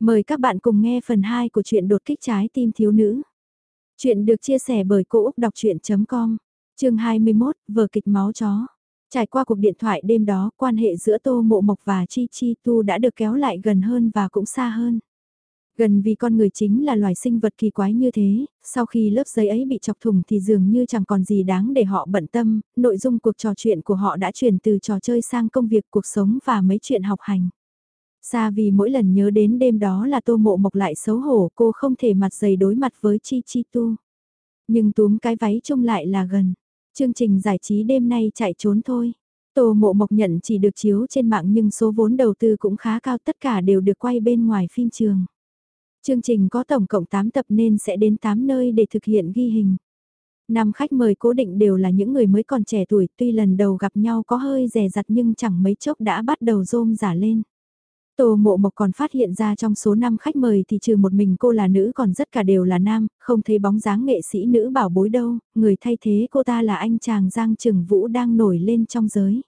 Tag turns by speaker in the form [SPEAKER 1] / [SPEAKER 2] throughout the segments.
[SPEAKER 1] Mời các bạn cùng nghe phần 2 của truyện đột kích trái tim thiếu nữ. Chuyện được chia sẻ bởi Cô Úc Đọc Chuyện.com, chương 21, vở kịch máu chó. Trải qua cuộc điện thoại đêm đó, quan hệ giữa Tô Mộ Mộc và Chi Chi Tu đã được kéo lại gần hơn và cũng xa hơn. Gần vì con người chính là loài sinh vật kỳ quái như thế, sau khi lớp giấy ấy bị chọc thủng thì dường như chẳng còn gì đáng để họ bận tâm, nội dung cuộc trò chuyện của họ đã chuyển từ trò chơi sang công việc cuộc sống và mấy chuyện học hành. Xa vì mỗi lần nhớ đến đêm đó là tô mộ mộc lại xấu hổ, cô không thể mặt dày đối mặt với Chi Chi Tu. Nhưng túm cái váy trông lại là gần. Chương trình giải trí đêm nay chạy trốn thôi. Tô mộ mộc nhận chỉ được chiếu trên mạng nhưng số vốn đầu tư cũng khá cao, tất cả đều được quay bên ngoài phim trường. Chương trình có tổng cộng 8 tập nên sẽ đến 8 nơi để thực hiện ghi hình. Năm khách mời cố định đều là những người mới còn trẻ tuổi, tuy lần đầu gặp nhau có hơi rè rặt nhưng chẳng mấy chốc đã bắt đầu rôm giả lên. Tô Mộ Mộc còn phát hiện ra trong số 5 khách mời thì trừ một mình cô là nữ còn rất cả đều là nam, không thấy bóng dáng nghệ sĩ nữ bảo bối đâu, người thay thế cô ta là anh chàng Giang Trừng Vũ đang nổi lên trong giới.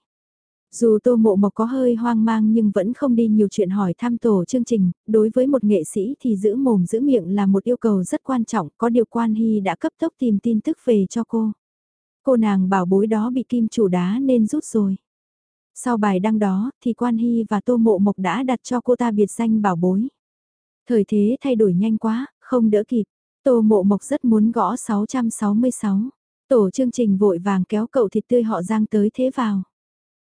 [SPEAKER 1] Dù Tô Mộ Mộc có hơi hoang mang nhưng vẫn không đi nhiều chuyện hỏi thăm tổ chương trình, đối với một nghệ sĩ thì giữ mồm giữ miệng là một yêu cầu rất quan trọng, có điều quan hy đã cấp tốc tìm tin tức về cho cô. Cô nàng bảo bối đó bị kim chủ đá nên rút rồi. Sau bài đăng đó, thì Quan Hy và Tô Mộ Mộc đã đặt cho cô ta biệt danh bảo bối. Thời thế thay đổi nhanh quá, không đỡ kịp. Tô Mộ Mộc rất muốn gõ 666. Tổ chương trình vội vàng kéo cậu thịt tươi họ giang tới thế vào.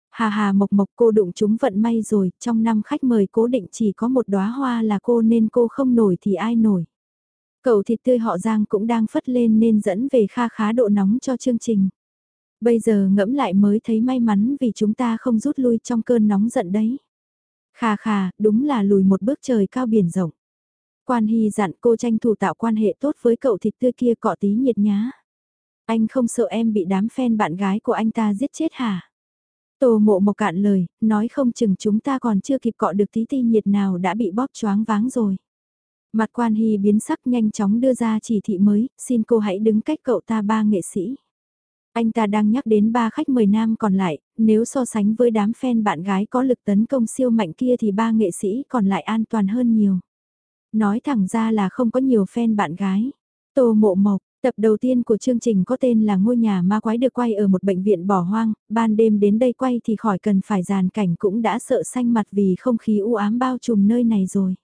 [SPEAKER 1] Hà hà mộc mộc cô đụng chúng vận may rồi, trong năm khách mời cố định chỉ có một đóa hoa là cô nên cô không nổi thì ai nổi. Cậu thịt tươi họ giang cũng đang phất lên nên dẫn về kha khá độ nóng cho chương trình. Bây giờ ngẫm lại mới thấy may mắn vì chúng ta không rút lui trong cơn nóng giận đấy. Khà khà, đúng là lùi một bước trời cao biển rộng. Quan Hy dặn cô tranh thủ tạo quan hệ tốt với cậu thịt tươi kia cọ tí nhiệt nhá. Anh không sợ em bị đám fan bạn gái của anh ta giết chết hả? Tô mộ một cạn lời, nói không chừng chúng ta còn chưa kịp cọ được tí ti nhiệt nào đã bị bóp choáng váng rồi. Mặt quan hy biến sắc nhanh chóng đưa ra chỉ thị mới, xin cô hãy đứng cách cậu ta ba nghệ sĩ. Anh ta đang nhắc đến ba khách mời nam còn lại, nếu so sánh với đám fan bạn gái có lực tấn công siêu mạnh kia thì ba nghệ sĩ còn lại an toàn hơn nhiều. Nói thẳng ra là không có nhiều fan bạn gái. Tô Mộ Mộc, tập đầu tiên của chương trình có tên là Ngôi nhà ma quái được quay ở một bệnh viện bỏ hoang, ban đêm đến đây quay thì khỏi cần phải dàn cảnh cũng đã sợ xanh mặt vì không khí u ám bao trùm nơi này rồi.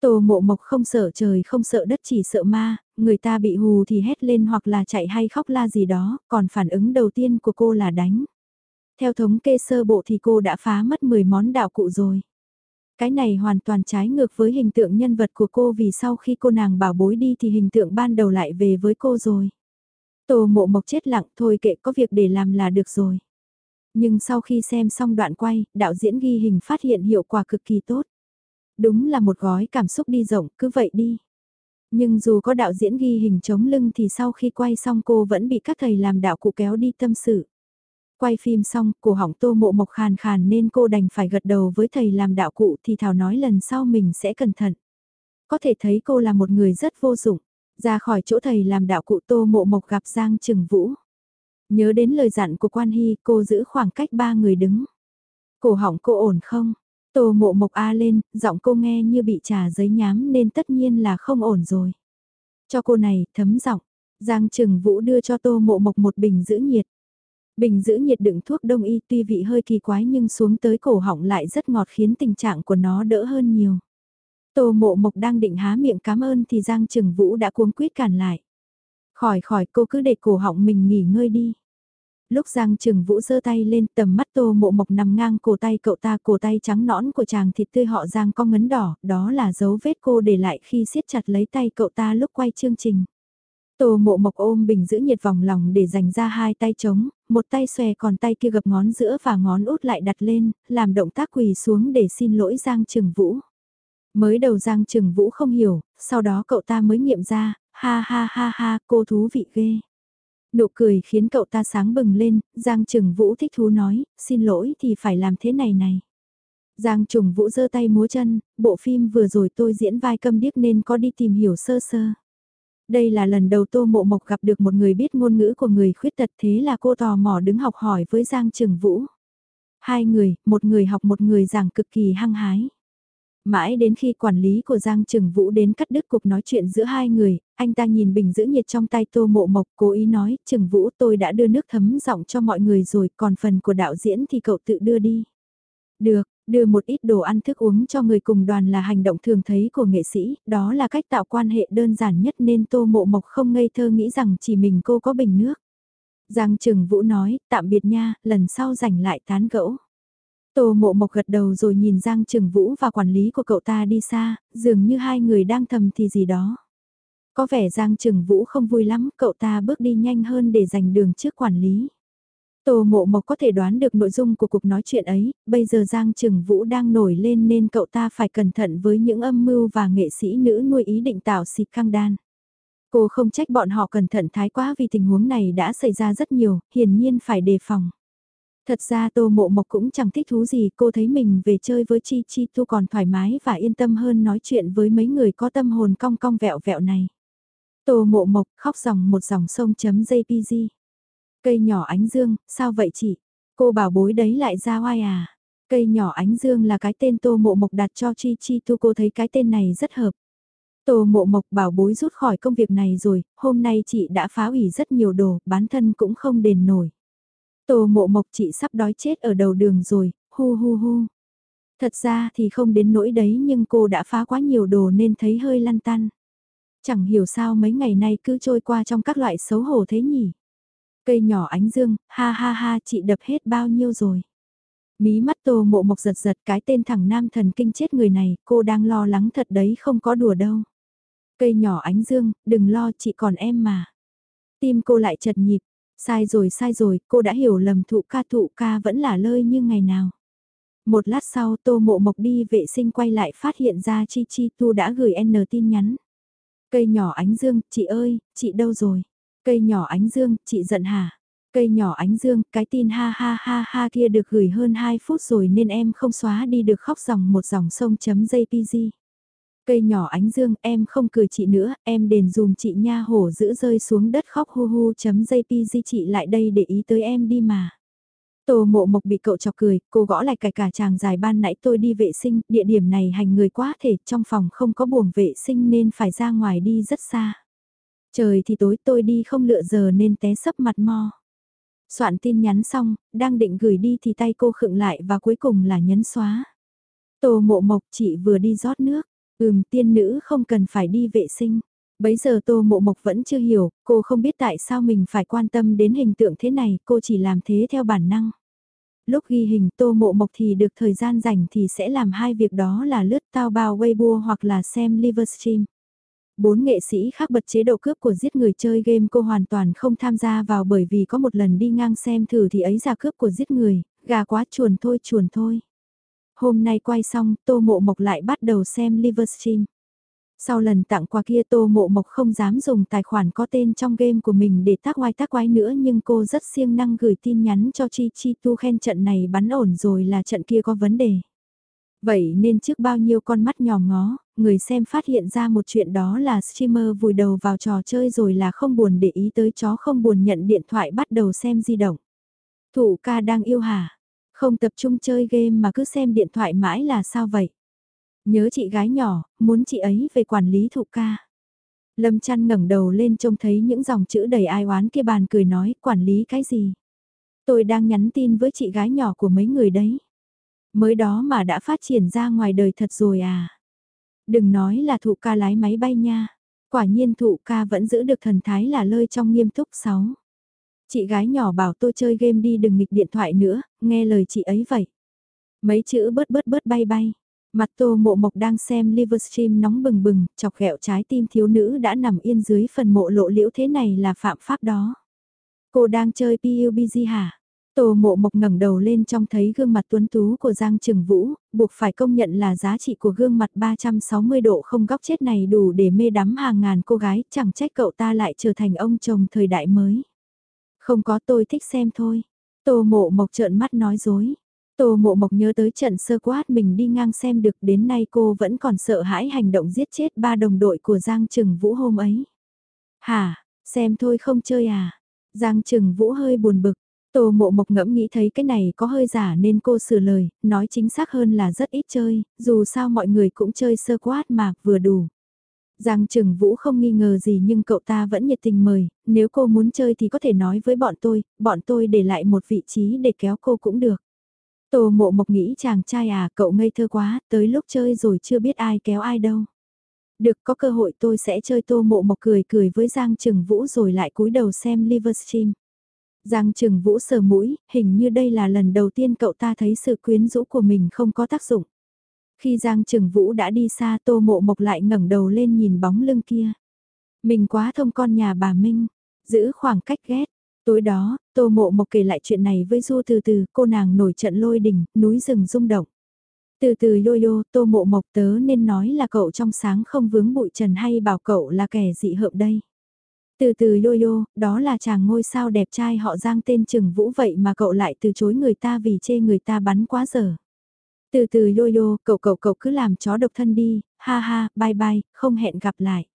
[SPEAKER 1] Tô mộ mộc không sợ trời không sợ đất chỉ sợ ma, người ta bị hù thì hét lên hoặc là chạy hay khóc la gì đó, còn phản ứng đầu tiên của cô là đánh. Theo thống kê sơ bộ thì cô đã phá mất 10 món đạo cụ rồi. Cái này hoàn toàn trái ngược với hình tượng nhân vật của cô vì sau khi cô nàng bảo bối đi thì hình tượng ban đầu lại về với cô rồi. Tô mộ mộc chết lặng thôi kệ có việc để làm là được rồi. Nhưng sau khi xem xong đoạn quay, đạo diễn ghi hình phát hiện hiệu quả cực kỳ tốt. Đúng là một gói cảm xúc đi rộng, cứ vậy đi. Nhưng dù có đạo diễn ghi hình chống lưng thì sau khi quay xong cô vẫn bị các thầy làm đạo cụ kéo đi tâm sự. Quay phim xong, cổ họng tô mộ mộc khàn khàn nên cô đành phải gật đầu với thầy làm đạo cụ thì Thảo nói lần sau mình sẽ cẩn thận. Có thể thấy cô là một người rất vô dụng. Ra khỏi chỗ thầy làm đạo cụ tô mộ mộc gặp Giang Trừng Vũ. Nhớ đến lời dặn của quan hy cô giữ khoảng cách ba người đứng. Cổ họng cô ổn không? Tô mộ mộc A lên, giọng cô nghe như bị trà giấy nhám nên tất nhiên là không ổn rồi. Cho cô này, thấm giọng. Giang Trừng Vũ đưa cho tô mộ mộc một bình giữ nhiệt. Bình giữ nhiệt đựng thuốc đông y tuy vị hơi kỳ quái nhưng xuống tới cổ họng lại rất ngọt khiến tình trạng của nó đỡ hơn nhiều. Tô mộ mộc đang định há miệng cảm ơn thì Giang Trừng Vũ đã cuống quýt cản lại. Khỏi khỏi cô cứ để cổ họng mình nghỉ ngơi đi. Lúc Giang Trừng Vũ giơ tay lên tầm mắt tô mộ mộc nằm ngang cổ tay cậu ta cổ tay trắng nõn của chàng thịt tươi họ Giang có ngấn đỏ, đó là dấu vết cô để lại khi siết chặt lấy tay cậu ta lúc quay chương trình. Tô mộ mộc ôm bình giữ nhiệt vòng lòng để dành ra hai tay trống, một tay xòe còn tay kia gập ngón giữa và ngón út lại đặt lên, làm động tác quỳ xuống để xin lỗi Giang Trừng Vũ. Mới đầu Giang Trừng Vũ không hiểu, sau đó cậu ta mới nghiệm ra, ha ha ha ha, cô thú vị ghê. Nụ cười khiến cậu ta sáng bừng lên, Giang Trừng Vũ thích thú nói, xin lỗi thì phải làm thế này này. Giang Trùng Vũ giơ tay múa chân, bộ phim vừa rồi tôi diễn vai câm điếc nên có đi tìm hiểu sơ sơ. Đây là lần đầu Tô Mộ Mộc gặp được một người biết ngôn ngữ của người khuyết tật thế là cô tò mò đứng học hỏi với Giang Trừng Vũ. Hai người, một người học một người giảng cực kỳ hăng hái. Mãi đến khi quản lý của Giang Trừng Vũ đến cắt đứt cuộc nói chuyện giữa hai người, anh ta nhìn bình giữ nhiệt trong tay tô mộ mộc cố ý nói, Trừng Vũ tôi đã đưa nước thấm giọng cho mọi người rồi, còn phần của đạo diễn thì cậu tự đưa đi. Được, đưa một ít đồ ăn thức uống cho người cùng đoàn là hành động thường thấy của nghệ sĩ, đó là cách tạo quan hệ đơn giản nhất nên tô mộ mộc không ngây thơ nghĩ rằng chỉ mình cô có bình nước. Giang Trừng Vũ nói, tạm biệt nha, lần sau rảnh lại tán gẫu. Tô mộ mộc gật đầu rồi nhìn Giang Trừng Vũ và quản lý của cậu ta đi xa, dường như hai người đang thầm thì gì đó. Có vẻ Giang Trừng Vũ không vui lắm, cậu ta bước đi nhanh hơn để giành đường trước quản lý. Tô mộ mộc có thể đoán được nội dung của cuộc nói chuyện ấy, bây giờ Giang Trừng Vũ đang nổi lên nên cậu ta phải cẩn thận với những âm mưu và nghệ sĩ nữ nuôi ý định tạo xịt căng đan. Cô không trách bọn họ cẩn thận thái quá vì tình huống này đã xảy ra rất nhiều, hiển nhiên phải đề phòng. Thật ra Tô Mộ Mộc cũng chẳng thích thú gì, cô thấy mình về chơi với Chi Chi Tu còn thoải mái và yên tâm hơn nói chuyện với mấy người có tâm hồn cong cong vẹo vẹo này. Tô Mộ Mộc khóc dòng một dòng sông chấm JPG. Cây nhỏ ánh dương, sao vậy chị? Cô bảo bối đấy lại ra oai à? Cây nhỏ ánh dương là cái tên Tô Mộ Mộc đặt cho Chi Chi Tu cô thấy cái tên này rất hợp. Tô Mộ Mộc bảo bối rút khỏi công việc này rồi, hôm nay chị đã phá hủy rất nhiều đồ, bán thân cũng không đền nổi. Tô Mộ Mộc chị sắp đói chết ở đầu đường rồi, hu hu hu. Thật ra thì không đến nỗi đấy nhưng cô đã phá quá nhiều đồ nên thấy hơi lăn tăn. Chẳng hiểu sao mấy ngày nay cứ trôi qua trong các loại xấu hổ thế nhỉ. Cây nhỏ ánh dương, ha ha ha chị đập hết bao nhiêu rồi. Mí mắt tô mộ mộc giật giật cái tên thẳng nam thần kinh chết người này, cô đang lo lắng thật đấy không có đùa đâu. Cây nhỏ ánh dương, đừng lo chị còn em mà. Tim cô lại chật nhịp, sai rồi sai rồi, cô đã hiểu lầm thụ ca thụ ca vẫn là lơi như ngày nào. Một lát sau tô mộ mộc đi vệ sinh quay lại phát hiện ra Chi Chi Tu đã gửi N tin nhắn. Cây nhỏ ánh dương, chị ơi, chị đâu rồi? Cây nhỏ ánh dương, chị giận hả? Cây nhỏ ánh dương, cái tin ha ha ha ha kia được gửi hơn 2 phút rồi nên em không xóa đi được khóc dòng một dòng sông chấm jpg. Cây nhỏ ánh dương, em không cười chị nữa, em đền dùm chị nha hổ giữ rơi xuống đất khóc hu hu chấm jpg chị lại đây để ý tới em đi mà. Tô mộ mộc bị cậu chọc cười, cô gõ lại cài cả chàng dài ban nãy tôi đi vệ sinh, địa điểm này hành người quá thể, trong phòng không có buồng vệ sinh nên phải ra ngoài đi rất xa. Trời thì tối tôi đi không lựa giờ nên té sấp mặt mo. Soạn tin nhắn xong, đang định gửi đi thì tay cô khựng lại và cuối cùng là nhấn xóa. Tô mộ mộc chị vừa đi rót nước, ừm tiên nữ không cần phải đi vệ sinh. Bấy giờ Tô Mộ Mộc vẫn chưa hiểu, cô không biết tại sao mình phải quan tâm đến hình tượng thế này, cô chỉ làm thế theo bản năng. Lúc ghi hình Tô Mộ Mộc thì được thời gian rảnh thì sẽ làm hai việc đó là lướt tao bao Weibo hoặc là xem Livestream. Bốn nghệ sĩ khác bật chế độ cướp của giết người chơi game cô hoàn toàn không tham gia vào bởi vì có một lần đi ngang xem thử thì ấy ra cướp của giết người, gà quá chuồn thôi chuồn thôi. Hôm nay quay xong, Tô Mộ Mộc lại bắt đầu xem Livestream. Sau lần tặng quà kia Tô Mộ Mộc không dám dùng tài khoản có tên trong game của mình để tác oai tác quái nữa nhưng cô rất siêng năng gửi tin nhắn cho Chi Chi Tu khen trận này bắn ổn rồi là trận kia có vấn đề. Vậy nên trước bao nhiêu con mắt nhòm ngó, người xem phát hiện ra một chuyện đó là streamer vùi đầu vào trò chơi rồi là không buồn để ý tới chó không buồn nhận điện thoại bắt đầu xem di động. Thủ ca đang yêu hả? Không tập trung chơi game mà cứ xem điện thoại mãi là sao vậy? Nhớ chị gái nhỏ, muốn chị ấy về quản lý thụ ca. Lâm chăn ngẩng đầu lên trông thấy những dòng chữ đầy ai oán kia bàn cười nói quản lý cái gì? Tôi đang nhắn tin với chị gái nhỏ của mấy người đấy. Mới đó mà đã phát triển ra ngoài đời thật rồi à. Đừng nói là thụ ca lái máy bay nha. Quả nhiên thụ ca vẫn giữ được thần thái là lơi trong nghiêm túc sáu. Chị gái nhỏ bảo tôi chơi game đi đừng nghịch điện thoại nữa, nghe lời chị ấy vậy. Mấy chữ bớt bớt bớt bay bay. Mặt tô mộ mộc đang xem Livestream nóng bừng bừng, chọc ghẹo trái tim thiếu nữ đã nằm yên dưới phần mộ lộ liễu thế này là phạm pháp đó. Cô đang chơi PUBG hả? Tô mộ mộc ngẩng đầu lên trong thấy gương mặt tuấn tú của Giang Trừng Vũ, buộc phải công nhận là giá trị của gương mặt 360 độ không góc chết này đủ để mê đắm hàng ngàn cô gái, chẳng trách cậu ta lại trở thành ông chồng thời đại mới. Không có tôi thích xem thôi. Tô mộ mộc trợn mắt nói dối. Tô mộ mộc nhớ tới trận sơ quát mình đi ngang xem được đến nay cô vẫn còn sợ hãi hành động giết chết ba đồng đội của Giang Trừng Vũ hôm ấy. Hả, xem thôi không chơi à? Giang Trừng Vũ hơi buồn bực, Tô mộ mộc ngẫm nghĩ thấy cái này có hơi giả nên cô sửa lời, nói chính xác hơn là rất ít chơi, dù sao mọi người cũng chơi sơ quát mà vừa đủ. Giang Trừng Vũ không nghi ngờ gì nhưng cậu ta vẫn nhiệt tình mời, nếu cô muốn chơi thì có thể nói với bọn tôi, bọn tôi để lại một vị trí để kéo cô cũng được. Tô mộ mộc nghĩ chàng trai à, cậu ngây thơ quá, tới lúc chơi rồi chưa biết ai kéo ai đâu. Được có cơ hội tôi sẽ chơi tô mộ mộc cười cười với Giang Trừng Vũ rồi lại cúi đầu xem Livestream. Giang Trừng Vũ sờ mũi, hình như đây là lần đầu tiên cậu ta thấy sự quyến rũ của mình không có tác dụng. Khi Giang Trừng Vũ đã đi xa Tô Mộ Mộc lại ngẩng đầu lên nhìn bóng lưng kia. Mình quá thông con nhà bà Minh, giữ khoảng cách ghét. Tối đó, Tô Mộ Mộc kể lại chuyện này với Du từ từ, cô nàng nổi trận lôi đình, núi rừng rung động. Từ từ lôi lô, Tô Mộ Mộc tớ nên nói là cậu trong sáng không vướng bụi trần hay bảo cậu là kẻ dị hợm đây. Từ từ lôi lô, đó là chàng ngôi sao đẹp trai họ Giang tên Trừng Vũ vậy mà cậu lại từ chối người ta vì chê người ta bắn quá dở. Từ từ yo yo, cậu cậu cậu cứ làm chó độc thân đi, ha ha, bye bye, không hẹn gặp lại.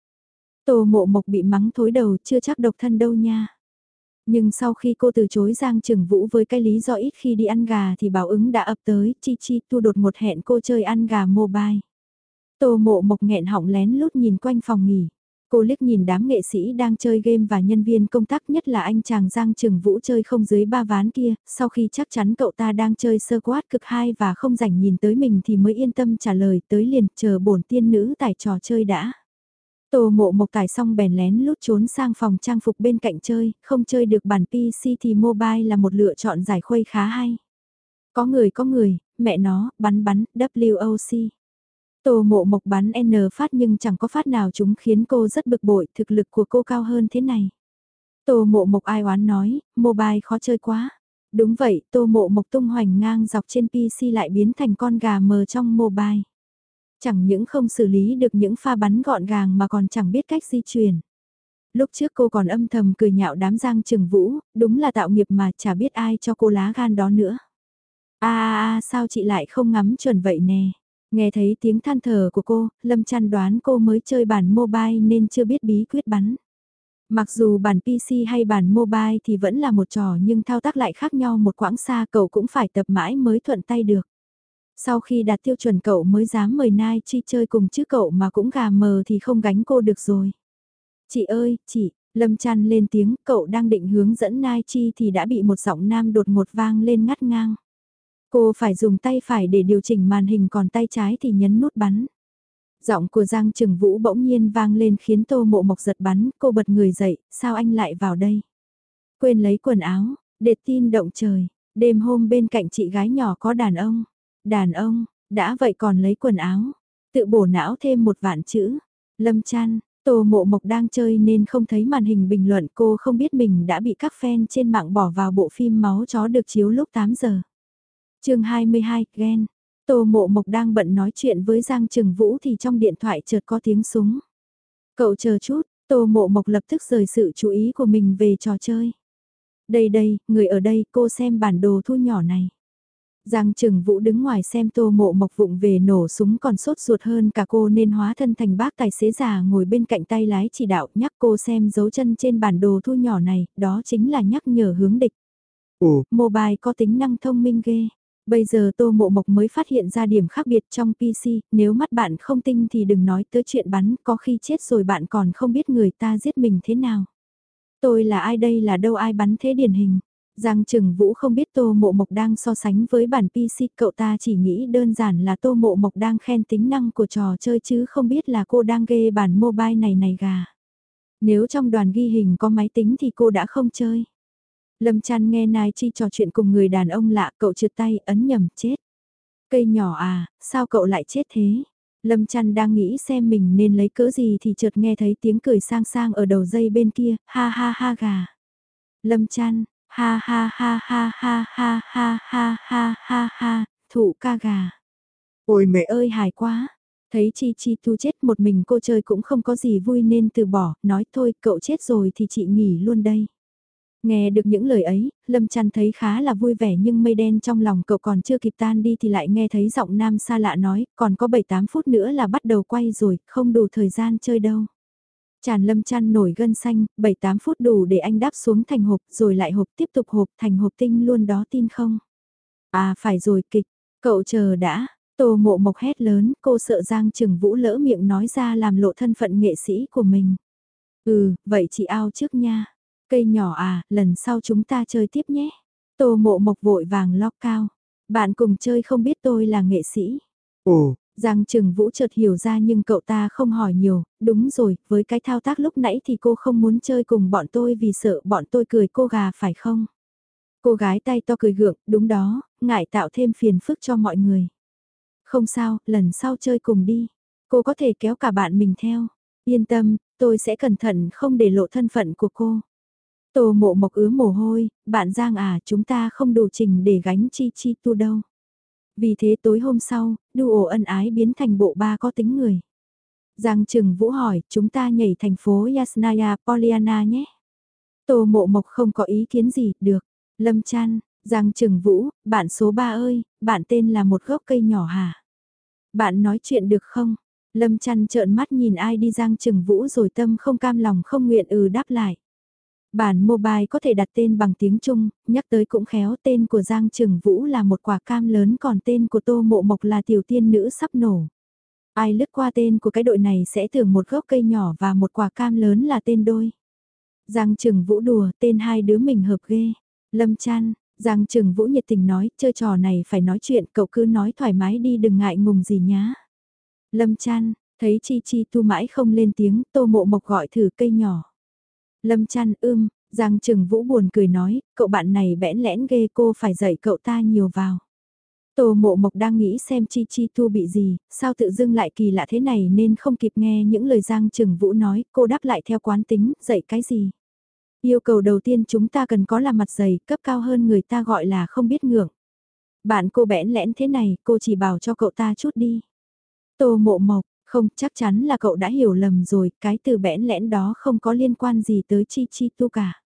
[SPEAKER 1] Tô mộ mộc bị mắng thối đầu chưa chắc độc thân đâu nha. Nhưng sau khi cô từ chối Giang Trừng Vũ với cái lý do ít khi đi ăn gà thì bảo ứng đã ập tới, Chi Chi tu đột một hẹn cô chơi ăn gà mobile. Tô mộ mộc nghẹn họng lén lút nhìn quanh phòng nghỉ. Cô liếc nhìn đám nghệ sĩ đang chơi game và nhân viên công tác nhất là anh chàng Giang Trừng Vũ chơi không dưới ba ván kia, sau khi chắc chắn cậu ta đang chơi sơ quát cực hai và không rảnh nhìn tới mình thì mới yên tâm trả lời tới liền chờ bổn tiên nữ tải trò chơi đã. Tô mộ mộc tải xong bèn lén lút trốn sang phòng trang phục bên cạnh chơi, không chơi được bản PC thì mobile là một lựa chọn giải khuây khá hay. Có người có người, mẹ nó, bắn bắn, WOC. Tô mộ mộc bắn N phát nhưng chẳng có phát nào chúng khiến cô rất bực bội, thực lực của cô cao hơn thế này. Tô mộ mộc ai oán nói, mobile khó chơi quá. Đúng vậy, tô mộ mộc tung hoành ngang dọc trên PC lại biến thành con gà mờ trong mobile. Chẳng những không xử lý được những pha bắn gọn gàng mà còn chẳng biết cách di chuyển. Lúc trước cô còn âm thầm cười nhạo đám giang trừng vũ, đúng là tạo nghiệp mà chả biết ai cho cô lá gan đó nữa. a a sao chị lại không ngắm chuẩn vậy nè. Nghe thấy tiếng than thở của cô, Lâm Trăn đoán cô mới chơi bản mobile nên chưa biết bí quyết bắn. Mặc dù bản PC hay bản mobile thì vẫn là một trò nhưng thao tác lại khác nhau một quãng xa cậu cũng phải tập mãi mới thuận tay được. Sau khi đạt tiêu chuẩn cậu mới dám mời Nai Chi chơi cùng chứ cậu mà cũng gà mờ thì không gánh cô được rồi. Chị ơi, chị, Lâm Trăn lên tiếng cậu đang định hướng dẫn Nai Chi thì đã bị một giọng nam đột ngột vang lên ngắt ngang. Cô phải dùng tay phải để điều chỉnh màn hình còn tay trái thì nhấn nút bắn. Giọng của Giang Trừng Vũ bỗng nhiên vang lên khiến Tô Mộ Mộc giật bắn, cô bật người dậy, sao anh lại vào đây? Quên lấy quần áo, để tin động trời, đêm hôm bên cạnh chị gái nhỏ có đàn ông. Đàn ông, đã vậy còn lấy quần áo, tự bổ não thêm một vạn chữ. Lâm chăn, Tô Mộ Mộc đang chơi nên không thấy màn hình bình luận cô không biết mình đã bị các fan trên mạng bỏ vào bộ phim máu chó được chiếu lúc 8 giờ chương 22, ghen. Tô Mộ Mộc đang bận nói chuyện với Giang Trừng Vũ thì trong điện thoại chợt có tiếng súng. Cậu chờ chút, Tô Mộ Mộc lập tức rời sự chú ý của mình về trò chơi. Đây đây, người ở đây, cô xem bản đồ thu nhỏ này. Giang Trừng Vũ đứng ngoài xem Tô Mộ Mộc vụng về nổ súng còn sốt ruột hơn cả cô nên hóa thân thành bác tài xế già ngồi bên cạnh tay lái chỉ đạo nhắc cô xem dấu chân trên bản đồ thu nhỏ này, đó chính là nhắc nhở hướng địch. Ồ, mobile có tính năng thông minh ghê. Bây giờ Tô Mộ Mộc mới phát hiện ra điểm khác biệt trong PC, nếu mắt bạn không tinh thì đừng nói tới chuyện bắn, có khi chết rồi bạn còn không biết người ta giết mình thế nào. Tôi là ai đây là đâu ai bắn thế điển hình. Giang Trừng Vũ không biết Tô Mộ Mộc đang so sánh với bản PC, cậu ta chỉ nghĩ đơn giản là Tô Mộ Mộc đang khen tính năng của trò chơi chứ không biết là cô đang ghê bản mobile này này gà. Nếu trong đoàn ghi hình có máy tính thì cô đã không chơi. Lâm Trăn nghe Nai Chi trò chuyện cùng người đàn ông lạ cậu trượt tay ấn nhầm chết. Cây nhỏ à, sao cậu lại chết thế? Lâm Trăn đang nghĩ xem mình nên lấy cỡ gì thì chợt nghe thấy tiếng cười sang sang ở đầu dây bên kia, ha ha ha gà. Lâm Trăn, ha ha ha ha ha ha ha ha ha ha ha, thụ ca gà. Ôi mẹ ơi hài quá. Thấy Chi Chi thu chết một mình cô chơi cũng không có gì vui nên từ bỏ, nói thôi cậu chết rồi thì chị nghỉ luôn đây. Nghe được những lời ấy, Lâm Trăn thấy khá là vui vẻ nhưng mây đen trong lòng cậu còn chưa kịp tan đi thì lại nghe thấy giọng nam xa lạ nói, còn có 7-8 phút nữa là bắt đầu quay rồi, không đủ thời gian chơi đâu. Tràn lâm trăn nổi gân xanh, 7-8 phút đủ để anh đáp xuống thành hộp rồi lại hộp tiếp tục hộp thành hộp tinh luôn đó tin không? À phải rồi kịch, cậu chờ đã, tô mộ mộc hét lớn, cô sợ Giang Trừng Vũ lỡ miệng nói ra làm lộ thân phận nghệ sĩ của mình. Ừ, vậy chị ao trước nha. Cây nhỏ à, lần sau chúng ta chơi tiếp nhé. Tô mộ mộc vội vàng lóc cao. Bạn cùng chơi không biết tôi là nghệ sĩ. Ồ, Giang Trừng Vũ chợt hiểu ra nhưng cậu ta không hỏi nhiều, đúng rồi, với cái thao tác lúc nãy thì cô không muốn chơi cùng bọn tôi vì sợ bọn tôi cười cô gà phải không? Cô gái tay to cười gượng, đúng đó, ngại tạo thêm phiền phức cho mọi người. Không sao, lần sau chơi cùng đi. Cô có thể kéo cả bạn mình theo. Yên tâm, tôi sẽ cẩn thận không để lộ thân phận của cô. Tô mộ mộc ứa mồ hôi, bạn Giang à chúng ta không đủ trình để gánh chi chi tu đâu. Vì thế tối hôm sau, đu ổ ân ái biến thành bộ ba có tính người. Giang Trừng Vũ hỏi, chúng ta nhảy thành phố Yasnaya Poliana nhé. Tô mộ mộc không có ý kiến gì, được. Lâm Chan, Giang Trừng Vũ, bạn số 3 ơi, bạn tên là một gốc cây nhỏ hả? Bạn nói chuyện được không? Lâm trăn trợn mắt nhìn ai đi Giang Trừng Vũ rồi tâm không cam lòng không nguyện ừ đáp lại. Bản mobile có thể đặt tên bằng tiếng Trung, nhắc tới cũng khéo tên của Giang Trừng Vũ là một quả cam lớn còn tên của Tô Mộ Mộc là tiểu tiên nữ sắp nổ. Ai lướt qua tên của cái đội này sẽ tưởng một gốc cây nhỏ và một quả cam lớn là tên đôi. Giang Trừng Vũ đùa tên hai đứa mình hợp ghê. Lâm Chan, Giang Trừng Vũ nhiệt tình nói chơi trò này phải nói chuyện cậu cứ nói thoải mái đi đừng ngại ngùng gì nhá. Lâm Chan, thấy Chi Chi tu mãi không lên tiếng Tô Mộ Mộc gọi thử cây nhỏ. Lâm chăn ưm, Giang Trừng Vũ buồn cười nói, cậu bạn này bẽn lẽn ghê cô phải dạy cậu ta nhiều vào. Tô mộ mộc đang nghĩ xem chi chi tu bị gì, sao tự dưng lại kỳ lạ thế này nên không kịp nghe những lời Giang Trừng Vũ nói, cô đáp lại theo quán tính, dạy cái gì. Yêu cầu đầu tiên chúng ta cần có là mặt dày, cấp cao hơn người ta gọi là không biết ngưỡng. Bạn cô bẽn lẽn thế này, cô chỉ bảo cho cậu ta chút đi. Tô mộ mộc, không, chắc chắn là cậu đã hiểu lầm rồi, cái từ bẽn lẽn đó không có liên quan gì tới chi chi tu cả.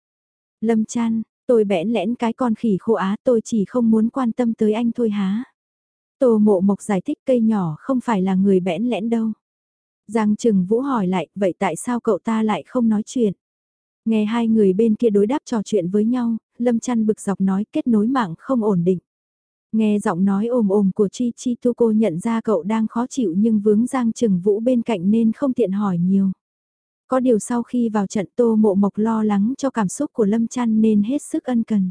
[SPEAKER 1] Lâm Chan, tôi bẽn lẽn cái con khỉ khô á tôi chỉ không muốn quan tâm tới anh thôi há. Tô mộ mộc giải thích cây nhỏ không phải là người bẽn lẽn đâu. Giang Trừng Vũ hỏi lại, vậy tại sao cậu ta lại không nói chuyện? Nghe hai người bên kia đối đáp trò chuyện với nhau, Lâm trăn bực dọc nói kết nối mạng không ổn định. Nghe giọng nói ồm ồm của Chi Chi Tu cô nhận ra cậu đang khó chịu nhưng vướng Giang Trừng Vũ bên cạnh nên không tiện hỏi nhiều. Có điều sau khi vào trận Tô Mộ Mộc lo lắng cho cảm xúc của Lâm Chăn nên hết sức ân cần.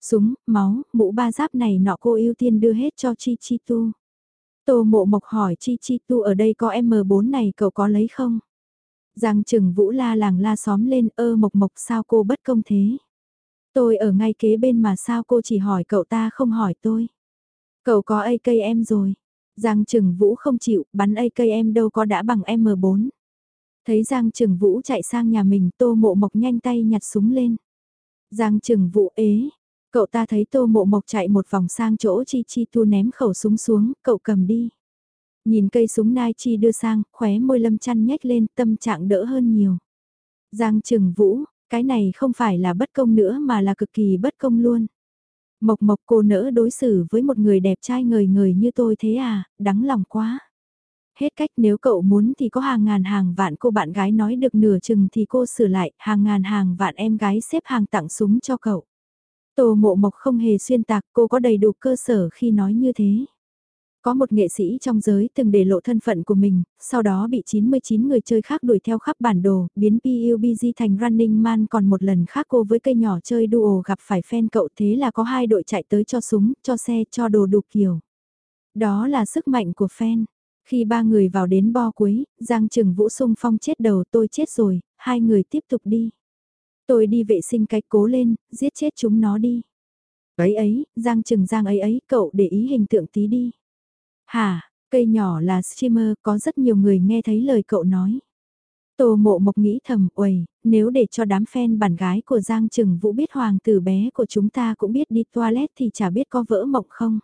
[SPEAKER 1] Súng, máu, mũ ba giáp này nọ cô ưu tiên đưa hết cho Chi Chi Tu. Tô Mộ Mộc hỏi Chi Chi Tu ở đây có M4 này cậu có lấy không? Giang Trừng Vũ la làng la xóm lên ơ Mộc Mộc sao cô bất công thế? Tôi ở ngay kế bên mà sao cô chỉ hỏi cậu ta không hỏi tôi. Cậu có AKM rồi. Giang Trừng Vũ không chịu, bắn AKM đâu có đã bằng M4. Thấy Giang Trừng Vũ chạy sang nhà mình, Tô Mộ Mộc nhanh tay nhặt súng lên. Giang Trừng Vũ ế, cậu ta thấy Tô Mộ Mộc chạy một vòng sang chỗ Chi Chi Tu ném khẩu súng xuống, cậu cầm đi. Nhìn cây súng Nai Chi đưa sang, khóe môi lâm chăn nhếch lên, tâm trạng đỡ hơn nhiều. Giang Trừng Vũ, cái này không phải là bất công nữa mà là cực kỳ bất công luôn. Mộc mộc cô nỡ đối xử với một người đẹp trai ngời ngời như tôi thế à, đắng lòng quá. Hết cách nếu cậu muốn thì có hàng ngàn hàng vạn cô bạn gái nói được nửa chừng thì cô sửa lại, hàng ngàn hàng vạn em gái xếp hàng tặng súng cho cậu. tô mộ mộc không hề xuyên tạc cô có đầy đủ cơ sở khi nói như thế. Có một nghệ sĩ trong giới từng để lộ thân phận của mình, sau đó bị 99 người chơi khác đuổi theo khắp bản đồ, biến PUBG thành Running Man còn một lần khác cô với cây nhỏ chơi duo gặp phải fan cậu thế là có hai đội chạy tới cho súng, cho xe, cho đồ đủ kiểu. Đó là sức mạnh của fan. Khi ba người vào đến bo cuối, Giang Trừng Vũ sung phong chết đầu tôi chết rồi, hai người tiếp tục đi. Tôi đi vệ sinh cái cố lên, giết chết chúng nó đi. Ấy ấy, Giang Trừng Giang ấy ấy, cậu để ý hình tượng tí đi. Hả, cây nhỏ là streamer, có rất nhiều người nghe thấy lời cậu nói. Tô mộ mộc nghĩ thầm, uầy, nếu để cho đám fan bản gái của Giang Trừng Vũ biết hoàng tử bé của chúng ta cũng biết đi toilet thì chả biết có vỡ mộng không.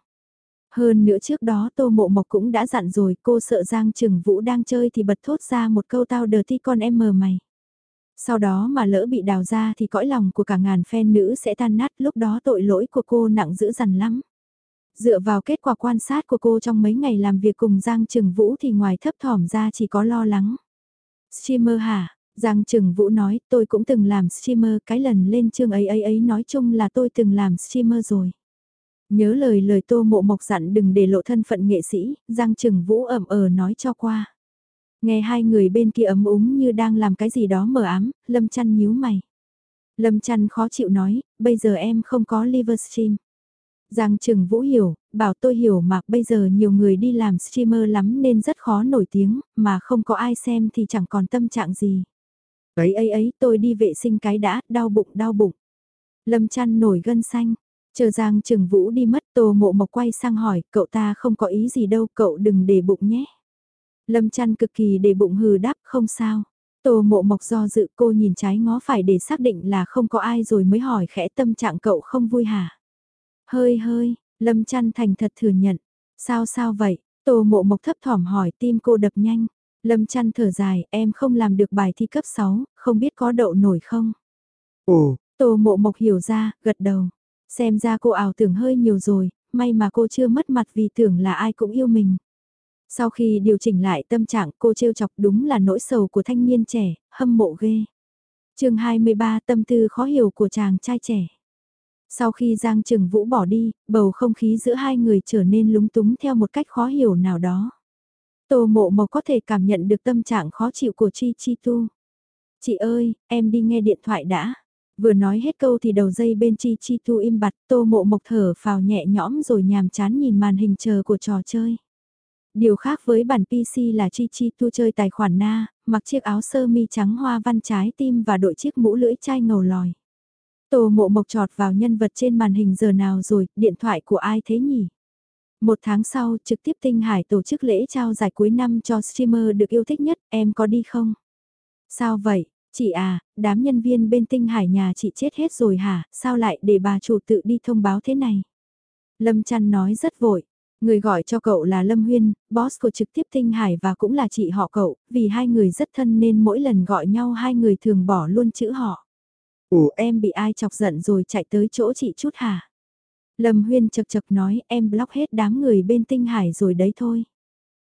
[SPEAKER 1] Hơn nữa trước đó Tô Mộ Mộc cũng đã dặn rồi cô sợ Giang Trừng Vũ đang chơi thì bật thốt ra một câu tao đờ ti con em mờ mày. Sau đó mà lỡ bị đào ra thì cõi lòng của cả ngàn fan nữ sẽ tan nát lúc đó tội lỗi của cô nặng dữ dằn lắm. Dựa vào kết quả quan sát của cô trong mấy ngày làm việc cùng Giang Trừng Vũ thì ngoài thấp thỏm ra chỉ có lo lắng. Streamer hả? Giang Trừng Vũ nói, tôi cũng từng làm streamer, cái lần lên chương ấy ấy ấy nói chung là tôi từng làm streamer rồi. Nhớ lời lời Tô Mộ Mộc dặn đừng để lộ thân phận nghệ sĩ, Giang Trừng Vũ ẩm ờ nói cho qua. Nghe hai người bên kia ấm úng như đang làm cái gì đó mờ ám, Lâm Chăn nhíu mày. Lâm Chăn khó chịu nói, bây giờ em không có Livestream. Giang Trừng Vũ hiểu, bảo tôi hiểu mà bây giờ nhiều người đi làm streamer lắm nên rất khó nổi tiếng, mà không có ai xem thì chẳng còn tâm trạng gì. Ấy ấy ấy tôi đi vệ sinh cái đã, đau bụng đau bụng. Lâm chăn nổi gân xanh, chờ Giang Trừng Vũ đi mất Tô Mộ Mộc quay sang hỏi, cậu ta không có ý gì đâu, cậu đừng để bụng nhé. Lâm chăn cực kỳ để bụng hừ đáp, không sao. Tô Mộ Mộc do dự cô nhìn trái ngó phải để xác định là không có ai rồi mới hỏi khẽ tâm trạng cậu không vui hả? Hơi hơi, Lâm chăn thành thật thừa nhận. Sao sao vậy? Tô Mộ Mộc thấp thỏm hỏi tim cô đập nhanh. Lâm chăn thở dài, em không làm được bài thi cấp 6, không biết có đậu nổi không?
[SPEAKER 2] Ồ,
[SPEAKER 1] Tô mộ mộc hiểu ra, gật đầu. Xem ra cô ảo tưởng hơi nhiều rồi, may mà cô chưa mất mặt vì tưởng là ai cũng yêu mình. Sau khi điều chỉnh lại tâm trạng cô trêu chọc đúng là nỗi sầu của thanh niên trẻ, hâm mộ ghê. chương 23 tâm tư khó hiểu của chàng trai trẻ. Sau khi Giang Trừng Vũ bỏ đi, bầu không khí giữa hai người trở nên lúng túng theo một cách khó hiểu nào đó. Tô mộ mộc có thể cảm nhận được tâm trạng khó chịu của Chi Chi Tu. Chị ơi, em đi nghe điện thoại đã. Vừa nói hết câu thì đầu dây bên Chi Chi Tu im bặt, tô mộ mộc thở phào nhẹ nhõm rồi nhàm chán nhìn màn hình chờ của trò chơi. Điều khác với bản PC là Chi Chi Tu chơi tài khoản na, mặc chiếc áo sơ mi trắng hoa văn trái tim và đội chiếc mũ lưỡi chai ngầu lòi. Tô mộ mộc trọt vào nhân vật trên màn hình giờ nào rồi, điện thoại của ai thế nhỉ? Một tháng sau, trực tiếp Tinh Hải tổ chức lễ trao giải cuối năm cho streamer được yêu thích nhất, em có đi không? Sao vậy? Chị à, đám nhân viên bên Tinh Hải nhà chị chết hết rồi hả? Sao lại để bà chủ tự đi thông báo thế này? Lâm Trăn nói rất vội. Người gọi cho cậu là Lâm Huyên, boss của trực tiếp Tinh Hải và cũng là chị họ cậu, vì hai người rất thân nên mỗi lần gọi nhau hai người thường bỏ luôn chữ họ. Ủa em bị ai chọc giận rồi chạy tới chỗ chị chút hả? Lâm Huyên chật chật nói em block hết đám người bên tinh hải rồi đấy thôi.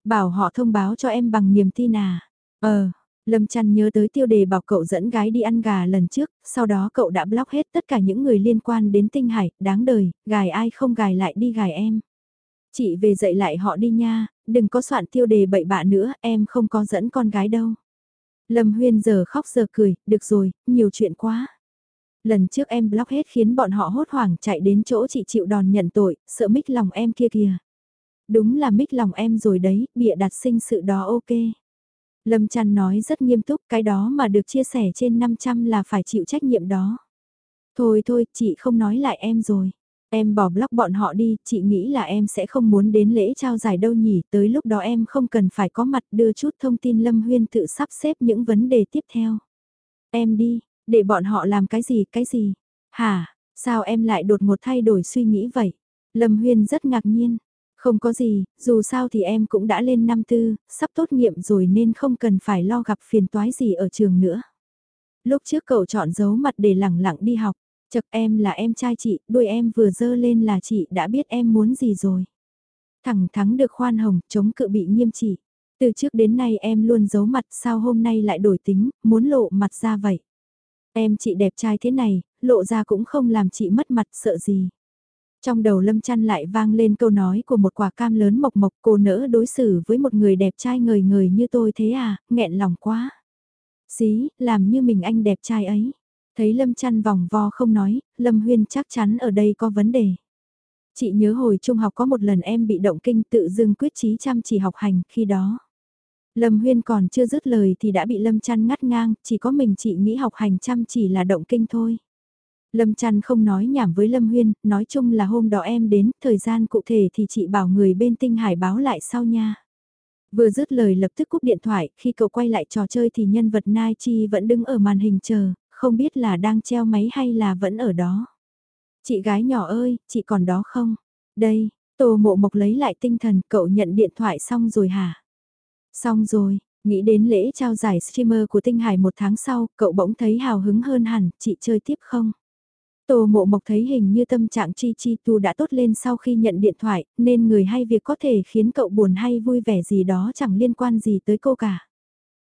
[SPEAKER 1] Bảo họ thông báo cho em bằng niềm tin à. Ờ, Lâm Trăn nhớ tới tiêu đề bảo cậu dẫn gái đi ăn gà lần trước, sau đó cậu đã block hết tất cả những người liên quan đến tinh hải, đáng đời, gài ai không gài lại đi gài em. Chị về dạy lại họ đi nha, đừng có soạn tiêu đề bậy bạ nữa, em không có dẫn con gái đâu. Lâm Huyên giờ khóc giờ cười, được rồi, nhiều chuyện quá lần trước em block hết khiến bọn họ hốt hoảng chạy đến chỗ chị chịu đòn nhận tội, sợ mít lòng em kia kìa. Đúng là mít lòng em rồi đấy, bịa đặt sinh sự đó ok. Lâm Trăn nói rất nghiêm túc, cái đó mà được chia sẻ trên 500 là phải chịu trách nhiệm đó. Thôi thôi, chị không nói lại em rồi. Em bỏ block bọn họ đi, chị nghĩ là em sẽ không muốn đến lễ trao giải đâu nhỉ, tới lúc đó em không cần phải có mặt đưa chút thông tin Lâm Huyên tự sắp xếp những vấn đề tiếp theo. Em đi, để bọn họ làm cái gì, cái gì? Hả, sao em lại đột ngột thay đổi suy nghĩ vậy? Lâm Huyên rất ngạc nhiên. Không có gì, dù sao thì em cũng đã lên năm tư, sắp tốt nghiệp rồi nên không cần phải lo gặp phiền toái gì ở trường nữa. Lúc trước cậu chọn giấu mặt để lẳng lặng đi học, chật em là em trai chị, đuôi em vừa dơ lên là chị đã biết em muốn gì rồi. Thẳng thắng được khoan hồng, chống cự bị nghiêm trị. Từ trước đến nay em luôn giấu mặt sao hôm nay lại đổi tính, muốn lộ mặt ra vậy. Em chị đẹp trai thế này, lộ ra cũng không làm chị mất mặt sợ gì. Trong đầu lâm chăn lại vang lên câu nói của một quả cam lớn mộc mộc cô nỡ đối xử với một người đẹp trai ngời ngời như tôi thế à, nghẹn lòng quá. Xí, làm như mình anh đẹp trai ấy. Thấy lâm chăn vòng vo không nói, lâm huyên chắc chắn ở đây có vấn đề. Chị nhớ hồi trung học có một lần em bị động kinh tự dưng quyết chí chăm chỉ học hành khi đó. Lâm Huyên còn chưa dứt lời thì đã bị Lâm Trăn ngắt ngang, chỉ có mình chị nghĩ học hành chăm chỉ là động kinh thôi. Lâm Trăn không nói nhảm với Lâm Huyên, nói chung là hôm đó em đến, thời gian cụ thể thì chị bảo người bên tinh hải báo lại sau nha. Vừa dứt lời lập tức cúp điện thoại, khi cậu quay lại trò chơi thì nhân vật Nai Chi vẫn đứng ở màn hình chờ, không biết là đang treo máy hay là vẫn ở đó. Chị gái nhỏ ơi, chị còn đó không? Đây, Tô Mộ Mộc lấy lại tinh thần, cậu nhận điện thoại xong rồi hả? Xong rồi, nghĩ đến lễ trao giải streamer của Tinh Hải một tháng sau, cậu bỗng thấy hào hứng hơn hẳn, chị chơi tiếp không? Tô mộ mộc thấy hình như tâm trạng chi chi tu đã tốt lên sau khi nhận điện thoại, nên người hay việc có thể khiến cậu buồn hay vui vẻ gì đó chẳng liên quan gì tới cô cả.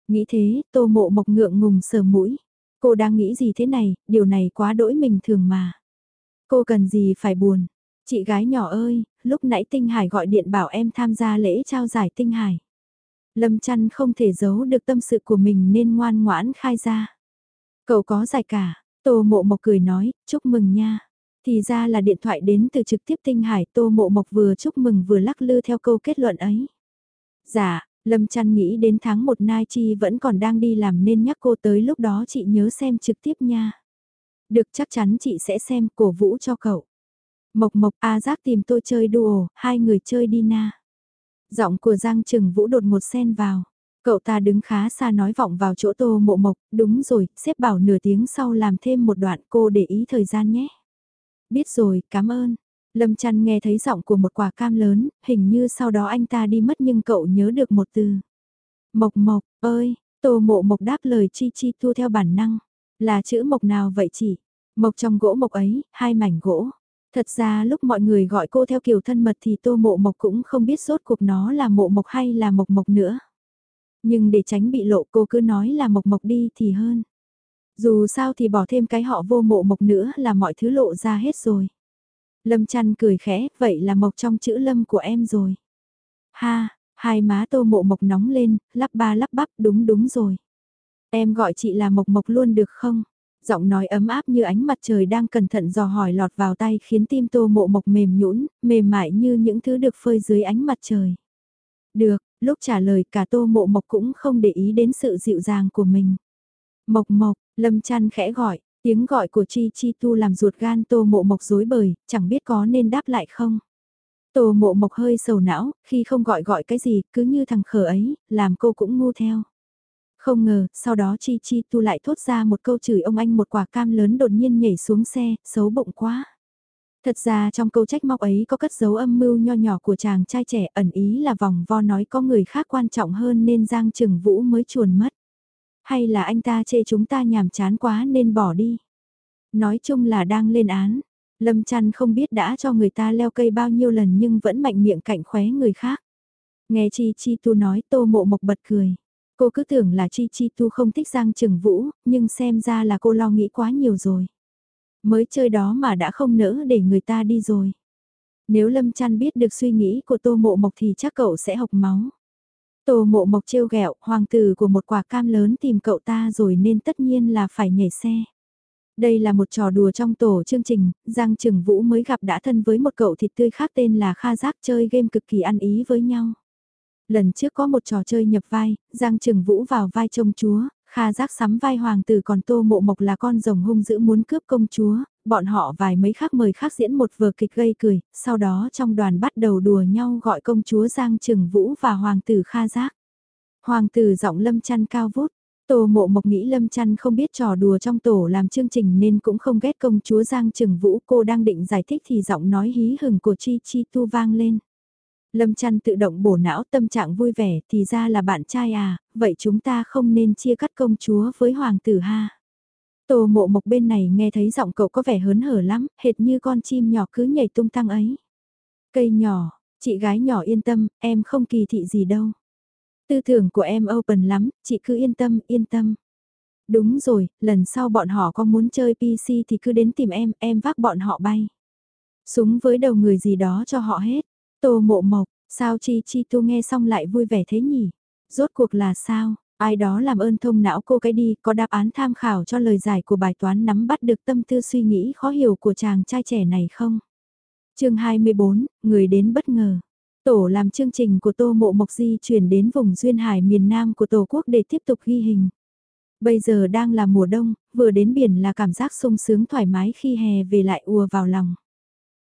[SPEAKER 1] Nghĩ thế, tô mộ mộc ngượng ngùng sờ mũi. Cô đang nghĩ gì thế này, điều này quá đỗi mình thường mà. Cô cần gì phải buồn. Chị gái nhỏ ơi, lúc nãy Tinh Hải gọi điện bảo em tham gia lễ trao giải Tinh Hải. Lâm chăn không thể giấu được tâm sự của mình nên ngoan ngoãn khai ra. Cậu có giải cả, Tô Mộ Mộc cười nói, chúc mừng nha. Thì ra là điện thoại đến từ trực tiếp Tinh Hải, Tô Mộ Mộc vừa chúc mừng vừa lắc lư theo câu kết luận ấy. Dạ, Lâm chăn nghĩ đến tháng 1 Nai Chi vẫn còn đang đi làm nên nhắc cô tới lúc đó chị nhớ xem trực tiếp nha. Được chắc chắn chị sẽ xem cổ vũ cho cậu. Mộc Mộc A Giác tìm tôi chơi đùa, hai người chơi đi na. Giọng của Giang Trừng Vũ đột một xen vào. Cậu ta đứng khá xa nói vọng vào chỗ tô mộ mộc, đúng rồi, xếp bảo nửa tiếng sau làm thêm một đoạn cô để ý thời gian nhé. Biết rồi, cảm ơn. Lâm chăn nghe thấy giọng của một quả cam lớn, hình như sau đó anh ta đi mất nhưng cậu nhớ được một từ. Mộc mộc, ơi, tô mộ mộc đáp lời chi chi tu theo bản năng. Là chữ mộc nào vậy chị? Mộc trong gỗ mộc ấy, hai mảnh gỗ. Thật ra lúc mọi người gọi cô theo kiểu thân mật thì tô mộ mộc cũng không biết rốt cuộc nó là mộ mộc hay là mộc mộc nữa. Nhưng để tránh bị lộ cô cứ nói là mộc mộc đi thì hơn. Dù sao thì bỏ thêm cái họ vô mộ mộc nữa là mọi thứ lộ ra hết rồi. Lâm chăn cười khẽ, vậy là mộc trong chữ lâm của em rồi. Ha, hai má tô mộ mộc nóng lên, lắp ba lắp bắp, đúng đúng rồi. Em gọi chị là mộc mộc luôn được không? Giọng nói ấm áp như ánh mặt trời đang cẩn thận dò hỏi lọt vào tay khiến tim tô mộ mộc mềm nhũn, mềm mại như những thứ được phơi dưới ánh mặt trời. Được, lúc trả lời cả tô mộ mộc cũng không để ý đến sự dịu dàng của mình. Mộc mộc, lâm chăn khẽ gọi, tiếng gọi của chi chi tu làm ruột gan tô mộ mộc rối bời, chẳng biết có nên đáp lại không. Tô mộ mộc hơi sầu não, khi không gọi gọi cái gì, cứ như thằng khờ ấy, làm cô cũng ngu theo. Không ngờ, sau đó Chi Chi Tu lại thốt ra một câu chửi ông anh một quả cam lớn đột nhiên nhảy xuống xe, xấu bụng quá. Thật ra trong câu trách móc ấy có cất dấu âm mưu nho nhỏ của chàng trai trẻ ẩn ý là vòng vo nói có người khác quan trọng hơn nên Giang Trừng Vũ mới chuồn mất. Hay là anh ta chê chúng ta nhàm chán quá nên bỏ đi. Nói chung là đang lên án. Lâm chăn không biết đã cho người ta leo cây bao nhiêu lần nhưng vẫn mạnh miệng cạnh khóe người khác. Nghe Chi Chi Tu nói tô mộ mộc bật cười. Cô cứ tưởng là Chi Chi Tu không thích Giang Trừng Vũ, nhưng xem ra là cô lo nghĩ quá nhiều rồi. Mới chơi đó mà đã không nỡ để người ta đi rồi. Nếu Lâm Chăn biết được suy nghĩ của Tô Mộ Mộc thì chắc cậu sẽ học máu. Tô Mộ Mộc trêu ghẹo, hoàng tử của một quả cam lớn tìm cậu ta rồi nên tất nhiên là phải nhảy xe. Đây là một trò đùa trong tổ chương trình, Giang Trừng Vũ mới gặp đã thân với một cậu thịt tươi khác tên là Kha Giác chơi game cực kỳ ăn ý với nhau. Lần trước có một trò chơi nhập vai, Giang Trừng Vũ vào vai trông chúa, Kha giác sắm vai hoàng tử còn Tô Mộ Mộc là con rồng hung dữ muốn cướp công chúa, bọn họ vài mấy khác mời khác diễn một vở kịch gây cười, sau đó trong đoàn bắt đầu đùa nhau gọi công chúa Giang Trừng Vũ và hoàng tử Kha giác. Hoàng tử giọng lâm chăn cao vút, Tô Mộ Mộc nghĩ Lâm Chăn không biết trò đùa trong tổ làm chương trình nên cũng không ghét công chúa Giang Trừng Vũ cô đang định giải thích thì giọng nói hí hừng của Chi Chi Tu vang lên. Lâm chăn tự động bổ não tâm trạng vui vẻ thì ra là bạn trai à, vậy chúng ta không nên chia cắt công chúa với hoàng tử ha. Tô mộ mộc bên này nghe thấy giọng cậu có vẻ hớn hở lắm, hệt như con chim nhỏ cứ nhảy tung tăng ấy. Cây nhỏ, chị gái nhỏ yên tâm, em không kỳ thị gì đâu. Tư tưởng của em open lắm, chị cứ yên tâm, yên tâm. Đúng rồi, lần sau bọn họ có muốn chơi PC thì cứ đến tìm em, em vác bọn họ bay. Súng với đầu người gì đó cho họ hết. Tô mộ mộc, sao chi chi tu nghe xong lại vui vẻ thế nhỉ? Rốt cuộc là sao? Ai đó làm ơn thông não cô cái đi, có đáp án tham khảo cho lời giải của bài toán nắm bắt được tâm tư suy nghĩ khó hiểu của chàng trai trẻ này không? chương 24, người đến bất ngờ. Tổ làm chương trình của Tô Mộ Mộc Di chuyển đến vùng Duyên Hải miền Nam của Tổ quốc để tiếp tục ghi hình. Bây giờ đang là mùa đông, vừa đến biển là cảm giác sung sướng thoải mái khi hè về lại ùa vào lòng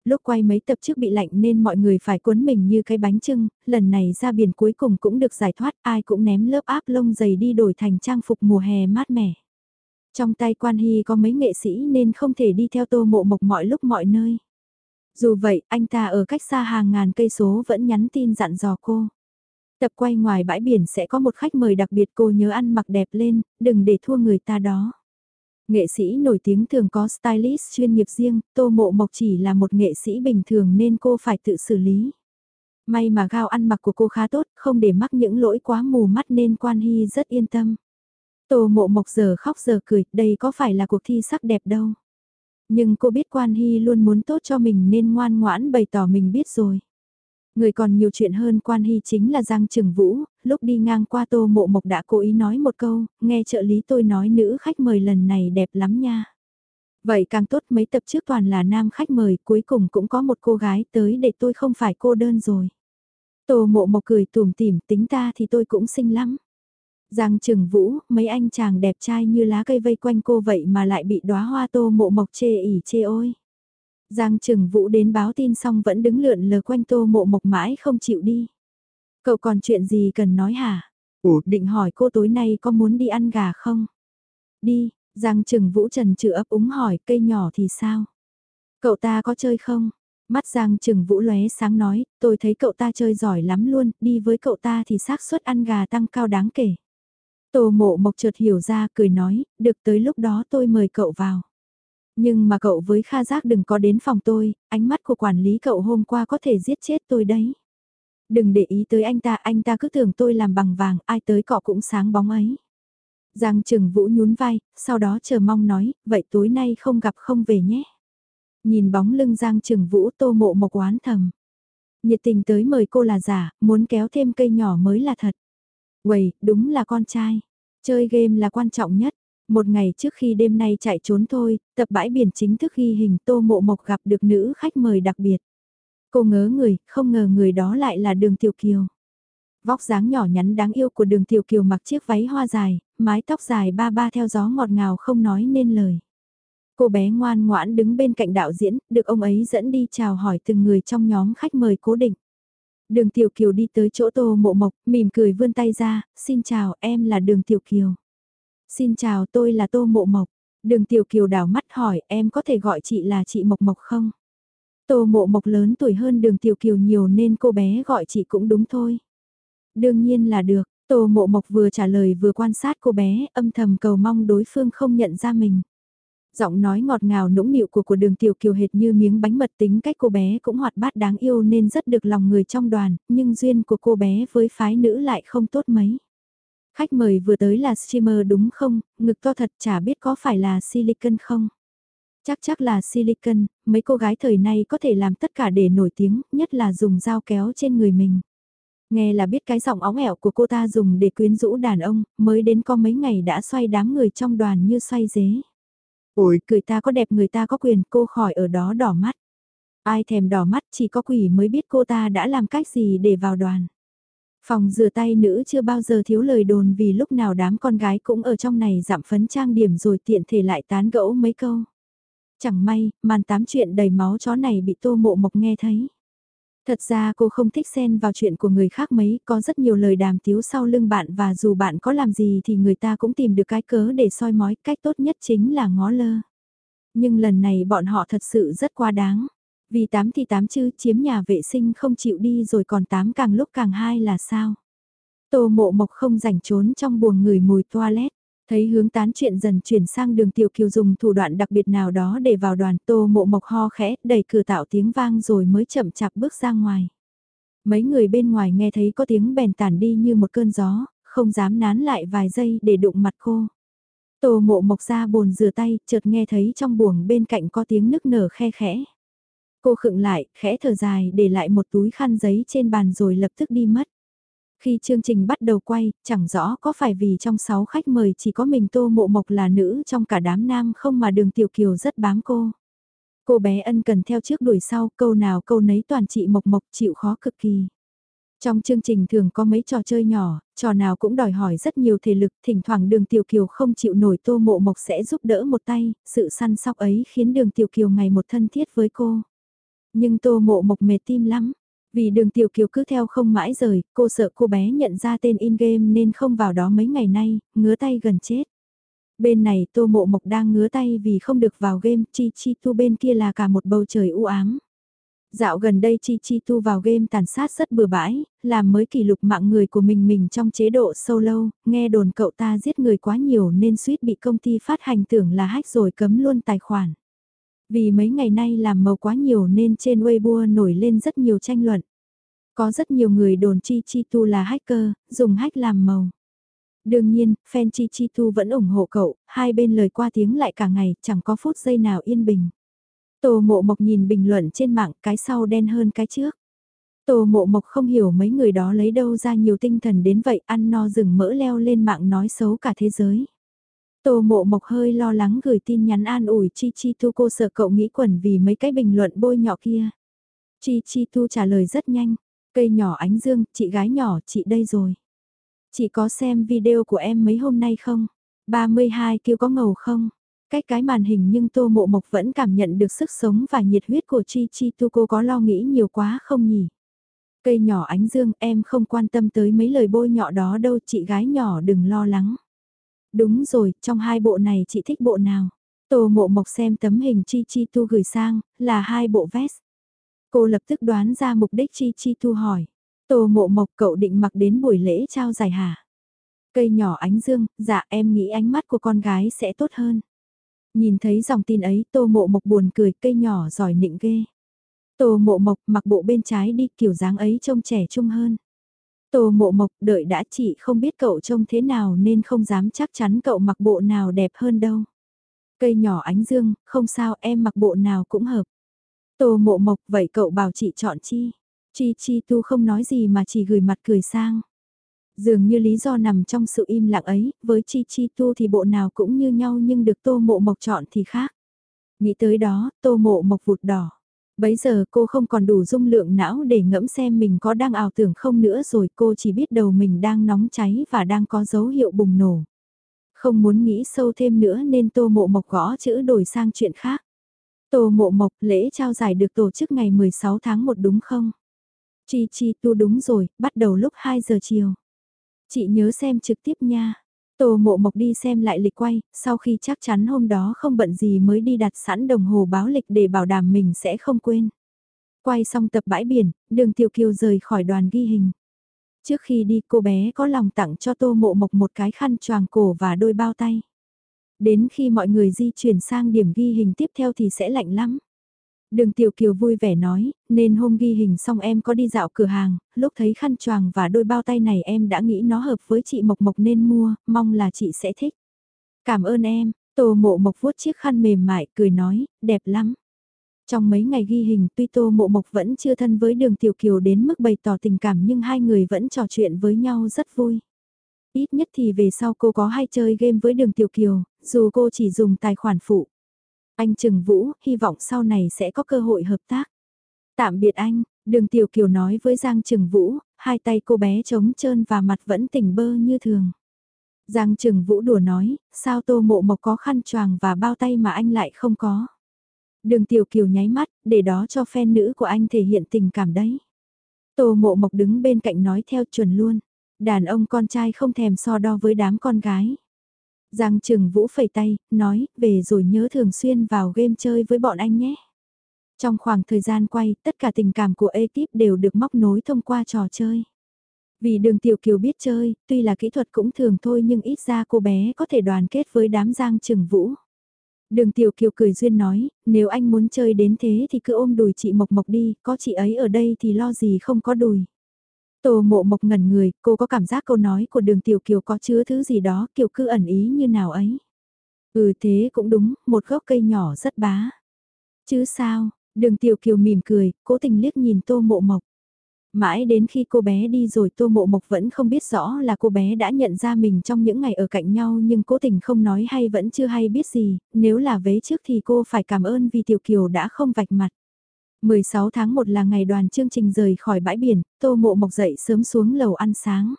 [SPEAKER 1] lúc quay mấy tập trước bị lạnh nên mọi người phải cuốn mình như cái bánh trưng, lần này ra biển cuối cùng cũng được giải thoát, ai cũng ném lớp áp lông dày đi đổi thành trang phục mùa hè mát mẻ. Trong tay quan hy có mấy nghệ sĩ nên không thể đi theo tô mộ mộc mọi lúc mọi nơi. Dù vậy, anh ta ở cách xa hàng ngàn cây số vẫn nhắn tin dặn dò cô. Tập quay ngoài bãi biển sẽ có một khách mời đặc biệt cô nhớ ăn mặc đẹp lên, đừng để thua người ta đó. Nghệ sĩ nổi tiếng thường có stylist chuyên nghiệp riêng, Tô Mộ Mộc chỉ là một nghệ sĩ bình thường nên cô phải tự xử lý. May mà gao ăn mặc của cô khá tốt, không để mắc những lỗi quá mù mắt nên Quan Hy rất yên tâm. Tô mộ mộc giờ khóc giờ cười, đây có phải là cuộc thi sắc đẹp đâu. Nhưng cô biết Quan Hy luôn muốn tốt cho mình nên ngoan ngoãn bày tỏ mình biết rồi. Người còn nhiều chuyện hơn Quan Hy chính là Giang Trừng Vũ, lúc đi ngang qua Tô Mộ Mộc đã cố ý nói một câu, nghe trợ lý tôi nói nữ khách mời lần này đẹp lắm nha. Vậy càng tốt mấy tập trước toàn là nam khách mời, cuối cùng cũng có một cô gái tới để tôi không phải cô đơn rồi. Tô Mộ Mộc cười tùm tỉm tính ta thì tôi cũng xinh lắm. Giang Trừng Vũ, mấy anh chàng đẹp trai như lá cây vây quanh cô vậy mà lại bị đóa hoa Tô Mộ Mộc chê ỉ chê ôi. Giang Trừng Vũ đến báo tin xong vẫn đứng lượn lờ quanh Tô Mộ Mộc mãi không chịu đi. Cậu còn chuyện gì cần nói hả? Ủa, định hỏi cô tối nay có muốn đi ăn gà không? Đi, Giang Trừng Vũ trần trừ ấp úng hỏi cây nhỏ thì sao? Cậu ta có chơi không? Mắt Giang Trừng Vũ lóe sáng nói, tôi thấy cậu ta chơi giỏi lắm luôn, đi với cậu ta thì xác suất ăn gà tăng cao đáng kể. Tô mộ mộc chợt hiểu ra, cười nói, được tới lúc đó tôi mời cậu vào. Nhưng mà cậu với Kha Giác đừng có đến phòng tôi, ánh mắt của quản lý cậu hôm qua có thể giết chết tôi đấy. Đừng để ý tới anh ta, anh ta cứ tưởng tôi làm bằng vàng, ai tới cọ cũng sáng bóng ấy. Giang Trừng Vũ nhún vai, sau đó chờ mong nói, vậy tối nay không gặp không về nhé. Nhìn bóng lưng Giang Trừng Vũ tô mộ mộc oán thầm. Nhiệt tình tới mời cô là giả, muốn kéo thêm cây nhỏ mới là thật. Quầy, đúng là con trai. Chơi game là quan trọng nhất. Một ngày trước khi đêm nay chạy trốn thôi, tập bãi biển chính thức ghi hình tô mộ mộc gặp được nữ khách mời đặc biệt. Cô ngớ người, không ngờ người đó lại là đường tiểu kiều. Vóc dáng nhỏ nhắn đáng yêu của đường tiểu kiều mặc chiếc váy hoa dài, mái tóc dài ba ba theo gió ngọt ngào không nói nên lời. Cô bé ngoan ngoãn đứng bên cạnh đạo diễn, được ông ấy dẫn đi chào hỏi từng người trong nhóm khách mời cố định. Đường Tiểu Kiều đi tới chỗ Tô Mộ Mộc, mỉm cười vươn tay ra, xin chào em là Đường Tiểu Kiều. Xin chào tôi là Tô Mộ Mộc. Đường Tiểu Kiều đảo mắt hỏi em có thể gọi chị là chị Mộc Mộc không? Tô Mộ Mộc lớn tuổi hơn Đường Tiểu Kiều nhiều nên cô bé gọi chị cũng đúng thôi. Đương nhiên là được, Tô Mộ Mộc vừa trả lời vừa quan sát cô bé âm thầm cầu mong đối phương không nhận ra mình. Giọng nói ngọt ngào nũng nịu của của đường tiểu kiều hệt như miếng bánh mật tính cách cô bé cũng hoạt bát đáng yêu nên rất được lòng người trong đoàn, nhưng duyên của cô bé với phái nữ lại không tốt mấy. Khách mời vừa tới là streamer đúng không, ngực to thật chả biết có phải là silicon không? Chắc chắc là silicon, mấy cô gái thời nay có thể làm tất cả để nổi tiếng, nhất là dùng dao kéo trên người mình. Nghe là biết cái giọng óng ẻo của cô ta dùng để quyến rũ đàn ông, mới đến có mấy ngày đã xoay đám người trong đoàn như xoay dế. Ôi, cười ta có đẹp người ta có quyền, cô khỏi ở đó đỏ mắt. Ai thèm đỏ mắt chỉ có quỷ mới biết cô ta đã làm cách gì để vào đoàn. Phòng rửa tay nữ chưa bao giờ thiếu lời đồn vì lúc nào đám con gái cũng ở trong này giảm phấn trang điểm rồi tiện thể lại tán gẫu mấy câu. Chẳng may, màn tám chuyện đầy máu chó này bị tô mộ mộc nghe thấy. Thật ra cô không thích xen vào chuyện của người khác mấy, có rất nhiều lời đàm tiếu sau lưng bạn và dù bạn có làm gì thì người ta cũng tìm được cái cớ để soi mói, cách tốt nhất chính là ngó lơ. Nhưng lần này bọn họ thật sự rất quá đáng. Vì tám thì tám chứ chiếm nhà vệ sinh không chịu đi rồi còn tám càng lúc càng hai là sao? Tô mộ mộc không rảnh trốn trong buồng người mùi toilet. Thấy hướng tán chuyện dần chuyển sang đường tiểu kiều dùng thủ đoạn đặc biệt nào đó để vào đoàn tô mộ mộc ho khẽ đẩy cửa tạo tiếng vang rồi mới chậm chạp bước ra ngoài. Mấy người bên ngoài nghe thấy có tiếng bèn tản đi như một cơn gió, không dám nán lại vài giây để đụng mặt cô. Tô mộ mộc ra bồn rửa tay, chợt nghe thấy trong buồng bên cạnh có tiếng nức nở khe khẽ. Cô khựng lại, khẽ thở dài để lại một túi khăn giấy trên bàn rồi lập tức đi mất. Khi chương trình bắt đầu quay, chẳng rõ có phải vì trong 6 khách mời chỉ có mình Tô Mộ Mộc là nữ trong cả đám nam không mà đường Tiểu Kiều rất bám cô. Cô bé ân cần theo trước đuổi sau, câu nào câu nấy toàn chị Mộc Mộc chịu khó cực kỳ. Trong chương trình thường có mấy trò chơi nhỏ, trò nào cũng đòi hỏi rất nhiều thể lực, thỉnh thoảng đường Tiểu Kiều không chịu nổi Tô Mộ Mộc sẽ giúp đỡ một tay, sự săn sóc ấy khiến đường Tiểu Kiều ngày một thân thiết với cô. Nhưng Tô Mộ Mộc mệt tim lắm, vì đường tiểu kiều cứ theo không mãi rời, cô sợ cô bé nhận ra tên in-game nên không vào đó mấy ngày nay, ngứa tay gần chết. Bên này tô mộ mộc đang ngứa tay vì không được vào game, chi chi tu bên kia là cả một bầu trời u ám. Dạo gần đây Chi Chi Tu vào game tàn sát rất bừa bãi, làm mới kỷ lục mạng người của mình mình trong chế độ solo, nghe đồn cậu ta giết người quá nhiều nên suýt bị công ty phát hành tưởng là hack rồi cấm luôn tài khoản. Vì mấy ngày nay làm màu quá nhiều nên trên Weibo nổi lên rất nhiều tranh luận. Có rất nhiều người đồn Chi Chi Tu là hacker, dùng hack làm màu. Đương nhiên, fan Chi Chi Tu vẫn ủng hộ cậu, hai bên lời qua tiếng lại cả ngày, chẳng có phút giây nào yên bình. Tô mộ mộc nhìn bình luận trên mạng, cái sau đen hơn cái trước. Tô mộ mộc không hiểu mấy người đó lấy đâu ra nhiều tinh thần đến vậy, ăn no rừng mỡ leo lên mạng nói xấu cả thế giới. Tô mộ mộc hơi lo lắng gửi tin nhắn an ủi Chi Chi Tu cô sợ cậu nghĩ quẩn vì mấy cái bình luận bôi nhọ kia. Chi Chi Tu trả lời rất nhanh, cây nhỏ ánh dương, chị gái nhỏ, chị đây rồi. Chị có xem video của em mấy hôm nay không? 32 kêu có ngầu không? Cách cái màn hình nhưng Tô Mộ Mộc vẫn cảm nhận được sức sống và nhiệt huyết của Chi Chi Tu cô có lo nghĩ nhiều quá không nhỉ? Cây nhỏ ánh dương em không quan tâm tới mấy lời bôi nhọ đó đâu chị gái nhỏ đừng lo lắng. Đúng rồi, trong hai bộ này chị thích bộ nào? Tô Mộ Mộc xem tấm hình Chi Chi Tu gửi sang, là hai bộ vest. Cô lập tức đoán ra mục đích Chi Chi Tu hỏi. Tô Mộ Mộc cậu định mặc đến buổi lễ trao giải hả? Cây nhỏ ánh dương, dạ em nghĩ ánh mắt của con gái sẽ tốt hơn. Nhìn thấy dòng tin ấy Tô Mộ Mộc buồn cười cây nhỏ giỏi nịnh ghê. Tô Mộ Mộc mặc bộ bên trái đi kiểu dáng ấy trông trẻ trung hơn. Tô Mộ Mộc đợi đã chị không biết cậu trông thế nào nên không dám chắc chắn cậu mặc bộ nào đẹp hơn đâu. Cây nhỏ ánh dương, không sao em mặc bộ nào cũng hợp. Tô Mộ Mộc vậy cậu bảo chị chọn chi? Chi Chi Tu không nói gì mà chỉ gửi mặt cười sang. Dường như lý do nằm trong sự im lặng ấy, với Chi Chi Tu thì bộ nào cũng như nhau nhưng được Tô Mộ Mộc chọn thì khác. Nghĩ tới đó, Tô Mộ Mộc vụt đỏ. Bấy giờ cô không còn đủ dung lượng não để ngẫm xem mình có đang ảo tưởng không nữa rồi cô chỉ biết đầu mình đang nóng cháy và đang có dấu hiệu bùng nổ. Không muốn nghĩ sâu thêm nữa nên Tô Mộ Mộc gõ chữ đổi sang chuyện khác. Tô Mộ Mộc lễ trao giải được tổ chức ngày 16 tháng 1 đúng không? Chi Chi tu đúng rồi, bắt đầu lúc 2 giờ chiều. Chị nhớ xem trực tiếp nha. Tô Mộ Mộc đi xem lại lịch quay, sau khi chắc chắn hôm đó không bận gì mới đi đặt sẵn đồng hồ báo lịch để bảo đảm mình sẽ không quên. Quay xong tập bãi biển, đường Tiểu Kiều rời khỏi đoàn ghi hình. Trước khi đi cô bé có lòng tặng cho Tô Mộ Mộc một cái khăn choàng cổ và đôi bao tay. Đến khi mọi người di chuyển sang điểm ghi hình tiếp theo thì sẽ lạnh lắm. Đường Tiểu Kiều vui vẻ nói, nên hôm ghi hình xong em có đi dạo cửa hàng, lúc thấy khăn choàng và đôi bao tay này em đã nghĩ nó hợp với chị Mộc Mộc nên mua, mong là chị sẽ thích. Cảm ơn em, Tô Mộ Mộc vuốt chiếc khăn mềm mại, cười nói, đẹp lắm. Trong mấy ngày ghi hình tuy Tô Mộ Mộc vẫn chưa thân với đường Tiểu Kiều đến mức bày tỏ tình cảm nhưng hai người vẫn trò chuyện với nhau rất vui. Ít nhất thì về sau cô có hay chơi game với đường Tiểu Kiều, dù cô chỉ dùng tài khoản phụ. Anh Trừng Vũ, hy vọng sau này sẽ có cơ hội hợp tác. Tạm biệt anh, đường Tiểu Kiều nói với Giang Trừng Vũ, hai tay cô bé trống trơn và mặt vẫn tỉnh bơ như thường. Giang Trừng Vũ đùa nói, sao tô mộ mộc có khăn choàng và bao tay mà anh lại không có. Đường Tiểu Kiều nháy mắt, để đó cho phen nữ của anh thể hiện tình cảm đấy. Tô mộ mộc đứng bên cạnh nói theo chuẩn luôn. Đàn ông con trai không thèm so đo với đám con gái. Giang Trừng Vũ phẩy tay, nói, về rồi nhớ thường xuyên vào game chơi với bọn anh nhé. Trong khoảng thời gian quay, tất cả tình cảm của ekip đều được móc nối thông qua trò chơi. Vì đường Tiểu Kiều biết chơi, tuy là kỹ thuật cũng thường thôi nhưng ít ra cô bé có thể đoàn kết với đám Giang Trừng Vũ. Đường Tiểu Kiều cười duyên nói, nếu anh muốn chơi đến thế thì cứ ôm đùi chị Mộc Mộc đi, có chị ấy ở đây thì lo gì không có đùi. Tô mộ mộc ngẩn người, cô có cảm giác câu nói của đường tiểu kiều có chứa thứ gì đó, kiều cứ ẩn ý như nào ấy. Ừ thế cũng đúng, một gốc cây nhỏ rất bá. Chứ sao, đường tiểu kiều mỉm cười, cố tình liếc nhìn tô mộ mộc. Mãi đến khi cô bé đi rồi Tô Mộ Mộc vẫn không biết rõ là cô bé đã nhận ra mình trong những ngày ở cạnh nhau nhưng cố tình không nói hay vẫn chưa hay biết gì, nếu là vế trước thì cô phải cảm ơn vì Tiểu Kiều đã không vạch mặt. 16 tháng 1 là ngày đoàn chương trình rời khỏi bãi biển, Tô Mộ Mộc dậy sớm xuống lầu ăn sáng.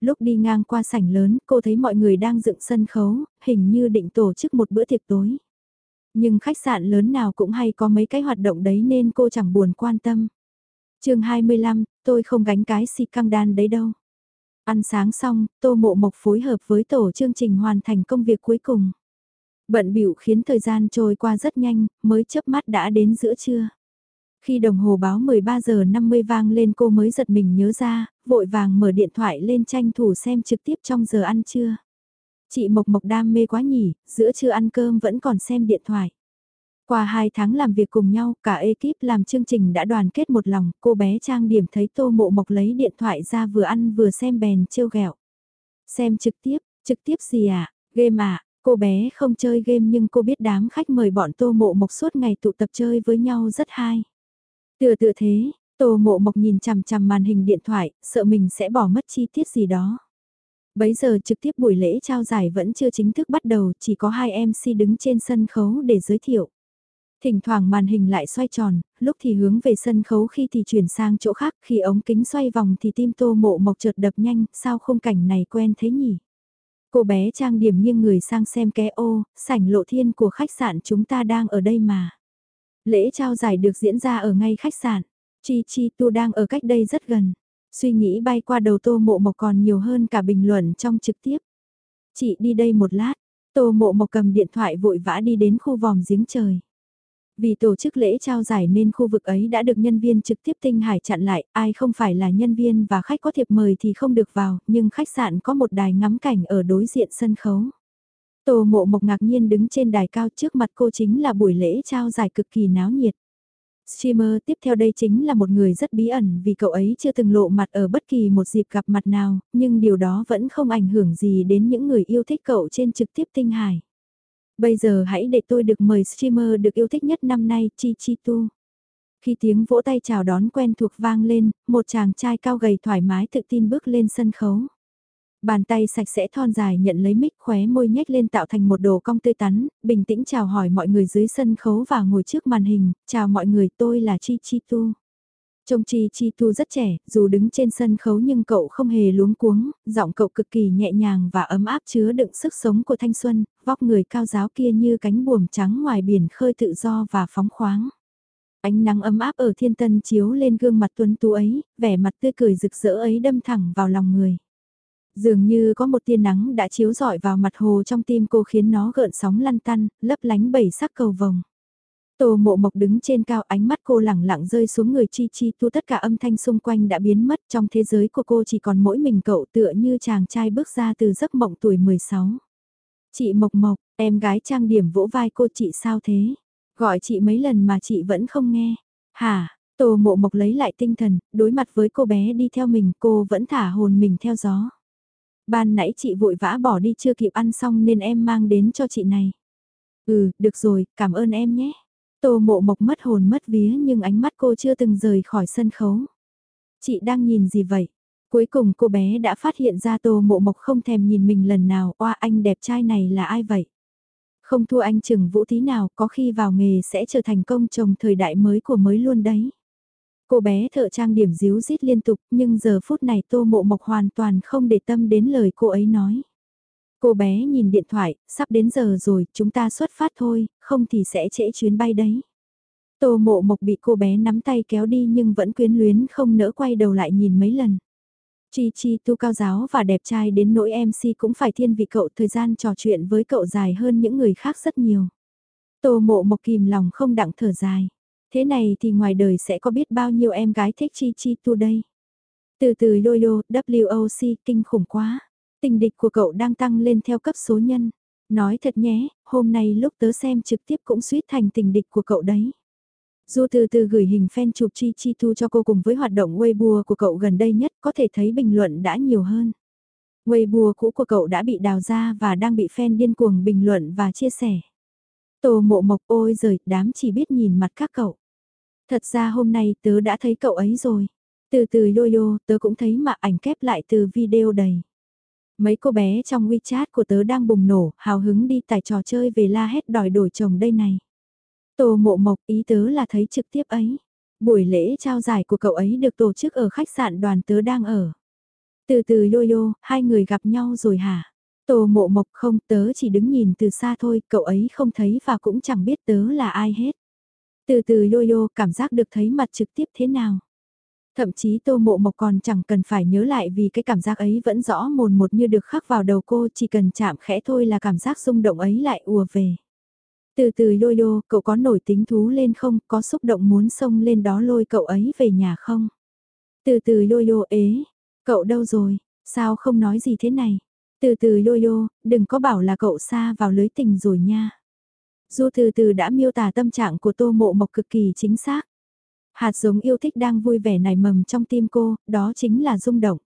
[SPEAKER 1] Lúc đi ngang qua sảnh lớn, cô thấy mọi người đang dựng sân khấu, hình như định tổ chức một bữa tiệc tối. Nhưng khách sạn lớn nào cũng hay có mấy cái hoạt động đấy nên cô chẳng buồn quan tâm. chương 25, tôi không gánh cái xì căng đan đấy đâu. Ăn sáng xong, Tô Mộ Mộc phối hợp với tổ chương trình hoàn thành công việc cuối cùng. Bận biểu khiến thời gian trôi qua rất nhanh, mới chớp mắt đã đến giữa trưa. Khi đồng hồ báo 13 giờ 50 vang lên cô mới giật mình nhớ ra, vội vàng mở điện thoại lên tranh thủ xem trực tiếp trong giờ ăn trưa. Chị Mộc Mộc đam mê quá nhỉ, giữa trưa ăn cơm vẫn còn xem điện thoại. Qua 2 tháng làm việc cùng nhau, cả ekip làm chương trình đã đoàn kết một lòng, cô bé trang điểm thấy Tô Mộ Mộc lấy điện thoại ra vừa ăn vừa xem bèn trêu ghẹo. Xem trực tiếp, trực tiếp gì à, game à, cô bé không chơi game nhưng cô biết đám khách mời bọn Tô Mộ Mộc suốt ngày tụ tập chơi với nhau rất hay. Tựa tựa thế, Tô Mộ Mộc nhìn chằm chằm màn hình điện thoại, sợ mình sẽ bỏ mất chi tiết gì đó. Bấy giờ trực tiếp buổi lễ trao giải vẫn chưa chính thức bắt đầu, chỉ có hai MC đứng trên sân khấu để giới thiệu. Thỉnh thoảng màn hình lại xoay tròn, lúc thì hướng về sân khấu khi thì chuyển sang chỗ khác, khi ống kính xoay vòng thì tim tô mộ mộc chợt đập nhanh, sao khung cảnh này quen thế nhỉ? Cô bé trang điểm nghiêng người sang xem ké ô, sảnh lộ thiên của khách sạn chúng ta đang ở đây mà. Lễ trao giải được diễn ra ở ngay khách sạn, Chi Chi Tu đang ở cách đây rất gần. Suy nghĩ bay qua đầu tô mộ mộc còn nhiều hơn cả bình luận trong trực tiếp. Chị đi đây một lát, tô mộ mộc cầm điện thoại vội vã đi đến khu vòm giếng trời. Vì tổ chức lễ trao giải nên khu vực ấy đã được nhân viên trực tiếp tinh hải chặn lại, ai không phải là nhân viên và khách có thiệp mời thì không được vào, nhưng khách sạn có một đài ngắm cảnh ở đối diện sân khấu. Tô mộ mộc ngạc nhiên đứng trên đài cao trước mặt cô chính là buổi lễ trao giải cực kỳ náo nhiệt. Streamer tiếp theo đây chính là một người rất bí ẩn vì cậu ấy chưa từng lộ mặt ở bất kỳ một dịp gặp mặt nào, nhưng điều đó vẫn không ảnh hưởng gì đến những người yêu thích cậu trên trực tiếp tinh hải. Bây giờ hãy để tôi được mời streamer được yêu thích nhất năm nay, Chi Chi Tu. Khi tiếng vỗ tay chào đón quen thuộc vang lên, một chàng trai cao gầy thoải mái tự tin bước lên sân khấu. Bàn tay sạch sẽ thon dài nhận lấy mic khóe môi nhếch lên tạo thành một đồ cong tươi tắn, bình tĩnh chào hỏi mọi người dưới sân khấu và ngồi trước màn hình, chào mọi người tôi là Chi Chi Tu. Trông Chi Chi Tu rất trẻ, dù đứng trên sân khấu nhưng cậu không hề luống cuống, giọng cậu cực kỳ nhẹ nhàng và ấm áp chứa đựng sức sống của thanh xuân, vóc người cao giáo kia như cánh buồm trắng ngoài biển khơi tự do và phóng khoáng. Ánh nắng ấm áp ở thiên tân chiếu lên gương mặt tuấn tú ấy, vẻ mặt tươi cười rực rỡ ấy đâm thẳng vào lòng người. Dường như có một tia nắng đã chiếu rọi vào mặt hồ trong tim cô khiến nó gợn sóng lăn tăn, lấp lánh bảy sắc cầu vồng. Tô mộ mộc đứng trên cao ánh mắt cô lẳng lặng rơi xuống người chi chi tu tất cả âm thanh xung quanh đã biến mất trong thế giới của cô chỉ còn mỗi mình cậu tựa như chàng trai bước ra từ giấc mộng tuổi 16. Chị mộc mộc, em gái trang điểm vỗ vai cô chị sao thế? Gọi chị mấy lần mà chị vẫn không nghe. Hả, tô mộ mộc lấy lại tinh thần, đối mặt với cô bé đi theo mình cô vẫn thả hồn mình theo gió. Ban nãy chị vội vã bỏ đi chưa kịp ăn xong nên em mang đến cho chị này. Ừ, được rồi, cảm ơn em nhé. Tô mộ mộc mất hồn mất vía nhưng ánh mắt cô chưa từng rời khỏi sân khấu. Chị đang nhìn gì vậy? Cuối cùng cô bé đã phát hiện ra tô mộ mộc không thèm nhìn mình lần nào. Oa anh đẹp trai này là ai vậy? Không thua anh chừng Vũ tí nào có khi vào nghề sẽ trở thành công chồng thời đại mới của mới luôn đấy. Cô bé thợ trang điểm díu dít liên tục nhưng giờ phút này tô mộ mộc hoàn toàn không để tâm đến lời cô ấy nói. Cô bé nhìn điện thoại, sắp đến giờ rồi, chúng ta xuất phát thôi, không thì sẽ trễ chuyến bay đấy. Tô mộ mộc bị cô bé nắm tay kéo đi nhưng vẫn quyến luyến không nỡ quay đầu lại nhìn mấy lần. Chi Chi tu cao giáo và đẹp trai đến nỗi MC cũng phải thiên vị cậu thời gian trò chuyện với cậu dài hơn những người khác rất nhiều. Tô mộ mộc kìm lòng không đặng thở dài. Thế này thì ngoài đời sẽ có biết bao nhiêu em gái thích Chi Chi tu đây. Từ từ lôi lô, WOC, kinh khủng quá tình địch của cậu đang tăng lên theo cấp số nhân. Nói thật nhé, hôm nay lúc tớ xem trực tiếp cũng suýt thành tình địch của cậu đấy. Du từ từ gửi hình fan chụp Chi Chi Tu cho cô cùng với hoạt động Weibo của cậu gần đây nhất có thể thấy bình luận đã nhiều hơn. Weibo cũ của cậu đã bị đào ra và đang bị fan điên cuồng bình luận và chia sẻ. Tô mộ mộc ôi giời, đám chỉ biết nhìn mặt các cậu. Thật ra hôm nay tớ đã thấy cậu ấy rồi. Từ từ Yoyo, tớ cũng thấy mà ảnh kép lại từ video đầy. Mấy cô bé trong WeChat của tớ đang bùng nổ, hào hứng đi tải trò chơi về la hét đòi đổi chồng đây này. Tô mộ mộc ý tớ là thấy trực tiếp ấy. Buổi lễ trao giải của cậu ấy được tổ chức ở khách sạn đoàn tớ đang ở. Từ từ Yoyo, hai người gặp nhau rồi hả? Tô mộ mộc không tớ chỉ đứng nhìn từ xa thôi, cậu ấy không thấy và cũng chẳng biết tớ là ai hết. Từ từ yo yo cảm giác được thấy mặt trực tiếp thế nào. Thậm chí tô mộ mộc còn chẳng cần phải nhớ lại vì cái cảm giác ấy vẫn rõ mồn một như được khắc vào đầu cô chỉ cần chạm khẽ thôi là cảm giác rung động ấy lại ùa về. Từ từ lôi đô, cậu có nổi tính thú lên không, có xúc động muốn xông lên đó lôi cậu ấy về nhà không? Từ từ lôi đô ế, cậu đâu rồi, sao không nói gì thế này? Từ từ lôi đô, đừng có bảo là cậu xa vào lưới tình rồi nha. Du từ từ đã miêu tả tâm trạng của tô mộ mộc cực kỳ chính xác. Hạt giống yêu thích đang vui vẻ nảy mầm trong tim cô, đó chính là rung động.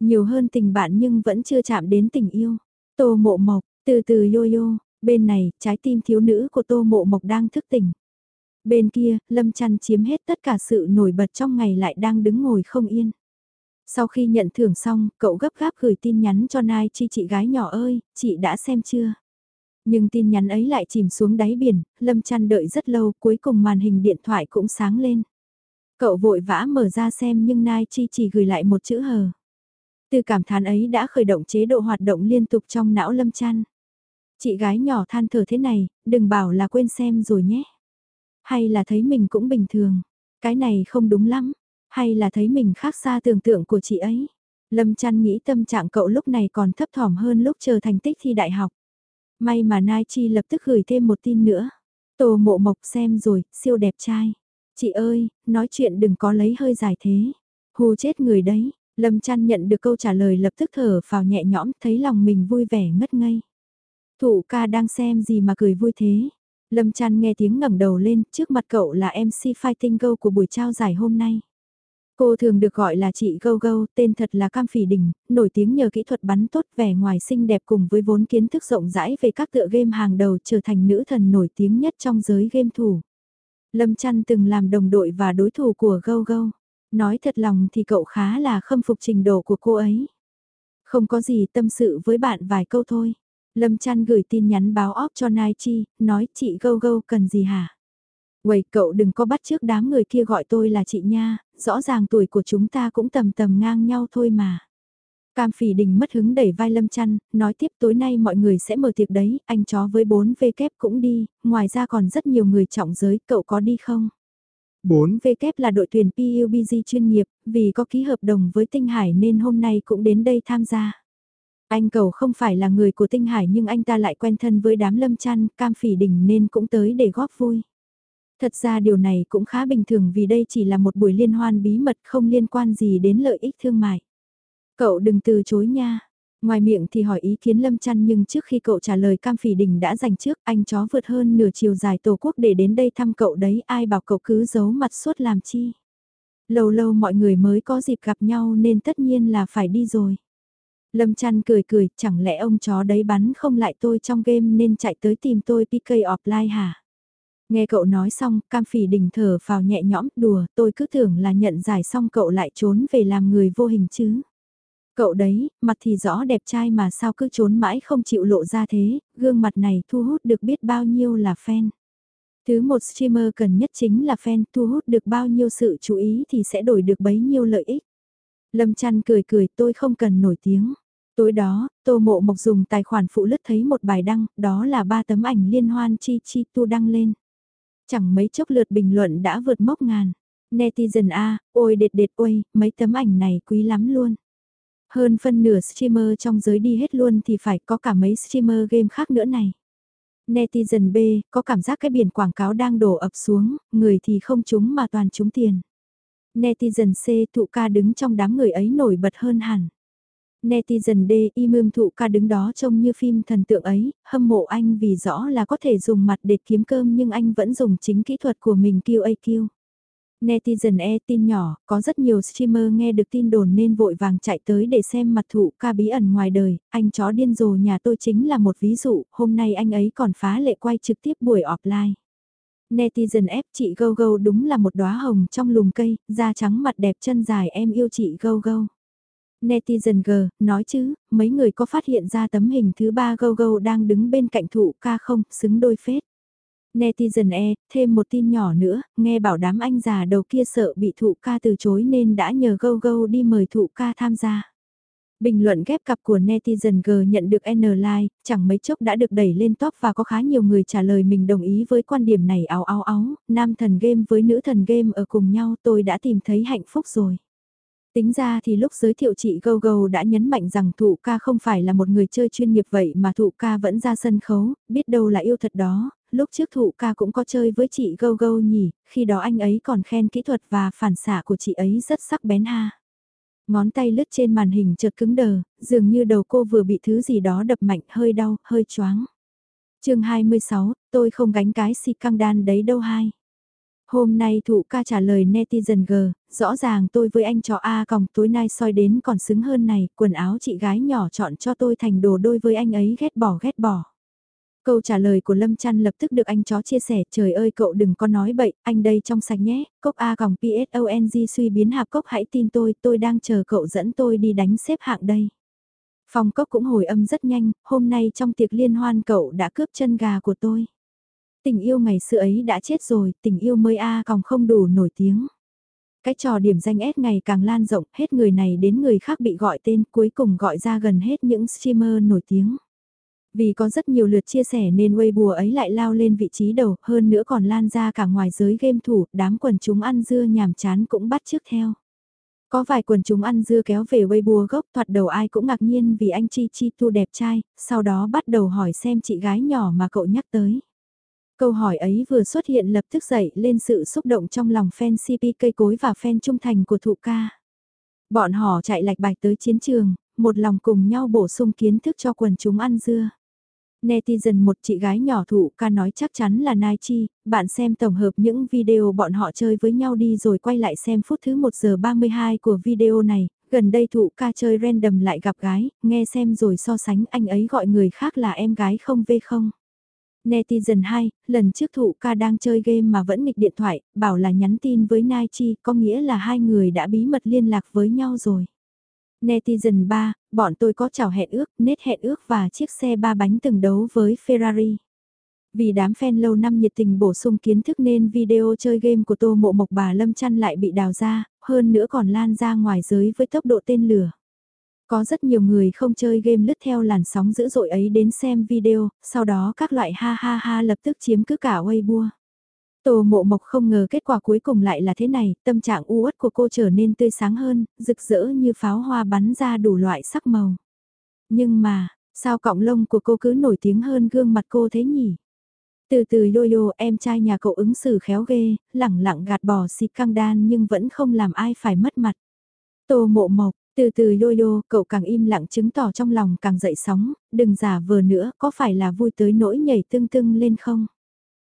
[SPEAKER 1] Nhiều hơn tình bạn nhưng vẫn chưa chạm đến tình yêu. Tô mộ mộc, từ từ yo yo, bên này, trái tim thiếu nữ của tô mộ mộc đang thức tỉnh. Bên kia, Lâm Chăn chiếm hết tất cả sự nổi bật trong ngày lại đang đứng ngồi không yên. Sau khi nhận thưởng xong, cậu gấp gáp gửi tin nhắn cho Nai Chi chị gái nhỏ ơi, chị đã xem chưa? Nhưng tin nhắn ấy lại chìm xuống đáy biển, Lâm trăn đợi rất lâu cuối cùng màn hình điện thoại cũng sáng lên. Cậu vội vã mở ra xem nhưng Nai Chi chỉ gửi lại một chữ hờ. Từ cảm thán ấy đã khởi động chế độ hoạt động liên tục trong não Lâm trăn Chị gái nhỏ than thở thế này, đừng bảo là quên xem rồi nhé. Hay là thấy mình cũng bình thường, cái này không đúng lắm, hay là thấy mình khác xa tưởng tượng của chị ấy. Lâm trăn nghĩ tâm trạng cậu lúc này còn thấp thỏm hơn lúc chờ thành tích thi đại học. May mà Nai Chi lập tức gửi thêm một tin nữa. Tô mộ mộc xem rồi, siêu đẹp trai. Chị ơi, nói chuyện đừng có lấy hơi dài thế. Hù chết người đấy. Lâm chăn nhận được câu trả lời lập tức thở vào nhẹ nhõm thấy lòng mình vui vẻ ngất ngây. Thụ ca đang xem gì mà cười vui thế. Lâm chăn nghe tiếng ngẩng đầu lên, trước mặt cậu là MC Fighting Go của buổi trao giải hôm nay. Cô thường được gọi là chị Gâu Gâu, tên thật là Cam Phỉ Đình, nổi tiếng nhờ kỹ thuật bắn tốt vẻ ngoài xinh đẹp cùng với vốn kiến thức rộng rãi về các tựa game hàng đầu trở thành nữ thần nổi tiếng nhất trong giới game thủ. Lâm Trăn từng làm đồng đội và đối thủ của Gâu Gâu. Nói thật lòng thì cậu khá là khâm phục trình độ của cô ấy. Không có gì tâm sự với bạn vài câu thôi. Lâm Trăn gửi tin nhắn báo óp cho Nai Chi, nói chị Gâu Gâu cần gì hả? Quầy cậu đừng có bắt trước đám người kia gọi tôi là chị nha, rõ ràng tuổi của chúng ta cũng tầm tầm ngang nhau thôi mà. Cam phỉ đình mất hứng đẩy vai lâm chăn, nói tiếp tối nay mọi người sẽ mở tiệc đấy, anh chó với 4 V kép cũng đi, ngoài ra còn rất nhiều người trọng giới, cậu có đi không? 4 V kép là đội tuyển PUBG chuyên nghiệp, vì có ký hợp đồng với Tinh Hải nên hôm nay cũng đến đây tham gia. Anh cầu không phải là người của Tinh Hải nhưng anh ta lại quen thân với đám lâm chăn, cam phỉ đình nên cũng tới để góp vui. Thật ra điều này cũng khá bình thường vì đây chỉ là một buổi liên hoan bí mật không liên quan gì đến lợi ích thương mại. Cậu đừng từ chối nha. Ngoài miệng thì hỏi ý kiến Lâm Chăn nhưng trước khi cậu trả lời Cam Phỉ Đình đã dành trước anh chó vượt hơn nửa chiều dài tổ quốc để đến đây thăm cậu đấy ai bảo cậu cứ giấu mặt suốt làm chi. Lâu lâu mọi người mới có dịp gặp nhau nên tất nhiên là phải đi rồi. Lâm Chăn cười cười, chẳng lẽ ông chó đấy bắn không lại tôi trong game nên chạy tới tìm tôi PK offline hả? Nghe cậu nói xong, cam phỉ đình thở vào nhẹ nhõm, đùa, tôi cứ tưởng là nhận giải xong cậu lại trốn về làm người vô hình chứ. Cậu đấy, mặt thì rõ đẹp trai mà sao cứ trốn mãi không chịu lộ ra thế, gương mặt này thu hút được biết bao nhiêu là fan. Thứ một streamer cần nhất chính là fan thu hút được bao nhiêu sự chú ý thì sẽ đổi được bấy nhiêu lợi ích. Lâm chăn cười cười tôi không cần nổi tiếng. Tối đó, Tô Mộ Mộc dùng tài khoản phụ lướt thấy một bài đăng, đó là ba tấm ảnh liên hoan chi chi tu đăng lên. Chẳng mấy chốc lượt bình luận đã vượt mốc ngàn. Netizen A, ôi đệt đệt ôi, mấy tấm ảnh này quý lắm luôn. Hơn phân nửa streamer trong giới đi hết luôn thì phải có cả mấy streamer game khác nữa này. Netizen B, có cảm giác cái biển quảng cáo đang đổ ập xuống, người thì không trúng mà toàn trúng tiền. Netizen C thụ ca đứng trong đám người ấy nổi bật hơn hẳn. Netizen D y mương thụ ca đứng đó trông như phim thần tượng ấy, hâm mộ anh vì rõ là có thể dùng mặt để kiếm cơm nhưng anh vẫn dùng chính kỹ thuật của mình QAQ. Netizen E tin nhỏ, có rất nhiều streamer nghe được tin đồn nên vội vàng chạy tới để xem mặt thụ ca bí ẩn ngoài đời, anh chó điên rồ nhà tôi chính là một ví dụ, hôm nay anh ấy còn phá lệ quay trực tiếp buổi offline. Netizen F chị gâu gâu đúng là một đóa hồng trong lùm cây, da trắng mặt đẹp chân dài em yêu chị gâu gâu. Netizen G, nói chứ, mấy người có phát hiện ra tấm hình thứ ba Gogo đang đứng bên cạnh thụ ca không, xứng đôi phết. Netizen E, thêm một tin nhỏ nữa, nghe bảo đám anh già đầu kia sợ bị thụ ca từ chối nên đã nhờ Gogo đi mời thụ ca tham gia. Bình luận ghép cặp của Netizen G nhận được N like, chẳng mấy chốc đã được đẩy lên top và có khá nhiều người trả lời mình đồng ý với quan điểm này áo áo áo, nam thần game với nữ thần game ở cùng nhau tôi đã tìm thấy hạnh phúc rồi. Tính ra thì lúc giới thiệu chị Gâu Gâu đã nhấn mạnh rằng thụ ca không phải là một người chơi chuyên nghiệp vậy mà thụ ca vẫn ra sân khấu, biết đâu là yêu thật đó, lúc trước thụ ca cũng có chơi với chị Gâu Gâu nhỉ, khi đó anh ấy còn khen kỹ thuật và phản xạ của chị ấy rất sắc bén ha. Ngón tay lướt trên màn hình chợt cứng đờ, dường như đầu cô vừa bị thứ gì đó đập mạnh hơi đau, hơi choáng. chương 26, tôi không gánh cái si căng đan đấy đâu hai. Hôm nay thụ ca trả lời netizen G, rõ ràng tôi với anh chó A còng tối nay soi đến còn xứng hơn này, quần áo chị gái nhỏ chọn cho tôi thành đồ đôi với anh ấy ghét bỏ ghét bỏ. Câu trả lời của Lâm Trăn lập tức được anh chó chia sẻ, trời ơi cậu đừng có nói bậy, anh đây trong sạch nhé, cốc A còng PSONG suy biến hạp cốc hãy tin tôi, tôi đang chờ cậu dẫn tôi đi đánh xếp hạng đây. Phòng cốc cũng hồi âm rất nhanh, hôm nay trong tiệc liên hoan cậu đã cướp chân gà của tôi. Tình yêu ngày xưa ấy đã chết rồi, tình yêu mới A còn không đủ nổi tiếng. Cái trò điểm danh S ngày càng lan rộng, hết người này đến người khác bị gọi tên, cuối cùng gọi ra gần hết những streamer nổi tiếng. Vì có rất nhiều lượt chia sẻ nên Weibo ấy lại lao lên vị trí đầu, hơn nữa còn lan ra cả ngoài giới game thủ, đám quần chúng ăn dưa nhàm chán cũng bắt trước theo. Có vài quần chúng ăn dưa kéo về Weibo gốc thoạt đầu ai cũng ngạc nhiên vì anh Chi Chi Tu đẹp trai, sau đó bắt đầu hỏi xem chị gái nhỏ mà cậu nhắc tới. Câu hỏi ấy vừa xuất hiện lập tức dậy lên sự xúc động trong lòng fan CP cây cối và fan trung thành của thụ ca. Bọn họ chạy lạch bạch tới chiến trường, một lòng cùng nhau bổ sung kiến thức cho quần chúng ăn dưa. Netizen một chị gái nhỏ thụ ca nói chắc chắn là Nai Chi, bạn xem tổng hợp những video bọn họ chơi với nhau đi rồi quay lại xem phút thứ 1 giờ 32 của video này, gần đây thụ ca chơi random lại gặp gái, nghe xem rồi so sánh anh ấy gọi người khác là em gái không v không. Netizen 2, lần trước thụ ca đang chơi game mà vẫn nghịch điện thoại, bảo là nhắn tin với Nai Chi, có nghĩa là hai người đã bí mật liên lạc với nhau rồi. Netizen 3, bọn tôi có chào hẹn ước, nết hẹn ước và chiếc xe ba bánh từng đấu với Ferrari. Vì đám fan lâu năm nhiệt tình bổ sung kiến thức nên video chơi game của Tô Mộ Mộc bà Lâm Chăn lại bị đào ra, hơn nữa còn lan ra ngoài giới với tốc độ tên lửa. Có rất nhiều người không chơi game lướt theo làn sóng dữ dội ấy đến xem video, sau đó các loại ha ha ha lập tức chiếm cứ cả Weibo. Tô mộ mộc không ngờ kết quả cuối cùng lại là thế này, tâm trạng u uất của cô trở nên tươi sáng hơn, rực rỡ như pháo hoa bắn ra đủ loại sắc màu. Nhưng mà, sao cọng lông của cô cứ nổi tiếng hơn gương mặt cô thế nhỉ? Từ từ yo yo em trai nhà cậu ứng xử khéo ghê, lẳng lặng gạt bỏ xịt căng đan nhưng vẫn không làm ai phải mất mặt. Tô mộ mộc, từ từ yo đô cậu càng im lặng chứng tỏ trong lòng càng dậy sóng, đừng giả vờ nữa, có phải là vui tới nỗi nhảy tưng tưng lên không?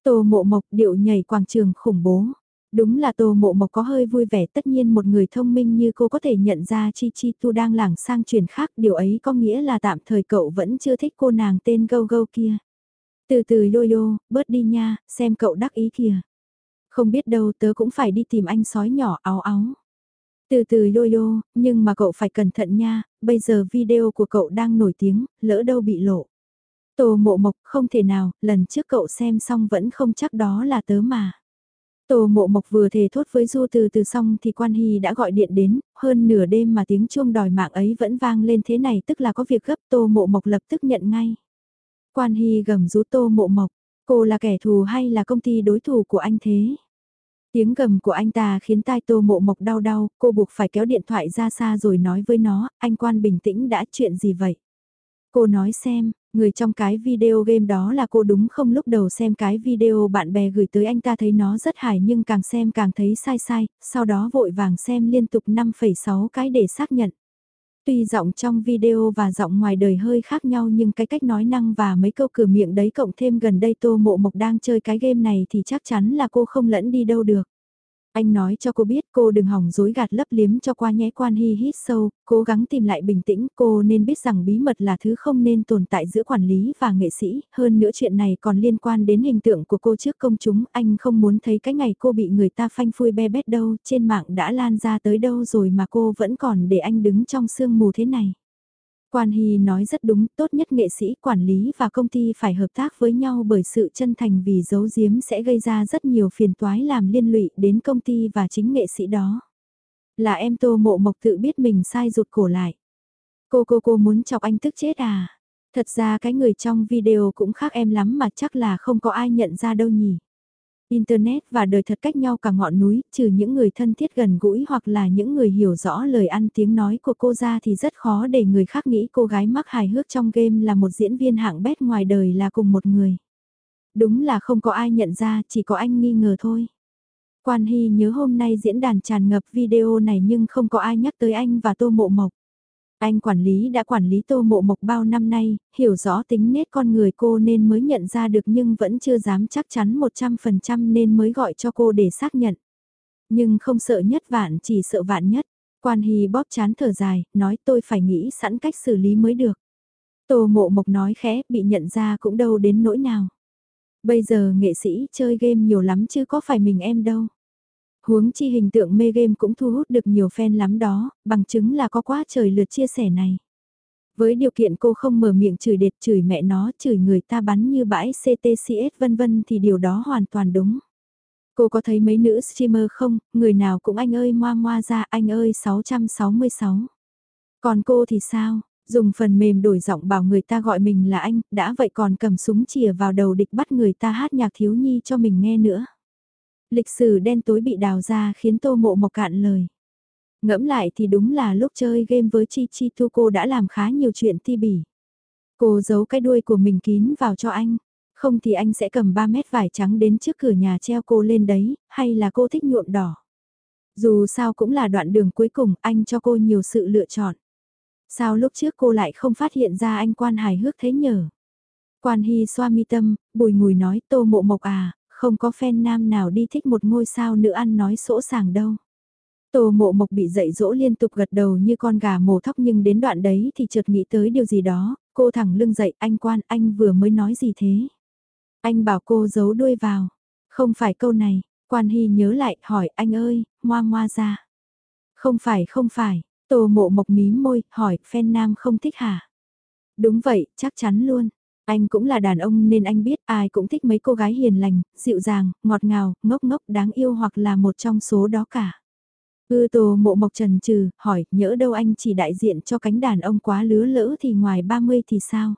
[SPEAKER 1] Tô mộ mộc điệu nhảy quảng trường khủng bố. Đúng là tô mộ mộc có hơi vui vẻ tất nhiên một người thông minh như cô có thể nhận ra Chi Chi Tu đang lảng sang chuyển khác điều ấy có nghĩa là tạm thời cậu vẫn chưa thích cô nàng tên Gâu Gâu kia. Từ từ yo đô bớt đi nha, xem cậu đắc ý kìa. Không biết đâu tớ cũng phải đi tìm anh sói nhỏ áo áo. Từ từ đôi yo, nhưng mà cậu phải cẩn thận nha, bây giờ video của cậu đang nổi tiếng, lỡ đâu bị lộ. Tô mộ mộc không thể nào, lần trước cậu xem xong vẫn không chắc đó là tớ mà. Tô mộ mộc vừa thề thốt với Du từ từ xong thì quan hy đã gọi điện đến, hơn nửa đêm mà tiếng chuông đòi mạng ấy vẫn vang lên thế này tức là có việc gấp tô mộ mộc lập tức nhận ngay. Quan hy gầm rú tô mộ mộc, cô là kẻ thù hay là công ty đối thủ của anh thế? Tiếng gầm của anh ta khiến tai tô mộ mộc đau đau, cô buộc phải kéo điện thoại ra xa rồi nói với nó, anh quan bình tĩnh đã chuyện gì vậy? Cô nói xem, người trong cái video game đó là cô đúng không lúc đầu xem cái video bạn bè gửi tới anh ta thấy nó rất hài nhưng càng xem càng thấy sai sai, sau đó vội vàng xem liên tục 5,6 cái để xác nhận. Tuy giọng trong video và giọng ngoài đời hơi khác nhau nhưng cái cách nói năng và mấy câu cửa miệng đấy cộng thêm gần đây Tô Mộ Mộc đang chơi cái game này thì chắc chắn là cô không lẫn đi đâu được. Anh nói cho cô biết cô đừng hỏng dối gạt lấp liếm cho qua nhé quan hy hít sâu, cố gắng tìm lại bình tĩnh, cô nên biết rằng bí mật là thứ không nên tồn tại giữa quản lý và nghệ sĩ, hơn nữa chuyện này còn liên quan đến hình tượng của cô trước công chúng, anh không muốn thấy cái ngày cô bị người ta phanh phui be bét đâu, trên mạng đã lan ra tới đâu rồi mà cô vẫn còn để anh đứng trong sương mù thế này. Quan Hy nói rất đúng, tốt nhất nghệ sĩ, quản lý và công ty phải hợp tác với nhau bởi sự chân thành vì giấu giếm sẽ gây ra rất nhiều phiền toái làm liên lụy đến công ty và chính nghệ sĩ đó. Là em Tô Mộ Mộc tự biết mình sai rụt cổ lại. Cô cô cô muốn chọc anh tức chết à? Thật ra cái người trong video cũng khác em lắm mà chắc là không có ai nhận ra đâu nhỉ. Internet và đời thật cách nhau cả ngọn núi, trừ những người thân thiết gần gũi hoặc là những người hiểu rõ lời ăn tiếng nói của cô ra thì rất khó để người khác nghĩ cô gái mắc hài hước trong game là một diễn viên hạng bét ngoài đời là cùng một người. Đúng là không có ai nhận ra, chỉ có anh nghi ngờ thôi. Quan Hy nhớ hôm nay diễn đàn tràn ngập video này nhưng không có ai nhắc tới anh và Tô Mộ Mộc. Anh quản lý đã quản lý tô mộ mộc bao năm nay, hiểu rõ tính nết con người cô nên mới nhận ra được nhưng vẫn chưa dám chắc chắn 100% nên mới gọi cho cô để xác nhận. Nhưng không sợ nhất vạn chỉ sợ vạn nhất. Quan Hy bóp chán thở dài, nói tôi phải nghĩ sẵn cách xử lý mới được. Tô mộ mộc nói khẽ, bị nhận ra cũng đâu đến nỗi nào. Bây giờ nghệ sĩ chơi game nhiều lắm chứ có phải mình em đâu. Huống chi hình tượng mê game cũng thu hút được nhiều fan lắm đó, bằng chứng là có quá trời lượt chia sẻ này. Với điều kiện cô không mở miệng chửi đệt chửi mẹ nó, chửi người ta bắn như bãi CTCS vân vân thì điều đó hoàn toàn đúng. Cô có thấy mấy nữ streamer không, người nào cũng anh ơi moa moa ra anh ơi 666. Còn cô thì sao, dùng phần mềm đổi giọng bảo người ta gọi mình là anh, đã vậy còn cầm súng chìa vào đầu địch bắt người ta hát nhạc thiếu nhi cho mình nghe nữa. Lịch sử đen tối bị đào ra khiến tô mộ mộc cạn lời. Ngẫm lại thì đúng là lúc chơi game với Chi Chi Tu cô đã làm khá nhiều chuyện ti bỉ. Cô giấu cái đuôi của mình kín vào cho anh. Không thì anh sẽ cầm 3 mét vải trắng đến trước cửa nhà treo cô lên đấy, hay là cô thích nhuộm đỏ. Dù sao cũng là đoạn đường cuối cùng anh cho cô nhiều sự lựa chọn. Sao lúc trước cô lại không phát hiện ra anh quan hài hước thế nhở? Quan Hy xoa mi tâm, bùi ngùi nói tô mộ mộc à, không có fan nam nào đi thích một ngôi sao nữ ăn nói sỗ sàng đâu. Tô mộ mộc bị dạy dỗ liên tục gật đầu như con gà mổ thóc nhưng đến đoạn đấy thì chợt nghĩ tới điều gì đó, cô thẳng lưng dậy anh quan anh vừa mới nói gì thế. Anh bảo cô giấu đuôi vào, không phải câu này, quan hy nhớ lại hỏi anh ơi, moa moa ra. Không phải không phải, tô mộ mộc mí môi, hỏi fan nam không thích hả? Đúng vậy, chắc chắn luôn. Anh cũng là đàn ông nên anh biết ai cũng thích mấy cô gái hiền lành, dịu dàng, ngọt ngào, ngốc ngốc đáng yêu hoặc là một trong số đó cả. Ư tô mộ mộc trần trừ, hỏi, nhỡ đâu anh chỉ đại diện cho cánh đàn ông quá lứa lỡ thì ngoài 30 thì sao?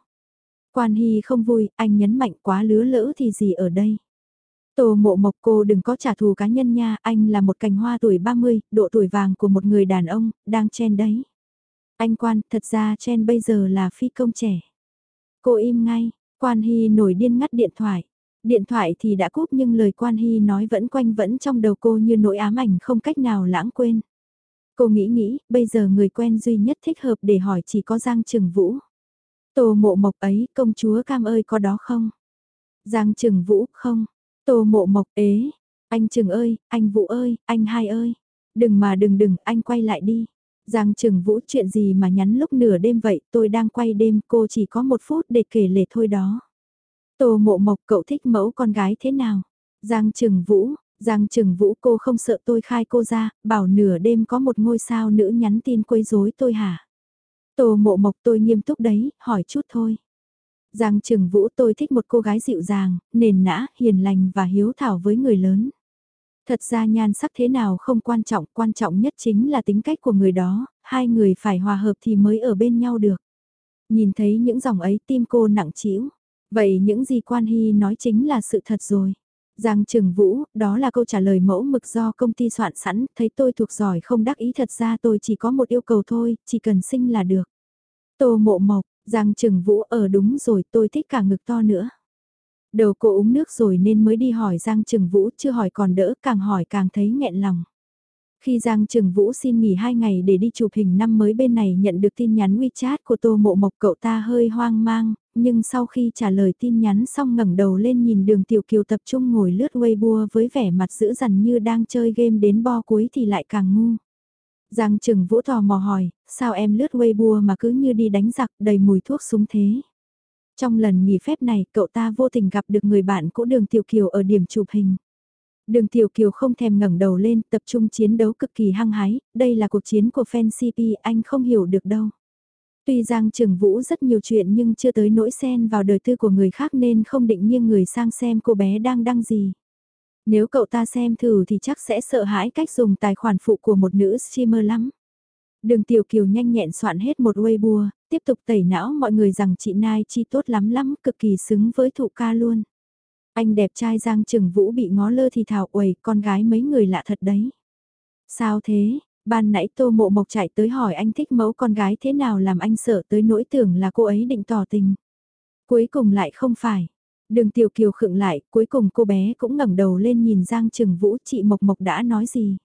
[SPEAKER 1] Quan Hy không vui, anh nhấn mạnh quá lứa lỡ thì gì ở đây? Tô mộ mộc cô đừng có trả thù cá nhân nha, anh là một cành hoa tuổi 30, độ tuổi vàng của một người đàn ông, đang chen đấy. Anh quan, thật ra chen bây giờ là phi công trẻ. Cô im ngay, Quan Hy nổi điên ngắt điện thoại. Điện thoại thì đã cúp nhưng lời Quan Hy nói vẫn quanh vẫn trong đầu cô như nỗi ám ảnh không cách nào lãng quên. Cô nghĩ nghĩ, bây giờ người quen duy nhất thích hợp để hỏi chỉ có Giang Trừng Vũ. tô mộ mộc ấy, công chúa cam ơi có đó không? Giang Trừng Vũ, không. tô mộ mộc ế. Anh Trừng ơi, anh Vũ ơi, anh hai ơi. Đừng mà đừng đừng, anh quay lại đi. Giang Trừng Vũ chuyện gì mà nhắn lúc nửa đêm vậy, tôi đang quay đêm, cô chỉ có một phút để kể lể thôi đó. Tô mộ mộc cậu thích mẫu con gái thế nào? Giang Trừng Vũ, Giang Trừng Vũ cô không sợ tôi khai cô ra, bảo nửa đêm có một ngôi sao nữ nhắn tin quấy rối tôi hả? Tô mộ mộc tôi nghiêm túc đấy, hỏi chút thôi. Giang Trừng Vũ tôi thích một cô gái dịu dàng, nền nã, hiền lành và hiếu thảo với người lớn. Thật ra nhan sắc thế nào không quan trọng, quan trọng nhất chính là tính cách của người đó, hai người phải hòa hợp thì mới ở bên nhau được. Nhìn thấy những dòng ấy tim cô nặng trĩu. Vậy những gì Quan Hy nói chính là sự thật rồi. Giang Trừng Vũ, đó là câu trả lời mẫu mực do công ty soạn sẵn, thấy tôi thuộc giỏi không đắc ý thật ra tôi chỉ có một yêu cầu thôi, chỉ cần sinh là được. Tô mộ mộc, Giang Trừng Vũ ở đúng rồi tôi thích cả ngực to nữa. Đầu cô uống nước rồi nên mới đi hỏi Giang Trừng Vũ, chưa hỏi còn đỡ, càng hỏi càng thấy nghẹn lòng. Khi Giang Trừng Vũ xin nghỉ 2 ngày để đi chụp hình năm mới bên này nhận được tin nhắn WeChat của Tô Mộ Mộc cậu ta hơi hoang mang, nhưng sau khi trả lời tin nhắn xong ngẩng đầu lên nhìn đường Tiểu Kiều tập trung ngồi lướt Weibo với vẻ mặt dữ dằn như đang chơi game đến bo cuối thì lại càng ngu. Giang Trừng Vũ tò mò hỏi, sao em lướt Weibo mà cứ như đi đánh giặc đầy mùi thuốc súng thế? Trong lần nghỉ phép này, cậu ta vô tình gặp được người bạn cũ đường Tiểu Kiều ở điểm chụp hình. Đường Tiểu Kiều không thèm ngẩng đầu lên, tập trung chiến đấu cực kỳ hăng hái, đây là cuộc chiến của fan CP, anh không hiểu được đâu. Tuy Giang Trường Vũ rất nhiều chuyện nhưng chưa tới nỗi xen vào đời tư của người khác nên không định nghiêng người sang xem cô bé đang đăng gì. Nếu cậu ta xem thử thì chắc sẽ sợ hãi cách dùng tài khoản phụ của một nữ streamer lắm. Đường Tiểu Kiều nhanh nhẹn soạn hết một Weibo, tiếp tục tẩy não mọi người rằng chị Nai Chi tốt lắm lắm, cực kỳ xứng với thụ ca luôn. Anh đẹp trai Giang Trừng Vũ bị ngó lơ thì thảo uầy, con gái mấy người lạ thật đấy. Sao thế, ban nãy Tô Mộ Mộc chạy tới hỏi anh thích mẫu con gái thế nào làm anh sợ tới nỗi tưởng là cô ấy định tỏ tình. Cuối cùng lại không phải. Đường Tiểu Kiều khựng lại, cuối cùng cô bé cũng ngẩng đầu lên nhìn Giang Trừng Vũ chị Mộc Mộc đã nói gì.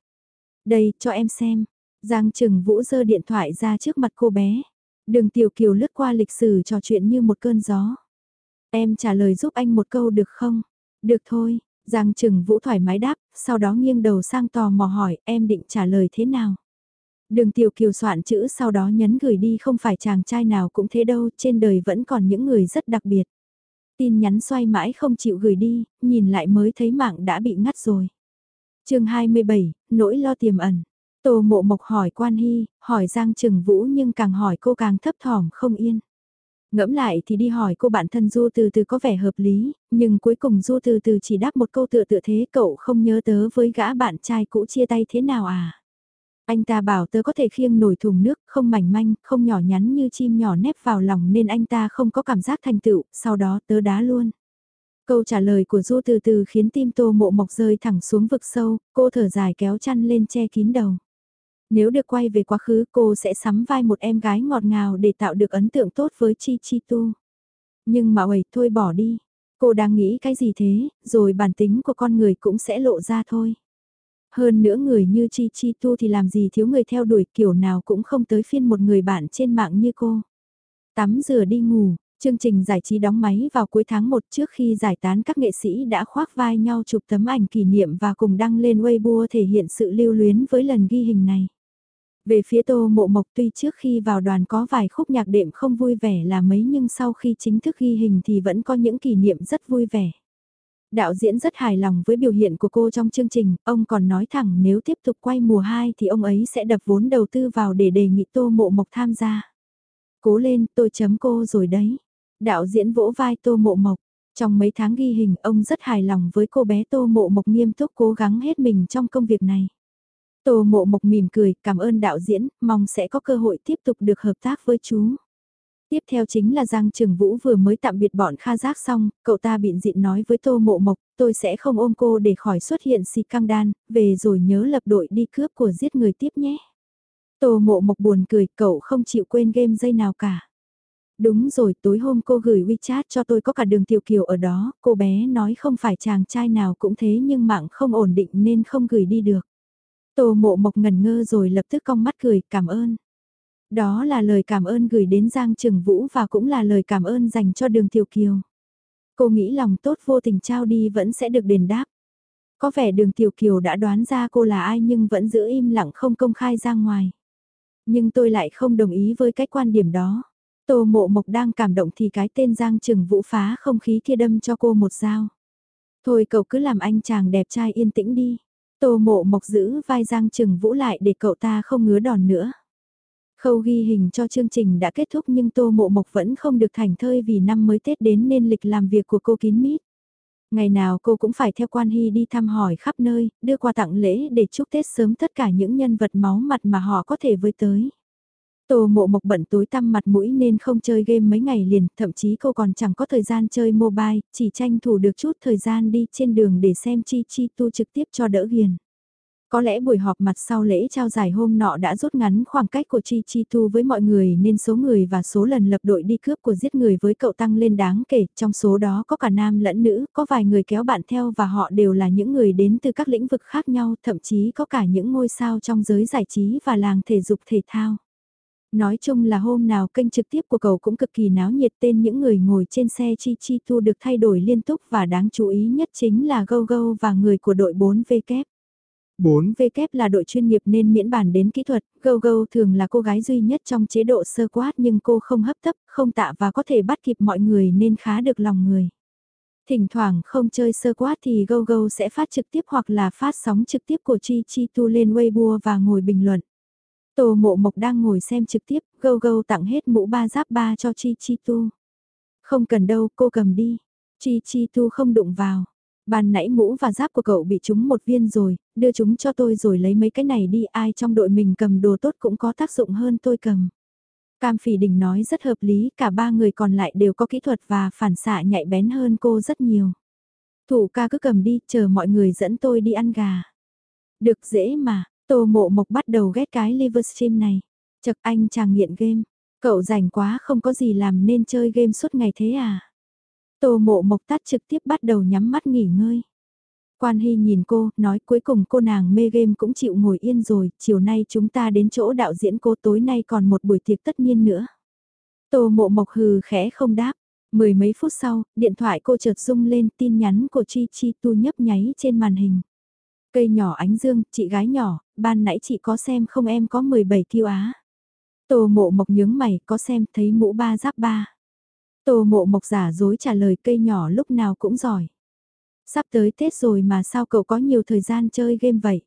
[SPEAKER 1] Đây, cho em xem. Giang Trừng Vũ giơ điện thoại ra trước mặt cô bé. Đường Tiểu Kiều lướt qua lịch sử trò chuyện như một cơn gió. Em trả lời giúp anh một câu được không? Được thôi, Giang Trừng Vũ thoải mái đáp, sau đó nghiêng đầu sang tò mò hỏi em định trả lời thế nào? Đường Tiểu Kiều soạn chữ sau đó nhấn gửi đi không phải chàng trai nào cũng thế đâu, trên đời vẫn còn những người rất đặc biệt. Tin nhắn xoay mãi không chịu gửi đi, nhìn lại mới thấy mạng đã bị ngắt rồi. chương 27, nỗi lo tiềm ẩn. Tô mộ mộc hỏi quan hy, hỏi Giang Trừng Vũ nhưng càng hỏi cô càng thấp thỏm không yên. Ngẫm lại thì đi hỏi cô bạn thân Du từ từ có vẻ hợp lý, nhưng cuối cùng Du từ từ chỉ đáp một câu tựa tựa thế cậu không nhớ tớ với gã bạn trai cũ chia tay thế nào à. Anh ta bảo tớ có thể khiêng nổi thùng nước, không mảnh manh, không nhỏ nhắn như chim nhỏ nép vào lòng nên anh ta không có cảm giác thành tựu, sau đó tớ đá luôn. Câu trả lời của Du từ từ khiến tim tô mộ mộc rơi thẳng xuống vực sâu, cô thở dài kéo chăn lên che kín đầu. Nếu được quay về quá khứ cô sẽ sắm vai một em gái ngọt ngào để tạo được ấn tượng tốt với Chi Chi Tu. Nhưng mà ơi, thôi bỏ đi. Cô đang nghĩ cái gì thế, rồi bản tính của con người cũng sẽ lộ ra thôi. Hơn nữa người như Chi Chi Tu thì làm gì thiếu người theo đuổi kiểu nào cũng không tới phiên một người bạn trên mạng như cô. Tắm rửa đi ngủ, chương trình giải trí đóng máy vào cuối tháng 1 trước khi giải tán các nghệ sĩ đã khoác vai nhau chụp tấm ảnh kỷ niệm và cùng đăng lên Weibo thể hiện sự lưu luyến với lần ghi hình này. Về phía Tô Mộ Mộc tuy trước khi vào đoàn có vài khúc nhạc đệm không vui vẻ là mấy nhưng sau khi chính thức ghi hình thì vẫn có những kỷ niệm rất vui vẻ. Đạo diễn rất hài lòng với biểu hiện của cô trong chương trình, ông còn nói thẳng nếu tiếp tục quay mùa 2 thì ông ấy sẽ đập vốn đầu tư vào để đề nghị Tô Mộ Mộc tham gia. Cố lên, tôi chấm cô rồi đấy. Đạo diễn vỗ vai Tô Mộ Mộc. Trong mấy tháng ghi hình, ông rất hài lòng với cô bé Tô Mộ Mộc nghiêm túc cố gắng hết mình trong công việc này. Tô Mộ Mộc mỉm cười, cảm ơn đạo diễn, mong sẽ có cơ hội tiếp tục được hợp tác với chú. Tiếp theo chính là Giang Trường Vũ vừa mới tạm biệt bọn Kha Giác xong, cậu ta biện dịn nói với Tô Mộ Mộc, tôi sẽ không ôm cô để khỏi xuất hiện si căng đan, về rồi nhớ lập đội đi cướp của giết người tiếp nhé. Tô Mộ Mộc buồn cười, cậu không chịu quên game dây nào cả. Đúng rồi, tối hôm cô gửi WeChat cho tôi có cả đường tiểu kiều ở đó, cô bé nói không phải chàng trai nào cũng thế nhưng mạng không ổn định nên không gửi đi được. Tô mộ mộc ngần ngơ rồi lập tức cong mắt cười, cảm ơn. Đó là lời cảm ơn gửi đến Giang Trường Vũ và cũng là lời cảm ơn dành cho đường Tiểu Kiều. Cô nghĩ lòng tốt vô tình trao đi vẫn sẽ được đền đáp. Có vẻ đường Tiểu Kiều đã đoán ra cô là ai nhưng vẫn giữ im lặng không công khai ra ngoài. Nhưng tôi lại không đồng ý với cái quan điểm đó. Tô mộ mộc đang cảm động thì cái tên Giang Trường Vũ phá không khí kia đâm cho cô một dao. Thôi cậu cứ làm anh chàng đẹp trai yên tĩnh đi. Tô mộ mộc giữ vai Giang Trừng Vũ lại để cậu ta không ngứa đòn nữa. Khâu ghi hình cho chương trình đã kết thúc nhưng Tô Mộ Mộc vẫn không được thành thơi vì năm mới Tết đến nên lịch làm việc của cô kín mít. Ngày nào cô cũng phải theo quan hy đi thăm hỏi khắp nơi, đưa quà tặng lễ để chúc Tết sớm tất cả những nhân vật máu mặt mà họ có thể với tới. Tô mộ mộc bận tối tăm mặt mũi nên không chơi game mấy ngày liền, thậm chí cô còn chẳng có thời gian chơi mobile, chỉ tranh thủ được chút thời gian đi trên đường để xem Chi Chi tu trực tiếp cho đỡ hiền. Có lẽ buổi họp mặt sau lễ trao giải hôm nọ đã rút ngắn khoảng cách của Chi Chi Tu với mọi người nên số người và số lần lập đội đi cướp của giết người với cậu tăng lên đáng kể, trong số đó có cả nam lẫn nữ, có vài người kéo bạn theo và họ đều là những người đến từ các lĩnh vực khác nhau, thậm chí có cả những ngôi sao trong giới giải trí và làng thể dục thể thao. Nói chung là hôm nào kênh trực tiếp của cậu cũng cực kỳ náo nhiệt tên những người ngồi trên xe Chi Chi Tu được thay đổi liên tục và đáng chú ý nhất chính là Go Go và người của đội 4V 4V là đội chuyên nghiệp nên miễn bàn đến kỹ thuật, Go Go thường là cô gái duy nhất trong chế độ sơ quát nhưng cô không hấp tấp, không tạ và có thể bắt kịp mọi người nên khá được lòng người. Thỉnh thoảng không chơi sơ quát thì Go Go sẽ phát trực tiếp hoặc là phát sóng trực tiếp của Chi Chi Tu lên Weibo và ngồi bình luận. Tô mộ mộc đang ngồi xem trực tiếp, gâu gâu tặng hết mũ ba giáp ba cho Chi Chi Tu. Không cần đâu, cô cầm đi. Chi Chi Tu không đụng vào. Ban nãy mũ và giáp của cậu bị trúng một viên rồi, đưa chúng cho tôi rồi lấy mấy cái này đi, ai trong đội mình cầm đồ tốt cũng có tác dụng hơn tôi cầm. Cam Phỉ Đình nói rất hợp lý, cả ba người còn lại đều có kỹ thuật và phản xạ nhạy bén hơn cô rất nhiều. Thủ ca cứ cầm đi, chờ mọi người dẫn tôi đi ăn gà. Được dễ mà, Tô mộ mộc bắt đầu ghét cái Livestream này. Chật anh chàng nghiện game. Cậu rảnh quá không có gì làm nên chơi game suốt ngày thế à? Tô mộ mộc tắt trực tiếp bắt đầu nhắm mắt nghỉ ngơi. Quan Hy nhìn cô, nói cuối cùng cô nàng mê game cũng chịu ngồi yên rồi, chiều nay chúng ta đến chỗ đạo diễn cô tối nay còn một buổi tiệc tất nhiên nữa. Tô mộ mộc hừ khẽ không đáp, mười mấy phút sau, điện thoại cô chợt rung lên tin nhắn của Chi Chi tu nhấp nháy trên màn hình. Cây nhỏ ánh dương, chị gái nhỏ, ban nãy chị có xem không em có 17 kiêu á. Tô mộ mộc nhướng mày, có xem thấy mũ ba giáp ba. Tô mộ mộc giả dối trả lời cây nhỏ lúc nào cũng giỏi. Sắp tới Tết rồi mà sao cậu có nhiều thời gian chơi game vậy?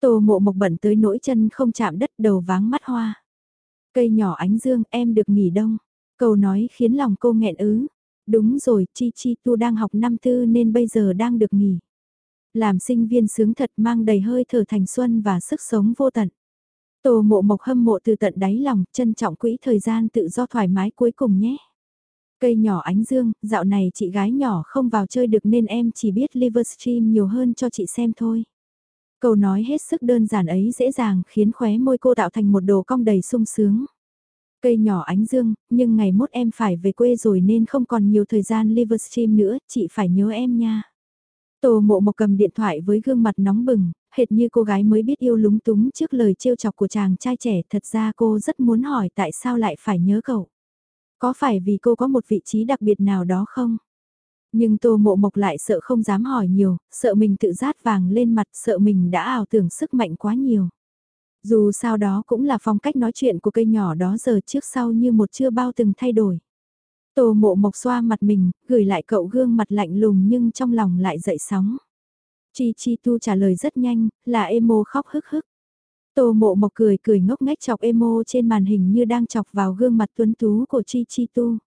[SPEAKER 1] Tô mộ mộc bận tới nỗi chân không chạm đất đầu váng mắt hoa. Cây nhỏ ánh dương em được nghỉ đông. Câu nói khiến lòng cô nghẹn ứ. Đúng rồi, Chi Chi Tu đang học năm tư nên bây giờ đang được nghỉ. Làm sinh viên sướng thật mang đầy hơi thở thành xuân và sức sống vô tận. Tô mộ mộc hâm mộ từ tận đáy lòng, trân trọng quỹ thời gian tự do thoải mái cuối cùng nhé. Cây nhỏ ánh dương, dạo này chị gái nhỏ không vào chơi được nên em chỉ biết Livestream nhiều hơn cho chị xem thôi. Câu nói hết sức đơn giản ấy dễ dàng khiến khóe môi cô tạo thành một đồ cong đầy sung sướng. Cây nhỏ ánh dương, nhưng ngày mốt em phải về quê rồi nên không còn nhiều thời gian Livestream nữa, chị phải nhớ em nha. Tô mộ mộc cầm điện thoại với gương mặt nóng bừng, hệt như cô gái mới biết yêu lúng túng trước lời trêu chọc của chàng trai trẻ. Thật ra cô rất muốn hỏi tại sao lại phải nhớ cậu. Có phải vì cô có một vị trí đặc biệt nào đó không? Nhưng tô mộ mộc lại sợ không dám hỏi nhiều, sợ mình tự rát vàng lên mặt, sợ mình đã ảo tưởng sức mạnh quá nhiều. Dù sao đó cũng là phong cách nói chuyện của cây nhỏ đó giờ trước sau như một chưa bao từng thay đổi. Tô mộ mộc xoa mặt mình, gửi lại cậu gương mặt lạnh lùng nhưng trong lòng lại dậy sóng. Chi Chi Tu trả lời rất nhanh, là emo khóc hức hức. Tô mộ mộc cười cười ngốc nghếch chọc emo trên màn hình như đang chọc vào gương mặt tuấn tú của Chi Chi Tu.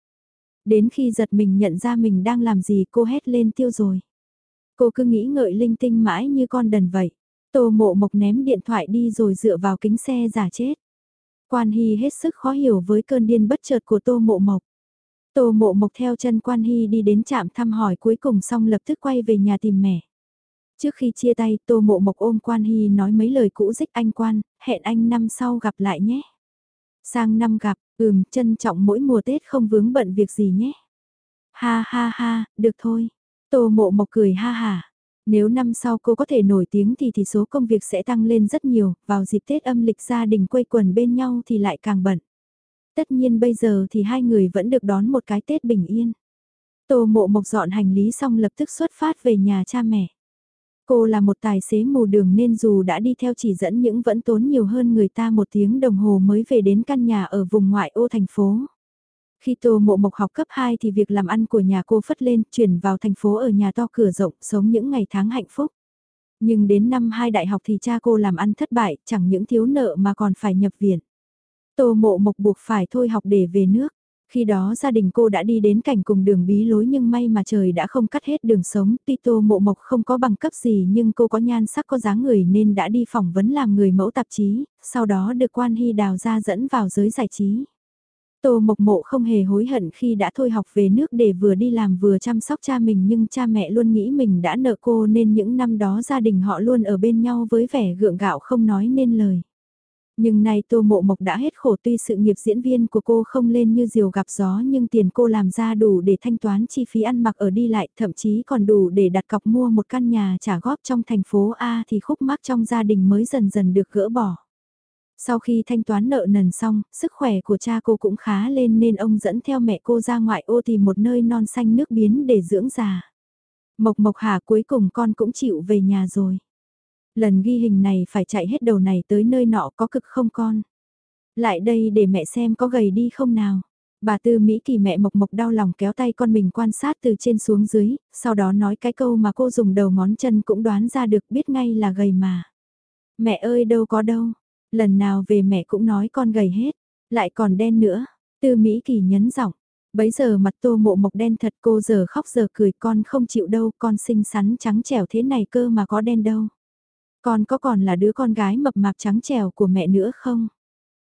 [SPEAKER 1] Đến khi giật mình nhận ra mình đang làm gì cô hét lên tiêu rồi. Cô cứ nghĩ ngợi linh tinh mãi như con đần vậy. Tô mộ mộc ném điện thoại đi rồi dựa vào kính xe giả chết. Quan Hy hết sức khó hiểu với cơn điên bất chợt của Tô mộ mộc. Tô mộ mộc theo chân Quan Hy đi đến trạm thăm hỏi cuối cùng xong lập tức quay về nhà tìm mẹ. Trước khi chia tay Tô Mộ Mộc ôm Quan Hy nói mấy lời cũ dích anh Quan, hẹn anh năm sau gặp lại nhé. Sang năm gặp, ừm, trân trọng mỗi mùa Tết không vướng bận việc gì nhé. Ha ha ha, được thôi. Tô Mộ Mộc cười ha ha. Nếu năm sau cô có thể nổi tiếng thì thì số công việc sẽ tăng lên rất nhiều, vào dịp Tết âm lịch gia đình quây quần bên nhau thì lại càng bận. Tất nhiên bây giờ thì hai người vẫn được đón một cái Tết bình yên. Tô mộ mộc dọn hành lý xong lập tức xuất phát về nhà cha mẹ. Cô là một tài xế mù đường nên dù đã đi theo chỉ dẫn những vẫn tốn nhiều hơn người ta một tiếng đồng hồ mới về đến căn nhà ở vùng ngoại ô thành phố. Khi Tô Mộ Mộc học cấp 2 thì việc làm ăn của nhà cô phất lên, chuyển vào thành phố ở nhà to cửa rộng, sống những ngày tháng hạnh phúc. Nhưng đến năm hai đại học thì cha cô làm ăn thất bại, chẳng những thiếu nợ mà còn phải nhập viện. Tô Mộ Mộc buộc phải thôi học để về nước. Khi đó gia đình cô đã đi đến cảnh cùng đường bí lối nhưng may mà trời đã không cắt hết đường sống. Tuy Tô Mộ Mộc không có bằng cấp gì nhưng cô có nhan sắc có dáng người nên đã đi phỏng vấn làm người mẫu tạp chí, sau đó được quan hy đào ra dẫn vào giới giải trí. Tô Mộc Mộ không hề hối hận khi đã thôi học về nước để vừa đi làm vừa chăm sóc cha mình nhưng cha mẹ luôn nghĩ mình đã nợ cô nên những năm đó gia đình họ luôn ở bên nhau với vẻ gượng gạo không nói nên lời. Nhưng nay Tô Mộ Mộc đã hết khổ tuy sự nghiệp diễn viên của cô không lên như diều gặp gió nhưng tiền cô làm ra đủ để thanh toán chi phí ăn mặc ở đi lại thậm chí còn đủ để đặt cọc mua một căn nhà trả góp trong thành phố A thì khúc mắc trong gia đình mới dần dần được gỡ bỏ. Sau khi thanh toán nợ nần xong, sức khỏe của cha cô cũng khá lên nên ông dẫn theo mẹ cô ra ngoại ô tìm một nơi non xanh nước biến để dưỡng già. Mộc Mộc Hà cuối cùng con cũng chịu về nhà rồi. Lần ghi hình này phải chạy hết đầu này tới nơi nọ có cực không con. Lại đây để mẹ xem có gầy đi không nào. Bà Tư Mỹ Kỳ mẹ Mộc Mộc đau lòng kéo tay con mình quan sát từ trên xuống dưới, sau đó nói cái câu mà cô dùng đầu ngón chân cũng đoán ra được biết ngay là gầy mà. Mẹ ơi đâu có đâu, lần nào về mẹ cũng nói con gầy hết, lại còn đen nữa. Tư Mỹ Kỳ nhấn giọng, bấy giờ mặt tô mộ mộc đen thật cô giờ khóc giờ cười con không chịu đâu, con xinh xắn trắng trẻo thế này cơ mà có đen đâu. Con có còn là đứa con gái mập mạp trắng trẻo của mẹ nữa không?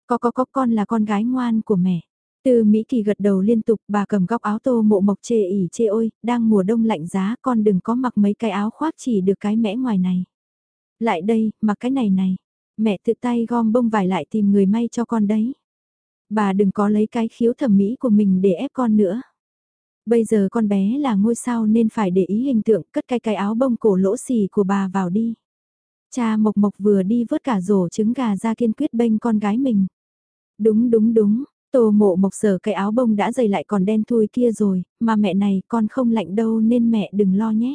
[SPEAKER 1] Có có có con là con gái ngoan của mẹ. Từ Mỹ Kỳ gật đầu liên tục bà cầm góc áo tô mộ mộc chê ỉ chê ôi, đang mùa đông lạnh giá con đừng có mặc mấy cái áo khoác chỉ được cái mẽ ngoài này. Lại đây, mặc cái này này. Mẹ tự tay gom bông vải lại tìm người may cho con đấy. Bà đừng có lấy cái khiếu thẩm mỹ của mình để ép con nữa. Bây giờ con bé là ngôi sao nên phải để ý hình tượng cất cái cái áo bông cổ lỗ xì của bà vào đi. Cha Mộc Mộc vừa đi vớt cả rổ trứng gà ra kiên quyết bênh con gái mình. Đúng đúng đúng, Tô mộ mộc sở cái áo bông đã dày lại còn đen thui kia rồi, mà mẹ này con không lạnh đâu nên mẹ đừng lo nhé.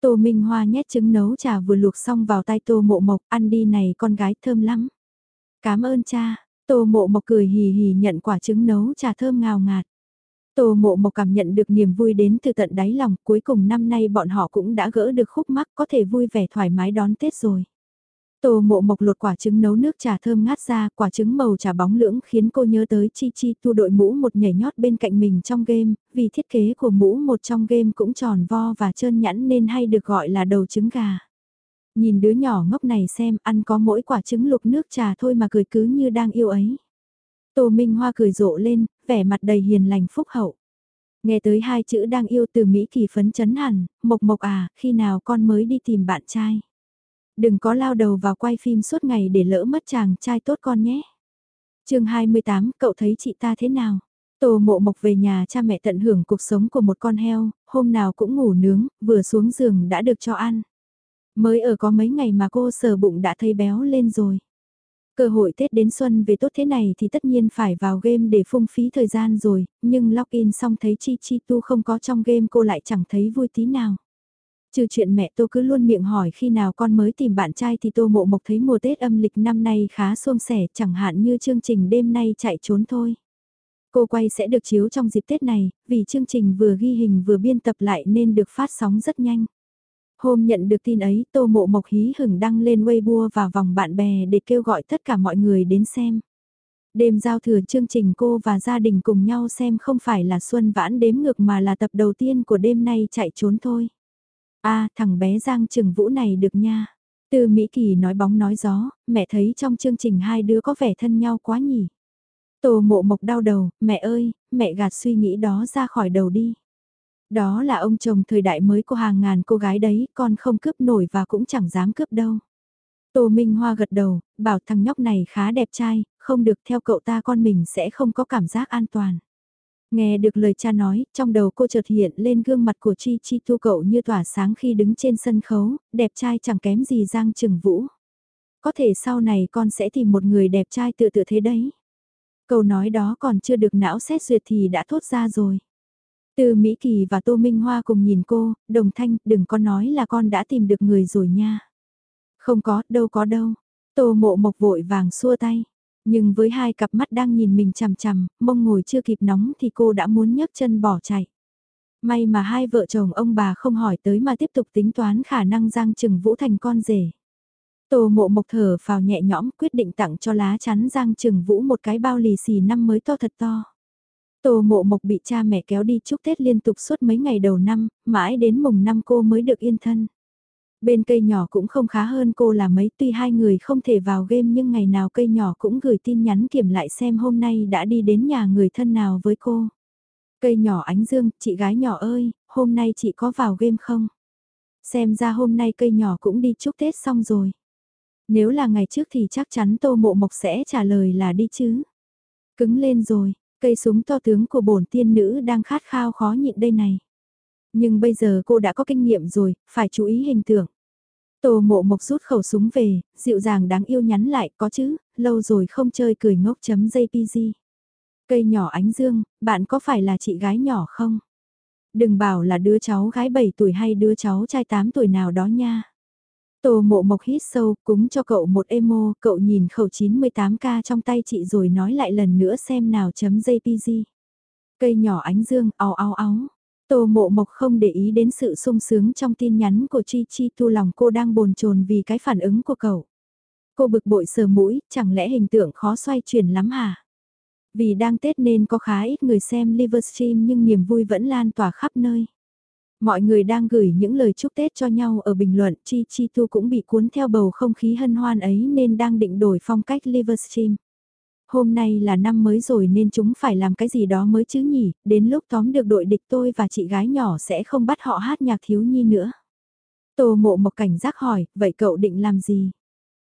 [SPEAKER 1] Tô Minh Hoa nhét trứng nấu trà vừa luộc xong vào tay Tô Mộ Mộc, ăn đi này con gái thơm lắm. Cảm ơn cha, Tô Mộ Mộc cười hì hì nhận quả trứng nấu trà thơm ngào ngạt. Tô Mộ Mộc cảm nhận được niềm vui đến từ tận đáy lòng, cuối cùng năm nay bọn họ cũng đã gỡ được khúc mắc có thể vui vẻ thoải mái đón Tết rồi. Tô mộ mộc lột quả trứng nấu nước trà thơm ngát ra, quả trứng màu trà bóng lưỡng khiến cô nhớ tới Chi Chi tu đội mũ một nhảy nhót bên cạnh mình trong game, vì thiết kế của mũ một trong game cũng tròn vo và trơn nhẵn nên hay được gọi là đầu trứng gà. Nhìn đứa nhỏ ngốc này xem ăn có mỗi quả trứng lục nước trà thôi mà cười cứ như đang yêu ấy. Tô Minh Hoa cười rộ lên, vẻ mặt đầy hiền lành phúc hậu. Nghe tới hai chữ đang yêu từ Mỹ kỳ phấn chấn hẳn, mộc mộc à, khi nào con mới đi tìm bạn trai. Đừng có lao đầu vào quay phim suốt ngày để lỡ mất chàng trai tốt con nhé. chương 28, cậu thấy chị ta thế nào? Tô mộ mộc về nhà cha mẹ tận hưởng cuộc sống của một con heo, hôm nào cũng ngủ nướng, vừa xuống giường đã được cho ăn. Mới ở có mấy ngày mà cô sờ bụng đã thấy béo lên rồi. Cơ hội Tết đến xuân về tốt thế này thì tất nhiên phải vào game để phung phí thời gian rồi, nhưng login xong thấy Chi Chi Tu không có trong game cô lại chẳng thấy vui tí nào. Trừ chuyện mẹ Tô cứ luôn miệng hỏi khi nào con mới tìm bạn trai thì Tô Mộ Mộc thấy mùa Tết âm lịch năm nay khá suông sẻ chẳng hạn như chương trình đêm nay chạy trốn thôi. Cô quay sẽ được chiếu trong dịp Tết này, vì chương trình vừa ghi hình vừa biên tập lại nên được phát sóng rất nhanh. Hôm nhận được tin ấy Tô Mộ Mộc hí hửng đăng lên Weibo và vòng bạn bè để kêu gọi tất cả mọi người đến xem. Đêm giao thừa chương trình cô và gia đình cùng nhau xem không phải là Xuân Vãn đếm ngược mà là tập đầu tiên của đêm nay chạy trốn thôi a thằng bé Giang Trừng Vũ này được nha. Từ Mỹ Kỳ nói bóng nói gió, mẹ thấy trong chương trình hai đứa có vẻ thân nhau quá nhỉ. tô mộ mộc đau đầu, mẹ ơi, mẹ gạt suy nghĩ đó ra khỏi đầu đi. Đó là ông chồng thời đại mới của hàng ngàn cô gái đấy, con không cướp nổi và cũng chẳng dám cướp đâu. Tô Minh Hoa gật đầu, bảo thằng nhóc này khá đẹp trai, không được theo cậu ta con mình sẽ không có cảm giác an toàn. Nghe được lời cha nói, trong đầu cô chợt hiện lên gương mặt của Chi Chi Tu cậu như tỏa sáng khi đứng trên sân khấu, đẹp trai chẳng kém gì Giang Trừng Vũ. Có thể sau này con sẽ tìm một người đẹp trai tự tự thế đấy. Câu nói đó còn chưa được não xét duyệt thì đã thốt ra rồi. Từ Mỹ Kỳ và Tô Minh Hoa cùng nhìn cô, đồng thanh, đừng có nói là con đã tìm được người rồi nha. Không có, đâu có đâu. Tô mộ mộc vội vàng xua tay. Nhưng với hai cặp mắt đang nhìn mình chằm chằm, mông ngồi chưa kịp nóng thì cô đã muốn nhấc chân bỏ chạy. May mà hai vợ chồng ông bà không hỏi tới mà tiếp tục tính toán khả năng Giang Trừng Vũ thành con rể. Tô mộ mộc thở vào nhẹ nhõm quyết định tặng cho lá chắn Giang Trừng Vũ một cái bao lì xì năm mới to thật to. Tô mộ mộc bị cha mẹ kéo đi chúc Tết liên tục suốt mấy ngày đầu năm, mãi đến mùng năm cô mới được yên thân. Bên cây nhỏ cũng không khá hơn cô là mấy tuy hai người không thể vào game nhưng ngày nào cây nhỏ cũng gửi tin nhắn kiểm lại xem hôm nay đã đi đến nhà người thân nào với cô. Cây nhỏ ánh dương, chị gái nhỏ ơi, hôm nay chị có vào game không? Xem ra hôm nay cây nhỏ cũng đi chúc Tết xong rồi. Nếu là ngày trước thì chắc chắn tô mộ mộc sẽ trả lời là đi chứ. Cứng lên rồi, cây súng to tướng của bổn tiên nữ đang khát khao khó nhịn đây này. Nhưng bây giờ cô đã có kinh nghiệm rồi, phải chú ý hình tượng. Tô mộ mộc rút khẩu súng về, dịu dàng đáng yêu nhắn lại có chứ, lâu rồi không chơi cười ngốc chấm JPG. Cây nhỏ ánh dương, bạn có phải là chị gái nhỏ không? Đừng bảo là đứa cháu gái 7 tuổi hay đứa cháu trai 8 tuổi nào đó nha. Tô mộ mộc hít sâu, cúng cho cậu một emo, cậu nhìn khẩu 98k trong tay chị rồi nói lại lần nữa xem nào chấm JPG. Cây nhỏ ánh dương, áo áo áo. Tô mộ mộc không để ý đến sự sung sướng trong tin nhắn của Chi Chi tu lòng cô đang bồn chồn vì cái phản ứng của cậu. Cô bực bội sờ mũi, chẳng lẽ hình tượng khó xoay chuyển lắm hả? Vì đang Tết nên có khá ít người xem Livestream nhưng niềm vui vẫn lan tỏa khắp nơi. Mọi người đang gửi những lời chúc Tết cho nhau ở bình luận Chi Chi Tu cũng bị cuốn theo bầu không khí hân hoan ấy nên đang định đổi phong cách Livestream. Hôm nay là năm mới rồi nên chúng phải làm cái gì đó mới chứ nhỉ, đến lúc tóm được đội địch tôi và chị gái nhỏ sẽ không bắt họ hát nhạc thiếu nhi nữa. Tô mộ một cảnh giác hỏi, vậy cậu định làm gì?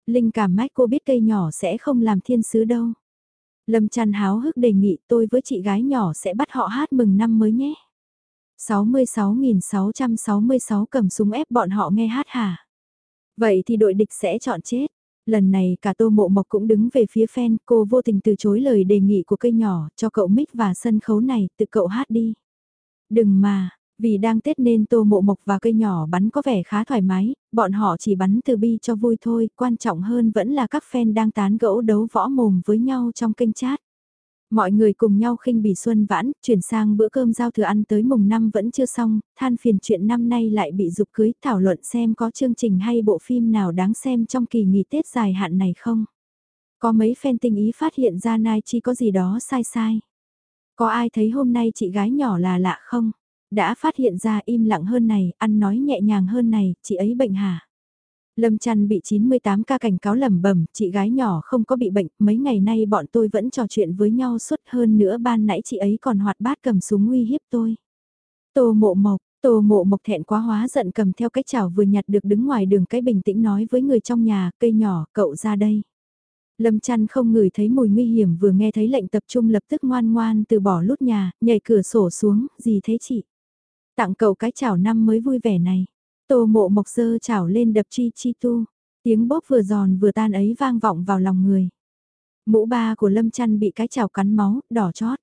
[SPEAKER 1] Linh cảm mách cô biết cây nhỏ sẽ không làm thiên sứ đâu. Lâm chăn háo hức đề nghị tôi với chị gái nhỏ sẽ bắt họ hát mừng năm mới nhé. 66.666 cầm súng ép bọn họ nghe hát hả? Vậy thì đội địch sẽ chọn chết. Lần này cả Tô Mộ Mộc cũng đứng về phía fan, cô vô tình từ chối lời đề nghị của cây nhỏ, cho cậu mic và sân khấu này, tự cậu hát đi. Đừng mà, vì đang Tết nên Tô Mộ Mộc và cây nhỏ bắn có vẻ khá thoải mái, bọn họ chỉ bắn từ bi cho vui thôi, quan trọng hơn vẫn là các fan đang tán gẫu đấu võ mồm với nhau trong kênh chat. Mọi người cùng nhau khinh bỉ xuân vãn, chuyển sang bữa cơm giao thừa ăn tới mùng năm vẫn chưa xong, than phiền chuyện năm nay lại bị dục cưới thảo luận xem có chương trình hay bộ phim nào đáng xem trong kỳ nghỉ Tết dài hạn này không. Có mấy fan tinh ý phát hiện ra Nai Chi có gì đó sai sai. Có ai thấy hôm nay chị gái nhỏ là lạ không? Đã phát hiện ra im lặng hơn này, ăn nói nhẹ nhàng hơn này, chị ấy bệnh hả? Lâm Trăn bị 98 ca cảnh cáo lầm bẩm, chị gái nhỏ không có bị bệnh, mấy ngày nay bọn tôi vẫn trò chuyện với nhau suốt hơn nữa ban nãy chị ấy còn hoạt bát cầm súng uy hiếp tôi. Tô mộ mộc, tô mộ mộc thẹn quá hóa giận cầm theo cái chảo vừa nhặt được đứng ngoài đường cái bình tĩnh nói với người trong nhà, cây nhỏ, cậu ra đây. Lâm chăn không ngửi thấy mùi nguy hiểm vừa nghe thấy lệnh tập trung lập tức ngoan ngoan từ bỏ lút nhà, nhảy cửa sổ xuống, gì thế chị? Tặng cậu cái chảo năm mới vui vẻ này. Tô mộ mộc dơ chảo lên đập chi chi tu. Tiếng bóp vừa giòn vừa tan ấy vang vọng vào lòng người. Mũ ba của Lâm chăn bị cái chảo cắn máu, đỏ chót.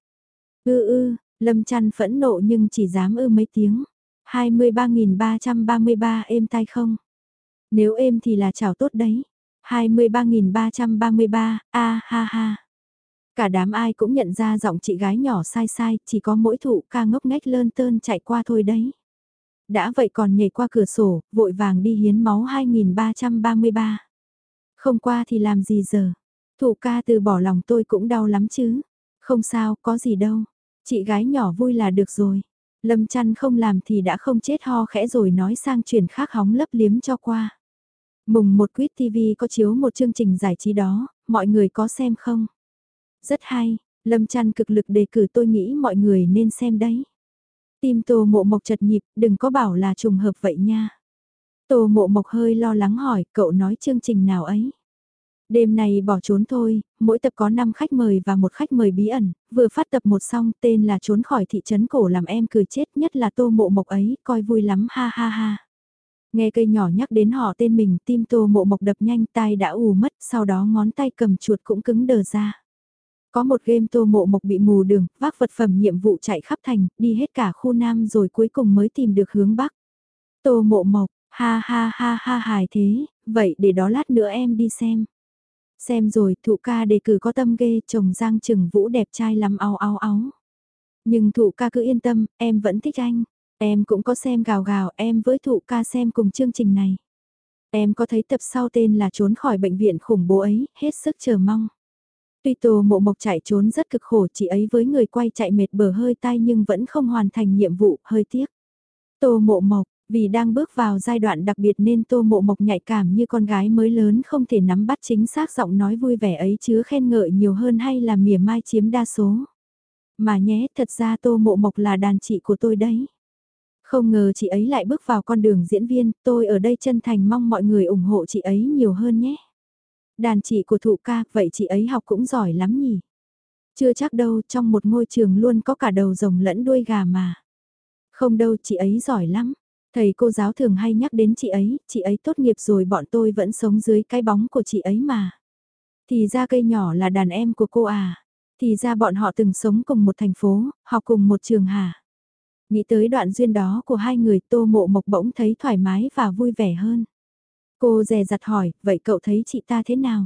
[SPEAKER 1] Ư ư, Lâm chăn phẫn nộ nhưng chỉ dám ư mấy tiếng. 23.333 êm tai không? Nếu êm thì là chảo tốt đấy. 23.333, a ha ha. Cả đám ai cũng nhận ra giọng chị gái nhỏ sai sai, chỉ có mỗi thụ ca ngốc ngách lơn tơn chạy qua thôi đấy. Đã vậy còn nhảy qua cửa sổ, vội vàng đi hiến máu 2333. Không qua thì làm gì giờ? Thụ ca từ bỏ lòng tôi cũng đau lắm chứ. Không sao, có gì đâu. Chị gái nhỏ vui là được rồi. Lâm chăn không làm thì đã không chết ho khẽ rồi nói sang chuyển khác hóng lấp liếm cho qua. Mùng một Quýt TV có chiếu một chương trình giải trí đó, mọi người có xem không? Rất hay, Lâm chăn cực lực đề cử tôi nghĩ mọi người nên xem đấy. Tim Tô Mộ Mộc chật nhịp, đừng có bảo là trùng hợp vậy nha. Tô Mộ Mộc hơi lo lắng hỏi, cậu nói chương trình nào ấy? Đêm này bỏ trốn thôi, mỗi tập có 5 khách mời và một khách mời bí ẩn, vừa phát tập một xong tên là trốn khỏi thị trấn cổ làm em cười chết nhất là tô mộ mộc ấy, coi vui lắm ha ha ha. Nghe cây nhỏ nhắc đến họ tên mình, tim tô mộ mộc đập nhanh tai đã ù mất, sau đó ngón tay cầm chuột cũng cứng đờ ra. Có một game tô mộ mộc bị mù đường, vác vật phẩm nhiệm vụ chạy khắp thành, đi hết cả khu Nam rồi cuối cùng mới tìm được hướng Bắc. Tô mộ mộc, ha ha ha ha hài thế, vậy để đó lát nữa em đi xem. Xem rồi, thụ ca đề cử có tâm ghê, chồng Giang Trừng Vũ đẹp trai lắm ao ao áo. Nhưng thụ ca cứ yên tâm, em vẫn thích anh. Em cũng có xem gào gào, em với thụ ca xem cùng chương trình này. Em có thấy tập sau tên là trốn khỏi bệnh viện khủng bố ấy, hết sức chờ mong. Tuy Tô Mộ Mộc chạy trốn rất cực khổ chị ấy với người quay chạy mệt bờ hơi tai nhưng vẫn không hoàn thành nhiệm vụ, hơi tiếc. Tô Mộ Mộc, vì đang bước vào giai đoạn đặc biệt nên Tô Mộ Mộc nhạy cảm như con gái mới lớn không thể nắm bắt chính xác giọng nói vui vẻ ấy chứa khen ngợi nhiều hơn hay là mỉa mai chiếm đa số. Mà nhé, thật ra Tô Mộ Mộc là đàn chị của tôi đấy. Không ngờ chị ấy lại bước vào con đường diễn viên, tôi ở đây chân thành mong mọi người ủng hộ chị ấy nhiều hơn nhé. Đàn chị của thụ ca, vậy chị ấy học cũng giỏi lắm nhỉ? Chưa chắc đâu, trong một ngôi trường luôn có cả đầu rồng lẫn đuôi gà mà. Không đâu, chị ấy giỏi lắm. Thầy cô giáo thường hay nhắc đến chị ấy, chị ấy tốt nghiệp rồi bọn tôi vẫn sống dưới cái bóng của chị ấy mà. Thì ra cây nhỏ là đàn em của cô à. Thì ra bọn họ từng sống cùng một thành phố, học cùng một trường hả. Nghĩ tới đoạn duyên đó của hai người tô mộ mộc bỗng thấy thoải mái và vui vẻ hơn. Cô dè dặt hỏi, vậy cậu thấy chị ta thế nào?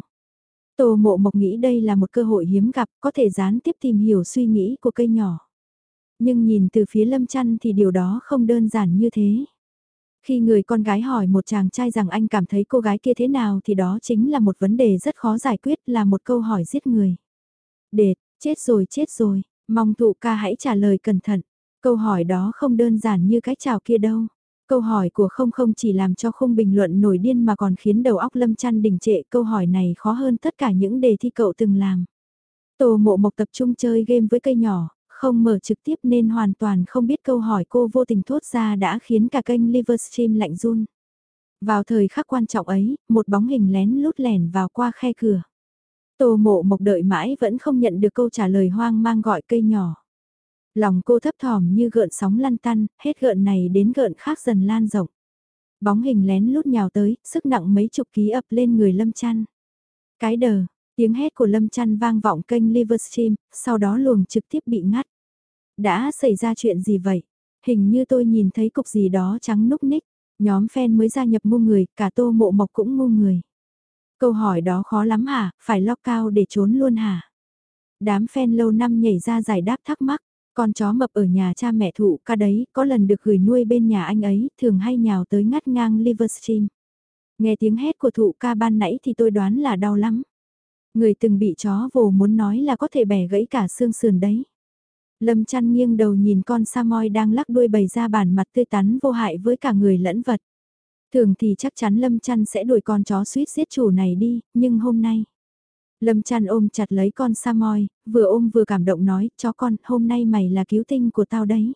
[SPEAKER 1] Tô mộ mộc nghĩ đây là một cơ hội hiếm gặp, có thể gián tiếp tìm hiểu suy nghĩ của cây nhỏ. Nhưng nhìn từ phía lâm chăn thì điều đó không đơn giản như thế. Khi người con gái hỏi một chàng trai rằng anh cảm thấy cô gái kia thế nào thì đó chính là một vấn đề rất khó giải quyết là một câu hỏi giết người. Đệt, chết rồi chết rồi, mong thụ ca hãy trả lời cẩn thận. Câu hỏi đó không đơn giản như cái chào kia đâu. Câu hỏi của không không chỉ làm cho không bình luận nổi điên mà còn khiến đầu óc lâm chăn đình trệ câu hỏi này khó hơn tất cả những đề thi cậu từng làm. Tô mộ mộc tập trung chơi game với cây nhỏ, không mở trực tiếp nên hoàn toàn không biết câu hỏi cô vô tình thốt ra đã khiến cả kênh Livestream lạnh run. Vào thời khắc quan trọng ấy, một bóng hình lén lút lẻn vào qua khe cửa. Tô mộ mộc đợi mãi vẫn không nhận được câu trả lời hoang mang gọi cây nhỏ. Lòng cô thấp thỏm như gợn sóng lăn tăn, hết gợn này đến gợn khác dần lan rộng. Bóng hình lén lút nhào tới, sức nặng mấy chục ký ập lên người Lâm Chăn. Cái đờ, tiếng hét của Lâm Chăn vang vọng kênh Livestream, sau đó luồng trực tiếp bị ngắt. Đã xảy ra chuyện gì vậy? Hình như tôi nhìn thấy cục gì đó trắng núc ních. Nhóm fan mới gia nhập ngu người, cả tô mộ mộc cũng ngu người. Câu hỏi đó khó lắm hả, phải lock cao để trốn luôn hả? Đám fan lâu năm nhảy ra giải đáp thắc mắc, con chó mập ở nhà cha mẹ thụ ca đấy, có lần được gửi nuôi bên nhà anh ấy, thường hay nhào tới ngắt ngang Livestream. Nghe tiếng hét của thụ ca ban nãy thì tôi đoán là đau lắm. Người từng bị chó vồ muốn nói là có thể bẻ gãy cả xương sườn đấy. Lâm chăn nghiêng đầu nhìn con Samoy đang lắc đuôi bày ra bản mặt tươi tắn vô hại với cả người lẫn vật. Thường thì chắc chắn Lâm chăn sẽ đuổi con chó suýt giết chủ này đi, nhưng hôm nay... Lâm chăn ôm chặt lấy con Samoy, vừa ôm vừa cảm động nói, chó con, hôm nay mày là cứu tinh của tao đấy.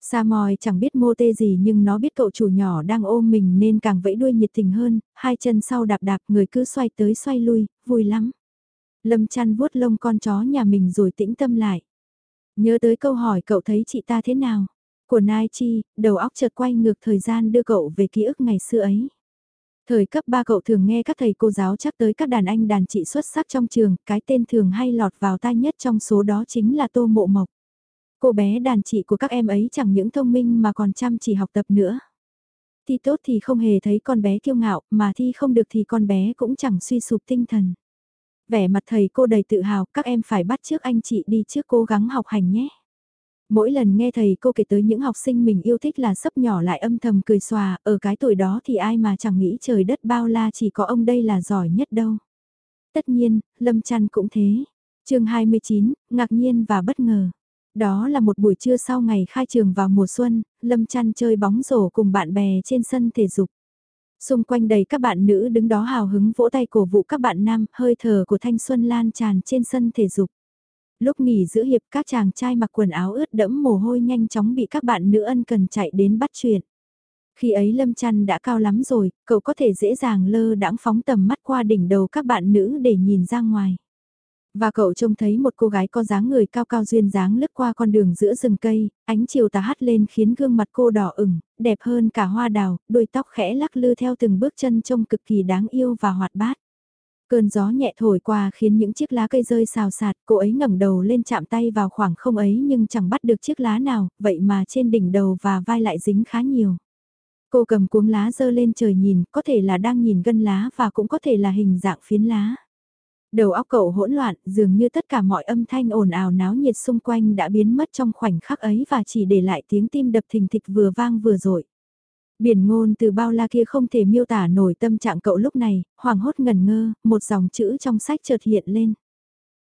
[SPEAKER 1] Samoy chẳng biết mô tê gì nhưng nó biết cậu chủ nhỏ đang ôm mình nên càng vẫy đuôi nhiệt tình hơn, hai chân sau đạp đạp người cứ xoay tới xoay lui, vui lắm. Lâm chăn vuốt lông con chó nhà mình rồi tĩnh tâm lại. Nhớ tới câu hỏi cậu thấy chị ta thế nào? Của Nai Chi, đầu óc chợt quay ngược thời gian đưa cậu về ký ức ngày xưa ấy. Thời cấp 3 cậu thường nghe các thầy cô giáo chắc tới các đàn anh đàn chị xuất sắc trong trường, cái tên thường hay lọt vào tai nhất trong số đó chính là Tô Mộ Mộc. Cô bé đàn chị của các em ấy chẳng những thông minh mà còn chăm chỉ học tập nữa. Thi tốt thì không hề thấy con bé kiêu ngạo, mà thi không được thì con bé cũng chẳng suy sụp tinh thần vẻ mặt thầy cô đầy tự hào, các em phải bắt trước anh chị đi trước cố gắng học hành nhé. Mỗi lần nghe thầy cô kể tới những học sinh mình yêu thích là sấp nhỏ lại âm thầm cười xòa, ở cái tuổi đó thì ai mà chẳng nghĩ trời đất bao la chỉ có ông đây là giỏi nhất đâu. Tất nhiên, Lâm Trăn cũng thế. chương 29, ngạc nhiên và bất ngờ. Đó là một buổi trưa sau ngày khai trường vào mùa xuân, Lâm Trăn chơi bóng rổ cùng bạn bè trên sân thể dục. Xung quanh đầy các bạn nữ đứng đó hào hứng vỗ tay cổ vũ các bạn nam, hơi thở của thanh xuân lan tràn trên sân thể dục. Lúc nghỉ giữa hiệp các chàng trai mặc quần áo ướt đẫm mồ hôi nhanh chóng bị các bạn nữ ân cần chạy đến bắt chuyện. Khi ấy Lâm Trăn đã cao lắm rồi, cậu có thể dễ dàng lơ đãng phóng tầm mắt qua đỉnh đầu các bạn nữ để nhìn ra ngoài. Và cậu trông thấy một cô gái có dáng người cao cao duyên dáng lướt qua con đường giữa rừng cây, ánh chiều tà hắt lên khiến gương mặt cô đỏ ửng, đẹp hơn cả hoa đào, đôi tóc khẽ lắc lư theo từng bước chân trông cực kỳ đáng yêu và hoạt bát. Cơn gió nhẹ thổi qua khiến những chiếc lá cây rơi xào xạc, cô ấy ngẩng đầu lên chạm tay vào khoảng không ấy nhưng chẳng bắt được chiếc lá nào, vậy mà trên đỉnh đầu và vai lại dính khá nhiều. Cô cầm cuống lá dơ lên trời nhìn, có thể là đang nhìn gân lá và cũng có thể là hình dạng phiến lá. Đầu óc cậu hỗn loạn, dường như tất cả mọi âm thanh ồn ào náo nhiệt xung quanh đã biến mất trong khoảnh khắc ấy và chỉ để lại tiếng tim đập thình thịch vừa vang vừa rội. Biển ngôn từ bao la kia không thể miêu tả nổi tâm trạng cậu lúc này, hoàng hốt ngần ngơ, một dòng chữ trong sách chợt hiện lên.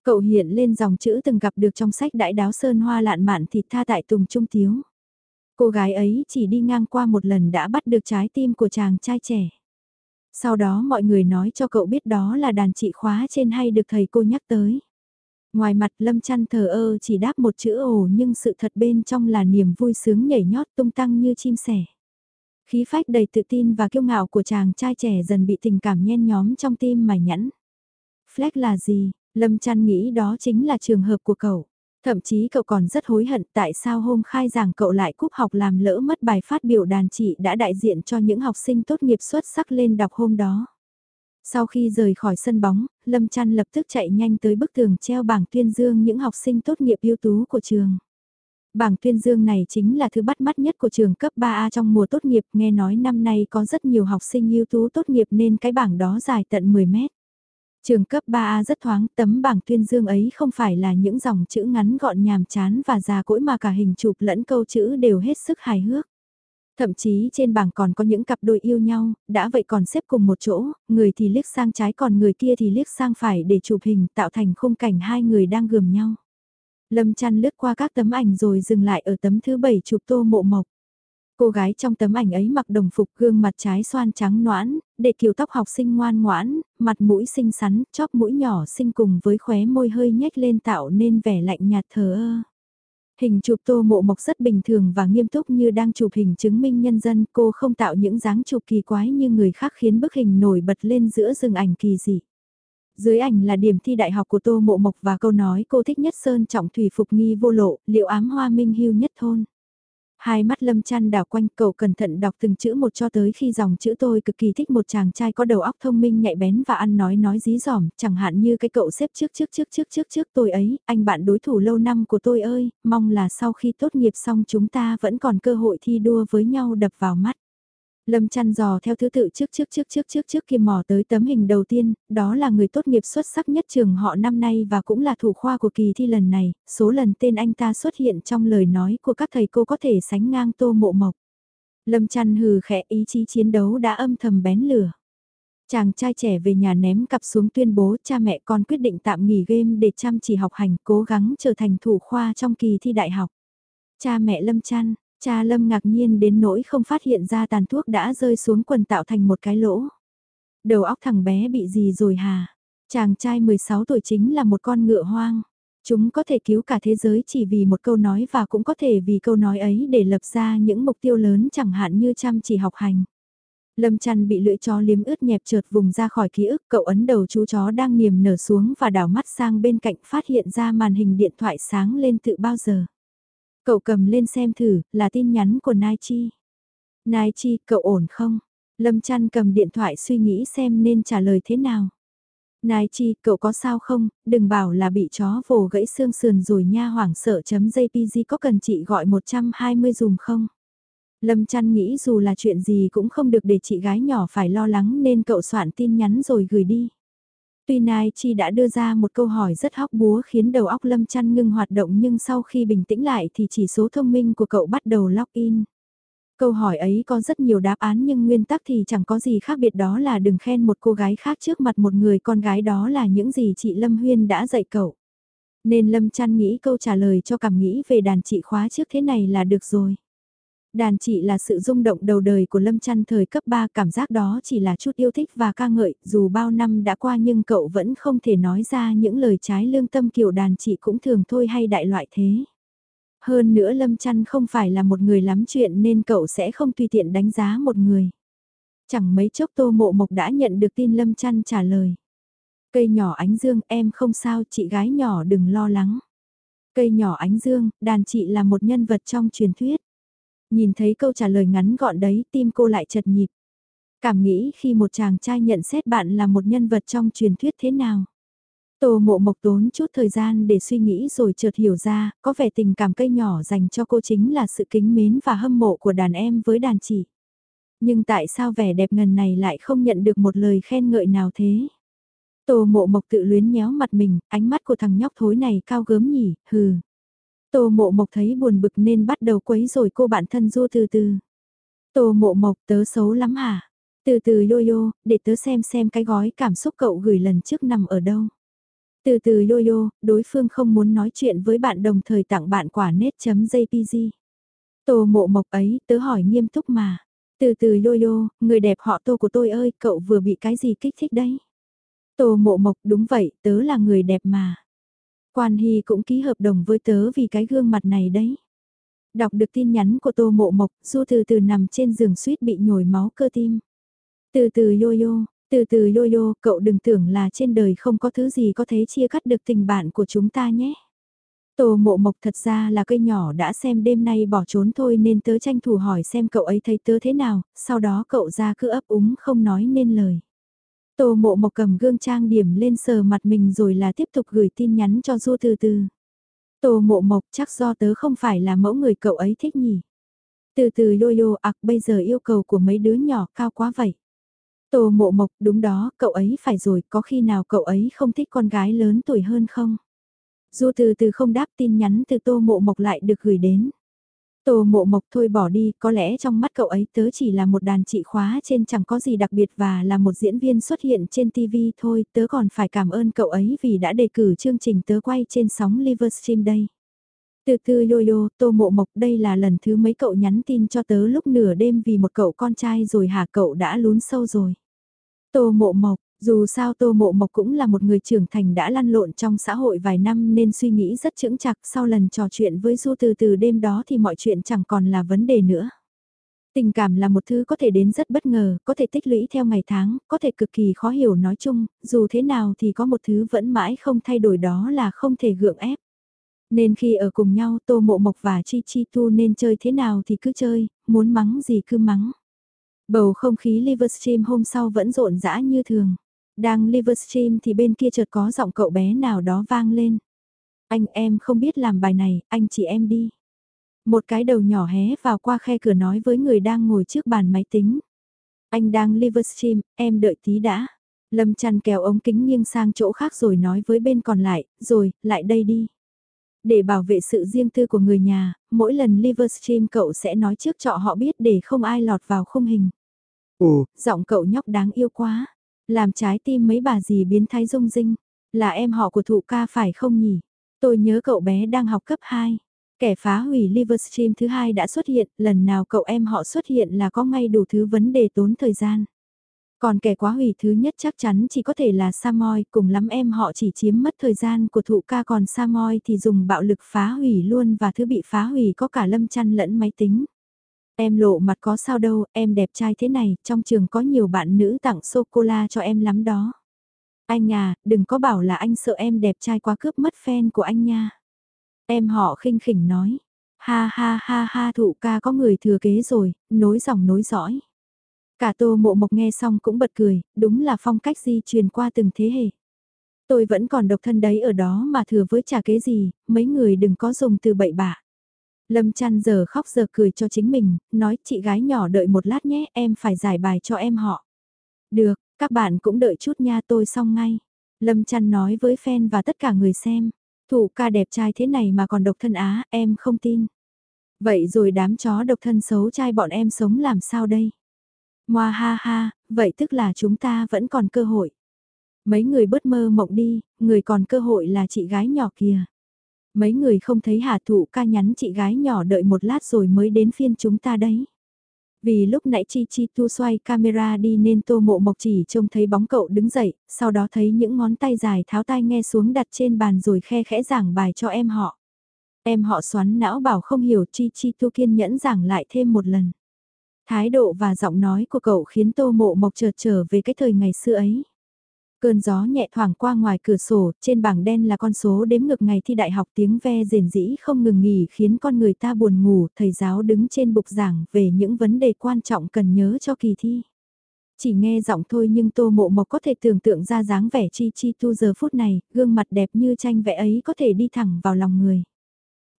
[SPEAKER 1] Cậu hiện lên dòng chữ từng gặp được trong sách đại đáo sơn hoa lạn mạn thịt tha tại tùng trung tiếu. Cô gái ấy chỉ đi ngang qua một lần đã bắt được trái tim của chàng trai trẻ. Sau đó mọi người nói cho cậu biết đó là đàn chị khóa trên hay được thầy cô nhắc tới. Ngoài mặt lâm chăn thờ ơ chỉ đáp một chữ ồ nhưng sự thật bên trong là niềm vui sướng nhảy nhót tung tăng như chim sẻ. Khí phách đầy tự tin và kiêu ngạo của chàng trai trẻ dần bị tình cảm nhen nhóm trong tim mài nhẵn. Fleck là gì? Lâm chăn nghĩ đó chính là trường hợp của cậu. Thậm chí cậu còn rất hối hận tại sao hôm khai giảng cậu lại cúp học làm lỡ mất bài phát biểu đàn chị đã đại diện cho những học sinh tốt nghiệp xuất sắc lên đọc hôm đó. Sau khi rời khỏi sân bóng, Lâm Trăn lập tức chạy nhanh tới bức tường treo bảng tuyên dương những học sinh tốt nghiệp ưu tú của trường. Bảng tuyên dương này chính là thứ bắt mắt nhất của trường cấp 3A trong mùa tốt nghiệp, nghe nói năm nay có rất nhiều học sinh ưu tú tốt nghiệp nên cái bảng đó dài tận 10 mét. Trường cấp 3A rất thoáng, tấm bảng tuyên dương ấy không phải là những dòng chữ ngắn gọn nhàm chán và già cỗi mà cả hình chụp lẫn câu chữ đều hết sức hài hước. Thậm chí trên bảng còn có những cặp đôi yêu nhau, đã vậy còn xếp cùng một chỗ, người thì liếc sang trái còn người kia thì liếc sang phải để chụp hình tạo thành khung cảnh hai người đang gườm nhau. Lâm chăn lướt qua các tấm ảnh rồi dừng lại ở tấm thứ bảy chụp tô mộ mộc. Cô gái trong tấm ảnh ấy mặc đồng phục gương mặt trái xoan trắng noãn, để kiểu tóc học sinh ngoan ngoãn, mặt mũi xinh xắn, chóp mũi nhỏ xinh cùng với khóe môi hơi nhếch lên tạo nên vẻ lạnh nhạt thờ ơ. Hình chụp tô mộ mộc rất bình thường và nghiêm túc như đang chụp hình chứng minh nhân dân cô không tạo những dáng chụp kỳ quái như người khác khiến bức hình nổi bật lên giữa rừng ảnh kỳ dị. Dưới ảnh là điểm thi đại học của Tô Mộ Mộc và câu nói cô thích nhất Sơn Trọng Thủy Phục Nghi vô lộ, liệu ám hoa minh hưu nhất thôn. Hai mắt lâm chăn đảo quanh cậu cẩn thận đọc từng chữ một cho tới khi dòng chữ tôi cực kỳ thích một chàng trai có đầu óc thông minh nhạy bén và ăn nói nói dí dỏm, chẳng hạn như cái cậu xếp trước trước trước trước trước trước tôi ấy, anh bạn đối thủ lâu năm của tôi ơi, mong là sau khi tốt nghiệp xong chúng ta vẫn còn cơ hội thi đua với nhau đập vào mắt. Lâm chăn dò theo thứ tự trước trước trước trước trước trước kia mò tới tấm hình đầu tiên, đó là người tốt nghiệp xuất sắc nhất trường họ năm nay và cũng là thủ khoa của kỳ thi lần này, số lần tên anh ta xuất hiện trong lời nói của các thầy cô có thể sánh ngang tô mộ mộc. Lâm chăn hừ khẽ ý chí chiến đấu đã âm thầm bén lửa. Chàng trai trẻ về nhà ném cặp xuống tuyên bố cha mẹ con quyết định tạm nghỉ game để chăm chỉ học hành cố gắng trở thành thủ khoa trong kỳ thi đại học. Cha mẹ Lâm chăn, Cha Lâm ngạc nhiên đến nỗi không phát hiện ra tàn thuốc đã rơi xuống quần tạo thành một cái lỗ. Đầu óc thằng bé bị gì rồi hả? Chàng trai 16 tuổi chính là một con ngựa hoang. Chúng có thể cứu cả thế giới chỉ vì một câu nói và cũng có thể vì câu nói ấy để lập ra những mục tiêu lớn chẳng hạn như chăm chỉ học hành. Lâm chăn bị lưỡi chó liếm ướt nhẹp trượt vùng ra khỏi ký ức, cậu ấn đầu chú chó đang niềm nở xuống và đảo mắt sang bên cạnh phát hiện ra màn hình điện thoại sáng lên tự bao giờ. Cậu cầm lên xem thử, là tin nhắn của Nai Chi. Nai Chi, cậu ổn không? Lâm trăn cầm điện thoại suy nghĩ xem nên trả lời thế nào. Nai Chi, cậu có sao không? Đừng bảo là bị chó vồ gãy xương sườn rồi nha hoảng sợ chấm JPG có cần chị gọi 120 dùm không? Lâm trăn nghĩ dù là chuyện gì cũng không được để chị gái nhỏ phải lo lắng nên cậu soạn tin nhắn rồi gửi đi. Tuy Nai Chi đã đưa ra một câu hỏi rất hóc búa khiến đầu óc Lâm Chăn ngưng hoạt động nhưng sau khi bình tĩnh lại thì chỉ số thông minh của cậu bắt đầu lock in. Câu hỏi ấy có rất nhiều đáp án nhưng nguyên tắc thì chẳng có gì khác biệt đó là đừng khen một cô gái khác trước mặt một người con gái đó là những gì chị Lâm Huyên đã dạy cậu. Nên Lâm Chăn nghĩ câu trả lời cho cảm nghĩ về đàn chị khóa trước thế này là được rồi. Đàn chị là sự rung động đầu đời của Lâm Trăn thời cấp 3 cảm giác đó chỉ là chút yêu thích và ca ngợi, dù bao năm đã qua nhưng cậu vẫn không thể nói ra những lời trái lương tâm kiểu đàn chị cũng thường thôi hay đại loại thế. Hơn nữa Lâm Trăn không phải là một người lắm chuyện nên cậu sẽ không tùy tiện đánh giá một người. Chẳng mấy chốc Tô Mộ Mộc đã nhận được tin Lâm Trăn trả lời. Cây nhỏ ánh dương em không sao chị gái nhỏ đừng lo lắng. Cây nhỏ ánh dương, đàn chị là một nhân vật trong truyền thuyết. Nhìn thấy câu trả lời ngắn gọn đấy tim cô lại chật nhịp. Cảm nghĩ khi một chàng trai nhận xét bạn là một nhân vật trong truyền thuyết thế nào. Tô mộ mộc tốn chút thời gian để suy nghĩ rồi chợt hiểu ra, có vẻ tình cảm cây nhỏ dành cho cô chính là sự kính mến và hâm mộ của đàn em với đàn chị. Nhưng tại sao vẻ đẹp ngần này lại không nhận được một lời khen ngợi nào thế? Tô mộ mộc tự luyến nhéo mặt mình, ánh mắt của thằng nhóc thối này cao gớm nhỉ, hừ, Tô mộ mộc thấy buồn bực nên bắt đầu quấy rồi cô bạn thân du từ từ. Tô mộ mộc tớ xấu lắm hả? Từ từ yo để tớ xem xem cái gói cảm xúc cậu gửi lần trước nằm ở đâu. Từ từ yo đối phương không muốn nói chuyện với bạn đồng thời tặng bạn quả nết.jpg. Tô mộ mộc ấy, tớ hỏi nghiêm túc mà. Từ từ yo người đẹp họ tô của tôi ơi, cậu vừa bị cái gì kích thích đấy? Tô mộ mộc, đúng vậy, tớ là người đẹp mà. Quan Hy cũng ký hợp đồng với tớ vì cái gương mặt này đấy. Đọc được tin nhắn của Tô Mộ Mộc, Du từ từ nằm trên giường suýt bị nhồi máu cơ tim. Từ từ yo yo, từ từ yo yo, cậu đừng tưởng là trên đời không có thứ gì có thể chia cắt được tình bạn của chúng ta nhé. Tô mộ mộc thật ra là cây nhỏ đã xem đêm nay bỏ trốn thôi nên tớ tranh thủ hỏi xem cậu ấy thấy tớ thế nào, sau đó cậu ra cứ ấp úng không nói nên lời. Tô mộ mộc cầm gương trang điểm lên sờ mặt mình rồi là tiếp tục gửi tin nhắn cho Du từ từ. Tô mộ mộc, chắc do tớ không phải là mẫu người cậu ấy thích nhỉ. Từ từ yo yo ạc, bây giờ yêu cầu của mấy đứa nhỏ cao quá vậy. Tô mộ mộc, đúng đó, cậu ấy phải rồi, có khi nào cậu ấy không thích con gái lớn tuổi hơn không? Du từ từ không đáp tin nhắn từ tô mộ mộc lại được gửi đến. Tô mộ mộc thôi bỏ đi, có lẽ trong mắt cậu ấy tớ chỉ là một đàn trị khóa trên chẳng có gì đặc biệt và là một diễn viên xuất hiện trên TV thôi, tớ còn phải cảm ơn cậu ấy vì đã đề cử chương trình tớ quay trên sóng Livestream đây. Từ từ yo yo, tô mộ mộc đây là lần thứ mấy cậu nhắn tin cho tớ lúc nửa đêm vì một cậu con trai rồi hả cậu đã lún sâu rồi. Tô mộ mộc, dù sao Tô Mộ Mộc cũng là một người trưởng thành đã lăn lộn trong xã hội vài năm nên suy nghĩ rất chững chặt sau lần trò chuyện với Du từ từ đêm đó thì mọi chuyện chẳng còn là vấn đề nữa. Tình cảm là một thứ có thể đến rất bất ngờ, có thể tích lũy theo ngày tháng, có thể cực kỳ khó hiểu nói chung, dù thế nào thì có một thứ vẫn mãi không thay đổi đó là không thể gượng ép. Nên khi ở cùng nhau Tô Mộ Mộc và Chi Chi Tu nên chơi thế nào thì cứ chơi, muốn mắng gì cứ mắng. Bầu không khí Livestream hôm sau vẫn rộn rã như thường. Đang Livestream thì bên kia chợt có giọng cậu bé nào đó vang lên. Anh em không biết làm bài này, anh chị em đi. Một cái đầu nhỏ hé vào qua khe cửa nói với người đang ngồi trước bàn máy tính. Anh đang Livestream, em đợi tí đã. Lâm chăn kéo ống kính nghiêng sang chỗ khác rồi nói với bên còn lại, rồi, lại đây đi. Để bảo vệ sự riêng tư của người nhà, mỗi lần Livestream cậu sẽ nói trước cho họ biết để không ai lọt vào khung hình. Ồ, giọng cậu nhóc đáng yêu quá. Làm trái tim mấy bà gì biến thái rung rinh. Là em họ của thụ ca phải không nhỉ? Tôi nhớ cậu bé đang học cấp 2. Kẻ phá hủy Livestream thứ hai đã xuất hiện, lần nào cậu em họ xuất hiện là có ngay đủ thứ vấn đề tốn thời gian. Còn kẻ quá hủy thứ nhất chắc chắn chỉ có thể là Samoy, cùng lắm em họ chỉ chiếm mất thời gian của thụ ca còn Samoy thì dùng bạo lực phá hủy luôn và thứ bị phá hủy có cả lâm chăn lẫn máy tính. Em lộ mặt có sao đâu, em đẹp trai thế này, trong trường có nhiều bạn nữ tặng sô-cô-la cho em lắm đó. Anh à, đừng có bảo là anh sợ em đẹp trai quá cướp mất fan của anh nha. Em họ khinh khỉnh nói, ha ha ha ha thụ ca có người thừa kế rồi, nối dòng nối dõi. Cả tô mộ mộc nghe xong cũng bật cười, đúng là phong cách di truyền qua từng thế hệ. Tôi vẫn còn độc thân đấy ở đó mà thừa với trả kế gì, mấy người đừng có dùng từ bậy bạ. Lâm chăn giờ khóc giờ cười cho chính mình, nói chị gái nhỏ đợi một lát nhé, em phải giải bài cho em họ. Được, các bạn cũng đợi chút nha tôi xong ngay. Lâm chăn nói với fan và tất cả người xem. Thủ ca đẹp trai thế này mà còn độc thân á, em không tin. Vậy rồi đám chó độc thân xấu trai bọn em sống làm sao đây? Moa ha ha, vậy tức là chúng ta vẫn còn cơ hội. Mấy người bớt mơ mộng đi, người còn cơ hội là chị gái nhỏ kìa. Mấy người không thấy Hà Thụ ca nhắn chị gái nhỏ đợi một lát rồi mới đến phiên chúng ta đấy. Vì lúc nãy Chi Chi Tu xoay camera đi nên Tô Mộ Mộc chỉ trông thấy bóng cậu đứng dậy, sau đó thấy những ngón tay dài tháo tai nghe xuống đặt trên bàn rồi khe khẽ giảng bài cho em họ. Em họ xoắn não bảo không hiểu Chi Chi Tu kiên nhẫn giảng lại thêm một lần. Thái độ và giọng nói của cậu khiến Tô Mộ Mộc chợt trở về cái thời ngày xưa ấy. Cơn gió nhẹ thoảng qua ngoài cửa sổ, trên bảng đen là con số đếm ngược ngày thi đại học tiếng ve rền rĩ không ngừng nghỉ khiến con người ta buồn ngủ, thầy giáo đứng trên bục giảng về những vấn đề quan trọng cần nhớ cho kỳ thi. Chỉ nghe giọng thôi nhưng Tô Mộ Mộc có thể tưởng tượng ra dáng vẻ chi chi tu giờ phút này, gương mặt đẹp như tranh vẽ ấy có thể đi thẳng vào lòng người.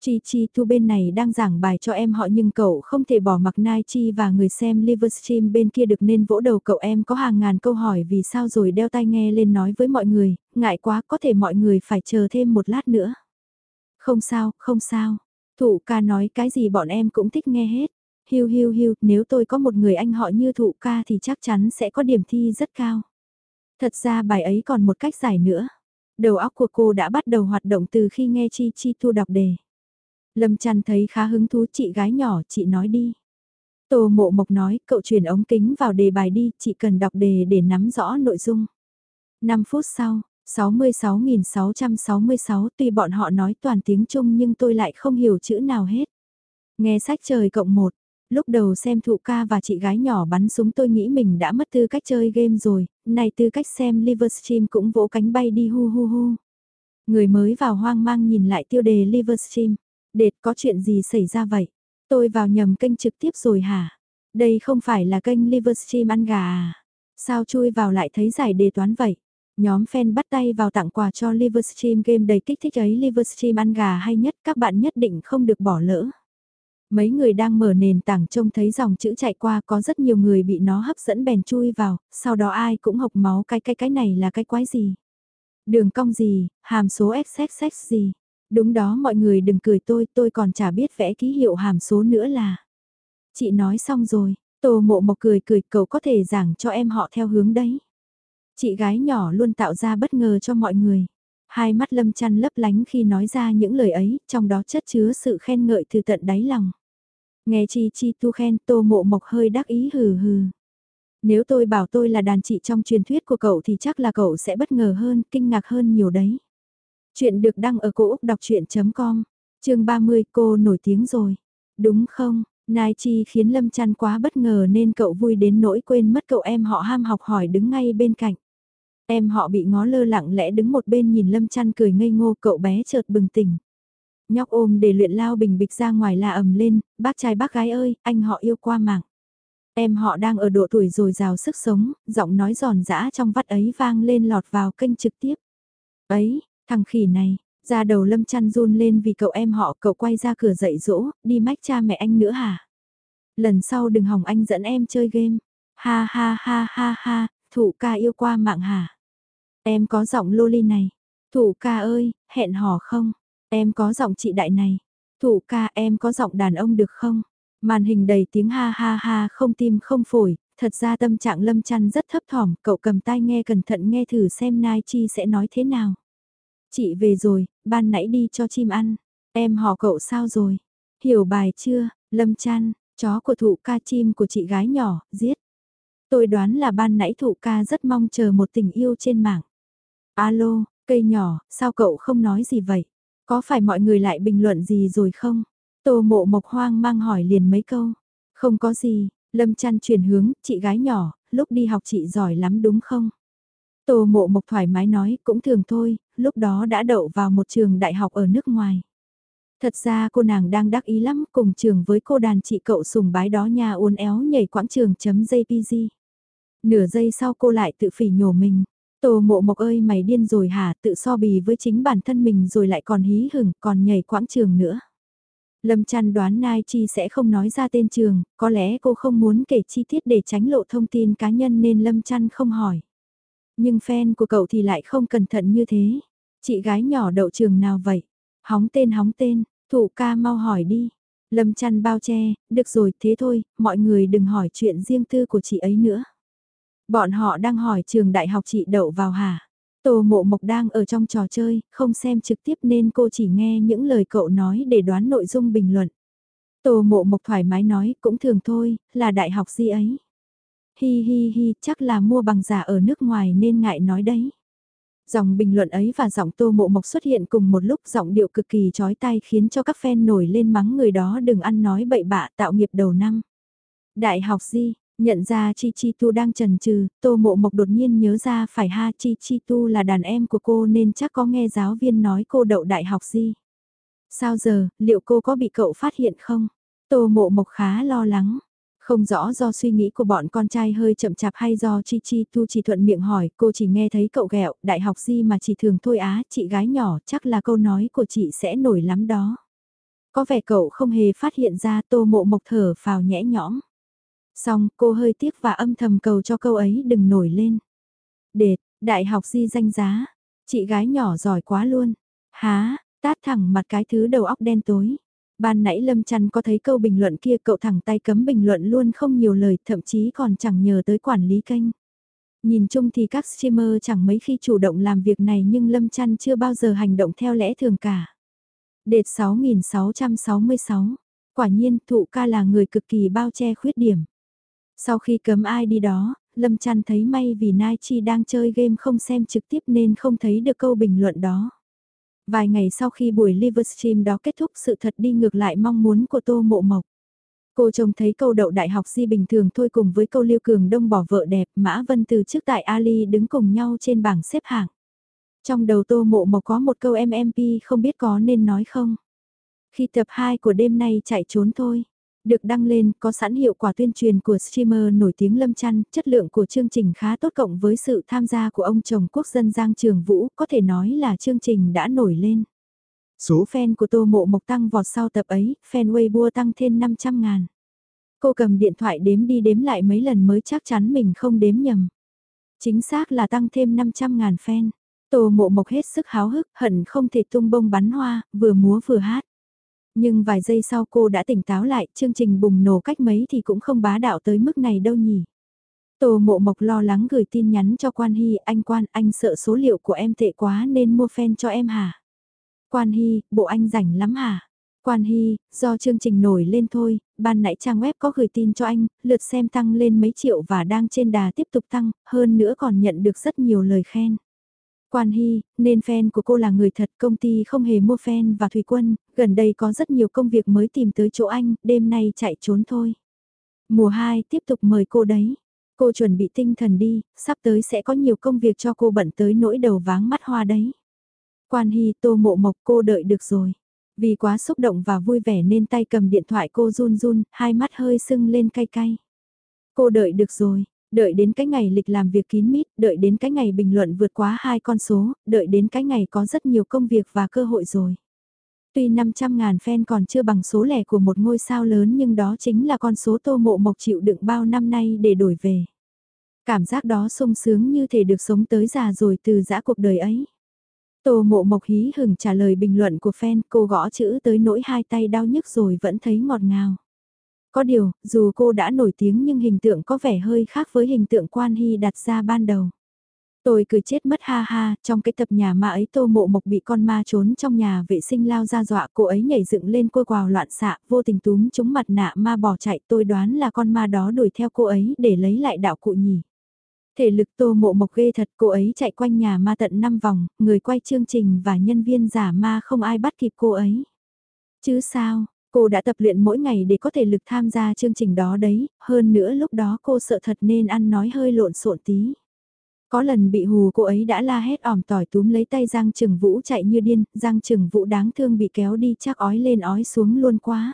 [SPEAKER 1] Chi Chi Thu bên này đang giảng bài cho em họ nhưng cậu không thể bỏ mặc Nai Chi và người xem Livestream bên kia được nên vỗ đầu cậu em có hàng ngàn câu hỏi vì sao rồi đeo tai nghe lên nói với mọi người, ngại quá có thể mọi người phải chờ thêm một lát nữa. Không sao, không sao. Thụ ca nói cái gì bọn em cũng thích nghe hết. Hiu hiu hiu, nếu tôi có một người anh họ như thụ ca thì chắc chắn sẽ có điểm thi rất cao. Thật ra bài ấy còn một cách giải nữa. Đầu óc của cô đã bắt đầu hoạt động từ khi nghe Chi Chi Thu đọc đề. Lâm trăn thấy khá hứng thú chị gái nhỏ, chị nói đi. Tô mộ mộc nói, cậu chuyển ống kính vào đề bài đi, chị cần đọc đề để nắm rõ nội dung. 5 phút sau, 66.666 tuy bọn họ nói toàn tiếng Trung nhưng tôi lại không hiểu chữ nào hết. Nghe sách trời cộng một, lúc đầu xem thụ ca và chị gái nhỏ bắn súng tôi nghĩ mình đã mất tư cách chơi game rồi, này tư cách xem Livestream cũng vỗ cánh bay đi hu hu hu. Người mới vào hoang mang nhìn lại tiêu đề Livestream. Đệt có chuyện gì xảy ra vậy? Tôi vào nhầm kênh trực tiếp rồi hả? Đây không phải là kênh Livestream ăn gà à? Sao chui vào lại thấy giải đề toán vậy? Nhóm fan bắt tay vào tặng quà cho Livestream game đầy kích thích ấy Livestream ăn gà hay nhất các bạn nhất định không được bỏ lỡ. Mấy người đang mở nền tảng trông thấy dòng chữ chạy qua có rất nhiều người bị nó hấp dẫn bèn chui vào, sau đó ai cũng hộc máu cái cái cái này là cái quái gì. Đường cong gì, hàm số XXX gì, Đúng đó mọi người đừng cười tôi, tôi còn chả biết vẽ ký hiệu hàm số nữa là. Chị nói xong rồi, tô mộ mộc cười cười cậu có thể giảng cho em họ theo hướng đấy. Chị gái nhỏ luôn tạo ra bất ngờ cho mọi người. Hai mắt lâm chăn lấp lánh khi nói ra những lời ấy, trong đó chất chứa sự khen ngợi từ tận đáy lòng. Nghe chi chi tu khen tô mộ mộc hơi đắc ý hừ hừ. Nếu tôi bảo tôi là đàn chị trong truyền thuyết của cậu thì chắc là cậu sẽ bất ngờ hơn, kinh ngạc hơn nhiều đấy. Chuyện được đăng ở cổ Úc đọc chuyện.com, chương 30 cô nổi tiếng rồi. Đúng không, Nai Chi khiến Lâm trăn quá bất ngờ nên cậu vui đến nỗi quên mất cậu em họ ham học hỏi đứng ngay bên cạnh. Em họ bị ngó lơ lặng lẽ đứng một bên nhìn Lâm trăn cười ngây ngô cậu bé chợt bừng tỉnh. Nhóc ôm để luyện lao bình bịch ra ngoài là ầm lên, bác trai bác gái ơi, anh họ yêu qua mạng. Em họ đang ở độ tuổi rồi rào sức sống, giọng nói giòn giã trong vắt ấy vang lên lọt vào kênh trực tiếp. Ấy, thằng khỉ này, ra đầu lâm chăn run lên vì cậu em họ cậu quay ra cửa dậy dỗ, đi mách cha mẹ anh nữa hả? Lần sau đừng hỏng anh dẫn em chơi game. Ha ha ha ha ha, thụ ca yêu qua mạng hả? Em có giọng loli này. Thụ ca ơi, hẹn hò không? Em có giọng chị đại này. Thụ ca em có giọng đàn ông được không? Màn hình đầy tiếng ha ha ha không tim không phổi, thật ra tâm trạng lâm chăn rất thấp thỏm, cậu cầm tai nghe cẩn thận nghe thử xem Nai Chi sẽ nói thế nào. Chị về rồi, ban nãy đi cho chim ăn, em họ cậu sao rồi? Hiểu bài chưa, lâm Chan, chó của thụ ca chim của chị gái nhỏ, giết. Tôi đoán là ban nãy thụ ca rất mong chờ một tình yêu trên mạng. Alo, cây nhỏ, sao cậu không nói gì vậy? Có phải mọi người lại bình luận gì rồi không? Tô mộ mộc hoang mang hỏi liền mấy câu. Không có gì, Lâm trăn chuyển hướng, chị gái nhỏ, lúc đi học chị giỏi lắm đúng không? Tô mộ mộc thoải mái nói, cũng thường thôi, lúc đó đã đậu vào một trường đại học ở nước ngoài. Thật ra cô nàng đang đắc ý lắm cùng trường với cô đàn chị cậu sùng bái đó nha uốn éo nhảy quãng trường chấm JPG. Nửa giây sau cô lại tự phỉ nhổ mình. Tô mộ mộc ơi mày điên rồi hả tự so bì với chính bản thân mình rồi lại còn hí hửng còn nhảy quãng trường nữa. Lâm chăn đoán Nai Chi sẽ không nói ra tên trường, có lẽ cô không muốn kể chi tiết để tránh lộ thông tin cá nhân nên Lâm chăn không hỏi. Nhưng fan của cậu thì lại không cẩn thận như thế. Chị gái nhỏ đậu trường nào vậy? Hóng tên hóng tên, thủ ca mau hỏi đi. Lâm chăn bao che, được rồi thế thôi, mọi người đừng hỏi chuyện riêng tư của chị ấy nữa. Bọn họ đang hỏi trường đại học chị đậu vào hả? Tô mộ mộc đang ở trong trò chơi, không xem trực tiếp nên cô chỉ nghe những lời cậu nói để đoán nội dung bình luận. Tô mộ mộc thoải mái nói, cũng thường thôi, là đại học gì ấy. Hi hi hi, chắc là mua bằng giả ở nước ngoài nên ngại nói đấy. Dòng bình luận ấy và giọng tô mộ mộc xuất hiện cùng một lúc giọng điệu cực kỳ chói tai khiến cho các fan nổi lên mắng người đó đừng ăn nói bậy bạ tạo nghiệp đầu năm. Đại học gì, Nhận ra Chi Chi Tu đang trần trừ, Tô Mộ Mộc đột nhiên nhớ ra phải ha Chi Chi Tu là đàn em của cô nên chắc có nghe giáo viên nói cô đậu đại học gì. Sao giờ, liệu cô có bị cậu phát hiện không? Tô Mộ Mộc khá lo lắng. Không rõ do suy nghĩ của bọn con trai hơi chậm chạp hay do Chi Chi Tu chỉ thuận miệng hỏi, cô chỉ nghe thấy cậu ghẹo, đại học gì mà chỉ thường thôi á, chị gái nhỏ, chắc là câu nói của chị sẽ nổi lắm đó. Có vẻ cậu không hề phát hiện ra tô mộ mộc thở phào nhẽ nhõm. Xong cô hơi tiếc và âm thầm cầu cho câu ấy đừng nổi lên. Đệt, đại học di danh giá, chị gái nhỏ giỏi quá luôn. Há, tát thẳng mặt cái thứ đầu óc đen tối. Ban nãy Lâm Trăn có thấy câu bình luận kia cậu thẳng tay cấm bình luận luôn không nhiều lời thậm chí còn chẳng nhờ tới quản lý kênh. Nhìn chung thì các streamer chẳng mấy khi chủ động làm việc này nhưng Lâm Trăn chưa bao giờ hành động theo lẽ thường cả. Đệt 6666, quả nhiên thụ ca là người cực kỳ bao che khuyết điểm. Sau khi cấm ai đi đó, Lâm Trăn thấy may vì Nai Chi đang chơi game không xem trực tiếp nên không thấy được câu bình luận đó. Vài ngày sau khi buổi livestream đó kết thúc, sự thật đi ngược lại mong muốn của Tô Mộ Mộc. Cô trông thấy câu đậu đại học di bình thường thôi cùng với câu Liêu Cường Đông bỏ vợ đẹp, Mã Vân từ trước tại Ali đứng cùng nhau trên bảng xếp hạng. Trong đầu Tô Mộ Mộc có một câu MMP không biết có nên nói không. Khi tập 2 của đêm nay chạy trốn thôi. Được đăng lên có sẵn hiệu quả tuyên truyền của streamer nổi tiếng Lâm chăn chất lượng của chương trình khá tốt cộng với sự tham gia của ông chồng quốc dân Giang Trường Vũ, có thể nói là chương trình đã nổi lên. Số fan của Tô Mộ Mộc tăng vọt sau tập ấy, fan Weibo tăng thêm 500 ngàn. Cô cầm điện thoại đếm đi đếm lại mấy lần mới chắc chắn mình không đếm nhầm. Chính xác là tăng thêm 500 ngàn fan. Tô Mộ Mộc hết sức háo hức, hận không thể tung bông bắn hoa, vừa múa vừa hát. Nhưng vài giây sau cô đã tỉnh táo lại, chương trình bùng nổ cách mấy thì cũng không bá đạo tới mức này đâu nhỉ. Tô mộ mộc lo lắng gửi tin nhắn cho Quan Hy, anh Quan, anh sợ số liệu của em tệ quá nên mua fan cho em hả? Quan Hy, bộ anh rảnh lắm hả? Quan Hy, do chương trình nổi lên thôi, ban nãy trang web có gửi tin cho anh, lượt xem tăng lên mấy triệu và đang trên đà tiếp tục tăng, hơn nữa còn nhận được rất nhiều lời khen. Quan Hy, nên fan của cô là người thật, công ty không hề mua fan và Thủy Quân, gần đây có rất nhiều công việc mới tìm tới chỗ anh, đêm nay chạy trốn thôi. Mùa 2 tiếp tục mời cô đấy. Cô chuẩn bị tinh thần đi, sắp tới sẽ có nhiều công việc cho cô bận tới nỗi đầu váng mắt hoa đấy. Quan Hy tô mộ mộc cô đợi được rồi. Vì quá xúc động và vui vẻ nên tay cầm điện thoại cô run run, hai mắt hơi sưng lên cay cay. Cô đợi được rồi, đợi đến cái ngày lịch làm việc kín mít, đợi đến cái ngày bình luận vượt quá hai con số, đợi đến cái ngày có rất nhiều công việc và cơ hội rồi. Tuy 500.000 fan còn chưa bằng số lẻ của một ngôi sao lớn nhưng đó chính là con số tô mộ mộc chịu đựng bao năm nay để đổi về. Cảm giác đó sung sướng như thể được sống tới già rồi từ giã cuộc đời ấy. Tô mộ mộc hí hửng trả lời bình luận của fan cô gõ chữ tới nỗi hai tay đau nhức rồi vẫn thấy ngọt ngào. Có điều, dù cô đã nổi tiếng nhưng hình tượng có vẻ hơi khác với hình tượng quan hy đặt ra ban đầu. Tôi cười chết mất ha ha, trong cái tập nhà ma ấy tô mộ mộc bị con ma trốn trong nhà vệ sinh lao ra dọa cô ấy nhảy dựng lên côi quào loạn xạ, vô tình túm chúng mặt nạ ma bỏ chạy tôi đoán là con ma đó đuổi theo cô ấy để lấy lại đạo cụ nhỉ. Thể lực tô mộ mộc ghê thật cô ấy chạy quanh nhà ma tận 5 vòng, người quay chương trình và nhân viên giả ma không ai bắt kịp cô ấy. Chứ sao, cô đã tập luyện mỗi ngày để có thể lực tham gia chương trình đó đấy, hơn nữa lúc đó cô sợ thật nên ăn nói hơi lộn xộn tí. Có lần bị hù cô ấy đã la hét ỏm tỏi túm lấy tay Giang Trừng Vũ chạy như điên, Giang Trừng Vũ đáng thương bị kéo đi chắc ói lên ói xuống luôn quá.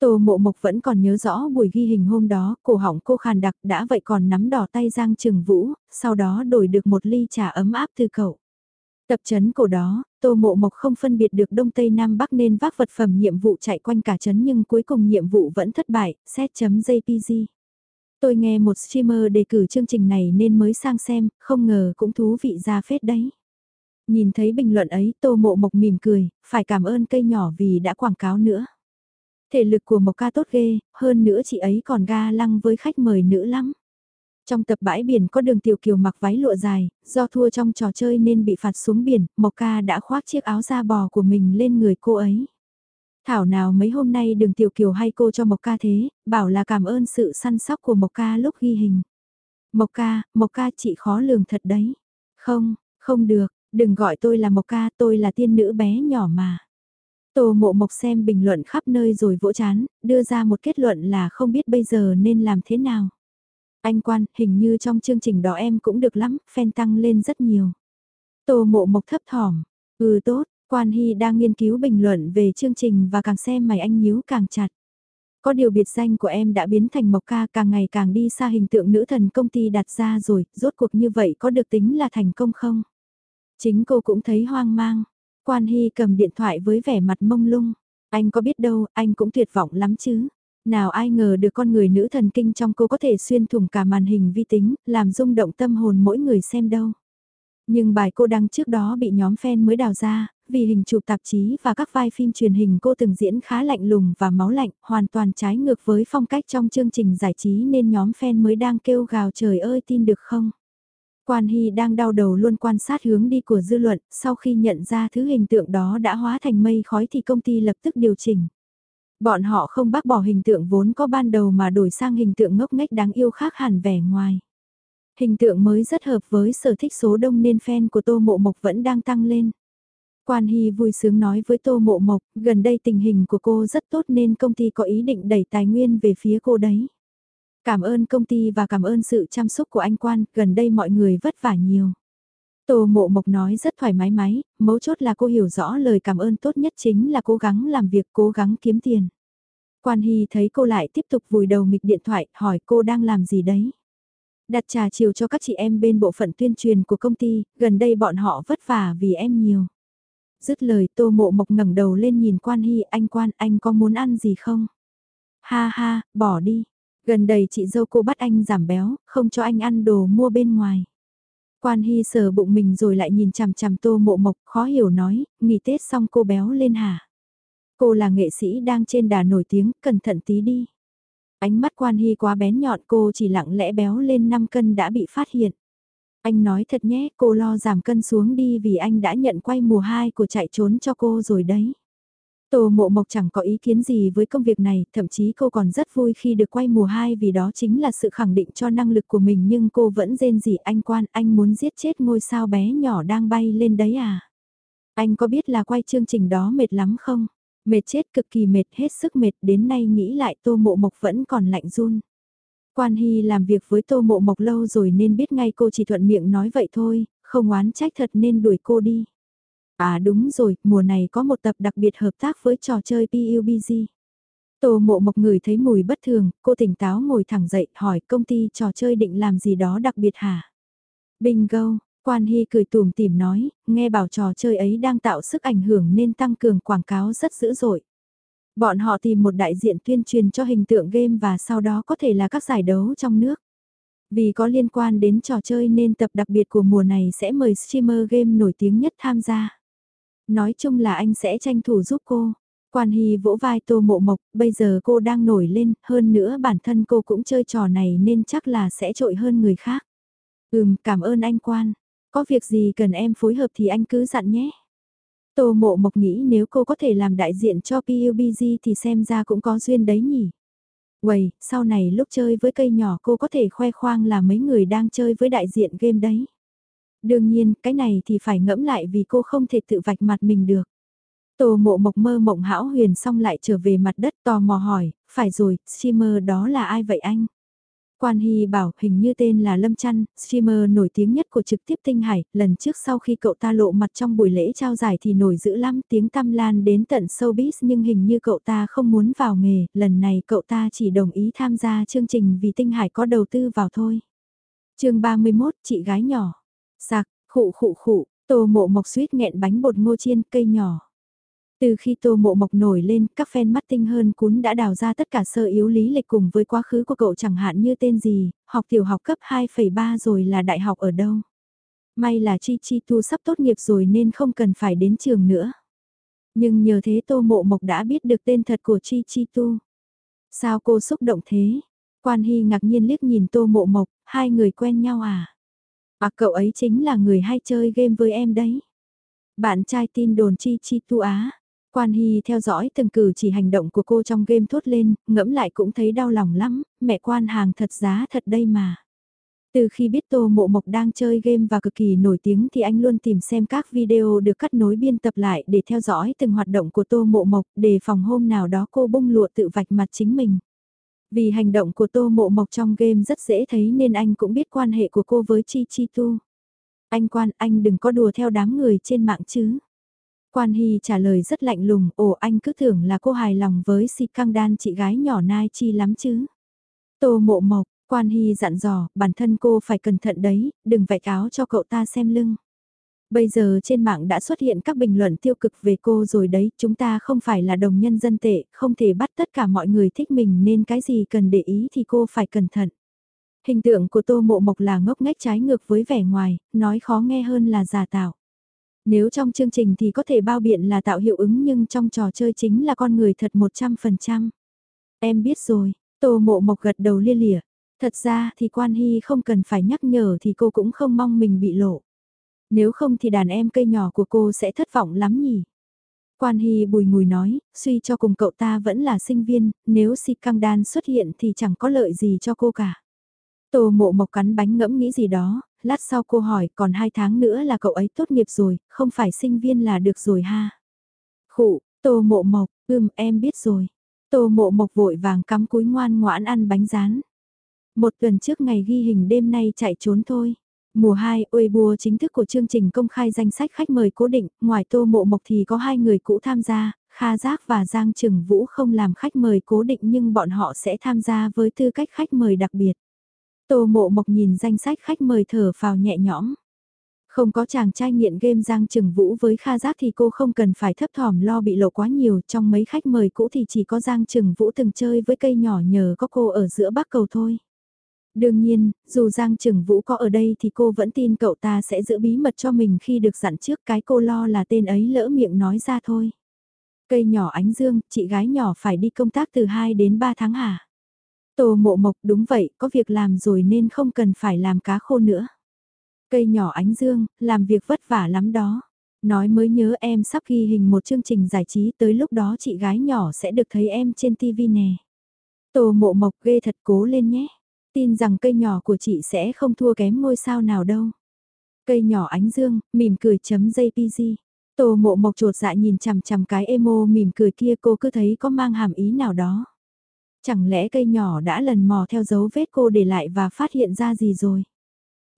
[SPEAKER 1] Tô mộ mộc vẫn còn nhớ rõ buổi ghi hình hôm đó, cổ họng cô khàn đặc đã vậy còn nắm đỏ tay Giang Trừng Vũ, sau đó đổi được một ly trà ấm áp từ cậu. Tập chấn cổ đó, Tô Mộ Mộc không phân biệt được Đông Tây Nam Bắc nên vác vật phẩm nhiệm vụ chạy quanh cả chấn nhưng cuối cùng nhiệm vụ vẫn thất bại, set.jpg. Tôi nghe một streamer đề cử chương trình này nên mới sang xem, không ngờ cũng thú vị ra phết đấy. Nhìn thấy bình luận ấy Tô Mộ Mộc mỉm cười, phải cảm ơn cây nhỏ vì đã quảng cáo nữa. Thể lực của Mộc ca tốt ghê, hơn nữa chị ấy còn ga lăng với khách mời nữ lắm. Trong tập bãi biển có đường tiểu kiều mặc váy lụa dài, do thua trong trò chơi nên bị phạt xuống biển, Mộc ca đã khoác chiếc áo da bò của mình lên người cô ấy. Thảo nào mấy hôm nay đường tiểu kiều hay cô cho Mộc ca thế, bảo là cảm ơn sự săn sóc của Mộc ca lúc ghi hình. Mộc ca, Mộc ca chị khó lường thật đấy. Không, không được, đừng gọi tôi là Mộc ca, tôi là tiên nữ bé nhỏ mà. Tô mộ mộc xem bình luận khắp nơi rồi vỗ chán, đưa ra một kết luận là không biết bây giờ nên làm thế nào. Anh quan, hình như trong chương trình đó em cũng được lắm, fan tăng lên rất nhiều. Tô mộ mộc thấp thỏm, ừ tốt, quan hy đang nghiên cứu bình luận về chương trình và càng xem mày anh nhíu càng chặt. Có điều biệt danh của em đã biến thành mộc ca càng ngày càng đi xa hình tượng nữ thần công ty đặt ra rồi, rốt cuộc như vậy có được tính là thành công không? Chính cô cũng thấy hoang mang. Quan Hy cầm điện thoại với vẻ mặt mông lung. Anh có biết đâu, anh cũng tuyệt vọng lắm chứ. Nào ai ngờ được con người nữ thần kinh trong cô có thể xuyên thủng cả màn hình vi tính, làm rung động tâm hồn mỗi người xem đâu. Nhưng bài cô đăng trước đó bị nhóm fan mới đào ra, vì hình chụp tạp chí và các vai phim truyền hình cô từng diễn khá lạnh lùng và máu lạnh, hoàn toàn trái ngược với phong cách trong chương trình giải trí nên nhóm fan mới đang kêu gào trời ơi tin được không. Quan Hy đang đau đầu luôn quan sát hướng đi của dư luận, sau khi nhận ra thứ hình tượng đó đã hóa thành mây khói thì công ty lập tức điều chỉnh. Bọn họ không bác bỏ hình tượng vốn có ban đầu mà đổi sang hình tượng ngốc nghếch đáng yêu khác hẳn vẻ ngoài. Hình tượng mới rất hợp với sở thích số đông nên fan của Tô Mộ Mộc vẫn đang tăng lên. Quan Hy vui sướng nói với Tô Mộ Mộc, gần đây tình hình của cô rất tốt nên công ty có ý định đẩy tài nguyên về phía cô đấy. Cảm ơn công ty và cảm ơn sự chăm sóc của anh Quan, gần đây mọi người vất vả nhiều. Tô Mộ Mộc nói rất thoải mái máy, mấu chốt là cô hiểu rõ lời cảm ơn tốt nhất chính là cố gắng làm việc, cố gắng kiếm tiền. Quan Hy thấy cô lại tiếp tục vùi đầu nghịch điện thoại, hỏi cô đang làm gì đấy. Đặt trà chiều cho các chị em bên bộ phận tuyên truyền của công ty, gần đây bọn họ vất vả vì em nhiều. Dứt lời Tô Mộ Mộc ngẩng đầu lên nhìn Quan Hy, anh Quan, anh có muốn ăn gì không? Ha ha, bỏ đi. Gần đây chị dâu cô bắt anh giảm béo, không cho anh ăn đồ mua bên ngoài. Quan Hy sờ bụng mình rồi lại nhìn chằm chằm tô mộ mộc, khó hiểu nói, nghỉ Tết xong cô béo lên hả? Cô là nghệ sĩ đang trên đà nổi tiếng, cẩn thận tí đi. Ánh mắt Quan Hy quá bén nhọn cô chỉ lặng lẽ béo lên 5 cân đã bị phát hiện. Anh nói thật nhé, cô lo giảm cân xuống đi vì anh đã nhận quay mùa 2 của chạy trốn cho cô rồi đấy. Tô Mộ Mộc chẳng có ý kiến gì với công việc này, thậm chí cô còn rất vui khi được quay mùa 2 vì đó chính là sự khẳng định cho năng lực của mình nhưng cô vẫn rên gì anh quan anh muốn giết chết ngôi sao bé nhỏ đang bay lên đấy à. Anh có biết là quay chương trình đó mệt lắm không? Mệt chết cực kỳ mệt hết sức mệt đến nay nghĩ lại Tô Mộ Mộc vẫn còn lạnh run. Quan Hy làm việc với Tô Mộ Mộc lâu rồi nên biết ngay cô chỉ thuận miệng nói vậy thôi, không oán trách thật nên đuổi cô đi. À đúng rồi, mùa này có một tập đặc biệt hợp tác với trò chơi PUBG. Tô mộ mộc người thấy mùi bất thường, cô tỉnh táo ngồi thẳng dậy hỏi công ty trò chơi định làm gì đó đặc biệt hả? Bingo, Quan Hy cười tùm tìm nói, nghe bảo trò chơi ấy đang tạo sức ảnh hưởng nên tăng cường quảng cáo rất dữ dội. Bọn họ tìm một đại diện tuyên truyền cho hình tượng game và sau đó có thể là các giải đấu trong nước. Vì có liên quan đến trò chơi nên tập đặc biệt của mùa này sẽ mời streamer game nổi tiếng nhất tham gia. Nói chung là anh sẽ tranh thủ giúp cô. Quan Hy vỗ vai Tô Mộ Mộc, bây giờ cô đang nổi lên, hơn nữa bản thân cô cũng chơi trò này nên chắc là sẽ trội hơn người khác. Ừm, cảm ơn anh Quan. Có việc gì cần em phối hợp thì anh cứ dặn nhé. Tô Mộ Mộc nghĩ nếu cô có thể làm đại diện cho PUBG thì xem ra cũng có duyên đấy nhỉ. Quầy, sau này lúc chơi với cây nhỏ cô có thể khoe khoang là mấy người đang chơi với đại diện game đấy. Đương nhiên, cái này thì phải ngẫm lại vì cô không thể tự vạch mặt mình được. Tô mộ mộc mơ mộng hão huyền xong lại trở về mặt đất tò mò hỏi, phải rồi, streamer đó là ai vậy anh? Quan Hy bảo hình như tên là Lâm Trăn, streamer nổi tiếng nhất của trực tiếp Tinh Hải, lần trước sau khi cậu ta lộ mặt trong buổi lễ trao giải thì nổi dữ lắm tiếng tăm lan đến tận showbiz nhưng hình như cậu ta không muốn vào nghề, lần này cậu ta chỉ đồng ý tham gia chương trình vì Tinh Hải có đầu tư vào thôi. chương 31, chị gái nhỏ. Sạc, khụ khụ khụ, tô mộ mộc suýt nghẹn bánh bột ngô chiên cây nhỏ. Từ khi tô mộ mộc nổi lên, các fan mắt tinh hơn cún đã đào ra tất cả sơ yếu lý lịch cùng với quá khứ của cậu chẳng hạn như tên gì, học tiểu học cấp 2,3 rồi là đại học ở đâu. May là Chi Chi Tu sắp tốt nghiệp rồi nên không cần phải đến trường nữa. Nhưng nhờ thế Tô Mộ Mộc đã biết được tên thật của Chi Chi Tu. Sao cô xúc động thế? Quan Hy ngạc nhiên liếc nhìn Tô Mộ Mộc, hai người quen nhau à? À cậu ấy chính là người hay chơi game với em đấy. Bạn trai tin đồn chi chi tu á. Quan Hy theo dõi từng cử chỉ hành động của cô trong game thốt lên, ngẫm lại cũng thấy đau lòng lắm, mẹ quan hàng thật giá thật đây mà. Từ khi biết Tô Mộ Mộc đang chơi game và cực kỳ nổi tiếng thì anh luôn tìm xem các video được cắt nối biên tập lại để theo dõi từng hoạt động của Tô Mộ Mộc để phòng hôm nào đó cô bung lụa tự vạch mặt chính mình. Vì hành động của Tô Mộ Mộc trong game rất dễ thấy nên anh cũng biết quan hệ của cô với Chi Chi Tu. Anh quan, anh đừng có đùa theo đám người trên mạng chứ. Quan Hy trả lời rất lạnh lùng, ồ anh cứ tưởng là cô hài lòng với si căng đan chị gái nhỏ Nai Chi lắm chứ. Tô Mộ Mộc, Quan Hy dặn dò, bản thân cô phải cẩn thận đấy, đừng vạch áo cho cậu ta xem lưng. Bây giờ trên mạng đã xuất hiện các bình luận tiêu cực về cô rồi đấy, chúng ta không phải là đồng nhân dân tệ, không thể bắt tất cả mọi người thích mình nên cái gì cần để ý thì cô phải cẩn thận. Hình tượng của Tô Mộ Mộc là ngốc nghếch trái ngược với vẻ ngoài, nói khó nghe hơn là giả tạo. Nếu trong chương trình thì có thể bao biện là tạo hiệu ứng nhưng trong trò chơi chính là con người thật 100%. Em biết rồi, Tô Mộ Mộc gật đầu lia lịa. Thật ra thì Quan Hy không cần phải nhắc nhở thì cô cũng không mong mình bị lộ. Nếu không thì đàn em cây nhỏ của cô sẽ thất vọng lắm nhỉ. Quan Hy bùi ngùi nói, suy cho cùng cậu ta vẫn là sinh viên, nếu si căng đan xuất hiện thì chẳng có lợi gì cho cô cả. Tô mộ mộc cắn bánh ngẫm nghĩ gì đó, lát sau cô hỏi còn hai tháng nữa là cậu ấy tốt nghiệp rồi, không phải sinh viên là được rồi ha. Khụ, tô mộ mộc, ưm em biết rồi. Tô mộ mộc vội vàng cắm cúi ngoan ngoãn ăn bánh rán. Một tuần trước ngày ghi hình đêm nay chạy trốn thôi. Mùa 2, Weibo chính thức của chương trình công khai danh sách khách mời cố định, ngoài Tô Mộ Mộc thì có hai người cũ tham gia, Kha Giác và Giang Trừng Vũ không làm khách mời cố định nhưng bọn họ sẽ tham gia với tư cách khách mời đặc biệt. Tô Mộ Mộc nhìn danh sách khách mời thở phào nhẹ nhõm. Không có chàng trai nghiện game Giang Trừng Vũ với Kha Giác thì cô không cần phải thấp thỏm lo bị lộ quá nhiều, trong mấy khách mời cũ thì chỉ có Giang Trừng Vũ từng chơi với cây nhỏ nhờ có cô ở giữa bắc cầu thôi. Đương nhiên, dù Giang Trừng Vũ có ở đây thì cô vẫn tin cậu ta sẽ giữ bí mật cho mình khi được dặn trước cái cô lo là tên ấy lỡ miệng nói ra thôi. Cây nhỏ ánh dương, chị gái nhỏ phải đi công tác từ 2 đến 3 tháng hả? Tô mộ mộc đúng vậy, có việc làm rồi nên không cần phải làm cá khô nữa. Cây nhỏ ánh dương, làm việc vất vả lắm đó. Nói mới nhớ em sắp ghi hình một chương trình giải trí tới lúc đó chị gái nhỏ sẽ được thấy em trên TV nè. Tô mộ mộc ghê thật cố lên nhé. Tin rằng cây nhỏ của chị sẽ không thua kém ngôi sao nào đâu. Cây nhỏ ánh dương, mỉm cười chấm JPG. Tô mộ mộc trột dạ nhìn chằm chằm cái emo mỉm cười kia cô cứ thấy có mang hàm ý nào đó. Chẳng lẽ cây nhỏ đã lần mò theo dấu vết cô để lại và phát hiện ra gì rồi?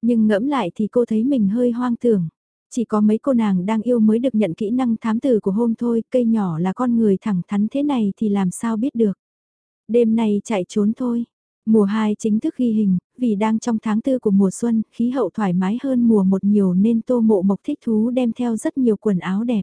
[SPEAKER 1] Nhưng ngẫm lại thì cô thấy mình hơi hoang tưởng. Chỉ có mấy cô nàng đang yêu mới được nhận kỹ năng thám tử của hôm thôi, cây nhỏ là con người thẳng thắn thế này thì làm sao biết được. Đêm nay chạy trốn thôi. Mùa 2 chính thức ghi hình, vì đang trong tháng tư của mùa xuân, khí hậu thoải mái hơn mùa một nhiều nên tô mộ mộc thích thú đem theo rất nhiều quần áo đẹp.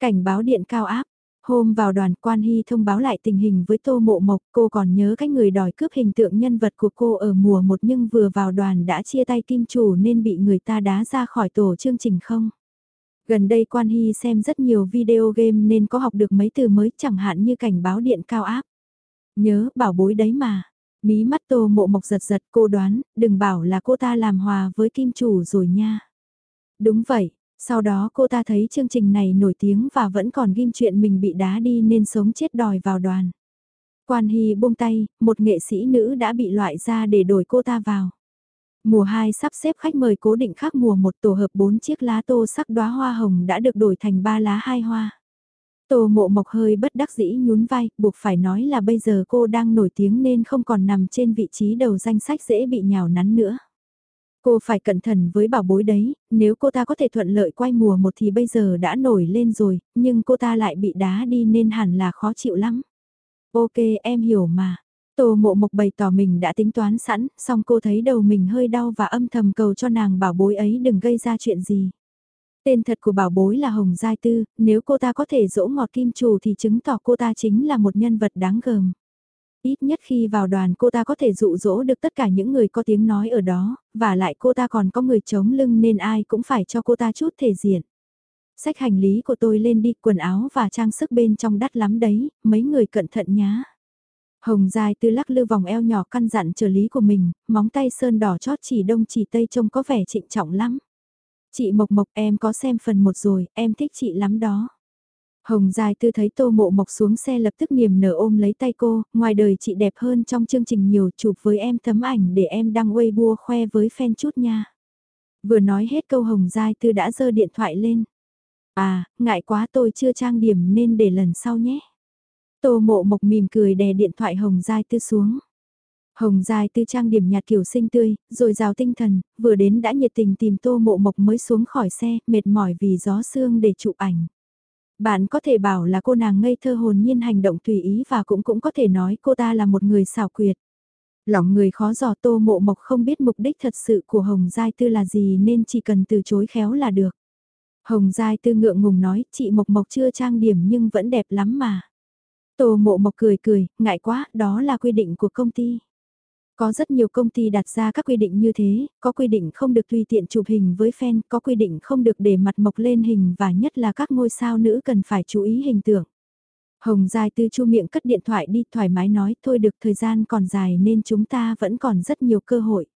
[SPEAKER 1] Cảnh báo điện cao áp, Hôm vào đoàn quan hy thông báo lại tình hình với Tô Mộ Mộc, cô còn nhớ cách người đòi cướp hình tượng nhân vật của cô ở mùa một nhưng vừa vào đoàn đã chia tay kim chủ nên bị người ta đá ra khỏi tổ chương trình không? Gần đây quan hy xem rất nhiều video game nên có học được mấy từ mới chẳng hạn như cảnh báo điện cao áp. Nhớ bảo bối đấy mà. Mí mắt Tô Mộ Mộc giật giật cô đoán, đừng bảo là cô ta làm hòa với kim chủ rồi nha. Đúng vậy, sau đó cô ta thấy chương trình này nổi tiếng và vẫn còn ghim chuyện mình bị đá đi nên sống chết đòi vào đoàn. Quan Hy buông tay, một nghệ sĩ nữ đã bị loại ra để đổi cô ta vào. Mùa 2 sắp xếp khách mời cố định khác mùa một tổ hợp 4 chiếc lá tô sắc đóa hoa hồng đã được đổi thành 3 lá hai hoa. Tô mộ mộc hơi bất đắc dĩ nhún vai, buộc phải nói là bây giờ cô đang nổi tiếng nên không còn nằm trên vị trí đầu danh sách dễ bị nhào nắn nữa. Cô phải cẩn thận với bảo bối đấy, nếu cô ta có thể thuận lợi quay mùa một thì bây giờ đã nổi lên rồi, nhưng cô ta lại bị đá đi nên hẳn là khó chịu lắm. Ok em hiểu mà. Tô mộ mộc bày tỏ mình đã tính toán sẵn, xong cô thấy đầu mình hơi đau và âm thầm cầu cho nàng bảo bối ấy đừng gây ra chuyện gì. Tên thật của bảo bối là Hồng Giai Tư, nếu cô ta có thể dỗ ngọt kim chủ thì chứng tỏ cô ta chính là một nhân vật đáng gờm. Ít nhất khi vào đoàn cô ta có thể dụ dỗ được tất cả những người có tiếng nói ở đó, và lại cô ta còn có người chống lưng nên ai cũng phải cho cô ta chút thể diện. Sách hành lý của tôi lên đi, quần áo và trang sức bên trong đắt lắm đấy, mấy người cẩn thận nhá. Hồng dài Tư lắc lư vòng eo nhỏ căn dặn trợ lý của mình, móng tay sơn đỏ chót chỉ đông chỉ tây trông có vẻ trịnh trọng lắm. Chị Mộc Mộc em có xem phần một rồi, em thích chị lắm đó. Hồng giai Tư thấy Tô Mộ Mộc xuống xe lập tức niềm nở ôm lấy tay cô, ngoài đời chị đẹp hơn trong chương trình nhiều chụp với em tấm ảnh để em đăng Weibo khoe với fan chút nha. Vừa nói hết câu Hồng Giai Tư đã giơ điện thoại lên. À, ngại quá tôi chưa trang điểm nên để lần sau nhé. Tô Mộ Mộc mỉm cười đè điện thoại Hồng Giai Tư xuống. Hồng dài Tư trang điểm nhạt kiểu xinh tươi, rồi rào tinh thần, vừa đến đã nhiệt tình tìm Tô Mộ Mộc mới xuống khỏi xe, mệt mỏi vì gió sương để chụp ảnh. Bạn có thể bảo là cô nàng ngây thơ hồn nhiên hành động tùy ý và cũng cũng có thể nói cô ta là một người xảo quyệt. Lòng người khó dò tô mộ mộc không biết mục đích thật sự của Hồng Giai Tư là gì nên chỉ cần từ chối khéo là được. Hồng Giai Tư ngượng ngùng nói chị Mộc Mộc chưa trang điểm nhưng vẫn đẹp lắm mà. Tô mộ mộc cười cười, ngại quá, đó là quy định của công ty. Có rất nhiều công ty đặt ra các quy định như thế, có quy định không được tùy tiện chụp hình với fan, có quy định không được để mặt mộc lên hình và nhất là các ngôi sao nữ cần phải chú ý hình tượng. Hồng Giai Tư chu miệng cất điện thoại đi thoải mái nói thôi được thời gian còn dài nên chúng ta vẫn còn rất nhiều cơ hội.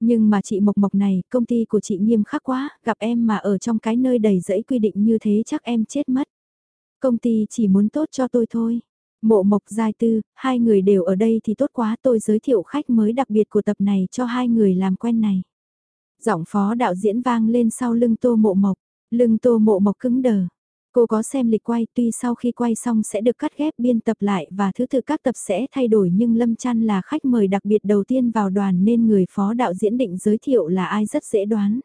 [SPEAKER 1] Nhưng mà chị Mộc Mộc này, công ty của chị nghiêm khắc quá, gặp em mà ở trong cái nơi đầy rẫy quy định như thế chắc em chết mất. Công ty chỉ muốn tốt cho tôi thôi. Mộ Mộc Giai Tư, hai người đều ở đây thì tốt quá tôi giới thiệu khách mới đặc biệt của tập này cho hai người làm quen này. Giọng phó đạo diễn vang lên sau lưng Tô Mộ Mộc, lưng Tô Mộ Mộc cứng đờ. Cô có xem lịch quay tuy sau khi quay xong sẽ được cắt ghép biên tập lại và thứ tự các tập sẽ thay đổi nhưng Lâm Trăn là khách mời đặc biệt đầu tiên vào đoàn nên người phó đạo diễn định giới thiệu là ai rất dễ đoán.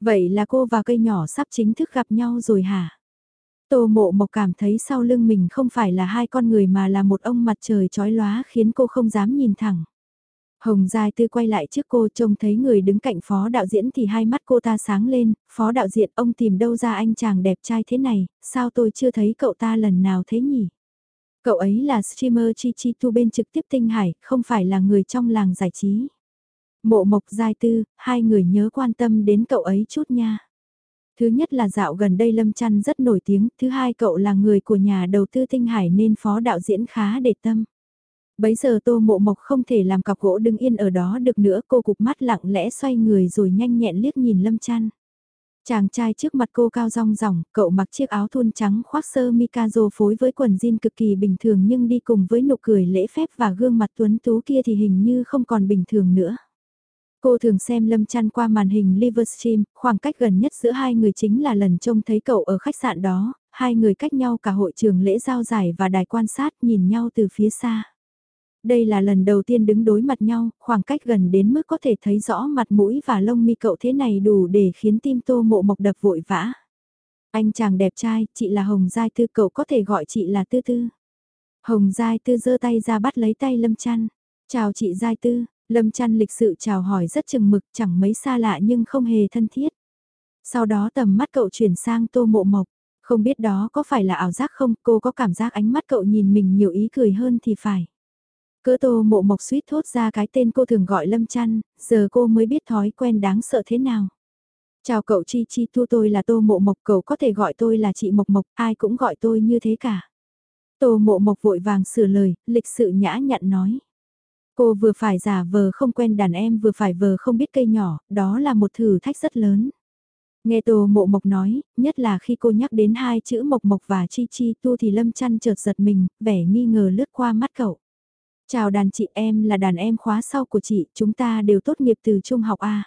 [SPEAKER 1] Vậy là cô và cây nhỏ sắp chính thức gặp nhau rồi hả? Tô mộ mộc cảm thấy sau lưng mình không phải là hai con người mà là một ông mặt trời chói lóa khiến cô không dám nhìn thẳng. Hồng Giai Tư quay lại trước cô trông thấy người đứng cạnh phó đạo diễn thì hai mắt cô ta sáng lên, phó đạo diễn ông tìm đâu ra anh chàng đẹp trai thế này, sao tôi chưa thấy cậu ta lần nào thế nhỉ? Cậu ấy là streamer Chi Chi Tu bên trực tiếp Tinh Hải, không phải là người trong làng giải trí. Mộ Mộc Giai Tư, hai người nhớ quan tâm đến cậu ấy chút nha. Thứ nhất là dạo gần đây Lâm Trăn rất nổi tiếng, thứ hai cậu là người của nhà đầu tư Tinh Hải nên phó đạo diễn khá để tâm. Bấy giờ Tô Mộ Mộc không thể làm cặp gỗ đứng yên ở đó được nữa cô cục mắt lặng lẽ xoay người rồi nhanh nhẹn liếc nhìn Lâm Trăn. Chàng trai trước mặt cô cao rong ròng, cậu mặc chiếc áo thun trắng khoác sơ Mikazo phối với quần jean cực kỳ bình thường nhưng đi cùng với nụ cười lễ phép và gương mặt tuấn tú kia thì hình như không còn bình thường nữa. Cô thường xem Lâm Chăn qua màn hình Livestream, khoảng cách gần nhất giữa hai người chính là lần trông thấy cậu ở khách sạn đó, hai người cách nhau cả hội trường lễ giao giải và đài quan sát nhìn nhau từ phía xa. Đây là lần đầu tiên đứng đối mặt nhau, khoảng cách gần đến mức có thể thấy rõ mặt mũi và lông mi cậu thế này đủ để khiến tim tô mộ mộc đập vội vã. Anh chàng đẹp trai, chị là Hồng Giai Tư cậu có thể gọi chị là Tư Tư. Hồng Giai Tư giơ tay ra bắt lấy tay Lâm Chăn. Chào chị Giai Tư, Lâm Chăn lịch sự chào hỏi rất chừng mực chẳng mấy xa lạ nhưng không hề thân thiết. Sau đó tầm mắt cậu chuyển sang tô mộ mộc. Không biết đó có phải là ảo giác không, cô có cảm giác ánh mắt cậu nhìn mình nhiều ý cười hơn thì phải. Cỡ tô mộ mộc suýt thốt ra cái tên cô thường gọi Lâm Chăn, giờ cô mới biết thói quen đáng sợ thế nào. Chào cậu Chi Chi thu tôi là Tô Mộ Mộc, cậu có thể gọi tôi là chị Mộc Mộc, ai cũng gọi tôi như thế cả. Tô Mộ Mộc vội vàng sửa lời, lịch sự nhã nhặn nói. Cô vừa phải giả vờ không quen đàn em vừa phải vờ không biết cây nhỏ, đó là một thử thách rất lớn. Nghe Tô Mộ Mộc nói, nhất là khi cô nhắc đến hai chữ Mộc Mộc và Chi Chi Tu thì Lâm Chăn chợt giật mình, vẻ nghi ngờ lướt qua mắt cậu. Chào đàn chị em là đàn em khóa sau của chị, chúng ta đều tốt nghiệp từ trung học A.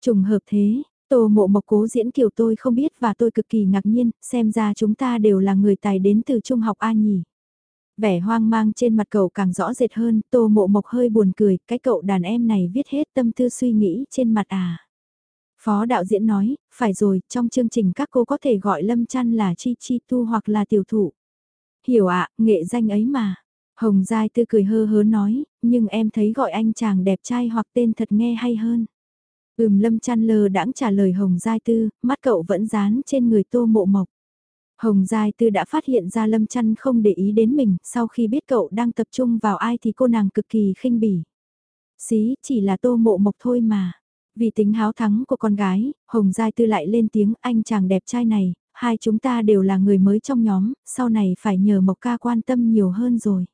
[SPEAKER 1] Trùng hợp thế, Tô Mộ Mộc cố diễn kiểu tôi không biết và tôi cực kỳ ngạc nhiên, xem ra chúng ta đều là người tài đến từ trung học A nhỉ. Vẻ hoang mang trên mặt cậu càng rõ rệt hơn, Tô Mộ Mộc hơi buồn cười, cái cậu đàn em này viết hết tâm tư suy nghĩ trên mặt à. Phó đạo diễn nói, phải rồi, trong chương trình các cô có thể gọi Lâm Chăn là Chi Chi Tu hoặc là tiểu thụ Hiểu ạ, nghệ danh ấy mà. Hồng Giai Tư cười hơ hớ nói, nhưng em thấy gọi anh chàng đẹp trai hoặc tên thật nghe hay hơn. Ừm Lâm chăn lờ đãng trả lời Hồng Giai Tư, mắt cậu vẫn dán trên người tô mộ mộc. Hồng Giai Tư đã phát hiện ra Lâm chăn không để ý đến mình, sau khi biết cậu đang tập trung vào ai thì cô nàng cực kỳ khinh bỉ. Xí, chỉ là tô mộ mộc thôi mà. Vì tính háo thắng của con gái, Hồng Giai Tư lại lên tiếng anh chàng đẹp trai này, hai chúng ta đều là người mới trong nhóm, sau này phải nhờ Mộc ca quan tâm nhiều hơn rồi.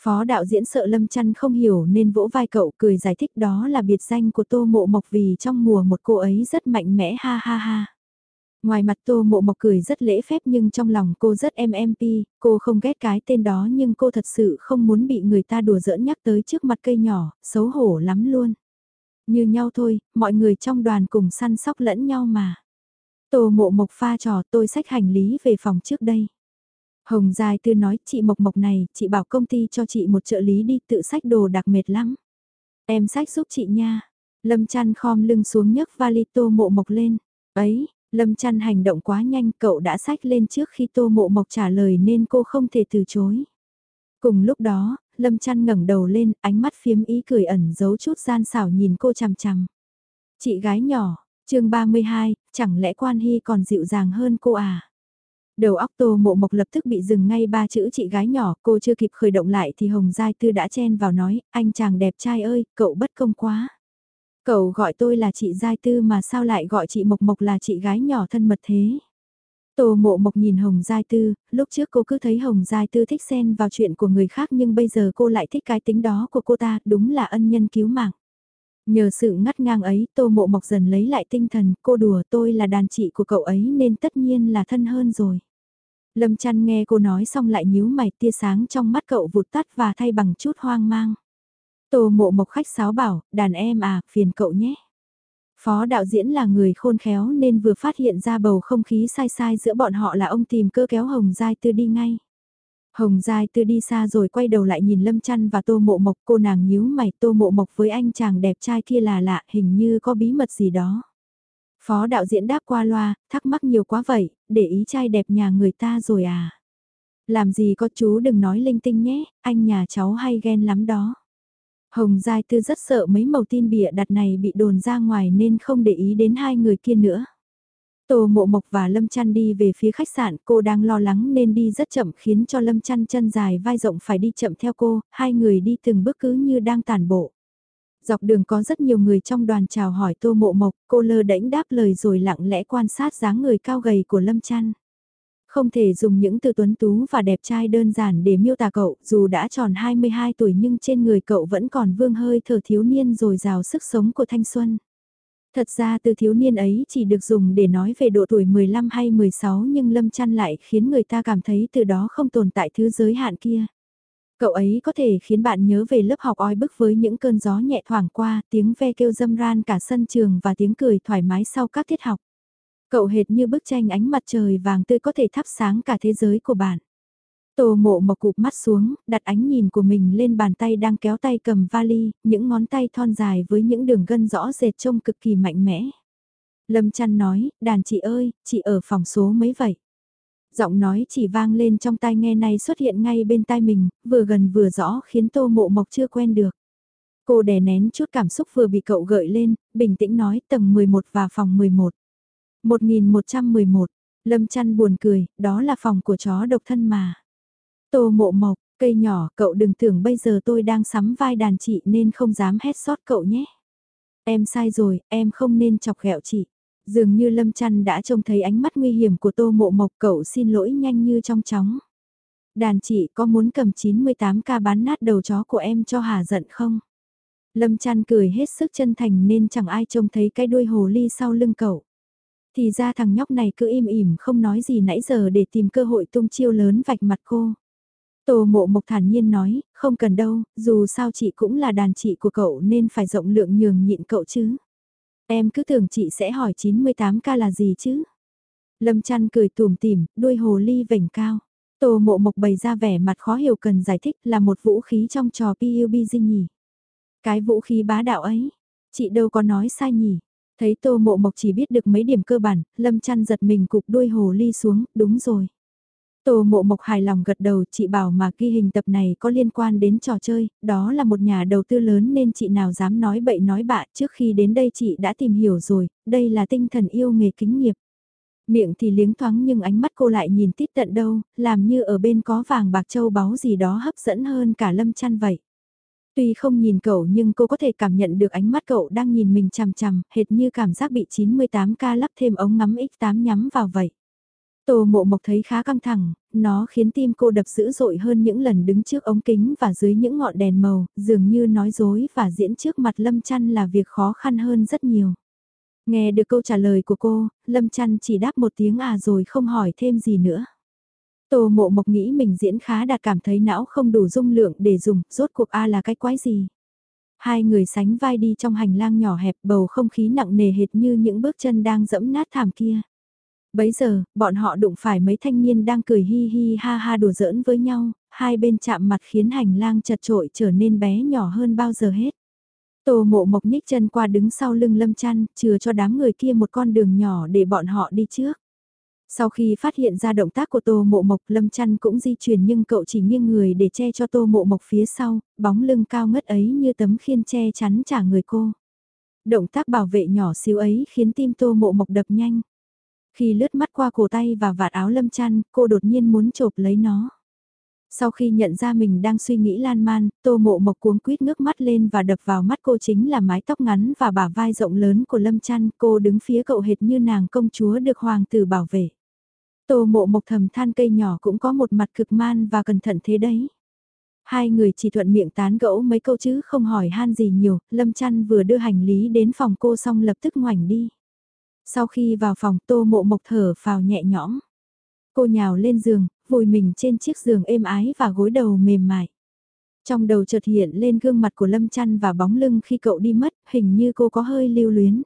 [SPEAKER 1] Phó đạo diễn sợ Lâm Chăn không hiểu nên vỗ vai cậu cười giải thích đó là biệt danh của Tô Mộ Mộc vì trong mùa một cô ấy rất mạnh mẽ ha ha ha. Ngoài mặt Tô Mộ Mộc cười rất lễ phép nhưng trong lòng cô rất MMP, cô không ghét cái tên đó nhưng cô thật sự không muốn bị người ta đùa giỡn nhắc tới trước mặt cây nhỏ, xấu hổ lắm luôn. Như nhau thôi, mọi người trong đoàn cùng săn sóc lẫn nhau mà. Tô Mộ Mộc pha trò tôi xách hành lý về phòng trước đây. Hồng Giai Tư nói, chị Mộc Mộc này, chị bảo công ty cho chị một trợ lý đi tự sách đồ đặc mệt lắm. Em sách giúp chị nha. Lâm chăn khom lưng xuống nhấc vali tô mộ mộc lên. Ấy, Lâm chăn hành động quá nhanh, cậu đã sách lên trước khi tô mộ mộc trả lời nên cô không thể từ chối. Cùng lúc đó, Lâm chăn ngẩng đầu lên, ánh mắt phiếm ý cười ẩn giấu chút gian xảo nhìn cô chằm chằm. Chị gái nhỏ, chương 32, chẳng lẽ quan hy còn dịu dàng hơn cô à? Đầu óc tô mộ mộc lập tức bị dừng ngay ba chữ chị gái nhỏ, cô chưa kịp khởi động lại thì Hồng Giai Tư đã chen vào nói, anh chàng đẹp trai ơi, cậu bất công quá. Cậu gọi tôi là chị Giai Tư mà sao lại gọi chị Mộc Mộc là chị gái nhỏ thân mật thế? Tô mộ mộc nhìn Hồng Giai Tư, lúc trước cô cứ thấy Hồng Giai Tư thích xen vào chuyện của người khác nhưng bây giờ cô lại thích cái tính đó của cô ta, đúng là ân nhân cứu mạng. Nhờ sự ngắt ngang ấy, Tô Mộ Mộc dần lấy lại tinh thần, cô đùa tôi là đàn chị của cậu ấy nên tất nhiên là thân hơn rồi. Lâm chăn nghe cô nói xong lại nhíu mày tia sáng trong mắt cậu vụt tắt và thay bằng chút hoang mang. Tô Mộ Mộc khách sáo bảo, đàn em à, phiền cậu nhé. Phó đạo diễn là người khôn khéo nên vừa phát hiện ra bầu không khí sai sai giữa bọn họ là ông tìm cơ kéo Hồng Giai Tư đi ngay. Hồng Giai Tư đi xa rồi quay đầu lại nhìn Lâm Chăn và Tô Mộ Mộc cô nàng nhíu mày Tô Mộ Mộc với anh chàng đẹp trai kia là lạ hình như có bí mật gì đó. Phó đạo diễn đáp qua loa, thắc mắc nhiều quá vậy, để ý trai đẹp nhà người ta rồi à. Làm gì có chú đừng nói linh tinh nhé, anh nhà cháu hay ghen lắm đó. Hồng Giai Tư rất sợ mấy màu tin bịa đặt này bị đồn ra ngoài nên không để ý đến hai người kia nữa. Tô Mộ Mộc và Lâm Chăn đi về phía khách sạn, cô đang lo lắng nên đi rất chậm khiến cho Lâm Chăn chân dài vai rộng phải đi chậm theo cô, hai người đi từng bước cứ như đang tàn bộ. Dọc đường có rất nhiều người trong đoàn chào hỏi Tô Mộ Mộc, cô lơ đễnh đáp lời rồi lặng lẽ quan sát dáng người cao gầy của Lâm Chăn. Không thể dùng những từ tuấn tú và đẹp trai đơn giản để miêu tả cậu, dù đã tròn 22 tuổi nhưng trên người cậu vẫn còn vương hơi thở thiếu niên rồi rào sức sống của thanh xuân. Thật ra từ thiếu niên ấy chỉ được dùng để nói về độ tuổi 15 hay 16 nhưng Lâm Chăn lại khiến người ta cảm thấy từ đó không tồn tại thứ giới hạn kia. Cậu ấy có thể khiến bạn nhớ về lớp học oi bức với những cơn gió nhẹ thoảng qua, tiếng ve kêu dâm ran cả sân trường và tiếng cười thoải mái sau các tiết học. Cậu hệt như bức tranh ánh mặt trời vàng tươi có thể thắp sáng cả thế giới của bạn. Tô mộ mọc cụp mắt xuống, đặt ánh nhìn của mình lên bàn tay đang kéo tay cầm vali, những ngón tay thon dài với những đường gân rõ rệt trông cực kỳ mạnh mẽ. Lâm chăn nói, đàn chị ơi, chị ở phòng số mấy vậy? Giọng nói chỉ vang lên trong tai nghe này xuất hiện ngay bên tai mình, vừa gần vừa rõ khiến tô mộ mộc chưa quen được. Cô đè nén chút cảm xúc vừa bị cậu gợi lên, bình tĩnh nói tầng 11 và phòng 11. 1111, Lâm chăn buồn cười, đó là phòng của chó độc thân mà. Tô mộ mộc, cây nhỏ, cậu đừng tưởng bây giờ tôi đang sắm vai đàn chị nên không dám hét sót cậu nhé. Em sai rồi, em không nên chọc ghẹo chị. Dường như Lâm Chăn đã trông thấy ánh mắt nguy hiểm của Tô Mộ Mộc cậu xin lỗi nhanh như trong chóng. Đàn chị có muốn cầm 98k bán nát đầu chó của em cho hà giận không? Lâm Chăn cười hết sức chân thành nên chẳng ai trông thấy cái đuôi hồ ly sau lưng cậu. Thì ra thằng nhóc này cứ im ỉm không nói gì nãy giờ để tìm cơ hội tung chiêu lớn vạch mặt cô. Tô mộ mộc thản nhiên nói, không cần đâu, dù sao chị cũng là đàn chị của cậu nên phải rộng lượng nhường nhịn cậu chứ. Em cứ tưởng chị sẽ hỏi 98k là gì chứ? Lâm chăn cười tùm tìm, đuôi hồ ly vểnh cao. Tô mộ mộc bày ra vẻ mặt khó hiểu cần giải thích là một vũ khí trong trò PUBG nhỉ. Cái vũ khí bá đạo ấy, chị đâu có nói sai nhỉ. Thấy tô mộ mộc chỉ biết được mấy điểm cơ bản, lâm chăn giật mình cục đuôi hồ ly xuống, đúng rồi. Tô mộ mộc hài lòng gật đầu, chị bảo mà ghi hình tập này có liên quan đến trò chơi, đó là một nhà đầu tư lớn nên chị nào dám nói bậy nói bạ trước khi đến đây chị đã tìm hiểu rồi, đây là tinh thần yêu nghề kính nghiệp. Miệng thì liếng thoáng nhưng ánh mắt cô lại nhìn tít tận đâu, làm như ở bên có vàng bạc châu báu gì đó hấp dẫn hơn cả lâm chăn vậy. Tuy không nhìn cậu nhưng cô có thể cảm nhận được ánh mắt cậu đang nhìn mình chằm chằm, hệt như cảm giác bị 98k lắp thêm ống ngắm X8 nhắm vào vậy. Tô mộ mộc thấy khá căng thẳng, nó khiến tim cô đập dữ dội hơn những lần đứng trước ống kính và dưới những ngọn đèn màu, dường như nói dối và diễn trước mặt Lâm Chăn là việc khó khăn hơn rất nhiều. Nghe được câu trả lời của cô, Lâm Chăn chỉ đáp một tiếng à rồi không hỏi thêm gì nữa. Tô mộ mộc nghĩ mình diễn khá đạt cảm thấy não không đủ dung lượng để dùng, rốt cuộc A là cái quái gì. Hai người sánh vai đi trong hành lang nhỏ hẹp bầu không khí nặng nề hệt như những bước chân đang dẫm nát thảm kia. Bấy giờ, bọn họ đụng phải mấy thanh niên đang cười hi hi ha ha đùa giỡn với nhau, hai bên chạm mặt khiến hành lang chật trội trở nên bé nhỏ hơn bao giờ hết. Tô mộ mộc nhích chân qua đứng sau lưng lâm chăn, chừa cho đám người kia một con đường nhỏ để bọn họ đi trước. Sau khi phát hiện ra động tác của tô mộ mộc lâm chăn cũng di chuyển nhưng cậu chỉ nghiêng người để che cho tô mộ mộc phía sau, bóng lưng cao ngất ấy như tấm khiên che chắn trả người cô. Động tác bảo vệ nhỏ xíu ấy khiến tim tô mộ mộc đập nhanh. Khi lướt mắt qua cổ tay và vạt áo lâm chăn, cô đột nhiên muốn chộp lấy nó. Sau khi nhận ra mình đang suy nghĩ lan man, tô mộ mộc cuống quýt ngước mắt lên và đập vào mắt cô chính là mái tóc ngắn và bả vai rộng lớn của lâm chăn. Cô đứng phía cậu hệt như nàng công chúa được hoàng tử bảo vệ. Tô mộ mộc thầm than cây nhỏ cũng có một mặt cực man và cẩn thận thế đấy. Hai người chỉ thuận miệng tán gẫu mấy câu chứ không hỏi han gì nhiều, Lâm Chăn vừa đưa hành lý đến phòng cô xong lập tức ngoảnh đi. Sau khi vào phòng tô mộ mộc thở phào nhẹ nhõm. Cô nhào lên giường, vùi mình trên chiếc giường êm ái và gối đầu mềm mại. Trong đầu chợt hiện lên gương mặt của Lâm Chăn và bóng lưng khi cậu đi mất, hình như cô có hơi lưu luyến.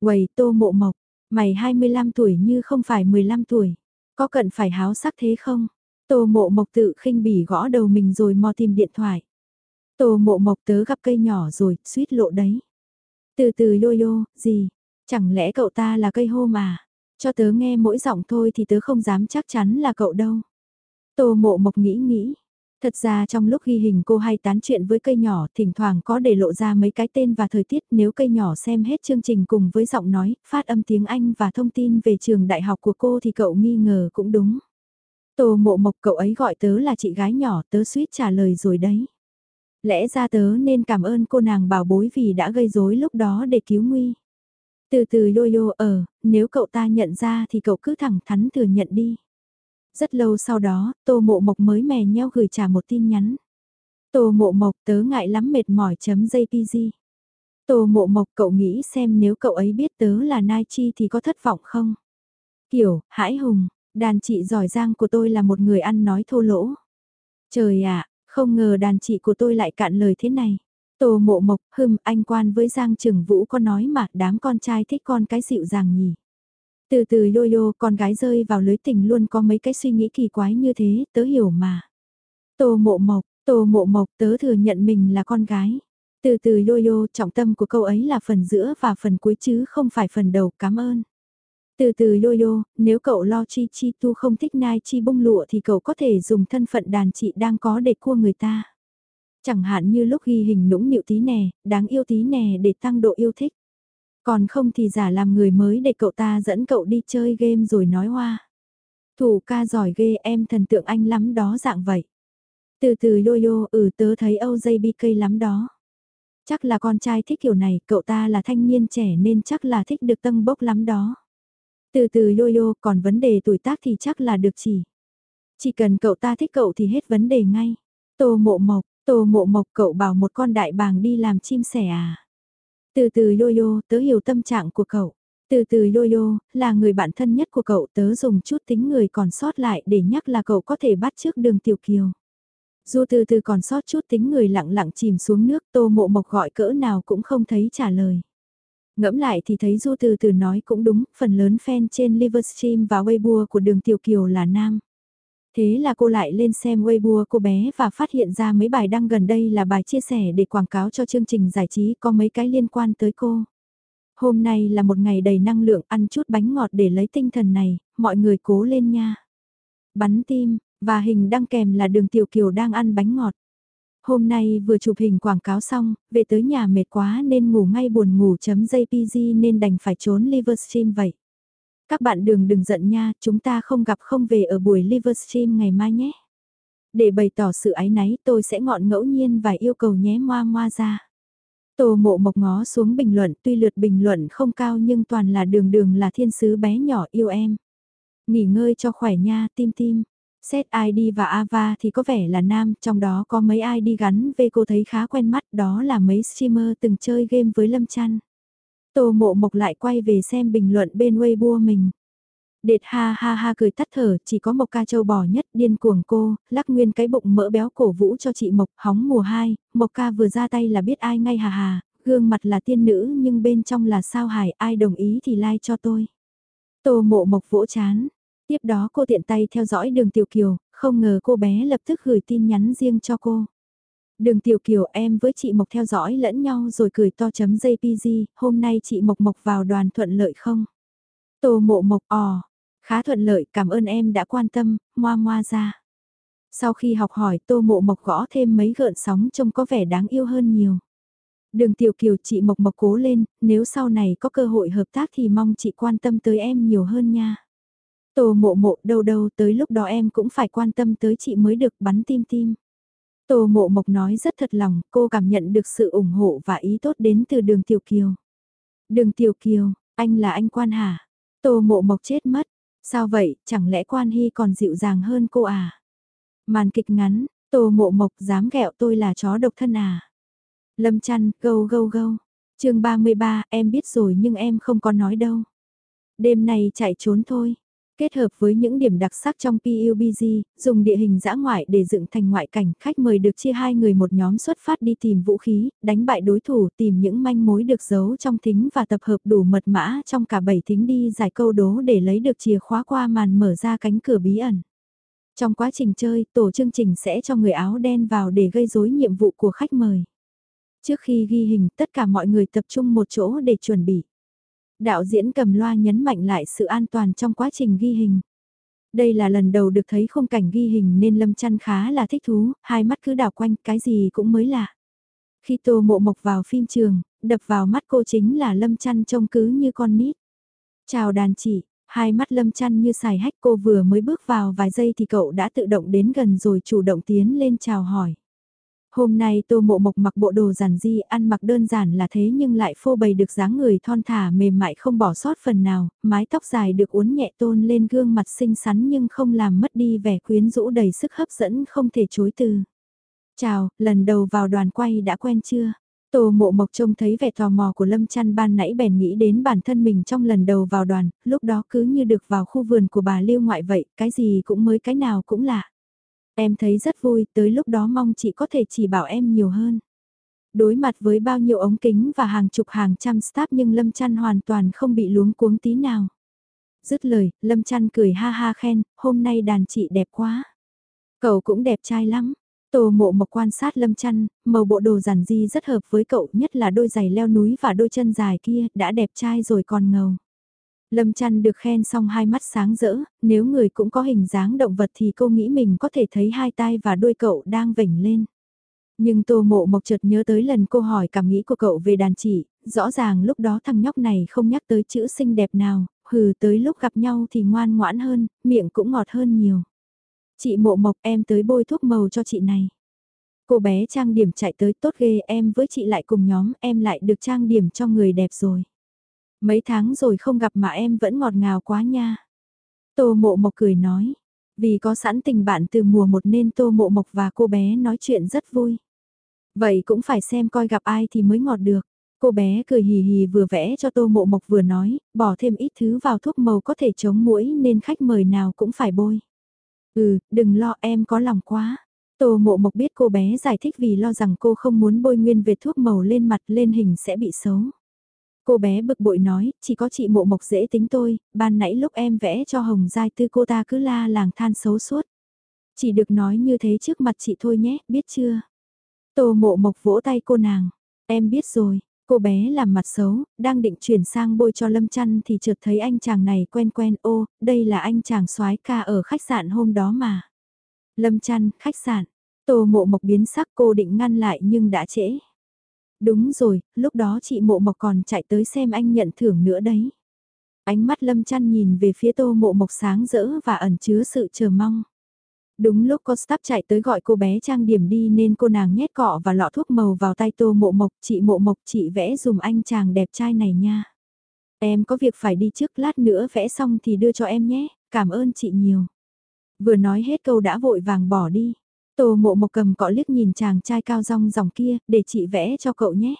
[SPEAKER 1] Quầy tô mộ mộc, mày 25 tuổi như không phải 15 tuổi. Có cần phải háo sắc thế không? Tô mộ mộc tự khinh bỉ gõ đầu mình rồi mò tìm điện thoại. Tô mộ mộc tớ gặp cây nhỏ rồi, suýt lộ đấy. Từ từ lôi yo, gì? Chẳng lẽ cậu ta là cây hô mà? Cho tớ nghe mỗi giọng thôi thì tớ không dám chắc chắn là cậu đâu. Tô mộ mộc nghĩ nghĩ. Thật ra trong lúc ghi hình cô hay tán chuyện với cây nhỏ thỉnh thoảng có để lộ ra mấy cái tên và thời tiết nếu cây nhỏ xem hết chương trình cùng với giọng nói, phát âm tiếng Anh và thông tin về trường đại học của cô thì cậu nghi ngờ cũng đúng. Tô mộ mộc cậu ấy gọi tớ là chị gái nhỏ tớ suýt trả lời rồi đấy. Lẽ ra tớ nên cảm ơn cô nàng bảo bối vì đã gây rối lúc đó để cứu nguy. Từ từ yo yo ở, nếu cậu ta nhận ra thì cậu cứ thẳng thắn thừa nhận đi. Rất lâu sau đó, Tô Mộ Mộc mới mè nheo gửi trả một tin nhắn. Tô Mộ Mộc tớ ngại lắm mệt mỏi chấm JPG. Tô mộ mộc cậu nghĩ xem nếu cậu ấy biết tớ là Nai Chi thì có thất vọng không? Kiểu, hãi hùng, đàn chị giỏi giang của tôi là một người ăn nói thô lỗ. Trời ạ, không ngờ đàn chị của tôi lại cạn lời thế này. Tô mộ mộc, hưng, anh quan với Giang Trừng Vũ có nói mà đám con trai thích con cái dịu dàng nhỉ. Từ từ yo yo con gái rơi vào lưới tình luôn có mấy cái suy nghĩ kỳ quái như thế, tớ hiểu mà. Tô mộ mộc, tô mộ mộc tớ thừa nhận mình là con gái. Từ từ yo yo trọng tâm của câu ấy là phần giữa và phần cuối chứ không phải phần đầu, cảm ơn. Từ từ yo yo, nếu cậu lo chi chi tu không thích nai chi bông lụa thì cậu có thể dùng thân phận đàn chị đang có để cua người ta. Chẳng hạn như lúc ghi hình nũng nịu tí nè, đáng yêu tí nè để tăng độ yêu thích. Còn không thì giả làm người mới để cậu ta dẫn cậu đi chơi game rồi nói hoa. Thủ ca giỏi ghê em thần tượng anh lắm đó dạng vậy. Từ từ lôi lô ừ tớ thấy OJBK lắm đó. Chắc là con trai thích kiểu này, cậu ta là thanh niên trẻ nên chắc là thích được tâm bốc lắm đó. Từ từ lôi lô còn vấn đề tuổi tác thì chắc là được chỉ. Chỉ cần cậu ta thích cậu thì hết vấn đề ngay. Tô mộ mộc, tô mộ mộc cậu bảo một con đại bàng đi làm chim sẻ à. Từ từ Yoyo, tớ hiểu tâm trạng của cậu. Từ từ Yoyo, là người bạn thân nhất của cậu tớ dùng chút tính người còn sót lại để nhắc là cậu có thể bắt trước đường tiểu kiều. Dù từ từ còn sót chút tính người lặng lặng chìm xuống nước tô mộ mộc gọi cỡ nào cũng không thấy trả lời. Ngẫm lại thì thấy Du từ từ nói cũng đúng, phần lớn fan trên Livestream và Weibo của đường Tiểu Kiều là nam. Thế là cô lại lên xem Weibo cô bé và phát hiện ra mấy bài đăng gần đây là bài chia sẻ để quảng cáo cho chương trình giải trí có mấy cái liên quan tới cô. Hôm nay là một ngày đầy năng lượng ăn chút bánh ngọt để lấy tinh thần này, mọi người cố lên nha. Bắn tim, và hình đăng kèm là đường Tiểu Kiều đang ăn bánh ngọt. Hôm nay vừa chụp hình quảng cáo xong, về tới nhà mệt quá nên ngủ ngay buồn ngủ chấm JPG nên đành phải trốn Livestream vậy. Các bạn đừng đừng giận nha, chúng ta không gặp không về ở buổi Livestream ngày mai nhé. Để bày tỏ sự ái náy tôi sẽ ngọn ngẫu nhiên và yêu cầu nhé moa moa ra. Tô mộ mộc ngó xuống bình luận tuy lượt bình luận không cao nhưng toàn là đường đường là thiên sứ bé nhỏ yêu em. Nghỉ ngơi cho khỏe nha tim tim. Xét ID và Ava thì có vẻ là nam, trong đó có mấy ID gắn về cô thấy khá quen mắt, đó là mấy streamer từng chơi game với Lâm Trăn. Tô mộ mộc lại quay về xem bình luận bên Weibo mình. Đệt ha ha ha cười tắt thở, chỉ có Mộc ca châu bò nhất, điên cuồng cô, lắc nguyên cái bụng mỡ béo cổ vũ cho chị Mộc, hóng mùa 2, Mộc ca vừa ra tay là biết ai ngay hà hà, gương mặt là tiên nữ nhưng bên trong là sao hải, ai đồng ý thì like cho tôi. Tô mộ mộc vỗ chán, Tiếp đó cô tiện tay theo dõi đường Tiểu Kiều, không ngờ cô bé lập tức gửi tin nhắn riêng cho cô. Đường Tiểu Kiều em với chị Mộc theo dõi lẫn nhau rồi cười to chấm JPG, hôm nay chị Mộc Mộc vào đoàn thuận lợi không? Tô mộ Mộc ò, khá thuận lợi cảm ơn em đã quan tâm, moa moa ra. Sau khi học hỏi Tô mộ Mộc gõ thêm mấy gợn sóng trông có vẻ đáng yêu hơn nhiều. Đường Tiểu Kiều chị Mộc Mộc cố lên, nếu sau này có cơ hội hợp tác thì mong chị quan tâm tới em nhiều hơn nha. Tô mộ mộ đâu đâu tới lúc đó em cũng phải quan tâm tới chị mới được bắn tim tim. Tô mộ mộc nói rất thật lòng, cô cảm nhận được sự ủng hộ và ý tốt đến từ đường Tiểu Kiều. Đường Tiểu Kiều, anh là anh quan hả? Tô mộ mộc chết mất. Sao vậy, chẳng lẽ quan hy còn dịu dàng hơn cô à? Màn kịch ngắn, tô mộ mộc dám ghẹo tôi là chó độc thân à? Lâm chăn, gâu gâu gâu. chương 33, em biết rồi nhưng em không có nói đâu. Đêm nay chạy trốn thôi. Kết hợp với những điểm đặc sắc trong PUBG, dùng địa hình dã ngoại để dựng thành ngoại cảnh, khách mời được chia hai người một nhóm xuất phát đi tìm vũ khí, đánh bại đối thủ, tìm những manh mối được giấu trong thính và tập hợp đủ mật mã trong cả bảy thính đi giải câu đố để lấy được chìa khóa qua màn mở ra cánh cửa bí ẩn. Trong quá trình chơi, tổ chương trình sẽ cho người áo đen vào để gây rối nhiệm vụ của khách mời. Trước khi ghi hình, tất cả mọi người tập trung một chỗ để chuẩn bị. Đạo diễn cầm loa nhấn mạnh lại sự an toàn trong quá trình ghi hình. Đây là lần đầu được thấy khung cảnh ghi hình nên Lâm Chăn khá là thích thú, hai mắt cứ đảo quanh, cái gì cũng mới lạ. Khi Tô Mộ Mộc vào phim trường, đập vào mắt cô chính là Lâm Chăn trông cứ như con nít. Chào đàn chị, hai mắt Lâm Chăn như xài hách cô vừa mới bước vào vài giây thì cậu đã tự động đến gần rồi chủ động tiến lên chào hỏi. Hôm nay tô mộ mộc mặc bộ đồ giản di ăn mặc đơn giản là thế nhưng lại phô bày được dáng người thon thả mềm mại không bỏ sót phần nào, mái tóc dài được uốn nhẹ tôn lên gương mặt xinh xắn nhưng không làm mất đi vẻ quyến rũ đầy sức hấp dẫn không thể chối từ. Chào, lần đầu vào đoàn quay đã quen chưa? Tô mộ mộc trông thấy vẻ tò mò của Lâm chăn ban nãy bèn nghĩ đến bản thân mình trong lần đầu vào đoàn, lúc đó cứ như được vào khu vườn của bà Lưu ngoại vậy, cái gì cũng mới cái nào cũng lạ. Em thấy rất vui, tới lúc đó mong chị có thể chỉ bảo em nhiều hơn. Đối mặt với bao nhiêu ống kính và hàng chục hàng trăm staff nhưng Lâm chăn hoàn toàn không bị luống cuống tí nào. Dứt lời, Lâm chăn cười ha ha khen, hôm nay đàn chị đẹp quá. Cậu cũng đẹp trai lắm. Tô mộ mộc quan sát lâm chăn, màu bộ đồ giản di rất hợp với cậu nhất là đôi giày leo núi và đôi chân dài kia, đã đẹp trai rồi còn ngầu. Lâm chăn được khen xong hai mắt sáng rỡ, nếu người cũng có hình dáng động vật thì cô nghĩ mình có thể thấy hai tai và đôi cậu đang vểnh lên. Nhưng tô mộ mộc chợt nhớ tới lần cô hỏi cảm nghĩ của cậu về đàn chị, rõ ràng lúc đó thằng nhóc này không nhắc tới chữ xinh đẹp nào, hừ tới lúc gặp nhau thì ngoan ngoãn hơn, miệng cũng ngọt hơn nhiều. Chị mộ mộc em tới bôi thuốc màu cho chị này. Cô bé trang điểm chạy tới tốt ghê em với chị lại cùng nhóm em lại được trang điểm cho người đẹp rồi. Mấy tháng rồi không gặp mà em vẫn ngọt ngào quá nha. Tô mộ mộc cười nói. Vì có sẵn tình bạn từ mùa một nên tô mộ mộc và cô bé nói chuyện rất vui. Vậy cũng phải xem coi gặp ai thì mới ngọt được. Cô bé cười hì hì vừa vẽ cho tô mộ mộc vừa nói, bỏ thêm ít thứ vào thuốc màu có thể chống mũi nên khách mời nào cũng phải bôi. Ừ, đừng lo em có lòng quá. Tô mộ mộc biết cô bé giải thích vì lo rằng cô không muốn bôi nguyên về thuốc màu lên mặt lên hình sẽ bị xấu. Cô bé bực bội nói, chỉ có chị mộ mộc dễ tính tôi, ban nãy lúc em vẽ cho hồng giai tư cô ta cứ la làng than xấu suốt. Chỉ được nói như thế trước mặt chị thôi nhé, biết chưa? Tô mộ mộc vỗ tay cô nàng, em biết rồi, Cô bé làm mặt xấu, đang định chuyển sang bôi cho Lâm Chăn thì chợt thấy anh chàng này quen quen ô, đây là anh chàng soái ca ở khách sạn hôm đó mà. Lâm Chăn, khách sạn. Tô mộ mộc biến sắc cô định ngăn lại nhưng đã trễ. Đúng rồi, lúc đó chị mộ mộc còn chạy tới xem anh nhận thưởng nữa đấy. Ánh mắt Lâm Chăn nhìn về phía tô mộ mộc sáng rỡ và ẩn chứa sự chờ mong. Đúng lúc con staff chạy tới gọi cô bé trang điểm đi nên cô nàng nhét cọ và lọ thuốc màu vào tay tô mộ mộc, chị mộ mộc chị vẽ dùm anh chàng đẹp trai này nha. Em có việc phải đi trước lát nữa vẽ xong thì đưa cho em nhé, cảm ơn chị nhiều. Vừa nói hết câu đã vội vàng bỏ đi. Tô mộ mộc cầm cọ liếc nhìn chàng trai cao rong dòng kia, để chị vẽ cho cậu nhé.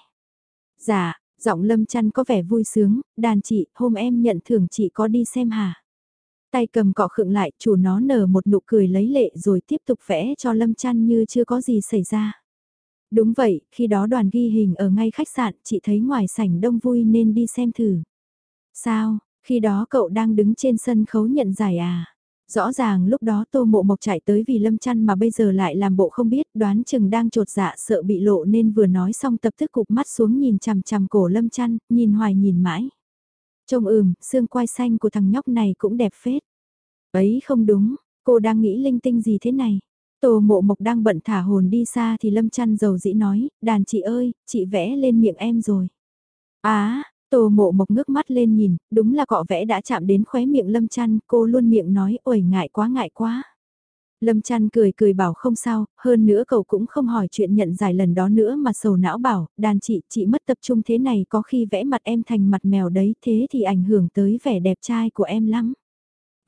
[SPEAKER 1] Dạ, giọng lâm chăn có vẻ vui sướng, đàn chị, hôm em nhận thưởng chị có đi xem hả? Tay cầm cọ khựng lại, chủ nó nở một nụ cười lấy lệ rồi tiếp tục vẽ cho Lâm Chăn như chưa có gì xảy ra. Đúng vậy, khi đó đoàn ghi hình ở ngay khách sạn, chị thấy ngoài sảnh đông vui nên đi xem thử. Sao, khi đó cậu đang đứng trên sân khấu nhận giải à? Rõ ràng lúc đó Tô Mộ Mộc chạy tới vì Lâm Chăn mà bây giờ lại làm bộ không biết, đoán chừng đang trột dạ sợ bị lộ nên vừa nói xong tập tức cụp mắt xuống nhìn chằm chằm cổ Lâm Chăn, nhìn hoài nhìn mãi. Trông ừm, xương quai xanh của thằng nhóc này cũng đẹp phết. Ấy không đúng, cô đang nghĩ linh tinh gì thế này? Tô mộ mộc đang bận thả hồn đi xa thì lâm chăn dầu dĩ nói, đàn chị ơi, chị vẽ lên miệng em rồi. Á, à, tô mộ mộc ngước mắt lên nhìn, đúng là cọ vẽ đã chạm đến khóe miệng lâm chăn, cô luôn miệng nói, ôi ngại quá ngại quá. Lâm chăn cười cười bảo không sao, hơn nữa cậu cũng không hỏi chuyện nhận giải lần đó nữa mà sầu não bảo, đàn chị, chị mất tập trung thế này có khi vẽ mặt em thành mặt mèo đấy thế thì ảnh hưởng tới vẻ đẹp trai của em lắm.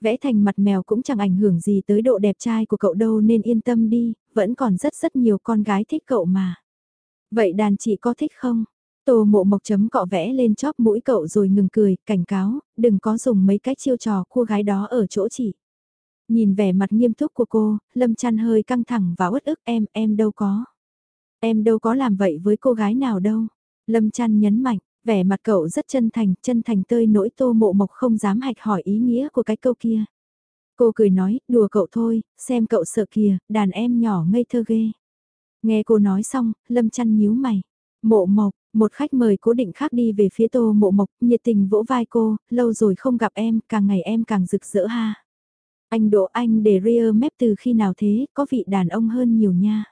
[SPEAKER 1] Vẽ thành mặt mèo cũng chẳng ảnh hưởng gì tới độ đẹp trai của cậu đâu nên yên tâm đi, vẫn còn rất rất nhiều con gái thích cậu mà. Vậy đàn chị có thích không? Tô mộ mộc chấm cọ vẽ lên chóp mũi cậu rồi ngừng cười, cảnh cáo, đừng có dùng mấy cái chiêu trò cua gái đó ở chỗ chị. Nhìn vẻ mặt nghiêm túc của cô, Lâm chăn hơi căng thẳng và uất ức em, em đâu có. Em đâu có làm vậy với cô gái nào đâu. Lâm chăn nhấn mạnh, vẻ mặt cậu rất chân thành, chân thành tơi nỗi tô mộ mộc không dám hạch hỏi ý nghĩa của cái câu kia. Cô cười nói, đùa cậu thôi, xem cậu sợ kìa, đàn em nhỏ ngây thơ ghê. Nghe cô nói xong, Lâm chăn nhíu mày. Mộ mộc, một khách mời cố định khác đi về phía tô mộ mộc, nhiệt tình vỗ vai cô, lâu rồi không gặp em, càng ngày em càng rực rỡ ha. Anh Đỗ Anh để rear mép từ khi nào thế, có vị đàn ông hơn nhiều nha.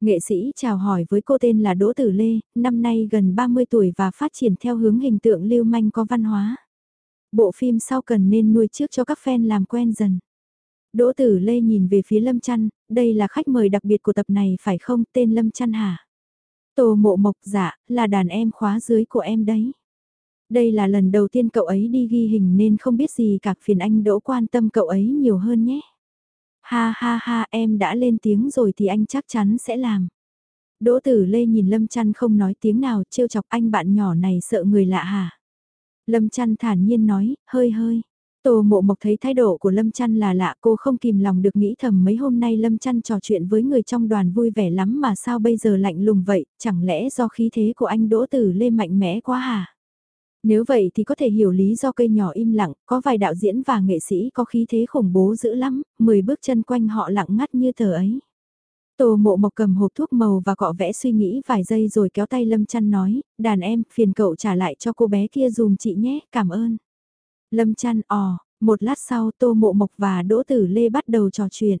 [SPEAKER 1] Nghệ sĩ chào hỏi với cô tên là Đỗ Tử Lê, năm nay gần 30 tuổi và phát triển theo hướng hình tượng lưu manh có văn hóa. Bộ phim sau cần nên nuôi trước cho các fan làm quen dần. Đỗ Tử Lê nhìn về phía Lâm Chăn, đây là khách mời đặc biệt của tập này phải không tên Lâm Chăn hả? Tô mộ mộc dạ, là đàn em khóa dưới của em đấy. Đây là lần đầu tiên cậu ấy đi ghi hình nên không biết gì cả phiền anh Đỗ quan tâm cậu ấy nhiều hơn nhé. Ha ha ha em đã lên tiếng rồi thì anh chắc chắn sẽ làm. Đỗ Tử Lê nhìn Lâm Chăn không nói tiếng nào, trêu chọc anh bạn nhỏ này sợ người lạ hả? Lâm Chăn thản nhiên nói, hơi hơi. Tô mộ mộc thấy thái độ của Lâm Chăn là lạ cô không kìm lòng được nghĩ thầm mấy hôm nay Lâm Chăn trò chuyện với người trong đoàn vui vẻ lắm mà sao bây giờ lạnh lùng vậy, chẳng lẽ do khí thế của anh Đỗ Tử Lê mạnh mẽ quá hả? Nếu vậy thì có thể hiểu lý do cây nhỏ im lặng, có vài đạo diễn và nghệ sĩ có khí thế khủng bố dữ lắm, 10 bước chân quanh họ lặng ngắt như tờ ấy. Tô mộ mộc cầm hộp thuốc màu và cọ vẽ suy nghĩ vài giây rồi kéo tay Lâm Chăn nói, đàn em, phiền cậu trả lại cho cô bé kia dùm chị nhé, cảm ơn. Lâm Chăn ò, một lát sau Tô Mộ Mộc và Đỗ Tử Lê bắt đầu trò chuyện.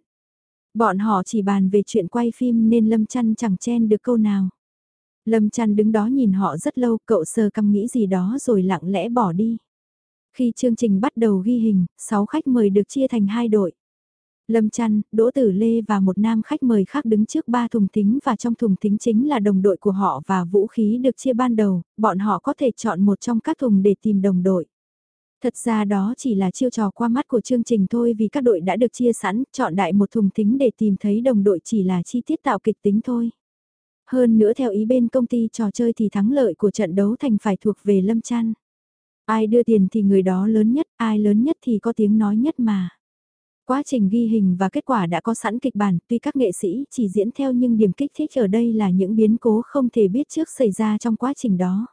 [SPEAKER 1] Bọn họ chỉ bàn về chuyện quay phim nên Lâm Chăn chẳng chen được câu nào. Lâm Chăn đứng đó nhìn họ rất lâu, cậu sờ căm nghĩ gì đó rồi lặng lẽ bỏ đi. Khi chương trình bắt đầu ghi hình, 6 khách mời được chia thành hai đội. Lâm Chăn, Đỗ Tử Lê và một nam khách mời khác đứng trước ba thùng thính và trong thùng thính chính là đồng đội của họ và vũ khí được chia ban đầu, bọn họ có thể chọn một trong các thùng để tìm đồng đội. Thật ra đó chỉ là chiêu trò qua mắt của chương trình thôi vì các đội đã được chia sẵn, chọn đại một thùng thính để tìm thấy đồng đội chỉ là chi tiết tạo kịch tính thôi. Hơn nữa theo ý bên công ty trò chơi thì thắng lợi của trận đấu thành phải thuộc về Lâm trăn Ai đưa tiền thì người đó lớn nhất, ai lớn nhất thì có tiếng nói nhất mà. Quá trình ghi hình và kết quả đã có sẵn kịch bản, tuy các nghệ sĩ chỉ diễn theo nhưng điểm kích thích ở đây là những biến cố không thể biết trước xảy ra trong quá trình đó.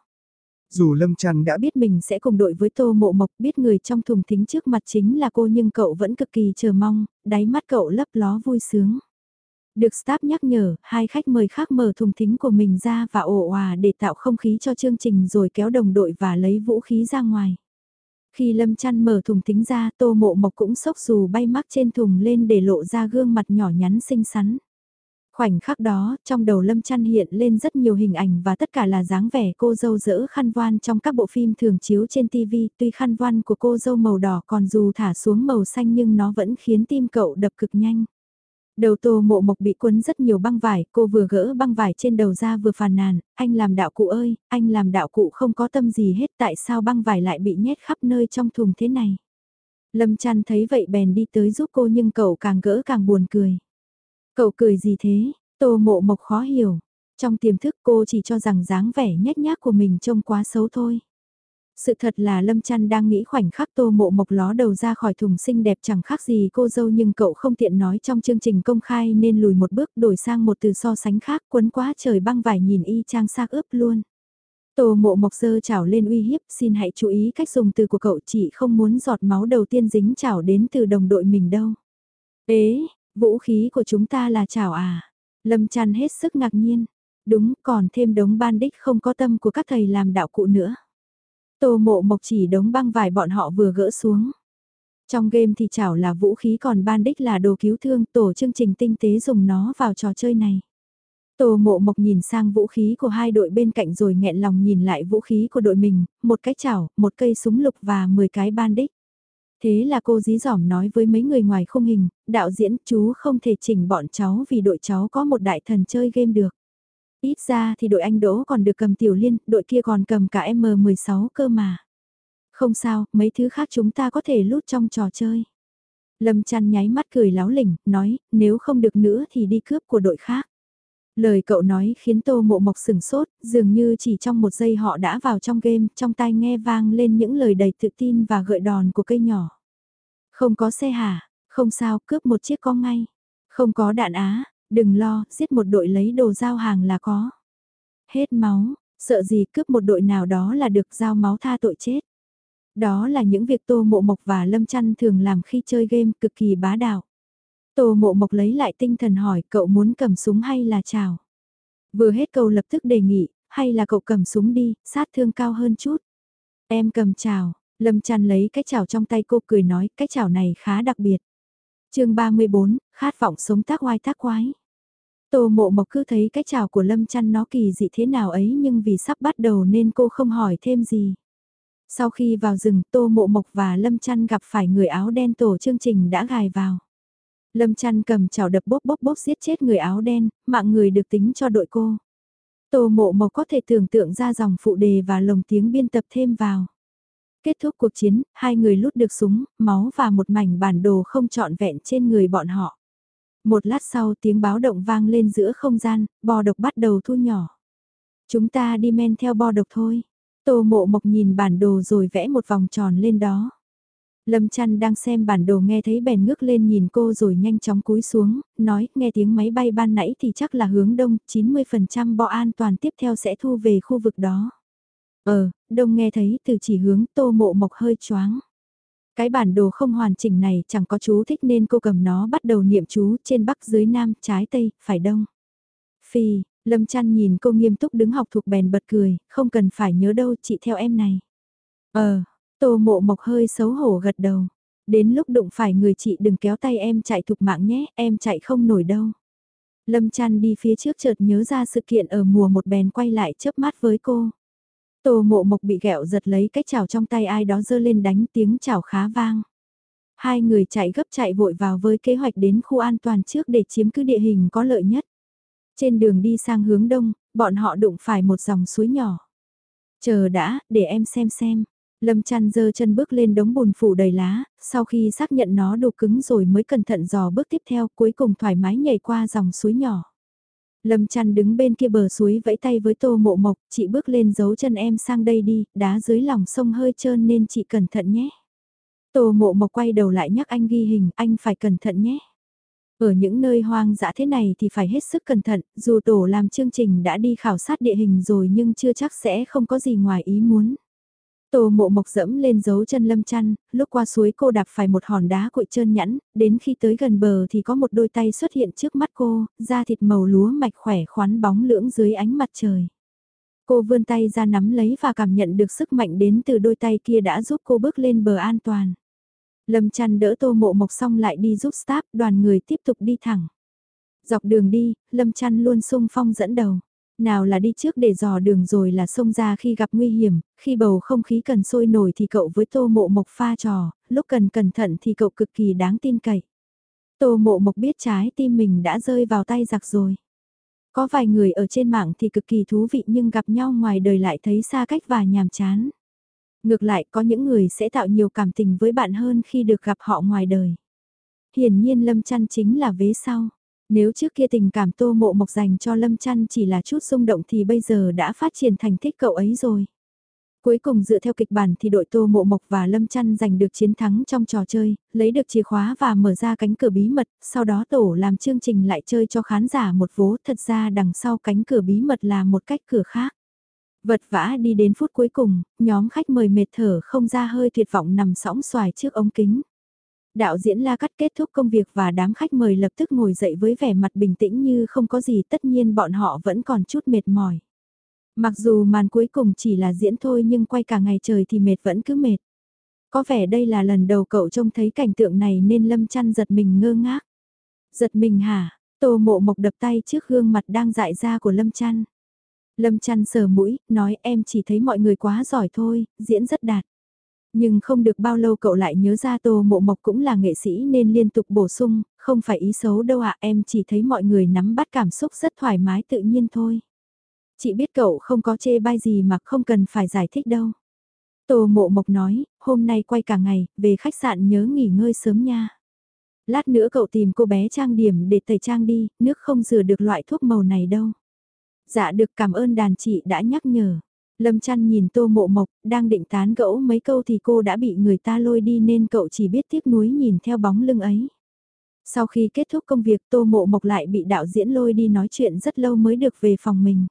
[SPEAKER 2] Dù Lâm Trăn đã
[SPEAKER 1] biết mình sẽ cùng đội với Tô Mộ Mộc biết người trong thùng thính trước mặt chính là cô nhưng cậu vẫn cực kỳ chờ mong, đáy mắt cậu lấp ló vui sướng. Được staff nhắc nhở, hai khách mời khác mở thùng thính của mình ra và ồ hòa để tạo không khí cho chương trình rồi kéo đồng đội và lấy vũ khí ra ngoài. Khi Lâm Trăn mở thùng thính ra, Tô Mộ Mộc cũng sốc dù bay mắc trên thùng lên để lộ ra gương mặt nhỏ nhắn xinh xắn. Khoảnh khắc đó, trong đầu Lâm Chăn hiện lên rất nhiều hình ảnh và tất cả là dáng vẻ cô dâu dỡ khăn voan trong các bộ phim thường chiếu trên TV, tuy khăn voan của cô dâu màu đỏ còn dù thả xuống màu xanh nhưng nó vẫn khiến tim cậu đập cực nhanh. Đầu tô mộ mộc bị cuốn rất nhiều băng vải, cô vừa gỡ băng vải trên đầu ra vừa phàn nàn, anh làm đạo cụ ơi, anh làm đạo cụ không có tâm gì hết tại sao băng vải lại bị nhét khắp nơi trong thùng thế này. Lâm chăn thấy vậy bèn đi tới giúp cô nhưng cậu càng gỡ càng buồn cười. Cậu cười gì thế? Tô mộ mộc khó hiểu. Trong tiềm thức cô chỉ cho rằng dáng vẻ nhếch nhác của mình trông quá xấu thôi. Sự thật là Lâm trăn đang nghĩ khoảnh khắc tô mộ mộc ló đầu ra khỏi thùng xinh đẹp chẳng khác gì cô dâu nhưng cậu không tiện nói trong chương trình công khai nên lùi một bước đổi sang một từ so sánh khác quấn quá trời băng vải nhìn y trang xác ướp luôn. Tô mộ mộc dơ chảo lên uy hiếp xin hãy chú ý cách dùng từ của cậu chỉ không muốn giọt máu đầu tiên dính chảo đến từ đồng đội mình đâu. Ế, Vũ khí của chúng ta là chảo à? Lâm chăn hết sức ngạc nhiên. Đúng, còn thêm đống ban đích không có tâm của các thầy làm đạo cụ nữa. Tô mộ mộc chỉ đống băng vải bọn họ vừa gỡ xuống. Trong game thì chảo là vũ khí còn ban đích là đồ cứu thương, tổ chương trình tinh tế dùng nó vào trò chơi này. Tô mộ mộc nhìn sang vũ khí của hai đội bên cạnh rồi nghẹn lòng nhìn lại vũ khí của đội mình, một cái chảo, một cây súng lục và 10 cái ban đích. Thế là cô dí dỏm nói với mấy người ngoài khung hình, đạo diễn chú không thể chỉnh bọn cháu vì đội cháu có một đại thần chơi game được. Ít ra thì đội anh Đỗ còn được cầm tiểu liên, đội kia còn cầm cả M16 cơ mà. Không sao, mấy thứ khác chúng ta có thể lút trong trò chơi. Lâm chăn nháy mắt cười láo lỉnh, nói, nếu không được nữa thì đi cướp của đội khác. Lời cậu nói khiến Tô Mộ Mộc sừng sốt, dường như chỉ trong một giây họ đã vào trong game, trong tai nghe vang lên những lời đầy tự tin và gợi đòn của cây nhỏ. Không có xe hả? Không sao, cướp một chiếc có ngay. Không có đạn á, đừng lo, giết một đội lấy đồ giao hàng là có. Hết máu, sợ gì cướp một đội nào đó là được giao máu tha tội chết. Đó là những việc Tô Mộ Mộc và Lâm Chăn thường làm khi chơi game cực kỳ bá đạo. Tô mộ mộc lấy lại tinh thần hỏi cậu muốn cầm súng hay là chào. Vừa hết câu lập tức đề nghị, hay là cậu cầm súng đi, sát thương cao hơn chút. Em cầm chào, Lâm chăn lấy cái chảo trong tay cô cười nói cái chảo này khá đặc biệt. chương 34, khát vọng sống tác oai tác quái. Tô mộ mộc cứ thấy cái chảo của Lâm chăn nó kỳ dị thế nào ấy nhưng vì sắp bắt đầu nên cô không hỏi thêm gì. Sau khi vào rừng Tô mộ mộc và Lâm chăn gặp phải người áo đen tổ chương trình đã gài vào. Lâm chăn cầm chảo đập bốc bốc bốc giết chết người áo đen, mạng người được tính cho đội cô. Tô mộ mộc có thể tưởng tượng ra dòng phụ đề và lồng tiếng biên tập thêm vào. Kết thúc cuộc chiến, hai người lút được súng, máu và một mảnh bản đồ không trọn vẹn trên người bọn họ. Một lát sau tiếng báo động vang lên giữa không gian, bò độc bắt đầu thu nhỏ. Chúng ta đi men theo bò độc thôi. Tô mộ mộc nhìn bản đồ rồi vẽ một vòng tròn lên đó. Lâm chăn đang xem bản đồ nghe thấy bèn ngước lên nhìn cô rồi nhanh chóng cúi xuống, nói nghe tiếng máy bay ban nãy thì chắc là hướng đông, 90% bọ an toàn tiếp theo sẽ thu về khu vực đó. Ờ, đông nghe thấy từ chỉ hướng tô mộ mộc hơi choáng. Cái bản đồ không hoàn chỉnh này chẳng có chú thích nên cô cầm nó bắt đầu niệm chú trên bắc dưới nam, trái tây, phải đông. Phi, Lâm chăn nhìn cô nghiêm túc đứng học thuộc bèn bật cười, không cần phải nhớ đâu chị theo em này. Ờ, tô mộ mộc hơi xấu hổ gật đầu. Đến lúc đụng phải người chị đừng kéo tay em chạy thục mạng nhé, em chạy không nổi đâu. Lâm chăn đi phía trước chợt nhớ ra sự kiện ở mùa một bèn quay lại chớp mắt với cô. Tô mộ mộc bị ghẹo giật lấy cái chảo trong tay ai đó dơ lên đánh tiếng chảo khá vang. Hai người chạy gấp chạy vội vào với kế hoạch đến khu an toàn trước để chiếm cứ địa hình có lợi nhất. Trên đường đi sang hướng đông, bọn họ đụng phải một dòng suối nhỏ. Chờ đã, để em xem xem. Lâm chăn dơ chân bước lên đống bùn phủ đầy lá, sau khi xác nhận nó đủ cứng rồi mới cẩn thận dò bước tiếp theo cuối cùng thoải mái nhảy qua dòng suối nhỏ. Lâm chăn đứng bên kia bờ suối vẫy tay với tô mộ mộc, chị bước lên giấu chân em sang đây đi, đá dưới lòng sông hơi trơn nên chị cẩn thận nhé. Tô mộ mộc quay đầu lại nhắc anh ghi hình, anh phải cẩn thận nhé. Ở những nơi hoang dã thế này thì phải hết sức cẩn thận, dù tổ làm chương trình đã đi khảo sát địa hình rồi nhưng chưa chắc sẽ không có gì ngoài ý muốn. Tô mộ mộc dẫm lên dấu chân lâm chăn, lúc qua suối cô đạp phải một hòn đá cuội trơn nhẵn, đến khi tới gần bờ thì có một đôi tay xuất hiện trước mắt cô, da thịt màu lúa mạch khỏe khoắn bóng lưỡng dưới ánh mặt trời. Cô vươn tay ra nắm lấy và cảm nhận được sức mạnh đến từ đôi tay kia đã giúp cô bước lên bờ an toàn. Lâm chăn đỡ tô mộ mộc xong lại đi giúp staff, đoàn người tiếp tục đi thẳng. Dọc đường đi, Lâm chăn luôn sung phong dẫn đầu. Nào là đi trước để dò đường rồi là xông ra khi gặp nguy hiểm, khi bầu không khí cần sôi nổi thì cậu với tô mộ mộc pha trò, lúc cần cẩn thận thì cậu cực kỳ đáng tin cậy. Tô mộ mộc biết trái tim mình đã rơi vào tay giặc rồi. Có vài người ở trên mạng thì cực kỳ thú vị nhưng gặp nhau ngoài đời lại thấy xa cách và nhàm chán. Ngược lại có những người sẽ tạo nhiều cảm tình với bạn hơn khi được gặp họ ngoài đời. Hiển nhiên Lâm Chăn chính là vế sau. Nếu trước kia tình cảm tô mộ mộc dành cho Lâm Chăn chỉ là chút xung động thì bây giờ đã phát triển thành thích cậu ấy rồi. Cuối cùng dựa theo kịch bản thì đội Tô Mộ Mộc và Lâm Chăn giành được chiến thắng trong trò chơi, lấy được chìa khóa và mở ra cánh cửa bí mật, sau đó tổ làm chương trình lại chơi cho khán giả một vố, thật ra đằng sau cánh cửa bí mật là một cách cửa khác. Vật vã đi đến phút cuối cùng, nhóm khách mời mệt thở không ra hơi tuyệt vọng nằm sóng xoài trước ống kính. Đạo diễn la cắt kết thúc công việc và đám khách mời lập tức ngồi dậy với vẻ mặt bình tĩnh như không có gì tất nhiên bọn họ vẫn còn chút mệt mỏi. Mặc dù màn cuối cùng chỉ là diễn thôi nhưng quay cả ngày trời thì mệt vẫn cứ mệt. Có vẻ đây là lần đầu cậu trông thấy cảnh tượng này nên lâm chăn giật mình ngơ ngác. Giật mình hả? Tô mộ mộc đập tay trước gương mặt đang dại ra của lâm chăn. Lâm chăn sờ mũi, nói em chỉ thấy mọi người quá giỏi thôi, diễn rất đạt. Nhưng không được bao lâu cậu lại nhớ ra Tô Mộ Mộc cũng là nghệ sĩ nên liên tục bổ sung, không phải ý xấu đâu ạ em chỉ thấy mọi người nắm bắt cảm xúc rất thoải mái tự nhiên thôi. Chị biết cậu không có chê bai gì mà không cần phải giải thích đâu. Tô Mộ Mộc nói, hôm nay quay cả ngày, về khách sạn nhớ nghỉ ngơi sớm nha. Lát nữa cậu tìm cô bé trang điểm để tẩy trang đi, nước không rửa được loại thuốc màu này đâu. Dạ được cảm ơn đàn chị đã nhắc nhở. Lâm chăn nhìn tô mộ mộc, đang định tán gẫu mấy câu thì cô đã bị người ta lôi đi nên cậu chỉ biết tiếc nuối nhìn theo bóng lưng ấy. Sau khi kết thúc công việc tô mộ mộc lại bị đạo diễn lôi đi nói chuyện rất lâu mới được về phòng mình.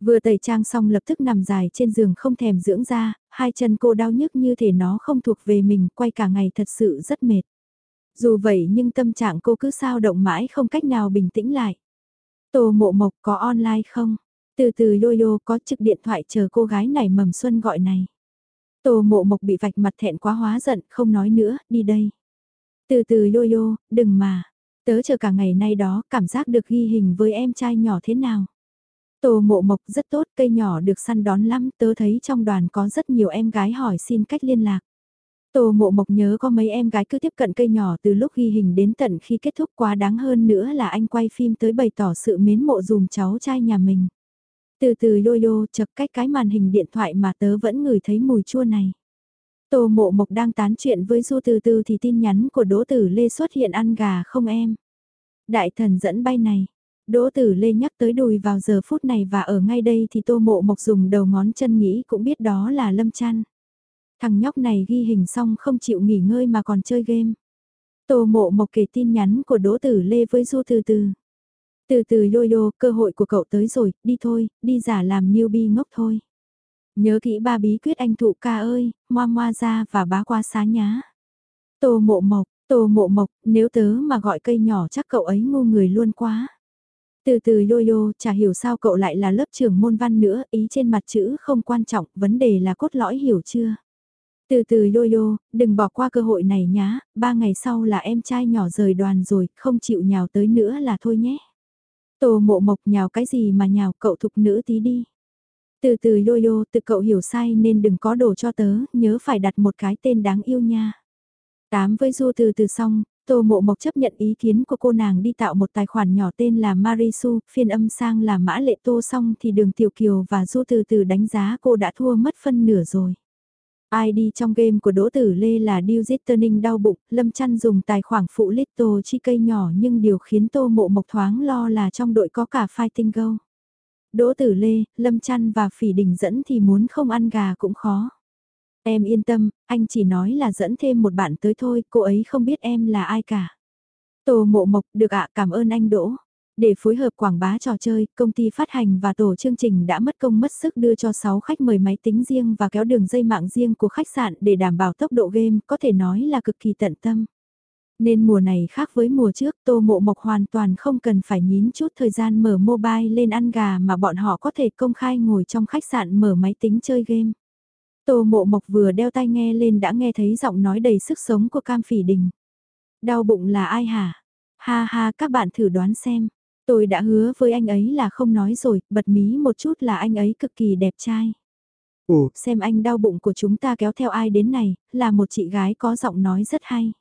[SPEAKER 1] Vừa tẩy trang xong lập tức nằm dài trên giường không thèm dưỡng ra, hai chân cô đau nhức như thể nó không thuộc về mình, quay cả ngày thật sự rất mệt. Dù vậy nhưng tâm trạng cô cứ sao động mãi không cách nào bình tĩnh lại. Tô mộ mộc có online không? Từ từ lôi lô có trực điện thoại chờ cô gái này mầm xuân gọi này. Tô mộ mộc bị vạch mặt thẹn quá hóa giận, không nói nữa, đi đây. Từ từ lôi lô, đừng mà. Tớ chờ cả ngày nay đó, cảm giác được ghi hình với em trai nhỏ thế nào. Tô mộ mộc rất tốt, cây nhỏ được săn đón lắm, tớ thấy trong đoàn có rất nhiều em gái hỏi xin cách liên lạc. Tô mộ mộc nhớ có mấy em gái cứ tiếp cận cây nhỏ từ lúc ghi hình đến tận khi kết thúc quá đáng hơn nữa là anh quay phim tới bày tỏ sự mến mộ dùm cháu trai nhà mình. Từ từ lôi lô chập cách cái màn hình điện thoại mà tớ vẫn ngửi thấy mùi chua này. Tô mộ mộc đang tán chuyện với Du từ từ thì tin nhắn của Đỗ Tử Lê xuất hiện ăn gà không em. Đại thần dẫn bay này. Đỗ Tử Lê nhắc tới đùi vào giờ phút này và ở ngay đây thì Tô Mộ Mộc dùng đầu ngón chân nghĩ cũng biết đó là Lâm Chăn. Thằng nhóc này ghi hình xong không chịu nghỉ ngơi mà còn chơi game. Tô Mộ Mộc kể tin nhắn của Đỗ Tử Lê với Du Từ Từ. Từ từ yo yo, cơ hội của cậu tới rồi, đi thôi, đi giả làm newbie ngốc thôi. Nhớ kỹ ba bí quyết anh thụ ca ơi, moa moa ra và bá qua xá nhá. Tô mộ mộc, tô mộ mộc, nếu tớ mà gọi cây nhỏ chắc cậu ấy ngu người luôn quá. Từ từ Yoyo, chả hiểu sao cậu lại là lớp trưởng môn văn nữa, ý trên mặt chữ không quan trọng, vấn đề là cốt lõi hiểu chưa. Từ từ Yoyo, đừng bỏ qua cơ hội này nhá, ba ngày sau là em trai nhỏ rời đoàn rồi, không chịu nhào tới nữa là thôi nhé. Tô mộ mộc nhào cái gì mà nhào cậu thục nữ tí đi. Từ từ yo yo, từ cậu hiểu sai nên đừng có đồ cho tớ, nhớ phải đặt một cái tên đáng yêu nha. Tám với Du từ từ xong, Tô Mộ Mộc chấp nhận ý kiến của cô nàng đi tạo một tài khoản nhỏ tên là Marisu, phiên âm sang là Mã Lệ Tô xong thì Đường Tiểu Kiều và Du từ từ đánh giá cô đã thua mất phân nửa rồi. ID trong game của Đỗ Tử Lê là Digiturning đau bụng, Lâm Chăn dùng tài khoản phụ Little chi cây nhỏ nhưng điều khiến Tô Mộ Mộc thoáng lo là trong đội có cả Fighting Go. Đỗ Tử Lê, Lâm Chăn và Phỉ Đình dẫn thì muốn không ăn gà cũng khó. Em yên tâm, anh chỉ nói là dẫn thêm một bạn tới thôi, cô ấy không biết em là ai cả. Tô Mộ Mộc, được ạ, cảm ơn anh Đỗ. Để phối hợp quảng bá trò chơi, công ty phát hành và tổ chương trình đã mất công mất sức đưa cho 6 khách mời máy tính riêng và kéo đường dây mạng riêng của khách sạn để đảm bảo tốc độ game, có thể nói là cực kỳ tận tâm. Nên mùa này khác với mùa trước, Tô Mộ Mộc hoàn toàn không cần phải nhín chút thời gian mở mobile lên ăn gà mà bọn họ có thể công khai ngồi trong khách sạn mở máy tính chơi game. Tô Mộ Mộc vừa đeo tai nghe lên đã nghe thấy giọng nói đầy sức sống của Cam Phỉ Đình. Đau bụng là ai hả? Ha ha các bạn thử đoán xem. Tôi đã hứa với anh ấy là không nói rồi, bật mí một chút là anh ấy cực kỳ đẹp trai.
[SPEAKER 2] Ồ,
[SPEAKER 1] xem anh đau bụng của chúng ta kéo theo ai đến này, là một chị gái có giọng nói rất hay.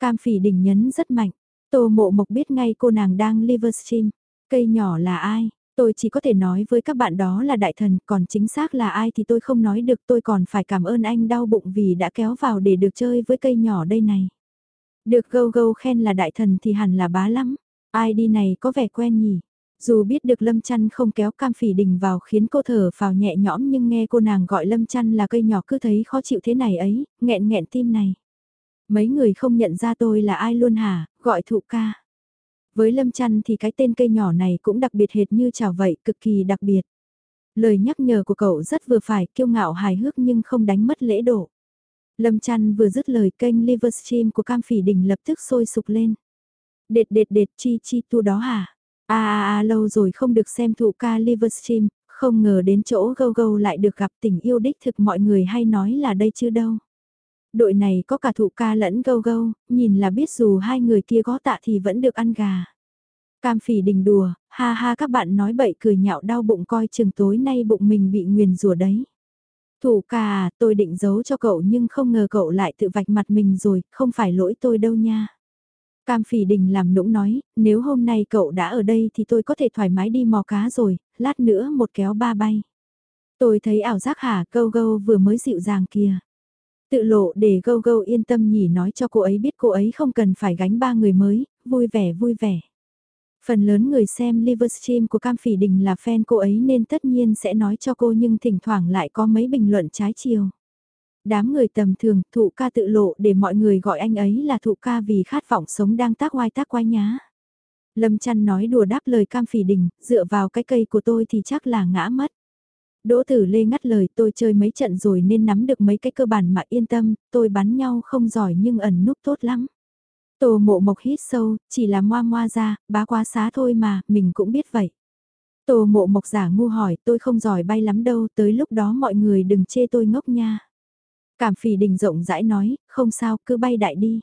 [SPEAKER 1] Cam phỉ đỉnh nhấn rất mạnh. Tô mộ mộc biết ngay cô nàng đang Livestream. Cây nhỏ là ai? Tôi chỉ có thể nói với các bạn đó là đại thần, còn chính xác là ai thì tôi không nói được tôi còn phải cảm ơn anh đau bụng vì đã kéo vào để được chơi với cây nhỏ đây này. Được gâu gâu khen là đại thần thì hẳn là bá lắm. Ai đi này có vẻ quen nhỉ? Dù biết được Lâm Chăn không kéo cam phỉ đình vào khiến cô thở vào nhẹ nhõm nhưng nghe cô nàng gọi Lâm Chăn là cây nhỏ cứ thấy khó chịu thế này ấy, nghẹn nghẹn tim này. Mấy người không nhận ra tôi là ai luôn hả, gọi thụ ca. Với Lâm Chăn thì cái tên cây nhỏ này cũng đặc biệt hệt như chào vậy, cực kỳ đặc biệt. Lời nhắc nhở của cậu rất vừa phải, kiêu ngạo hài hước nhưng không đánh mất lễ độ. Lâm Chăn vừa dứt lời kênh Livestream của Cam Phỉ Đình lập tức sôi sục lên. Đệt đệt đệt chi chi tu đó hả? À à à lâu rồi không được xem thụ ca Livestream, không ngờ đến chỗ gâu gâu lại được gặp tình yêu đích thực mọi người hay nói là đây chứ đâu. Đội này có cả thụ ca lẫn gâu gâu, nhìn là biết dù hai người kia có tạ thì vẫn được ăn gà. Cam phỉ đình đùa, ha ha các bạn nói bậy cười nhạo đau bụng coi chừng tối nay bụng mình bị nguyền rủa đấy. Thủ ca à, tôi định giấu cho cậu nhưng không ngờ cậu lại tự vạch mặt mình rồi, không phải lỗi tôi đâu nha. Cam phỉ đình làm nũng nói, nếu hôm nay cậu đã ở đây thì tôi có thể thoải mái đi mò cá rồi, lát nữa một kéo ba bay. Tôi thấy ảo giác hả, gâu gâu vừa mới dịu dàng kìa. Tự lộ để gâu gâu yên tâm nhỉ nói cho cô ấy biết cô ấy không cần phải gánh ba người mới, vui vẻ vui vẻ. Phần lớn người xem Livestream của Cam Phỉ Đình là fan cô ấy nên tất nhiên sẽ nói cho cô nhưng thỉnh thoảng lại có mấy bình luận trái chiều. Đám người tầm thường thụ ca tự lộ để mọi người gọi anh ấy là thụ ca vì khát vọng sống đang tác oai tác quái nhá. Lâm chăn nói đùa đáp lời Cam Phỉ Đình, dựa vào cái cây của tôi thì chắc là ngã mất. Đỗ Tử Lê ngắt lời tôi chơi mấy trận rồi nên nắm được mấy cái cơ bản mà yên tâm, tôi bắn nhau không giỏi nhưng ẩn núp tốt lắm. Tô mộ mộc hít sâu, chỉ là moa moa ra, bá quá xá thôi mà, mình cũng biết vậy. Tô mộ mộc giả ngu hỏi tôi không giỏi bay lắm đâu, tới lúc đó mọi người đừng chê tôi ngốc nha. Cảm phỉ đình rộng rãi nói, không sao, cứ bay đại đi.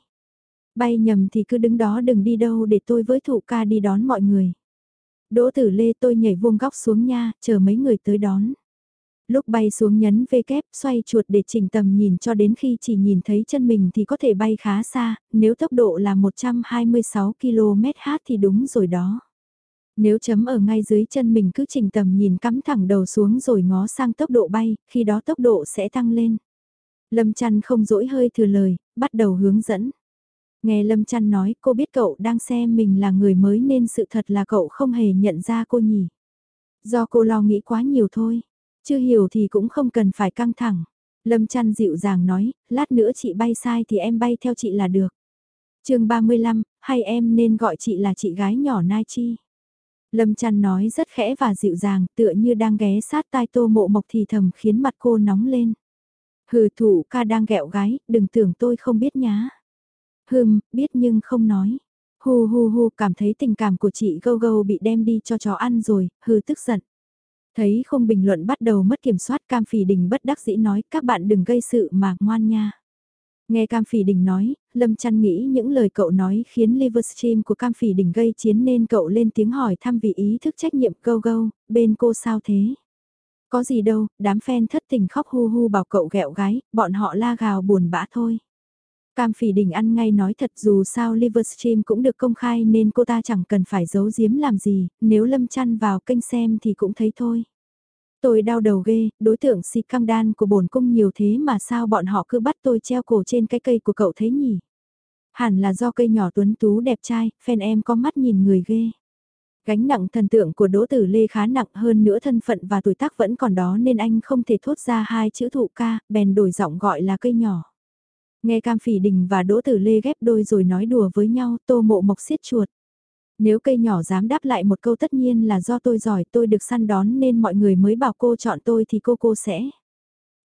[SPEAKER 1] Bay nhầm thì cứ đứng đó đừng đi đâu để tôi với thụ ca đi đón mọi người. Đỗ tử lê tôi nhảy vuông góc xuống nha, chờ mấy người tới đón. Lúc bay xuống nhấn V kép xoay chuột để chỉnh tầm nhìn cho đến khi chỉ nhìn thấy chân mình thì có thể bay khá xa, nếu tốc độ là 126 km/h thì đúng rồi đó. Nếu chấm ở ngay dưới chân mình cứ chỉnh tầm nhìn cắm thẳng đầu xuống rồi ngó sang tốc độ bay, khi đó tốc độ sẽ tăng lên. Lâm Trăn không dỗi hơi thừa lời, bắt đầu hướng dẫn. Nghe Lâm Trăn nói cô biết cậu đang xem mình là người mới nên sự thật là cậu không hề nhận ra cô nhỉ. Do cô lo nghĩ quá nhiều thôi. Chưa hiểu thì cũng không cần phải căng thẳng. Lâm Trăn dịu dàng nói, lát nữa chị bay sai thì em bay theo chị là được. chương 35, hay em nên gọi chị là chị gái nhỏ Nai Chi. Lâm Trăn nói rất khẽ và dịu dàng, tựa như đang ghé sát tai tô mộ mộc thì thầm khiến mặt cô nóng lên. Hừ thủ ca đang ghẹo gái, đừng tưởng tôi không biết nhá. Hừm, biết nhưng không nói. Hu hu hu cảm thấy tình cảm của chị gâu gâu bị đem đi cho chó ăn rồi, hừ tức giận. Thấy không bình luận bắt đầu mất kiểm soát Cam Phì Đình bất đắc dĩ nói các bạn đừng gây sự mà ngoan nha. Nghe Cam Phì Đình nói, Lâm Chăn nghĩ những lời cậu nói khiến Livestream của Cam Phì Đình gây chiến nên cậu lên tiếng hỏi thăm vì ý thức trách nhiệm gâu gâu bên cô sao thế? Có gì đâu, đám fan thất tình khóc hu hu bảo cậu ghẹo gái, bọn họ la gào buồn bã thôi. Cam Phỉ Đình ăn ngay nói thật dù sao Livestream cũng được công khai nên cô ta chẳng cần phải giấu giếm làm gì, nếu Lâm Chăn vào kênh xem thì cũng thấy thôi. Tôi đau đầu ghê, đối tượng si căng đan của bổn cung nhiều thế mà sao bọn họ cứ bắt tôi treo cổ trên cái cây của cậu thế nhỉ? Hẳn là do cây nhỏ tuấn tú đẹp trai, fan em có mắt nhìn người ghê. Gánh nặng thần tượng của Đỗ Tử Lê khá nặng hơn nữa thân phận và tuổi tác vẫn còn đó nên anh không thể thốt ra hai chữ thụ ca, bèn đổi giọng gọi là cây nhỏ. Nghe Cam Phỉ Đình và Đỗ Tử Lê ghép đôi rồi nói đùa với nhau, tô mộ mộc xiết chuột. Nếu cây nhỏ dám đáp lại một câu tất nhiên là do tôi giỏi tôi được săn đón nên mọi người mới bảo cô chọn tôi thì cô cô sẽ.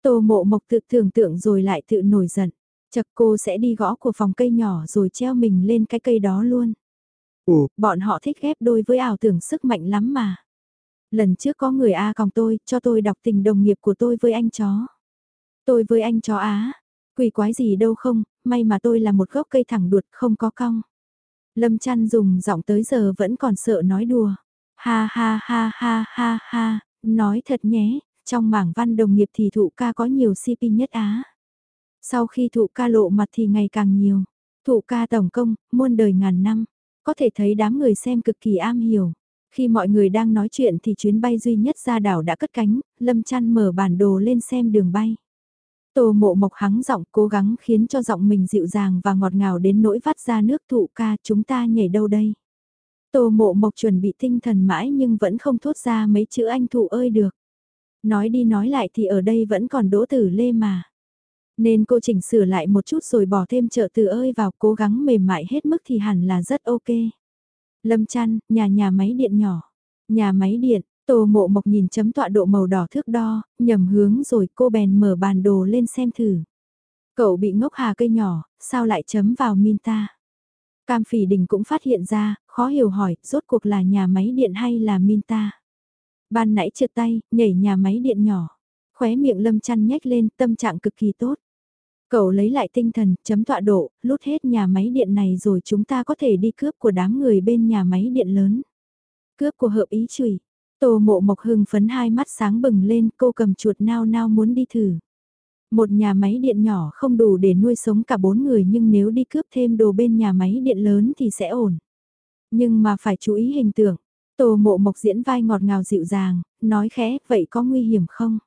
[SPEAKER 1] Tô mộ mộc tự tưởng tượng rồi lại tự nổi giận. Chật cô sẽ đi gõ của phòng cây nhỏ rồi treo mình lên cái cây đó luôn.
[SPEAKER 2] Ồ,
[SPEAKER 1] bọn họ thích ghép đôi với ảo tưởng sức mạnh lắm mà. Lần trước có người A còng tôi, cho tôi đọc tình đồng nghiệp của tôi với anh chó. Tôi với anh chó Á, quỷ quái gì đâu không, may mà tôi là một gốc cây thẳng đuột không có cong. Lâm chăn dùng giọng tới giờ vẫn còn sợ nói đùa. Ha ha ha ha ha ha, nói thật nhé, trong mảng văn đồng nghiệp thì thụ ca có nhiều CP nhất Á. Sau khi thụ ca lộ mặt thì ngày càng nhiều. Thụ ca tổng công, muôn đời ngàn năm. Có thể thấy đám người xem cực kỳ am hiểu. Khi mọi người đang nói chuyện thì chuyến bay duy nhất ra đảo đã cất cánh, Lâm Chăn mở bản đồ lên xem đường bay. Tô mộ mộc hắng giọng cố gắng khiến cho giọng mình dịu dàng và ngọt ngào đến nỗi vắt ra nước thụ ca chúng ta nhảy đâu đây. Tô mộ mộc chuẩn bị tinh thần mãi nhưng vẫn không thốt ra mấy chữ anh thụ ơi được. Nói đi nói lại thì ở đây vẫn còn đỗ tử lê mà. Nên cô chỉnh sửa lại một chút rồi bỏ thêm trợ từ ơi vào cố gắng mềm mại hết mức thì hẳn là rất ok. Lâm chăn, nhà nhà máy điện nhỏ. Nhà máy điện, Tô mộ mộc nhìn chấm tọa độ màu đỏ thước đo, nhầm hướng rồi cô bèn mở bản đồ lên xem thử. Cậu bị ngốc hà cây nhỏ, sao lại chấm vào min ta Cam phỉ đình cũng phát hiện ra, khó hiểu hỏi, rốt cuộc là nhà máy điện hay là min ta Ban nãy trượt tay, nhảy nhà máy điện nhỏ. Khóe miệng lâm chăn nhếch lên, tâm trạng cực kỳ tốt. Cậu lấy lại tinh thần, chấm tọa độ, lút hết nhà máy điện này rồi chúng ta có thể đi cướp của đám người bên nhà máy điện lớn. Cướp của hợp ý chửi. Tô mộ mộc hưng phấn hai mắt sáng bừng lên cô cầm chuột nao nao muốn đi thử. Một nhà máy điện nhỏ không đủ để nuôi sống cả bốn người nhưng nếu đi cướp thêm đồ bên nhà máy điện lớn thì sẽ ổn. Nhưng mà phải chú ý hình tượng. Tô mộ mộc diễn vai ngọt ngào dịu dàng, nói khẽ, vậy có nguy hiểm không?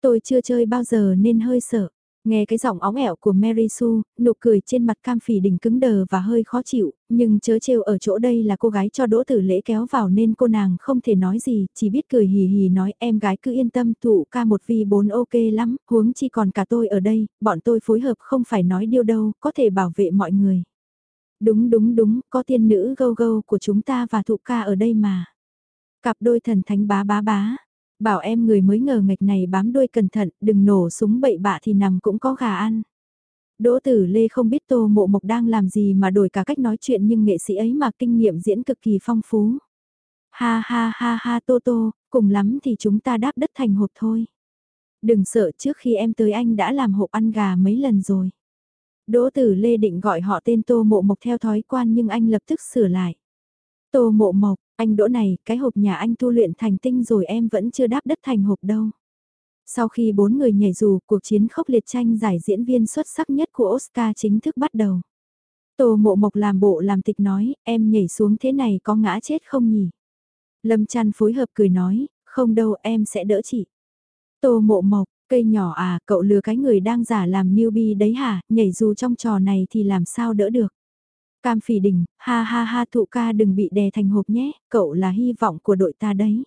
[SPEAKER 1] Tôi chưa chơi bao giờ nên hơi sợ. Nghe cái giọng óng ẻo của Mary Sue, nụ cười trên mặt cam phỉ đình cứng đờ và hơi khó chịu, nhưng chớ trêu ở chỗ đây là cô gái cho đỗ tử lễ kéo vào nên cô nàng không thể nói gì, chỉ biết cười hì hì nói em gái cứ yên tâm thụ ca một vi bốn ok lắm, huống chi còn cả tôi ở đây, bọn tôi phối hợp không phải nói điêu đâu, có thể bảo vệ mọi người. Đúng đúng đúng, có tiên nữ gâu gâu của chúng ta và thụ ca ở đây mà. Cặp đôi thần thánh bá bá bá. Bảo em người mới ngờ ngạch này bám đuôi cẩn thận, đừng nổ súng bậy bạ thì nằm cũng có gà ăn. Đỗ Tử Lê không biết Tô Mộ Mộc đang làm gì mà đổi cả cách nói chuyện nhưng nghệ sĩ ấy mà kinh nghiệm diễn cực kỳ phong phú. Ha ha ha ha Tô Tô, cùng lắm thì chúng ta đáp đất thành hộp thôi. Đừng sợ trước khi em tới anh đã làm hộp ăn gà mấy lần rồi. Đỗ Tử Lê định gọi họ tên Tô Mộ Mộc theo thói quan nhưng anh lập tức sửa lại. Tô Mộ Mộc, anh đỗ này, cái hộp nhà anh tu luyện thành tinh rồi em vẫn chưa đáp đất thành hộp đâu. Sau khi bốn người nhảy dù, cuộc chiến khốc liệt tranh giải diễn viên xuất sắc nhất của Oscar chính thức bắt đầu. Tô mộ mộc làm bộ làm tịch nói, em nhảy xuống thế này có ngã chết không nhỉ? Lâm chăn phối hợp cười nói, không đâu em sẽ đỡ chị. Tô mộ mộc, cây nhỏ à, cậu lừa cái người đang giả làm newbie đấy hả, nhảy dù trong trò này thì làm sao đỡ được? Cam phỉ đình, ha ha ha thụ ca đừng bị đè thành hộp nhé, cậu là hy vọng của đội ta đấy.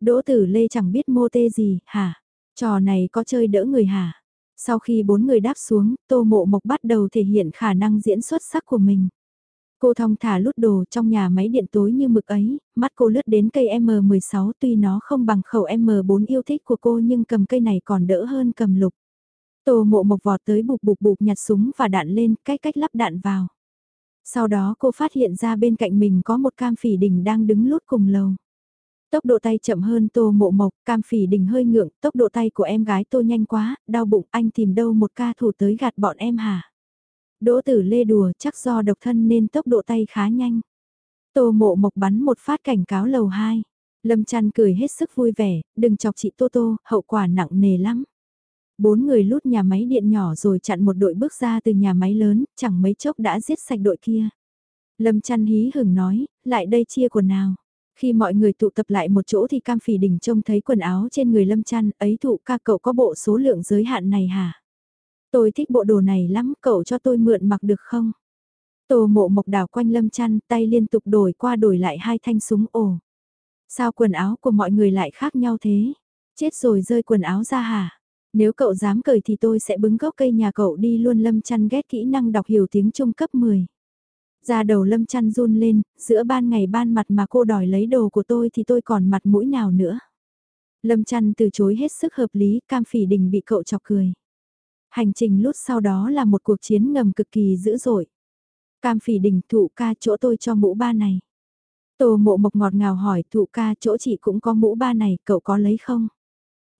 [SPEAKER 1] Đỗ tử lê chẳng biết mô tê gì, hả? Trò này có chơi đỡ người hả? Sau khi bốn người đáp xuống, tô mộ mộc bắt đầu thể hiện khả năng diễn xuất sắc của mình. Cô thong thả lút đồ trong nhà máy điện tối như mực ấy, mắt cô lướt đến cây M16 tuy nó không bằng khẩu M4 yêu thích của cô nhưng cầm cây này còn đỡ hơn cầm lục. Tô mộ mộc vọt tới bục bục bục nhặt súng và đạn lên, cách cách lắp đạn vào. Sau đó cô phát hiện ra bên cạnh mình có một cam phỉ đình đang đứng lút cùng lầu. Tốc độ tay chậm hơn tô mộ mộc, cam phỉ đình hơi ngượng, tốc độ tay của em gái tô nhanh quá, đau bụng anh tìm đâu một ca thủ tới gạt bọn em hả? Đỗ tử lê đùa chắc do độc thân nên tốc độ tay khá nhanh. Tô mộ mộc bắn một phát cảnh cáo lầu 2. Lâm chăn cười hết sức vui vẻ, đừng chọc chị Tô Tô, hậu quả nặng nề lắm. Bốn người lút nhà máy điện nhỏ rồi chặn một đội bước ra từ nhà máy lớn, chẳng mấy chốc đã giết sạch đội kia. Lâm chăn hí hửng nói, lại đây chia quần nào. Khi mọi người tụ tập lại một chỗ thì Cam Phỉ Đình trông thấy quần áo trên người Lâm chăn, ấy thụ ca cậu có bộ số lượng giới hạn này hả? Tôi thích bộ đồ này lắm, cậu cho tôi mượn mặc được không? Tô mộ mộc đảo quanh lâm chăn, tay liên tục đổi qua đổi lại hai thanh súng ổ. Sao quần áo của mọi người lại khác nhau thế? Chết rồi rơi quần áo ra hả? Nếu cậu dám cười thì tôi sẽ bứng gốc cây nhà cậu đi luôn lâm chăn ghét kỹ năng đọc hiểu tiếng trung cấp 10. Ra đầu lâm chăn run lên, giữa ban ngày ban mặt mà cô đòi lấy đồ của tôi thì tôi còn mặt mũi nào nữa. Lâm chăn từ chối hết sức hợp lý, cam phỉ đình bị cậu chọc cười. Hành trình lút sau đó là một cuộc chiến ngầm cực kỳ dữ dội. Cam phỉ đình thụ ca chỗ tôi cho mũ ba này. Tô mộ mộc ngọt ngào hỏi thụ ca chỗ chị cũng có mũ ba này, cậu có lấy không?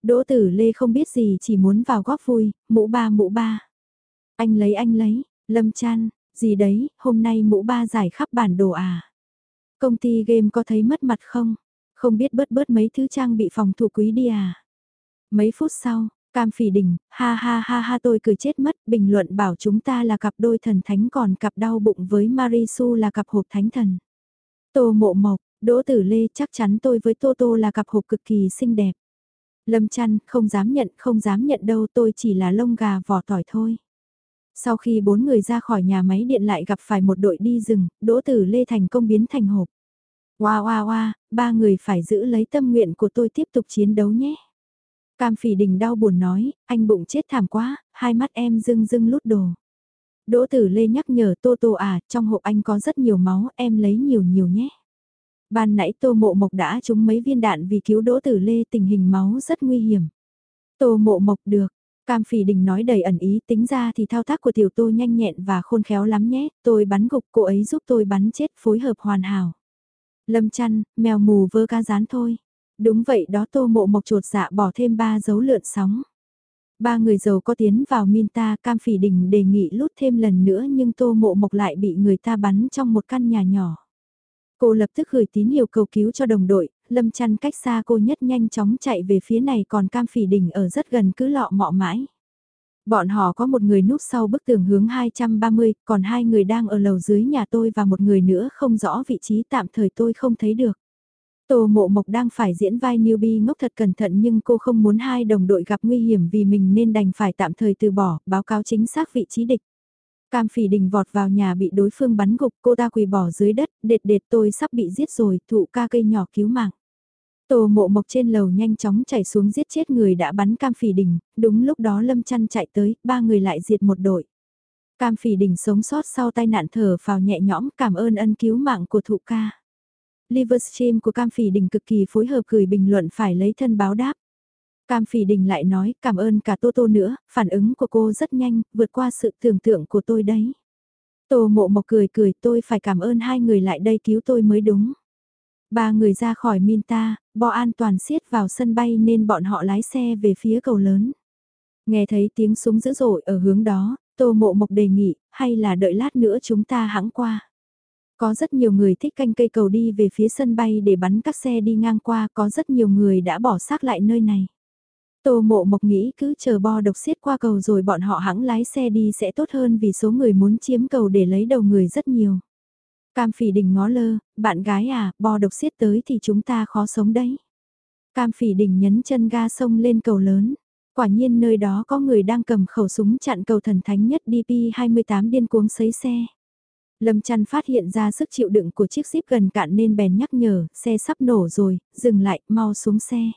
[SPEAKER 1] Đỗ tử lê không biết gì chỉ muốn vào góp vui, mũ ba mũ ba. Anh lấy anh lấy, lâm chan, gì đấy, hôm nay mũ ba giải khắp bản đồ à. Công ty game có thấy mất mặt không? Không biết bớt bớt mấy thứ trang bị phòng thủ quý đi à? Mấy phút sau, Cam phỉ đình, ha ha ha ha tôi cười chết mất, bình luận bảo chúng ta là cặp đôi thần thánh còn cặp đau bụng với Marisu là cặp hộp thánh thần. Tô mộ mộc, Đỗ Tử Lê chắc chắn tôi với Tô Tô là cặp hộp cực kỳ xinh đẹp. Lâm chăn, không dám nhận, không dám nhận đâu tôi chỉ là lông gà vỏ tỏi thôi. Sau khi bốn người ra khỏi nhà máy điện lại gặp phải một đội đi rừng, Đỗ Tử Lê thành công biến thành hộp. wa wa wa ba người phải giữ lấy tâm nguyện của tôi tiếp tục chiến đấu nhé. Cam phỉ đình đau buồn nói, anh bụng chết thảm quá, hai mắt em rưng rưng lút đồ. Đỗ tử lê nhắc nhở Tô Tô à, trong hộp anh có rất nhiều máu, em lấy nhiều nhiều nhé. Ban nãy Tô Mộ Mộc đã trúng mấy viên đạn vì cứu Đỗ Tử Lê tình hình máu rất nguy hiểm. Tô Mộ Mộc được, Cam Phỉ Đình nói đầy ẩn ý tính ra thì thao tác của tiểu Tô nhanh nhẹn và khôn khéo lắm nhé, tôi bắn gục cô ấy giúp tôi bắn chết phối hợp hoàn hảo. Lâm chăn, mèo mù vơ ca rán thôi. Đúng vậy đó tô mộ mộc chuột dạ bỏ thêm ba dấu lượn sóng. Ba người giàu có tiến vào Minta cam phỉ đình đề nghị lút thêm lần nữa nhưng tô mộ mộc lại bị người ta bắn trong một căn nhà nhỏ. Cô lập tức gửi tín hiệu cầu cứu cho đồng đội, lâm chăn cách xa cô nhất nhanh chóng chạy về phía này còn cam phỉ đình ở rất gần cứ lọ mọ mãi. Bọn họ có một người núp sau bức tường hướng 230, còn hai người đang ở lầu dưới nhà tôi và một người nữa không rõ vị trí tạm thời tôi không thấy được. Tô Mộ Mộc đang phải diễn vai newbie ngốc thật cẩn thận nhưng cô không muốn hai đồng đội gặp nguy hiểm vì mình nên đành phải tạm thời từ bỏ, báo cáo chính xác vị trí địch. Cam phỉ đình vọt vào nhà bị đối phương bắn gục, cô ta quỳ bỏ dưới đất, đệt đệt tôi sắp bị giết rồi, thụ ca cây nhỏ cứu mạng. Tô mộ mộc trên lầu nhanh chóng chạy xuống giết chết người đã bắn cam phỉ đình, đúng lúc đó lâm chăn chạy tới, ba người lại diệt một đội. Cam phỉ đình sống sót sau tai nạn thở phào nhẹ nhõm cảm ơn ân cứu mạng của thụ ca. Livestream của Cam Phỉ Đình cực kỳ phối hợp gửi bình luận phải lấy thân báo đáp. Cam Phỉ Đình lại nói cảm ơn cả Tô Tô nữa, phản ứng của cô rất nhanh, vượt qua sự tưởng tượng của tôi đấy. Tô mộ mộc cười cười tôi phải cảm ơn hai người lại đây cứu tôi mới đúng. Ba người ra khỏi Minta, bò an toàn siết vào sân bay nên bọn họ lái xe về phía cầu lớn. Nghe thấy tiếng súng dữ dội ở hướng đó, Tô Mộ Mộc đề nghị, hay là đợi lát nữa chúng ta hãng qua. Có rất nhiều người thích canh cây cầu đi về phía sân bay để bắn các xe đi ngang qua, có rất nhiều người đã bỏ xác lại nơi này. Tô mộ mộc nghĩ cứ chờ bo độc xiết qua cầu rồi bọn họ hãng lái xe đi sẽ tốt hơn vì số người muốn chiếm cầu để lấy đầu người rất nhiều. Cam phỉ đình ngó lơ, bạn gái à, bo độc xiết tới thì chúng ta khó sống đấy. Cam phỉ đình nhấn chân ga sông lên cầu lớn. Quả nhiên nơi đó có người đang cầm khẩu súng chặn cầu thần thánh nhất DP28 điên cuống sấy xe. Lâm chăn phát hiện ra sức chịu đựng của chiếc xíp gần cạn nên bèn nhắc nhở, xe sắp nổ rồi, dừng lại, mau xuống xe.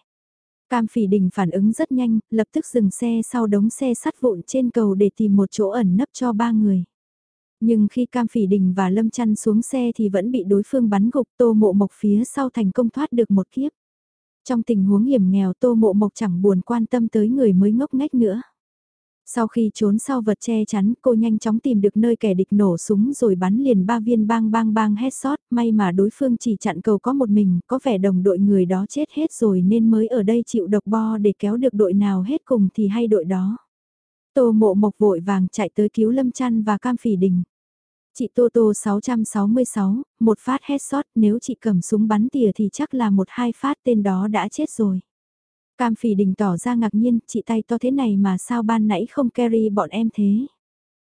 [SPEAKER 1] Cam phỉ đình phản ứng rất nhanh, lập tức dừng xe sau đống xe sắt vụn trên cầu để tìm một chỗ ẩn nấp cho ba người. Nhưng khi Cam Phỉ Đình và Lâm Chăn xuống xe thì vẫn bị đối phương bắn gục Tô Mộ Mộc phía sau thành công thoát được một kiếp. Trong tình huống hiểm nghèo Tô Mộ Mộc chẳng buồn quan tâm tới người mới ngốc nghếch nữa. Sau khi trốn sau vật che chắn, cô nhanh chóng tìm được nơi kẻ địch nổ súng rồi bắn liền ba viên bang bang bang headshot, may mà đối phương chỉ chặn cầu có một mình, có vẻ đồng đội người đó chết hết rồi nên mới ở đây chịu độc bo để kéo được đội nào hết cùng thì hay đội đó. Tô mộ mộc vội vàng chạy tới cứu Lâm Chăn và Cam Phỉ Đình. Chị Tô Tô 666, một phát headshot nếu chị cầm súng bắn tỉa thì chắc là một hai phát tên đó đã chết rồi. Cam phỉ đình tỏ ra ngạc nhiên, chị tay to thế này mà sao ban nãy không carry bọn em thế.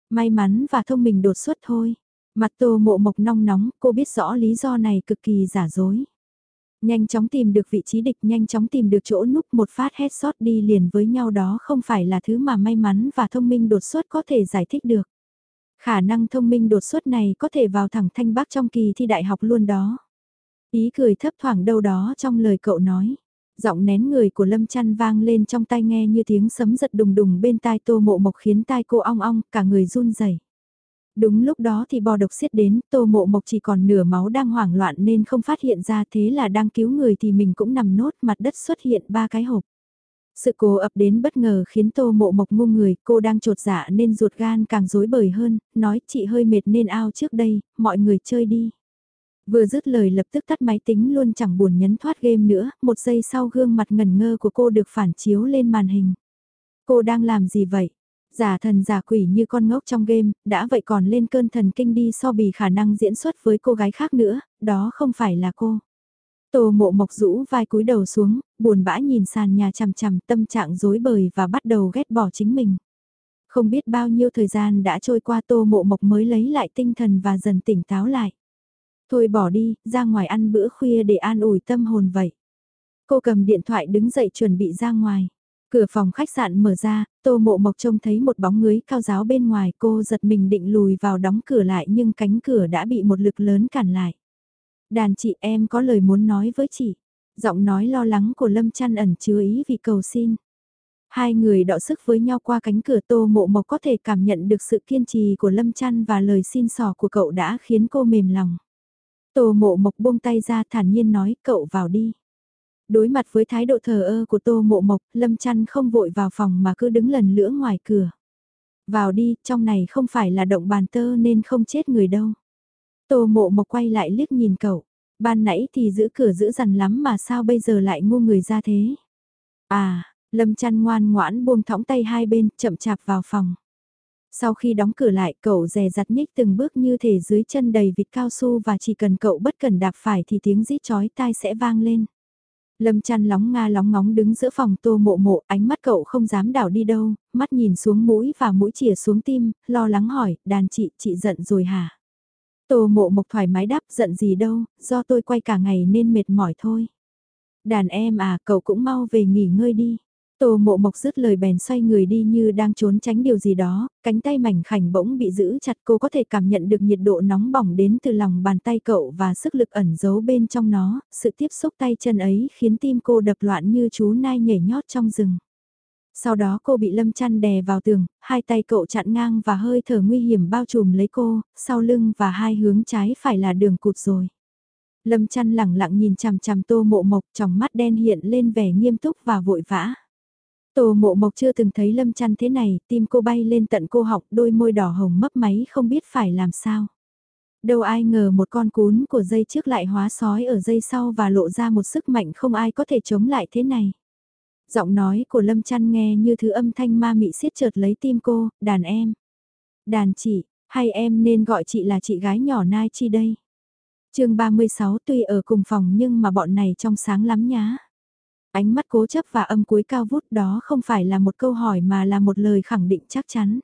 [SPEAKER 1] May mắn và thông minh đột xuất thôi. Mặt tô mộ mộc nong nóng, cô biết rõ lý do này cực kỳ giả dối. Nhanh chóng tìm được vị trí địch, nhanh chóng tìm được chỗ núp một phát headshot đi liền với nhau đó không phải là thứ mà may mắn và thông minh đột xuất có thể giải thích được. Khả năng thông minh đột xuất này có thể vào thẳng thanh bác trong kỳ thi đại học luôn đó. Ý cười thấp thoảng đâu đó trong lời cậu nói. Giọng nén người của Lâm Chăn vang lên trong tai nghe như tiếng sấm giật đùng đùng bên tai Tô Mộ Mộc khiến tai cô ong ong, cả người run rẩy. Đúng lúc đó thì bò độc xiết đến, Tô Mộ Mộc chỉ còn nửa máu đang hoảng loạn nên không phát hiện ra thế là đang cứu người thì mình cũng nằm nốt mặt đất xuất hiện ba cái hộp. Sự cố ập đến bất ngờ khiến Tô Mộ Mộc ngu người, cô đang trột dạ nên ruột gan càng rối bời hơn, nói chị hơi mệt nên ao trước đây, mọi người chơi đi. Vừa dứt lời lập tức tắt máy tính luôn chẳng buồn nhấn thoát game nữa, một giây sau gương mặt ngẩn ngơ của cô được phản chiếu lên màn hình. Cô đang làm gì vậy? Giả thần giả quỷ như con ngốc trong game, đã vậy còn lên cơn thần kinh đi so bì khả năng diễn xuất với cô gái khác nữa, đó không phải là cô. Tô mộ mộc rũ vai cúi đầu xuống, buồn bã nhìn sàn nhà chằm chằm tâm trạng rối bời và bắt đầu ghét bỏ chính mình. Không biết bao nhiêu thời gian đã trôi qua tô mộ mộc mới lấy lại tinh thần và dần tỉnh táo lại. Thôi bỏ đi, ra ngoài ăn bữa khuya để an ủi tâm hồn vậy. Cô cầm điện thoại đứng dậy chuẩn bị ra ngoài. Cửa phòng khách sạn mở ra, tô mộ mộc trông thấy một bóng người cao giáo bên ngoài cô giật mình định lùi vào đóng cửa lại nhưng cánh cửa đã bị một lực lớn cản lại. Đàn chị em có lời muốn nói với chị. Giọng nói lo lắng của Lâm chăn ẩn chứa ý vì cầu xin. Hai người đọ sức với nhau qua cánh cửa tô mộ mộc có thể cảm nhận được sự kiên trì của Lâm chăn và lời xin sò của cậu đã khiến cô mềm lòng. Tô mộ mộc buông tay ra thản nhiên nói cậu vào đi. Đối mặt với thái độ thờ ơ của tô mộ mộc, Lâm chăn không vội vào phòng mà cứ đứng lần lửa ngoài cửa. Vào đi, trong này không phải là động bàn tơ nên không chết người đâu. Tô mộ mộc quay lại liếc nhìn cậu. Ban nãy thì giữ cửa giữ dằn lắm mà sao bây giờ lại ngu người ra thế. À, Lâm chăn ngoan ngoãn buông thõng tay hai bên, chậm chạp vào phòng. Sau khi đóng cửa lại cậu dè dặt nhích từng bước như thể dưới chân đầy vịt cao su và chỉ cần cậu bất cần đạp phải thì tiếng rít chói tai sẽ vang lên. Lâm chăn lóng nga lóng ngóng đứng giữa phòng tô mộ mộ, ánh mắt cậu không dám đảo đi đâu, mắt nhìn xuống mũi và mũi chìa xuống tim, lo lắng hỏi, đàn chị, chị giận rồi hả? Tô mộ mộc thoải mái đáp, giận gì đâu, do tôi quay cả ngày nên mệt mỏi thôi. Đàn em à, cậu cũng mau về nghỉ ngơi đi. Tô mộ mộc dứt lời bèn xoay người đi như đang trốn tránh điều gì đó, cánh tay mảnh khảnh bỗng bị giữ chặt cô có thể cảm nhận được nhiệt độ nóng bỏng đến từ lòng bàn tay cậu và sức lực ẩn giấu bên trong nó, sự tiếp xúc tay chân ấy khiến tim cô đập loạn như chú nai nhảy nhót trong rừng. Sau đó cô bị lâm chăn đè vào tường, hai tay cậu chặn ngang và hơi thở nguy hiểm bao trùm lấy cô, sau lưng và hai hướng trái phải là đường cụt rồi. Lâm chăn lẳng lặng nhìn chằm chằm tô mộ mộc trong mắt đen hiện lên vẻ nghiêm túc và vội vã. Tô mộ mộc chưa từng thấy lâm chăn thế này, tim cô bay lên tận cô học đôi môi đỏ hồng mấp máy không biết phải làm sao. Đâu ai ngờ một con cún của dây trước lại hóa sói ở dây sau và lộ ra một sức mạnh không ai có thể chống lại thế này. Giọng nói của lâm chăn nghe như thứ âm thanh ma mị siết chợt lấy tim cô, đàn em. Đàn chị, hay em nên gọi chị là chị gái nhỏ Nai Chi đây. chương 36 tuy ở cùng phòng nhưng mà bọn này trong sáng lắm nhá. Ánh mắt cố chấp và âm cuối cao vút đó không phải là một câu hỏi mà là một lời khẳng định chắc chắn.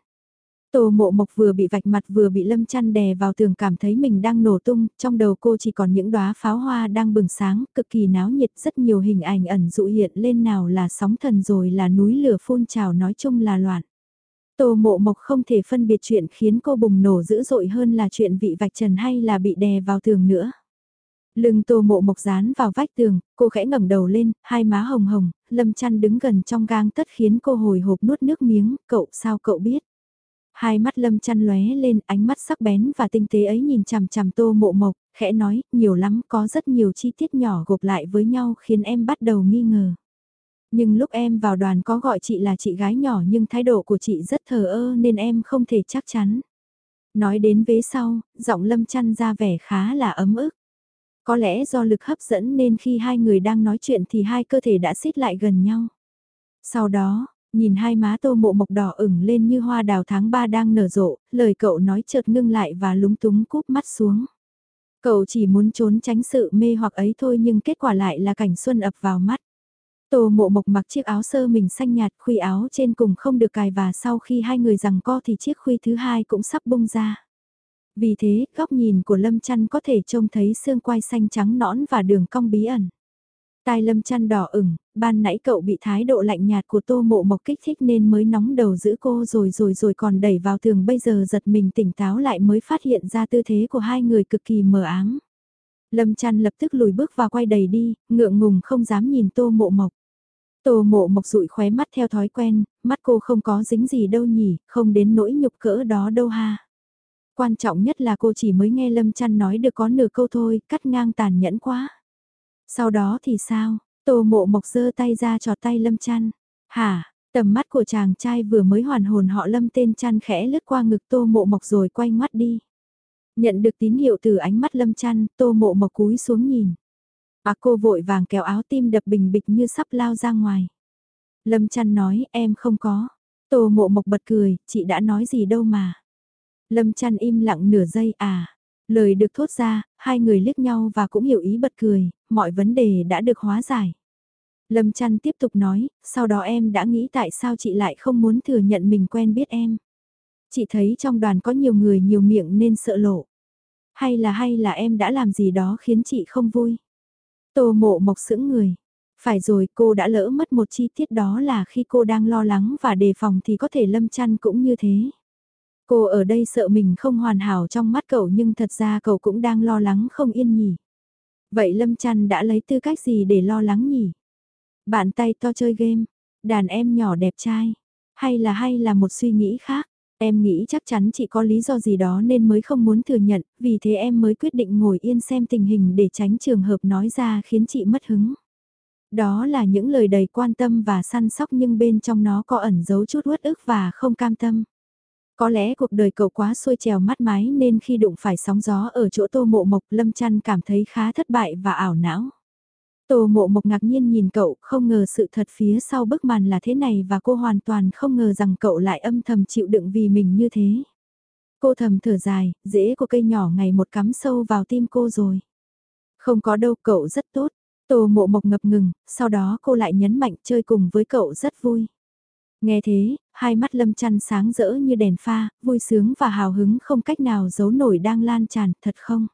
[SPEAKER 1] Tô mộ mộc vừa bị vạch mặt vừa bị lâm chăn đè vào tường cảm thấy mình đang nổ tung, trong đầu cô chỉ còn những đóa pháo hoa đang bừng sáng, cực kỳ náo nhiệt rất nhiều hình ảnh ẩn dụ hiện lên nào là sóng thần rồi là núi lửa phun trào nói chung là loạn. Tô mộ mộc không thể phân biệt chuyện khiến cô bùng nổ dữ dội hơn là chuyện bị vạch trần hay là bị đè vào tường nữa. Lưng tô mộ mộc dán vào vách tường, cô khẽ ngẩng đầu lên, hai má hồng hồng, lâm chăn đứng gần trong gang tất khiến cô hồi hộp nuốt nước miếng, cậu sao cậu biết. Hai mắt lâm chăn lóe lên, ánh mắt sắc bén và tinh tế ấy nhìn chằm chằm tô mộ mộc, khẽ nói, nhiều lắm, có rất nhiều chi tiết nhỏ gộp lại với nhau khiến em bắt đầu nghi ngờ. Nhưng lúc em vào đoàn có gọi chị là chị gái nhỏ nhưng thái độ của chị rất thờ ơ nên em không thể chắc chắn. Nói đến vế sau, giọng lâm chăn ra vẻ khá là ấm ức. Có lẽ do lực hấp dẫn nên khi hai người đang nói chuyện thì hai cơ thể đã xít lại gần nhau. Sau đó, nhìn hai má tô mộ mộc đỏ ửng lên như hoa đào tháng 3 đang nở rộ, lời cậu nói chợt ngưng lại và lúng túng cúp mắt xuống. Cậu chỉ muốn trốn tránh sự mê hoặc ấy thôi nhưng kết quả lại là cảnh xuân ập vào mắt. Tô mộ mộc mặc chiếc áo sơ mình xanh nhạt khuy áo trên cùng không được cài và sau khi hai người rằng co thì chiếc khuy thứ hai cũng sắp bung ra. Vì thế, góc nhìn của Lâm Chăn có thể trông thấy xương quai xanh trắng nõn và đường cong bí ẩn. Tai Lâm Chăn đỏ ửng, ban nãy cậu bị thái độ lạnh nhạt của Tô Mộ Mộc kích thích nên mới nóng đầu giữ cô rồi rồi rồi còn đẩy vào tường bây giờ giật mình tỉnh táo lại mới phát hiện ra tư thế của hai người cực kỳ mờ ám. Lâm Chăn lập tức lùi bước và quay đầy đi, ngượng ngùng không dám nhìn Tô Mộ Mộc. Tô Mộ Mộc rụi khóe mắt theo thói quen, mắt cô không có dính gì đâu nhỉ, không đến nỗi nhục cỡ đó đâu ha. Quan trọng nhất là cô chỉ mới nghe Lâm Chăn nói được có nửa câu thôi, cắt ngang tàn nhẫn quá. Sau đó thì sao? Tô mộ mộc giơ tay ra trọt tay Lâm Chăn. Hả? Tầm mắt của chàng trai vừa mới hoàn hồn họ Lâm tên Chăn khẽ lướt qua ngực Tô mộ mộc rồi quay mắt đi. Nhận được tín hiệu từ ánh mắt Lâm Chăn, Tô mộ mộc cúi xuống nhìn. À cô vội vàng kéo áo tim đập bình bịch như sắp lao ra ngoài. Lâm Chăn nói em không có. Tô mộ mộc bật cười, chị đã nói gì đâu mà. Lâm chăn im lặng nửa giây à. Lời được thốt ra, hai người liếc nhau và cũng hiểu ý bật cười, mọi vấn đề đã được hóa giải. Lâm chăn tiếp tục nói, sau đó em đã nghĩ tại sao chị lại không muốn thừa nhận mình quen biết em. Chị thấy trong đoàn có nhiều người nhiều miệng nên sợ lộ. Hay là hay là em đã làm gì đó khiến chị không vui. Tô mộ mộc sững người. Phải rồi cô đã lỡ mất một chi tiết đó là khi cô đang lo lắng và đề phòng thì có thể lâm chăn cũng như thế. Cô ở đây sợ mình không hoàn hảo trong mắt cậu nhưng thật ra cậu cũng đang lo lắng không yên nhỉ. Vậy Lâm Trăn đã lấy tư cách gì để lo lắng nhỉ? Bạn tay to chơi game, đàn em nhỏ đẹp trai, hay là hay là một suy nghĩ khác? Em nghĩ chắc chắn chị có lý do gì đó nên mới không muốn thừa nhận, vì thế em mới quyết định ngồi yên xem tình hình để tránh trường hợp nói ra khiến chị mất hứng. Đó là những lời đầy quan tâm và săn sóc nhưng bên trong nó có ẩn giấu chút uất ức và không cam tâm. Có lẽ cuộc đời cậu quá xuôi trèo mắt mái nên khi đụng phải sóng gió ở chỗ tô mộ mộc lâm chăn cảm thấy khá thất bại và ảo não. Tô mộ mộc ngạc nhiên nhìn cậu, không ngờ sự thật phía sau bức màn là thế này và cô hoàn toàn không ngờ rằng cậu lại âm thầm chịu đựng vì mình như thế. Cô thầm thở dài, dễ của cây nhỏ ngày một cắm sâu vào tim cô rồi. Không có đâu, cậu rất tốt. Tô mộ mộc ngập ngừng, sau đó cô lại nhấn mạnh chơi cùng với cậu rất vui. Nghe thế, hai mắt lâm chăn sáng rỡ như đèn pha, vui sướng và hào hứng không cách nào giấu nổi đang lan tràn, thật không?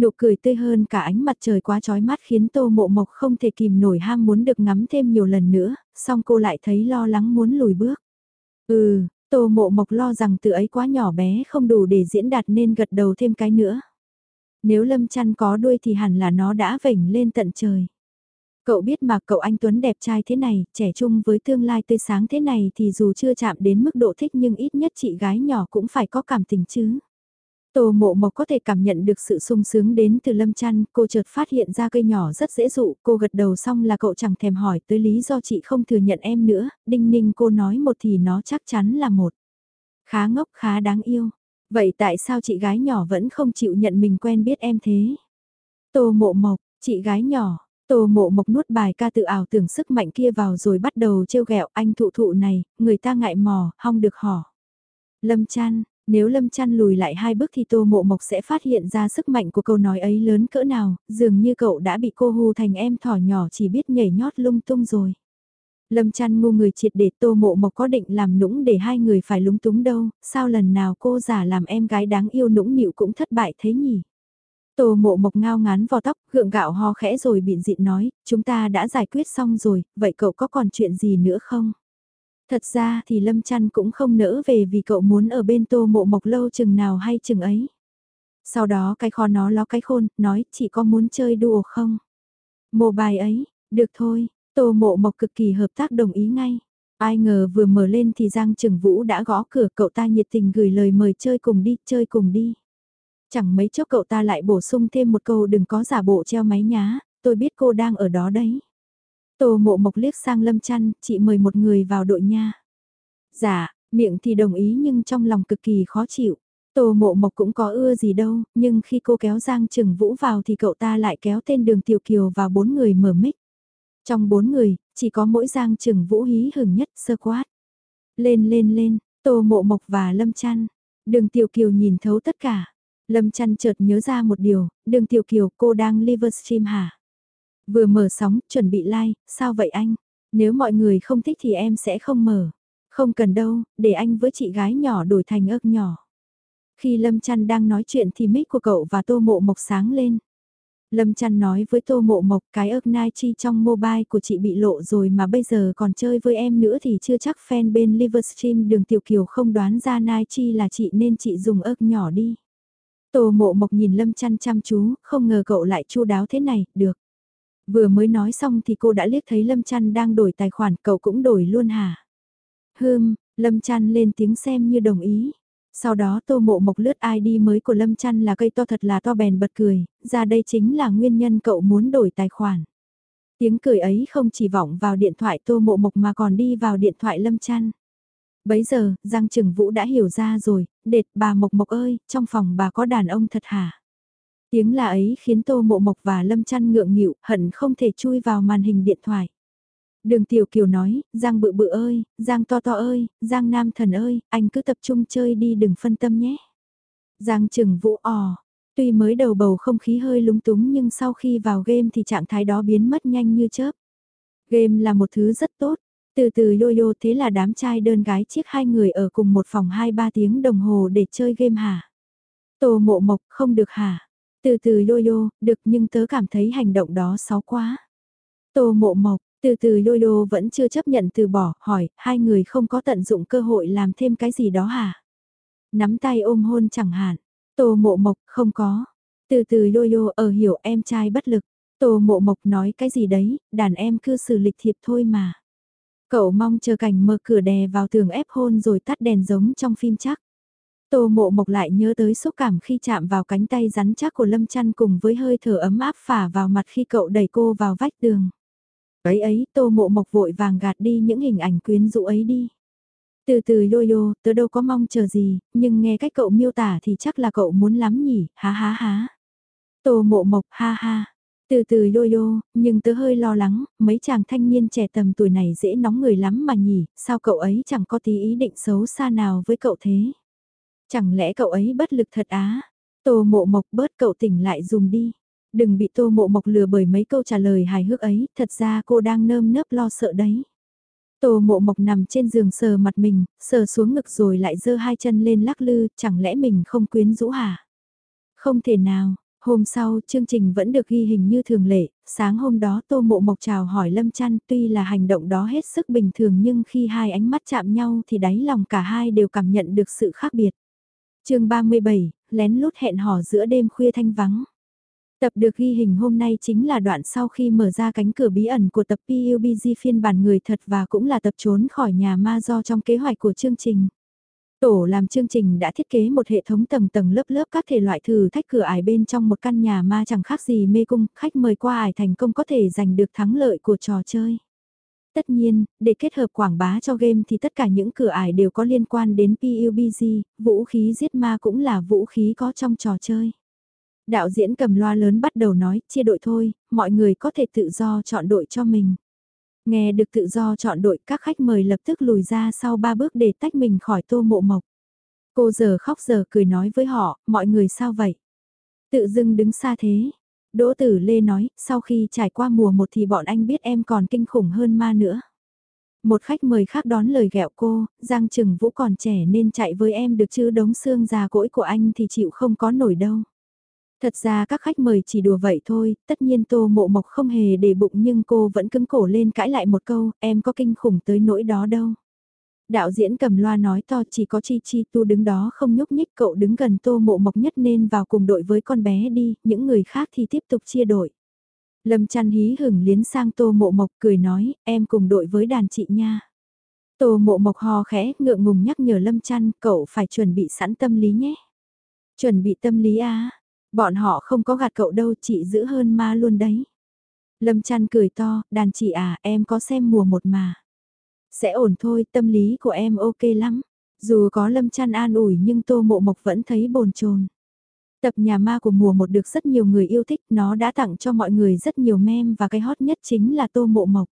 [SPEAKER 1] Nụ cười tươi hơn cả ánh mặt trời quá trói mắt khiến tô mộ mộc không thể kìm nổi ham muốn được ngắm thêm nhiều lần nữa, song cô lại thấy lo lắng muốn lùi bước. Ừ, tô mộ mộc lo rằng từ ấy quá nhỏ bé không đủ để diễn đạt nên gật đầu thêm cái nữa. Nếu lâm chăn có đuôi thì hẳn là nó đã vểnh lên tận trời. Cậu biết mà cậu anh Tuấn đẹp trai thế này, trẻ trung với tương lai tươi sáng thế này thì dù chưa chạm đến mức độ thích nhưng ít nhất chị gái nhỏ cũng phải có cảm tình chứ. Tô mộ mộc có thể cảm nhận được sự sung sướng đến từ lâm chăn, cô chợt phát hiện ra cây nhỏ rất dễ dụ, cô gật đầu xong là cậu chẳng thèm hỏi tới lý do chị không thừa nhận em nữa, đinh ninh cô nói một thì nó chắc chắn là một. Khá ngốc khá đáng yêu, vậy tại sao chị gái nhỏ vẫn không chịu nhận mình quen biết em thế? Tô mộ mộc, chị gái nhỏ, Tô mộ mộc nuốt bài ca tự ảo tưởng sức mạnh kia vào rồi bắt đầu trêu ghẹo anh thụ thụ này, người ta ngại mò, hong được hỏ. Lâm chăn, nếu Lâm chăn lùi lại hai bước thì tô mộ mộc sẽ phát hiện ra sức mạnh của câu nói ấy lớn cỡ nào, dường như cậu đã bị cô hù thành em thỏ nhỏ chỉ biết nhảy nhót lung tung rồi. Lâm chăn ngu người triệt để tô mộ mộc có định làm nũng để hai người phải lúng túng đâu, sao lần nào cô giả làm em gái đáng yêu nũng nịu cũng thất bại thế nhỉ? Tô mộ mộc ngao ngán vò tóc, gượng gạo ho khẽ rồi biện diện nói, chúng ta đã giải quyết xong rồi, vậy cậu có còn chuyện gì nữa không? Thật ra thì Lâm Trăn cũng không nỡ về vì cậu muốn ở bên tô mộ mộc lâu chừng nào hay chừng ấy. Sau đó cái kho nó ló cái khôn, nói chỉ có muốn chơi đùa không? Mobile ấy, được thôi, tô mộ mộc cực kỳ hợp tác đồng ý ngay. Ai ngờ vừa mở lên thì Giang Trừng Vũ đã gõ cửa cậu ta nhiệt tình gửi lời mời chơi cùng đi, chơi cùng đi. Chẳng mấy chốc cậu ta lại bổ sung thêm một câu đừng có giả bộ treo máy nhá, tôi biết cô đang ở đó đấy. Tô mộ mộc liếc sang lâm chăn, chị mời một người vào đội nha. Dạ, miệng thì đồng ý nhưng trong lòng cực kỳ khó chịu. Tô mộ mộc cũng có ưa gì đâu, nhưng khi cô kéo Giang Trừng Vũ vào thì cậu ta lại kéo tên đường Tiểu Kiều vào bốn người mở mic. Trong bốn người, chỉ có mỗi Giang Trừng Vũ hí hửng nhất sơ quát. Lên lên lên, Tô Mộ Mộc và Lâm Chăn. Đường Tiểu Kiều nhìn thấu tất cả. Lâm Chăn chợt nhớ ra một điều, đường Tiểu Kiều cô đang livestream hả? Vừa mở sóng, chuẩn bị like, sao vậy anh? Nếu mọi người không thích thì em sẽ không mở. Không cần đâu, để anh với chị gái nhỏ đổi thành ớt nhỏ. Khi Lâm Chăn đang nói chuyện thì mic của cậu và Tô Mộ Mộc sáng lên. Lâm Chăn nói với Tô Mộ Mộc cái ớt Nai Chi trong mobile của chị bị lộ rồi mà bây giờ còn chơi với em nữa thì chưa chắc fan bên Livestream đường Tiểu Kiều không đoán ra Nai Chi là chị nên chị dùng ớt nhỏ đi. Tô Mộ Mộc nhìn Lâm Chăn chăm chú, không ngờ cậu lại chu đáo thế này, được. Vừa mới nói xong thì cô đã liếc thấy Lâm Chăn đang đổi tài khoản, cậu cũng đổi luôn hả? Hừm, Lâm Chăn lên tiếng xem như đồng ý. Sau đó tô mộ mộc lướt ID mới của Lâm Chăn là cây to thật là to bèn bật cười, ra đây chính là nguyên nhân cậu muốn đổi tài khoản. Tiếng cười ấy không chỉ vọng vào điện thoại tô mộ mộc mà còn đi vào điện thoại Lâm Chăn. Bấy giờ, Giang Trừng Vũ đã hiểu ra rồi, đệt bà Mộc Mộc ơi, trong phòng bà có đàn ông thật hả? Tiếng là ấy khiến Tô Mộ Mộc và Lâm Trăn ngượng nghịu, hận không thể chui vào màn hình điện thoại. Đường Tiểu Kiều nói, Giang bự bự ơi, Giang to to ơi, Giang Nam thần ơi, anh cứ tập trung chơi đi đừng phân tâm nhé. Giang trừng vũ ò, tuy mới đầu bầu không khí hơi lúng túng nhưng sau khi vào game thì trạng thái đó biến mất nhanh như chớp. Game là một thứ rất tốt, từ từ yo yo thế là đám trai đơn gái chiếc hai người ở cùng một phòng 2-3 tiếng đồng hồ để chơi game hả? Tô mộ mộc không được hả? Từ từ yo yo, được nhưng tớ cảm thấy hành động đó xấu quá. Tô mộ mộc, từ từ lôi đô vẫn chưa chấp nhận từ bỏ, hỏi, hai người không có tận dụng cơ hội làm thêm cái gì đó hả? Nắm tay ôm hôn chẳng hạn. Tô mộ mộc, không có. Từ từ lôi đô ở hiểu em trai bất lực. Tô mộ mộc nói cái gì đấy, đàn em cứ xử lịch thiệp thôi mà. Cậu mong chờ cảnh mở cửa đè vào tường ép hôn rồi tắt đèn giống trong phim chắc. Tô mộ mộc lại nhớ tới xúc cảm khi chạm vào cánh tay rắn chắc của Lâm Chăn cùng với hơi thở ấm áp phả vào mặt khi cậu đẩy cô vào vách tường. Ấy ấy, tô mộ mộc vội vàng gạt đi những hình ảnh quyến rũ ấy đi. Từ từ yo yo, tớ đâu có mong chờ gì, nhưng nghe cách cậu miêu tả thì chắc là cậu muốn lắm nhỉ, há há há. Tô mộ mộc, ha ha. Từ từ đôi đô nhưng tớ hơi lo lắng, mấy chàng thanh niên trẻ tầm tuổi này dễ nóng người lắm mà nhỉ, sao cậu ấy chẳng có tí ý định xấu xa nào với cậu thế? Chẳng lẽ cậu ấy bất lực thật á? Tô mộ mộc bớt cậu tỉnh lại dùng đi. Đừng bị tô mộ mộc lừa bởi mấy câu trả lời hài hước ấy, thật ra cô đang nơm nớp lo sợ đấy. Tô mộ mộc nằm trên giường sờ mặt mình, sờ xuống ngực rồi lại giơ hai chân lên lắc lư, chẳng lẽ mình không quyến rũ hả? Không thể nào, hôm sau chương trình vẫn được ghi hình như thường lệ, sáng hôm đó tô mộ mộc chào hỏi Lâm Chăn tuy là hành động đó hết sức bình thường nhưng khi hai ánh mắt chạm nhau thì đáy lòng cả hai đều cảm nhận được sự khác biệt. chương 37, lén lút hẹn hò giữa đêm khuya thanh vắng. Tập được ghi hình hôm nay chính là đoạn sau khi mở ra cánh cửa bí ẩn của tập PUBG phiên bản người thật và cũng là tập trốn khỏi nhà ma do trong kế hoạch của chương trình. Tổ làm chương trình đã thiết kế một hệ thống tầng tầng lớp lớp các thể loại thử thách cửa ải bên trong một căn nhà ma chẳng khác gì mê cung, khách mời qua ải thành công có thể giành được thắng lợi của trò chơi. Tất nhiên, để kết hợp quảng bá cho game thì tất cả những cửa ải đều có liên quan đến PUBG, vũ khí giết ma cũng là vũ khí có trong trò chơi. Đạo diễn cầm loa lớn bắt đầu nói, chia đội thôi, mọi người có thể tự do chọn đội cho mình. Nghe được tự do chọn đội các khách mời lập tức lùi ra sau ba bước để tách mình khỏi tô mộ mộc. Cô giờ khóc giờ cười nói với họ, mọi người sao vậy? Tự dưng đứng xa thế. Đỗ Tử Lê nói, sau khi trải qua mùa một thì bọn anh biết em còn kinh khủng hơn ma nữa. Một khách mời khác đón lời ghẹo cô, Giang Trừng Vũ còn trẻ nên chạy với em được chứ đống xương già cỗi của anh thì chịu không có nổi đâu. Thật ra các khách mời chỉ đùa vậy thôi, tất nhiên tô mộ mộc không hề để bụng nhưng cô vẫn cứng cổ lên cãi lại một câu, em có kinh khủng tới nỗi đó đâu. Đạo diễn cầm loa nói to chỉ có Chi Chi Tu đứng đó không nhúc nhích cậu đứng gần tô mộ mộc nhất nên vào cùng đội với con bé đi, những người khác thì tiếp tục chia đội. Lâm chăn hí hửng liến sang tô mộ mộc cười nói, em cùng đội với đàn chị nha. Tô mộ mộc hò khẽ, ngượng ngùng nhắc nhở Lâm chăn, cậu phải chuẩn bị sẵn tâm lý nhé. Chuẩn bị tâm lý à, bọn họ không có gạt cậu đâu, chị giữ hơn ma luôn đấy. Lâm chăn cười to, đàn chị à, em có xem mùa một mà. Sẽ ổn thôi, tâm lý của em ok lắm. Dù có Lâm chăn an ủi nhưng Tô Mộ Mộc vẫn thấy bồn chồn. Tập nhà ma của mùa một được rất nhiều người yêu thích, nó đã tặng cho mọi người rất nhiều mem và cái hot nhất chính là Tô Mộ Mộc.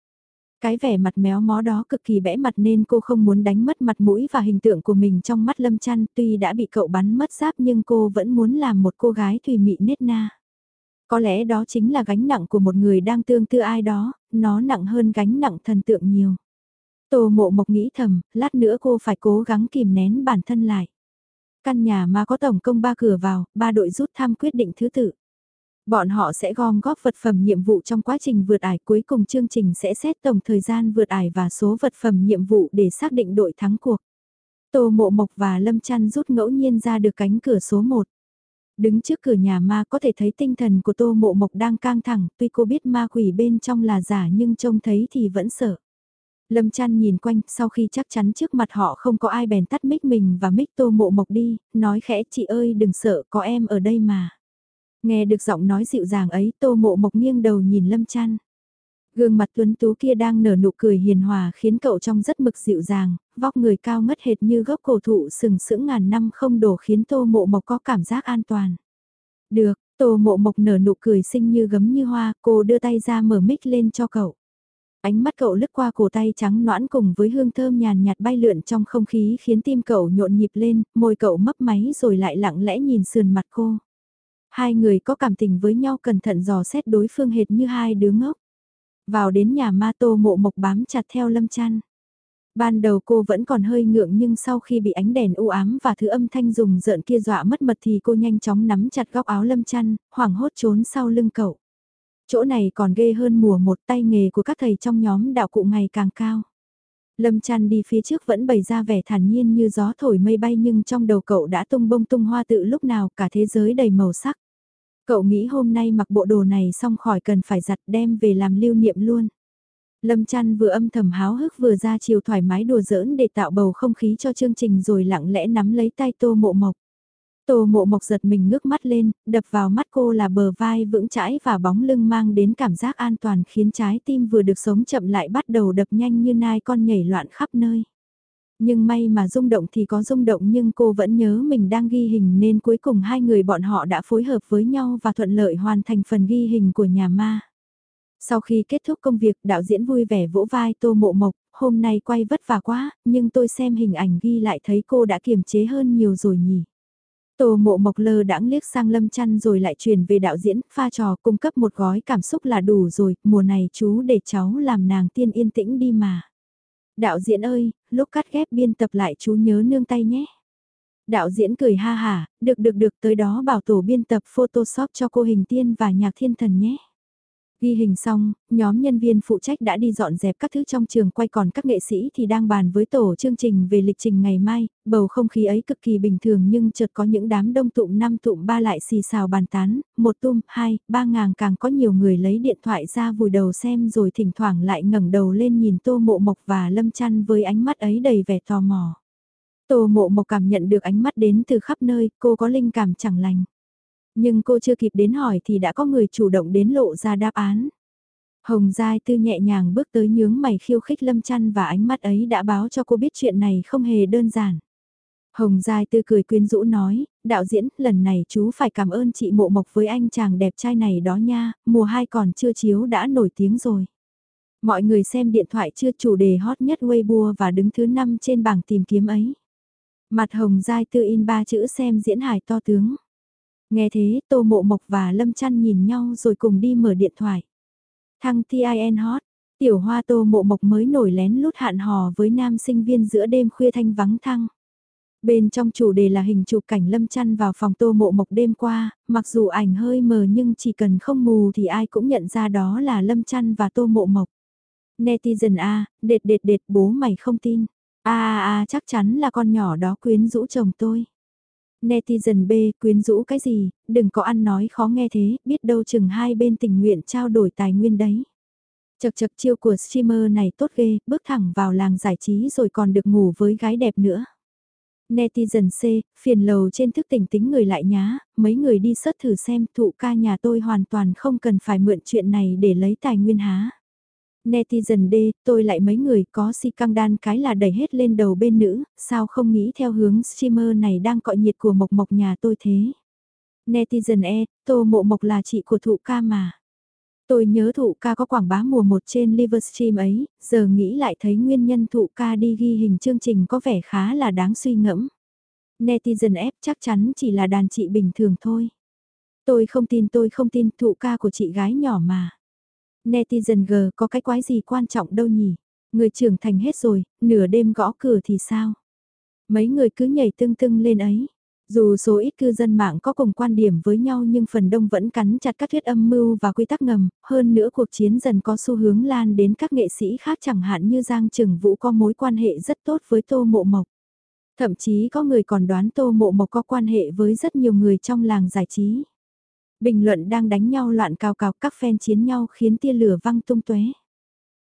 [SPEAKER 1] Cái vẻ mặt méo mó đó cực kỳ bẽ mặt nên cô không muốn đánh mất mặt mũi và hình tượng của mình trong mắt Lâm Chăn tuy đã bị cậu bắn mất giáp nhưng cô vẫn muốn làm một cô gái thùy mị nết na. Có lẽ đó chính là gánh nặng của một người đang tương tư ai đó, nó nặng hơn gánh nặng thần tượng nhiều. Tô mộ mộc nghĩ thầm, lát nữa cô phải cố gắng kìm nén bản thân lại. Căn nhà mà có tổng công ba cửa vào, ba đội rút thăm quyết định thứ tự. Bọn họ sẽ gom góp vật phẩm nhiệm vụ trong quá trình vượt ải cuối cùng chương trình sẽ xét tổng thời gian vượt ải và số vật phẩm nhiệm vụ để xác định đội thắng cuộc. Tô Mộ Mộc và Lâm Chăn rút ngẫu nhiên ra được cánh cửa số 1. Đứng trước cửa nhà ma có thể thấy tinh thần của Tô Mộ Mộc đang căng thẳng, tuy cô biết ma quỷ bên trong là giả nhưng trông thấy thì vẫn sợ. Lâm chăn nhìn quanh, sau khi chắc chắn trước mặt họ không có ai bèn tắt mic mình và mic Tô Mộ Mộc đi, nói khẽ chị ơi đừng sợ, có em ở đây mà. Nghe được giọng nói dịu dàng ấy, Tô Mộ Mộc nghiêng đầu nhìn Lâm chăn. Gương mặt tuấn tú kia đang nở nụ cười hiền hòa khiến cậu trông rất mực dịu dàng, vóc người cao ngất hệt như gốc cổ thụ sừng sững ngàn năm không đổ khiến Tô Mộ Mộc có cảm giác an toàn. Được, Tô Mộ Mộc nở nụ cười xinh như gấm như hoa, cô đưa tay ra mở mic lên cho cậu. Ánh mắt cậu lướt qua cổ tay trắng noãn cùng với hương thơm nhàn nhạt bay lượn trong không khí khiến tim cậu nhộn nhịp lên, môi cậu mấp máy rồi lại lặng lẽ nhìn sườn mặt cô. Hai người có cảm tình với nhau cẩn thận dò xét đối phương hệt như hai đứa ngốc. Vào đến nhà ma tô mộ mộc bám chặt theo lâm chăn. Ban đầu cô vẫn còn hơi ngượng nhưng sau khi bị ánh đèn u ám và thứ âm thanh rùng rợn kia dọa mất mật thì cô nhanh chóng nắm chặt góc áo lâm chăn, hoảng hốt trốn sau lưng cậu. Chỗ này còn ghê hơn mùa một tay nghề của các thầy trong nhóm đạo cụ ngày càng cao. Lâm chăn đi phía trước vẫn bày ra vẻ thản nhiên như gió thổi mây bay nhưng trong đầu cậu đã tung bông tung hoa tự lúc nào cả thế giới đầy màu sắc. Cậu nghĩ hôm nay mặc bộ đồ này xong khỏi cần phải giặt đem về làm lưu niệm luôn. Lâm chăn vừa âm thầm háo hức vừa ra chiều thoải mái đùa giỡn để tạo bầu không khí cho chương trình rồi lặng lẽ nắm lấy tay tô mộ mộc. Tô mộ mộc giật mình ngước mắt lên, đập vào mắt cô là bờ vai vững chãi và bóng lưng mang đến cảm giác an toàn khiến trái tim vừa được sống chậm lại bắt đầu đập nhanh như nai con nhảy loạn khắp nơi. Nhưng may mà rung động thì có rung động nhưng cô vẫn nhớ mình đang ghi hình nên cuối cùng hai người bọn họ đã phối hợp với nhau và thuận lợi hoàn thành phần ghi hình của nhà ma. Sau khi kết thúc công việc đạo diễn vui vẻ vỗ vai tô mộ mộc, hôm nay quay vất vả quá, nhưng tôi xem hình ảnh ghi lại thấy cô đã kiềm chế hơn nhiều rồi nhỉ. Tô mộ mộc lơ đãng liếc sang lâm chăn rồi lại truyền về đạo diễn, pha trò cung cấp một gói cảm xúc là đủ rồi, mùa này chú để cháu làm nàng tiên yên tĩnh đi mà. Đạo diễn ơi, lúc cắt ghép biên tập lại chú nhớ nương tay nhé. Đạo diễn cười ha hà, được được được tới đó bảo tổ biên tập Photoshop cho cô hình tiên và nhạc thiên thần nhé. Ghi hình xong, nhóm nhân viên phụ trách đã đi dọn dẹp các thứ trong trường quay còn các nghệ sĩ thì đang bàn với tổ chương trình về lịch trình ngày mai, bầu không khí ấy cực kỳ bình thường nhưng chợt có những đám đông tụm năm tụm ba lại xì xào bàn tán, một tụm, hai, ba ngàn càng có nhiều người lấy điện thoại ra vùi đầu xem rồi thỉnh thoảng lại ngẩng đầu lên nhìn tô mộ mộc và lâm chăn với ánh mắt ấy đầy vẻ tò mò. Tô mộ mộc cảm nhận được ánh mắt đến từ khắp nơi, cô có linh cảm chẳng lành. Nhưng cô chưa kịp đến hỏi thì đã có người chủ động đến lộ ra đáp án. Hồng Giai Tư nhẹ nhàng bước tới nhướng mày khiêu khích Lâm Chăn và ánh mắt ấy đã báo cho cô biết chuyện này không hề đơn giản. Hồng Giai Tư cười quyến rũ nói, đạo diễn, lần này chú phải cảm ơn chị Mộ Mộc với anh chàng đẹp trai này đó nha, mùa 2 còn chưa chiếu đã nổi tiếng rồi. Mọi người xem điện thoại chưa chủ đề hot nhất Weibo và đứng thứ 5 trên bảng tìm kiếm ấy. Mặt Hồng Giai Tư in ba chữ xem diễn hài to tướng. Nghe thế Tô Mộ Mộc và Lâm Chăn nhìn nhau rồi cùng đi mở điện thoại. Thăng TIN hot, tiểu hoa Tô Mộ Mộc mới nổi lén lút hạn hò với nam sinh viên giữa đêm khuya thanh vắng thăng. Bên trong chủ đề là hình chụp cảnh Lâm Chăn vào phòng Tô Mộ Mộc đêm qua, mặc dù ảnh hơi mờ nhưng chỉ cần không mù thì ai cũng nhận ra đó là Lâm Chăn và Tô Mộ Mộc. Netizen A, đệt đệt đệt bố mày không tin. a a a chắc chắn là con nhỏ đó quyến rũ chồng tôi. Netizen B quyến rũ cái gì, đừng có ăn nói khó nghe thế, biết đâu chừng hai bên tình nguyện trao đổi tài nguyên đấy. Chật chật chiêu của streamer này tốt ghê, bước thẳng vào làng giải trí rồi còn được ngủ với gái đẹp nữa. Netizen C, phiền lầu trên thức tỉnh tính người lại nhá, mấy người đi sớt thử xem thụ ca nhà tôi hoàn toàn không cần phải mượn chuyện này để lấy tài nguyên há. Netizen D, tôi lại mấy người có si căng đan cái là đẩy hết lên đầu bên nữ, sao không nghĩ theo hướng streamer này đang cọi nhiệt của mộc mộc nhà tôi thế. Netizen E, tô mộ mộc là chị của thụ ca mà. Tôi nhớ thụ ca có quảng bá mùa một trên Livestream ấy, giờ nghĩ lại thấy nguyên nhân thụ ca đi ghi hình chương trình có vẻ khá là đáng suy ngẫm. Netizen F chắc chắn chỉ là đàn chị bình thường thôi. Tôi không tin tôi không tin thụ ca của chị gái nhỏ mà. Netizen G có cái quái gì quan trọng đâu nhỉ? Người trưởng thành hết rồi, nửa đêm gõ cửa thì sao? Mấy người cứ nhảy tưng tưng lên ấy. Dù số ít cư dân mạng có cùng quan điểm với nhau nhưng phần đông vẫn cắn chặt các thuyết âm mưu và quy tắc ngầm, hơn nữa cuộc chiến dần có xu hướng lan đến các nghệ sĩ khác chẳng hạn như Giang Trừng Vũ có mối quan hệ rất tốt với Tô Mộ Mộc. Thậm chí có người còn đoán Tô Mộ Mộc có quan hệ với rất nhiều người trong làng giải trí. Bình luận đang đánh nhau loạn cào cào các fan chiến nhau khiến tia lửa văng tung tóe.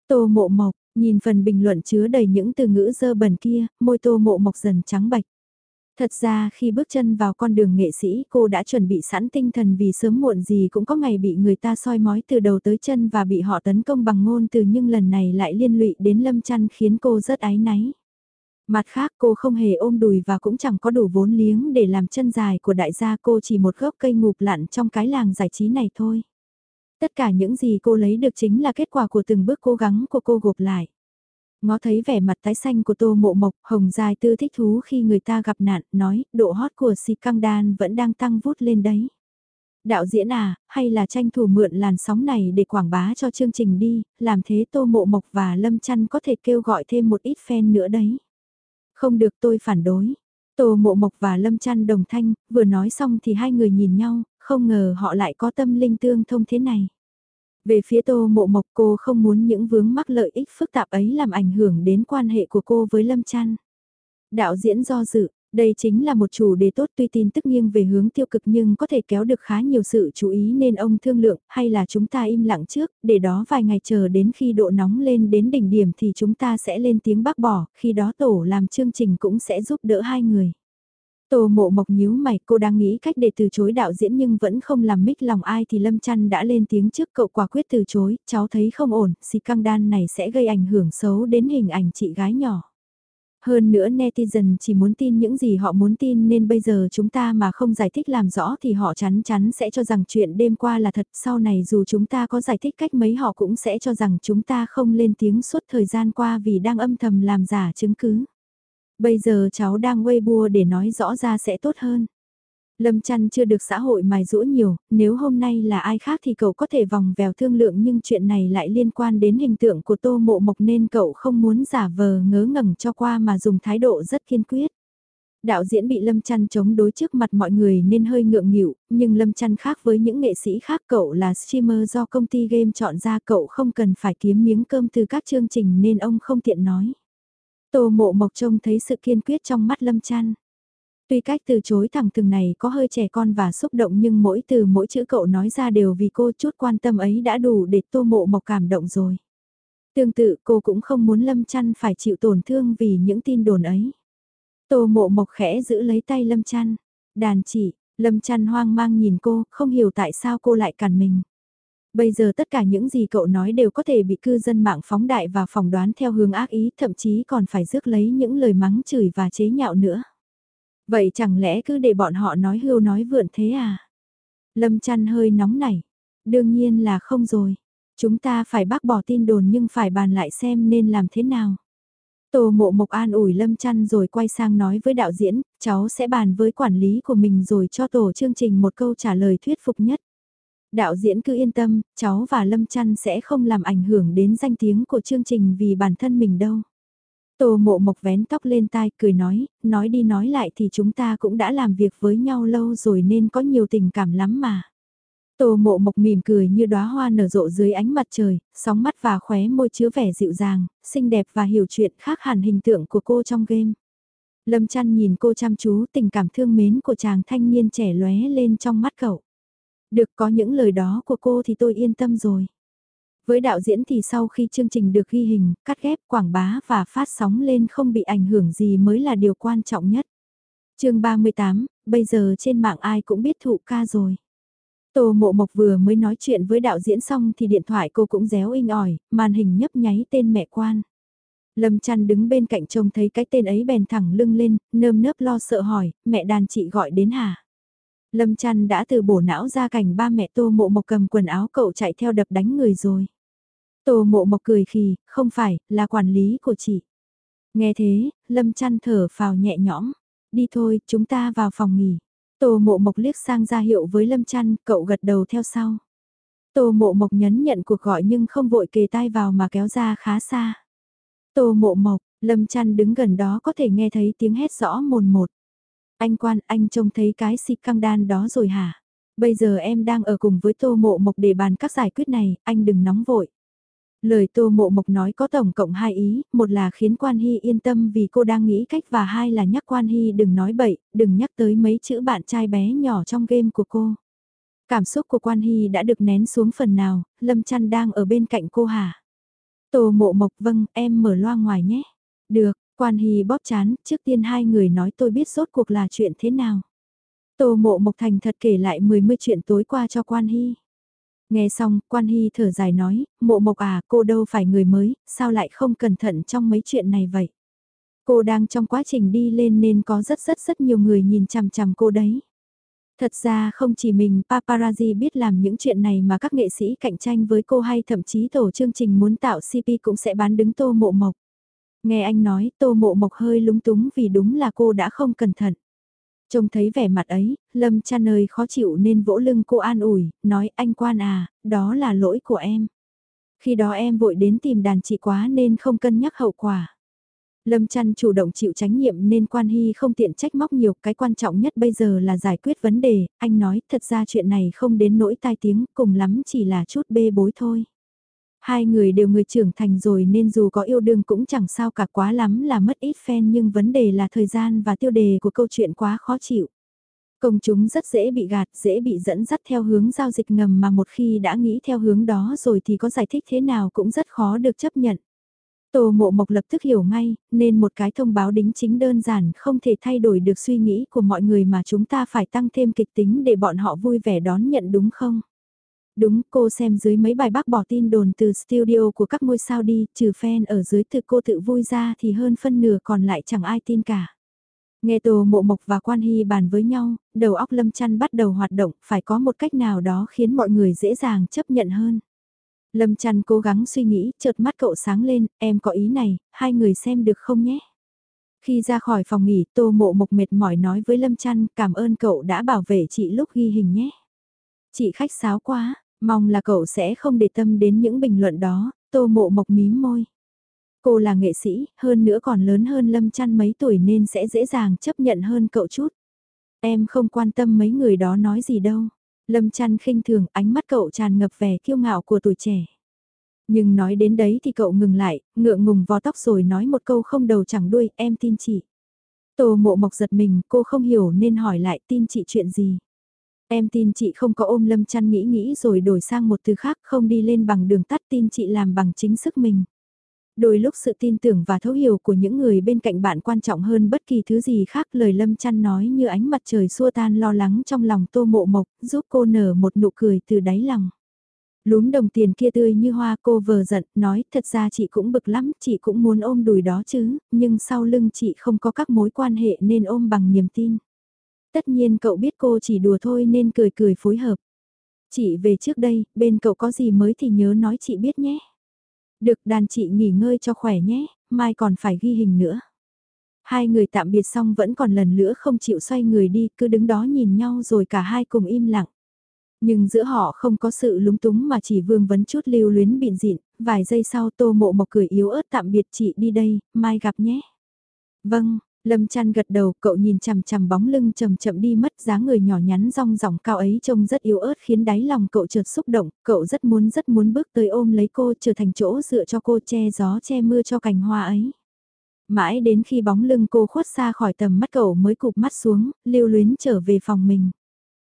[SPEAKER 1] Tô Mộ Mộc, nhìn phần bình luận chứa đầy những từ ngữ dơ bẩn kia, môi Tô Mộ Mộc dần trắng bạch. Thật ra khi bước chân vào con đường nghệ sĩ cô đã chuẩn bị sẵn tinh thần vì sớm muộn gì cũng có ngày bị người ta soi mói từ đầu tới chân và bị họ tấn công bằng ngôn từ nhưng lần này lại liên lụy đến lâm chăn khiến cô rất áy náy. Mặt khác cô không hề ôm đùi và cũng chẳng có đủ vốn liếng để làm chân dài của đại gia cô chỉ một gốc cây ngụp lặn trong cái làng giải trí này thôi. Tất cả những gì cô lấy được chính là kết quả của từng bước cố gắng của cô gộp lại. Ngó thấy vẻ mặt tái xanh của tô mộ mộc, hồng dài tư thích thú khi người ta gặp nạn, nói, độ hot của si căng đan vẫn đang tăng vút lên đấy. Đạo diễn à, hay là tranh thủ mượn làn sóng này để quảng bá cho chương trình đi, làm thế tô mộ mộc và lâm chăn có thể kêu gọi thêm một ít fan nữa đấy. Không được tôi phản đối. Tô Mộ Mộc và Lâm Trăn đồng thanh, vừa nói xong thì hai người nhìn nhau, không ngờ họ lại có tâm linh tương thông thế này. Về phía Tô Mộ Mộc cô không muốn những vướng mắc lợi ích phức tạp ấy làm ảnh hưởng đến quan hệ của cô với Lâm Trăn. Đạo diễn do dự, đây chính là một chủ đề tốt tuy tin tức nghiêng về hướng tiêu cực nhưng có thể kéo được khá nhiều sự chú ý nên ông thương lượng hay là chúng ta im lặng trước, để đó vài ngày chờ đến khi độ nóng lên đến đỉnh điểm thì chúng ta sẽ lên tiếng bác bỏ, khi đó tổ làm chương trình cũng sẽ giúp đỡ hai người. Tô mộ mộc nhíu mày cô đang nghĩ cách để từ chối đạo diễn nhưng vẫn không làm mích lòng ai thì Lâm Trăn đã lên tiếng trước cậu quả quyết từ chối, cháu thấy không ổn, xì căng đan này sẽ gây ảnh hưởng xấu đến hình ảnh chị gái nhỏ. Hơn nữa netizen chỉ muốn tin những gì họ muốn tin nên bây giờ chúng ta mà không giải thích làm rõ thì họ chắn chắn sẽ cho rằng chuyện đêm qua là thật. Sau này dù chúng ta có giải thích cách mấy họ cũng sẽ cho rằng chúng ta không lên tiếng suốt thời gian qua vì đang âm thầm làm giả chứng cứ. Bây giờ cháu đang Weibo để nói rõ ra sẽ tốt hơn. Lâm chăn chưa được xã hội mài rũa nhiều, nếu hôm nay là ai khác thì cậu có thể vòng vèo thương lượng nhưng chuyện này lại liên quan đến hình tượng của tô mộ mộc nên cậu không muốn giả vờ ngớ ngẩn cho qua mà dùng thái độ rất kiên quyết. Đạo diễn bị Lâm Chăn chống đối trước mặt mọi người nên hơi ngượng nghịu, nhưng Lâm Chăn khác với những nghệ sĩ khác cậu là streamer do công ty game chọn ra cậu không cần phải kiếm miếng cơm từ các chương trình nên ông không tiện nói. Tô mộ mộc trông thấy sự kiên quyết trong mắt Lâm Chăn. Tuy cách từ chối thẳng thừng này có hơi trẻ con và xúc động nhưng mỗi từ mỗi chữ cậu nói ra đều vì cô chút quan tâm ấy đã đủ để tô mộ mộc cảm động rồi. Tương tự cô cũng không muốn Lâm Chăn phải chịu tổn thương vì những tin đồn ấy. Tô mộ mộc khẽ giữ lấy tay Lâm Chăn. Đàn chỉ, Lâm Chăn hoang mang nhìn cô, không hiểu tại sao cô lại cản mình. Bây giờ tất cả những gì cậu nói đều có thể bị cư dân mạng phóng đại và phỏng đoán theo hướng ác ý, thậm chí còn phải rước lấy những lời mắng chửi và chế nhạo nữa. Vậy chẳng lẽ cứ để bọn họ nói hưu nói vượn thế à? Lâm chăn hơi nóng nảy. Đương nhiên là không rồi. Chúng ta phải bác bỏ tin đồn nhưng phải bàn lại xem nên làm thế nào. Tô mộ mộc an ủi Lâm chăn rồi quay sang nói với đạo diễn, cháu sẽ bàn với quản lý của mình rồi cho tổ chương trình một câu trả lời thuyết phục nhất. Đạo diễn cứ yên tâm, cháu và Lâm chăn sẽ không làm ảnh hưởng đến danh tiếng của chương trình vì bản thân mình đâu. Tô mộ mộc vén tóc lên tai cười nói, nói đi nói lại thì chúng ta cũng đã làm việc với nhau lâu rồi nên có nhiều tình cảm lắm mà. Tô mộ mộc mỉm cười như đóa hoa nở rộ dưới ánh mặt trời, sóng mắt và khóe môi chứa vẻ dịu dàng, xinh đẹp và hiểu chuyện khác hẳn hình tượng của cô trong game. Lâm chăn nhìn cô chăm chú tình cảm thương mến của chàng thanh niên trẻ lóe lên trong mắt cậu. Được có những lời đó của cô thì tôi yên tâm rồi. Với đạo diễn thì sau khi chương trình được ghi hình, cắt ghép, quảng bá và phát sóng lên không bị ảnh hưởng gì mới là điều quan trọng nhất. chương 38, bây giờ trên mạng ai cũng biết thụ ca rồi. Tô Mộ Mộc vừa mới nói chuyện với đạo diễn xong thì điện thoại cô cũng réo inh ỏi, màn hình nhấp nháy tên mẹ quan. Lâm chăn đứng bên cạnh trông thấy cái tên ấy bèn thẳng lưng lên, nơm nớp lo sợ hỏi, mẹ đàn chị gọi đến hả? Lâm chăn đã từ bổ não ra cảnh ba mẹ Tô Mộ Mộc cầm quần áo cậu chạy theo đập đánh người rồi. Tô Mộ Mộc cười khì, không phải, là quản lý của chị. Nghe thế, Lâm chăn thở phào nhẹ nhõm. Đi thôi, chúng ta vào phòng nghỉ. Tô Mộ Mộc liếc sang ra hiệu với Lâm chăn, cậu gật đầu theo sau. Tô Mộ Mộc nhấn nhận cuộc gọi nhưng không vội kề tai vào mà kéo ra khá xa. Tô Mộ Mộc, Lâm chăn đứng gần đó có thể nghe thấy tiếng hét rõ mồn một. Anh quan, anh trông thấy cái xịt căng đan đó rồi hả? Bây giờ em đang ở cùng với Tô Mộ Mộc để bàn các giải quyết này, anh đừng nóng vội. Lời Tô Mộ Mộc nói có tổng cộng hai ý, một là khiến Quan Hy yên tâm vì cô đang nghĩ cách và hai là nhắc Quan Hy đừng nói bậy, đừng nhắc tới mấy chữ bạn trai bé nhỏ trong game của cô. Cảm xúc của Quan Hy đã được nén xuống phần nào, Lâm Trăn đang ở bên cạnh cô hả? Tô Mộ Mộc vâng, em mở loa ngoài nhé. Được, Quan Hy bóp chán, trước tiên hai người nói tôi biết rốt cuộc là chuyện thế nào. Tô Mộ Mộc thành thật kể lại mười mươi chuyện tối qua cho Quan Hy. Nghe xong, quan hy thở dài nói, mộ mộc à, cô đâu phải người mới, sao lại không cẩn thận trong mấy chuyện này vậy? Cô đang trong quá trình đi lên nên có rất rất rất nhiều người nhìn chằm chằm cô đấy. Thật ra không chỉ mình paparazzi biết làm những chuyện này mà các nghệ sĩ cạnh tranh với cô hay thậm chí tổ chương trình muốn tạo CP cũng sẽ bán đứng tô mộ mộc. Nghe anh nói tô mộ mộc hơi lúng túng vì đúng là cô đã không cẩn thận. Trông thấy vẻ mặt ấy, Lâm cha nơi khó chịu nên vỗ lưng cô an ủi, nói anh quan à, đó là lỗi của em. Khi đó em vội đến tìm đàn chị quá nên không cân nhắc hậu quả. Lâm chăn chủ động chịu trách nhiệm nên quan hy không tiện trách móc nhiều. Cái quan trọng nhất bây giờ là giải quyết vấn đề. Anh nói thật ra chuyện này không đến nỗi tai tiếng cùng lắm chỉ là chút bê bối thôi. Hai người đều người trưởng thành rồi nên dù có yêu đương cũng chẳng sao cả quá lắm là mất ít fan nhưng vấn đề là thời gian và tiêu đề của câu chuyện quá khó chịu. Công chúng rất dễ bị gạt, dễ bị dẫn dắt theo hướng giao dịch ngầm mà một khi đã nghĩ theo hướng đó rồi thì có giải thích thế nào cũng rất khó được chấp nhận. Tô mộ mộc lập tức hiểu ngay, nên một cái thông báo đính chính đơn giản không thể thay đổi được suy nghĩ của mọi người mà chúng ta phải tăng thêm kịch tính để bọn họ vui vẻ đón nhận đúng không? Đúng, cô xem dưới mấy bài bác bỏ tin đồn từ studio của các ngôi sao đi, trừ fan ở dưới từ cô tự vui ra thì hơn phân nửa còn lại chẳng ai tin cả. Nghe Tô Mộ Mộc và Quan Hy bàn với nhau, đầu óc Lâm Chăn bắt đầu hoạt động, phải có một cách nào đó khiến mọi người dễ dàng chấp nhận hơn. Lâm Chăn cố gắng suy nghĩ, chợt mắt cậu sáng lên, em có ý này, hai người xem được không nhé? Khi ra khỏi phòng nghỉ, Tô Mộ Mộc mệt mỏi nói với Lâm Chăn, cảm ơn cậu đã bảo vệ chị lúc ghi hình nhé. Chị khách sáo quá, Mong là cậu sẽ không để tâm đến những bình luận đó, tô mộ mộc mím môi. Cô là nghệ sĩ, hơn nữa còn lớn hơn Lâm Chăn mấy tuổi nên sẽ dễ dàng chấp nhận hơn cậu chút. Em không quan tâm mấy người đó nói gì đâu. Lâm Chăn khinh thường ánh mắt cậu tràn ngập vẻ kiêu ngạo của tuổi trẻ. Nhưng nói đến đấy thì cậu ngừng lại, ngượng ngùng vò tóc rồi nói một câu không đầu chẳng đuôi, em tin chị. Tô mộ mộc giật mình, cô không hiểu nên hỏi lại tin chị chuyện gì. Em tin chị không có ôm lâm chăn nghĩ nghĩ rồi đổi sang một từ khác không đi lên bằng đường tắt tin chị làm bằng chính sức mình. Đôi lúc sự tin tưởng và thấu hiểu của những người bên cạnh bạn quan trọng hơn bất kỳ thứ gì khác lời lâm chăn nói như ánh mặt trời xua tan lo lắng trong lòng tô mộ mộc giúp cô nở một nụ cười từ đáy lòng. Lúm đồng tiền kia tươi như hoa cô vờ giận, nói thật ra chị cũng bực lắm, chị cũng muốn ôm đùi đó chứ, nhưng sau lưng chị không có các mối quan hệ nên ôm bằng niềm tin. Tất nhiên cậu biết cô chỉ đùa thôi nên cười cười phối hợp. Chị về trước đây, bên cậu có gì mới thì nhớ nói chị biết nhé. Được đàn chị nghỉ ngơi cho khỏe nhé, mai còn phải ghi hình nữa. Hai người tạm biệt xong vẫn còn lần nữa không chịu xoay người đi, cứ đứng đó nhìn nhau rồi cả hai cùng im lặng. Nhưng giữa họ không có sự lúng túng mà chỉ vương vấn chút lưu luyến bịn dịn, vài giây sau tô mộ mộc cười yếu ớt tạm biệt chị đi đây, mai gặp nhé. Vâng, Lâm chăn gật đầu, cậu nhìn chằm chằm bóng lưng chậm chậm đi mất dáng người nhỏ nhắn rong ròng cao ấy trông rất yếu ớt khiến đáy lòng cậu chợt xúc động, cậu rất muốn rất muốn bước tới ôm lấy cô trở thành chỗ dựa cho cô che gió che mưa cho cành hoa ấy. Mãi đến khi bóng lưng cô khuất xa khỏi tầm mắt cậu mới cụp mắt xuống, lưu luyến trở về phòng mình.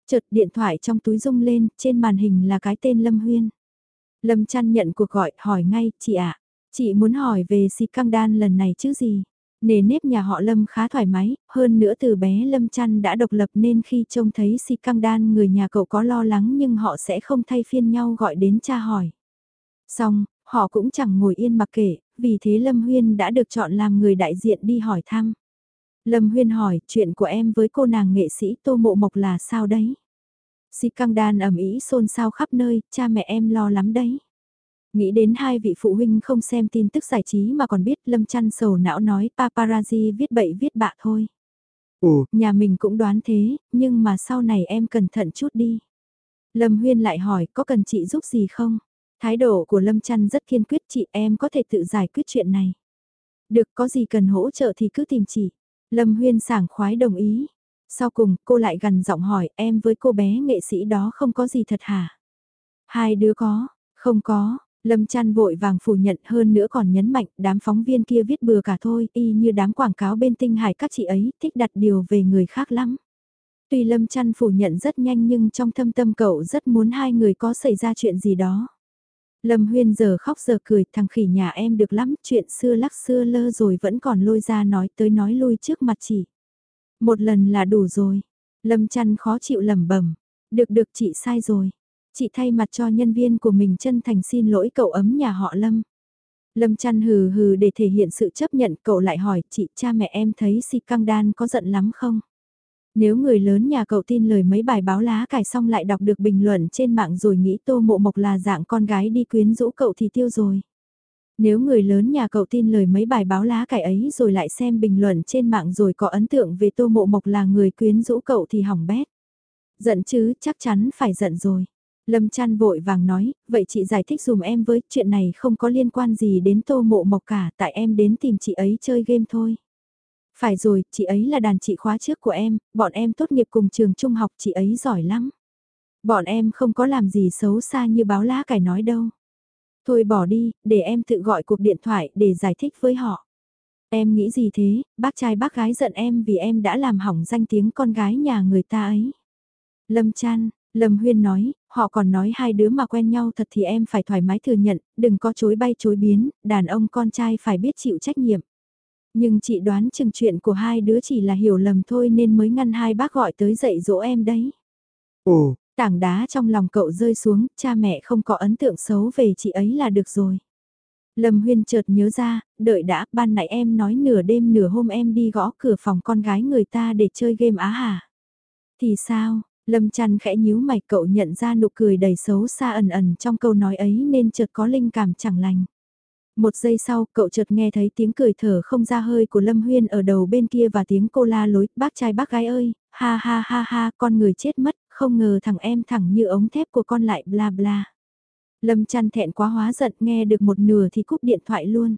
[SPEAKER 1] Chợt điện thoại trong túi rung lên, trên màn hình là cái tên Lâm Huyên. Lâm chăn nhận cuộc gọi, hỏi ngay, chị ạ, chị muốn hỏi về si căng đan lần này chứ gì? Nề nếp nhà họ Lâm khá thoải mái, hơn nữa từ bé Lâm chăn đã độc lập nên khi trông thấy si căng đan người nhà cậu có lo lắng nhưng họ sẽ không thay phiên nhau gọi đến cha hỏi. Xong, họ cũng chẳng ngồi yên mặc kệ, vì thế Lâm Huyên đã được chọn làm người đại diện đi hỏi thăm. Lâm Huyên hỏi, chuyện của em với cô nàng nghệ sĩ Tô Mộ Mộc là sao đấy? Si căng đan ẩm ý xôn xao khắp nơi, cha mẹ em lo lắm đấy. Nghĩ đến hai vị phụ huynh không xem tin tức giải trí mà còn biết Lâm chăn sầu não nói paparazzi viết bậy viết bạ thôi.
[SPEAKER 2] Ồ,
[SPEAKER 1] Nhà mình cũng đoán thế, nhưng mà sau này em cẩn thận chút đi. Lâm Huyên lại hỏi có cần chị giúp gì không? Thái độ của Lâm chăn rất kiên quyết chị em có thể tự giải quyết chuyện này. Được có gì cần hỗ trợ thì cứ tìm chị. Lâm Huyên sảng khoái đồng ý. Sau cùng cô lại gần giọng hỏi em với cô bé nghệ sĩ đó không có gì thật hả? Hai đứa có, không có, Lâm chăn vội vàng phủ nhận hơn nữa còn nhấn mạnh đám phóng viên kia viết bừa cả thôi, y như đám quảng cáo bên tinh hải các chị ấy thích đặt điều về người khác lắm. Tuy Lâm chăn phủ nhận rất nhanh nhưng trong thâm tâm cậu rất muốn hai người có xảy ra chuyện gì đó. Lâm Huyên giờ khóc giờ cười thằng khỉ nhà em được lắm chuyện xưa lắc xưa lơ rồi vẫn còn lôi ra nói tới nói lui trước mặt chị. Một lần là đủ rồi. Lâm chăn khó chịu lẩm bẩm Được được chị sai rồi. Chị thay mặt cho nhân viên của mình chân thành xin lỗi cậu ấm nhà họ Lâm. Lâm chăn hừ hừ để thể hiện sự chấp nhận cậu lại hỏi chị cha mẹ em thấy si căng đan có giận lắm không? Nếu người lớn nhà cậu tin lời mấy bài báo lá cải xong lại đọc được bình luận trên mạng rồi nghĩ tô mộ mộc là dạng con gái đi quyến rũ cậu thì tiêu rồi. Nếu người lớn nhà cậu tin lời mấy bài báo lá cải ấy rồi lại xem bình luận trên mạng rồi có ấn tượng về tô mộ mộc là người quyến rũ cậu thì hỏng bét. Giận chứ, chắc chắn phải giận rồi. Lâm chăn vội vàng nói, vậy chị giải thích dùm em với, chuyện này không có liên quan gì đến tô mộ mộc cả, tại em đến tìm chị ấy chơi game thôi. Phải rồi, chị ấy là đàn chị khóa trước của em, bọn em tốt nghiệp cùng trường trung học chị ấy giỏi lắm. Bọn em không có làm gì xấu xa như báo lá cải nói đâu. Thôi bỏ đi, để em tự gọi cuộc điện thoại để giải thích với họ. Em nghĩ gì thế, bác trai bác gái giận em vì em đã làm hỏng danh tiếng con gái nhà người ta ấy. Lâm chăn, Lâm Huyên nói, họ còn nói hai đứa mà quen nhau thật thì em phải thoải mái thừa nhận, đừng có chối bay chối biến, đàn ông con trai phải biết chịu trách nhiệm. Nhưng chị đoán chừng chuyện của hai đứa chỉ là hiểu lầm thôi nên mới ngăn hai bác gọi tới dạy dỗ em đấy.
[SPEAKER 2] ồ,
[SPEAKER 1] Tảng đá trong lòng cậu rơi xuống, cha mẹ không có ấn tượng xấu về chị ấy là được rồi. Lâm Huyên chợt nhớ ra, đợi đã, ban nãy em nói nửa đêm nửa hôm em đi gõ cửa phòng con gái người ta để chơi game á hả? Thì sao, Lâm chăn khẽ nhíu mày cậu nhận ra nụ cười đầy xấu xa ẩn ẩn trong câu nói ấy nên chợt có linh cảm chẳng lành. Một giây sau, cậu chợt nghe thấy tiếng cười thở không ra hơi của Lâm Huyên ở đầu bên kia và tiếng cô la lối, bác trai bác gái ơi, ha ha ha ha, con người chết mất, không ngờ thằng em thẳng như ống thép của con lại bla bla. Lâm chăn thẹn quá hóa giận nghe được một nửa thì cúp điện thoại luôn.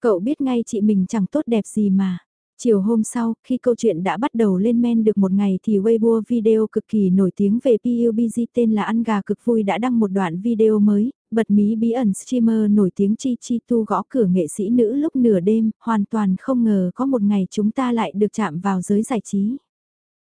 [SPEAKER 1] Cậu biết ngay chị mình chẳng tốt đẹp gì mà. Chiều hôm sau, khi câu chuyện đã bắt đầu lên men được một ngày thì Weibo video cực kỳ nổi tiếng về PUBG tên là Ăn Gà cực vui đã đăng một đoạn video mới, bật mí bí ẩn streamer nổi tiếng Chi Chi Tu gõ cửa nghệ sĩ nữ lúc nửa đêm, hoàn toàn không ngờ có một ngày chúng ta lại được chạm vào giới giải trí.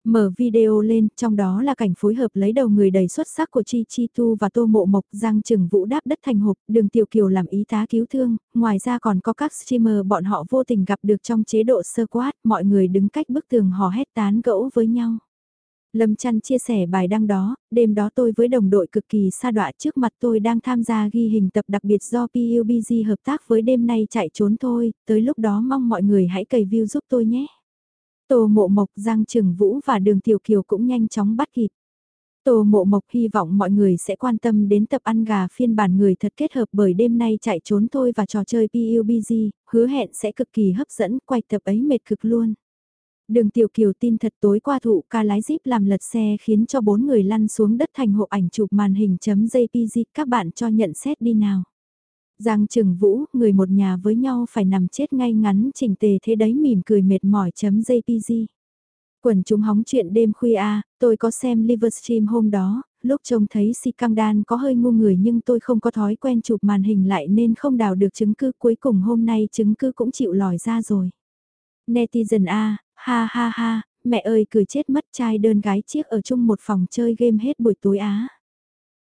[SPEAKER 1] Mở video lên, trong đó là cảnh phối hợp lấy đầu người đầy xuất sắc của Chi Chi Tu và Tô Mộ Mộc Giang Trừng Vũ đáp đất thành hộp, đường Tiểu Kiều làm ý tá cứu thương, ngoài ra còn có các streamer bọn họ vô tình gặp được trong chế độ sơ quát, mọi người đứng cách bức tường hò hét tán gẫu với nhau. Lâm Trăn chia sẻ bài đăng đó, đêm đó tôi với đồng đội cực kỳ xa đọa trước mặt tôi đang tham gia ghi hình tập đặc biệt do PUBG hợp tác với đêm nay chạy trốn thôi, tới lúc đó mong mọi người hãy cày view giúp tôi nhé. Tô Mộ Mộc, Giang Trừng Vũ và Đường Tiểu Kiều cũng nhanh chóng bắt kịp. Tô Mộ Mộc hy vọng mọi người sẽ quan tâm đến tập ăn gà phiên bản người thật kết hợp bởi đêm nay chạy trốn thôi và trò chơi PUBG, hứa hẹn sẽ cực kỳ hấp dẫn, quay tập ấy mệt cực luôn. Đường Tiểu Kiều tin thật tối qua thụ ca lái jeep làm lật xe khiến cho bốn người lăn xuống đất thành hộ ảnh chụp màn hình chấm JPG các bạn cho nhận xét đi nào. Giang Trừng Vũ, người một nhà với nhau phải nằm chết ngay ngắn chỉnh tề thế đấy mỉm cười mệt mỏi chấm JPG. Quần chúng hóng chuyện đêm khuya a tôi có xem Livestream hôm đó, lúc trông thấy si căng đan có hơi ngu người nhưng tôi không có thói quen chụp màn hình lại nên không đào được chứng cứ cuối cùng hôm nay chứng cứ cũng chịu lòi ra rồi. Netizen A, ha ha ha, mẹ ơi cười chết mất trai đơn gái chiếc ở chung một phòng chơi game hết buổi tối á.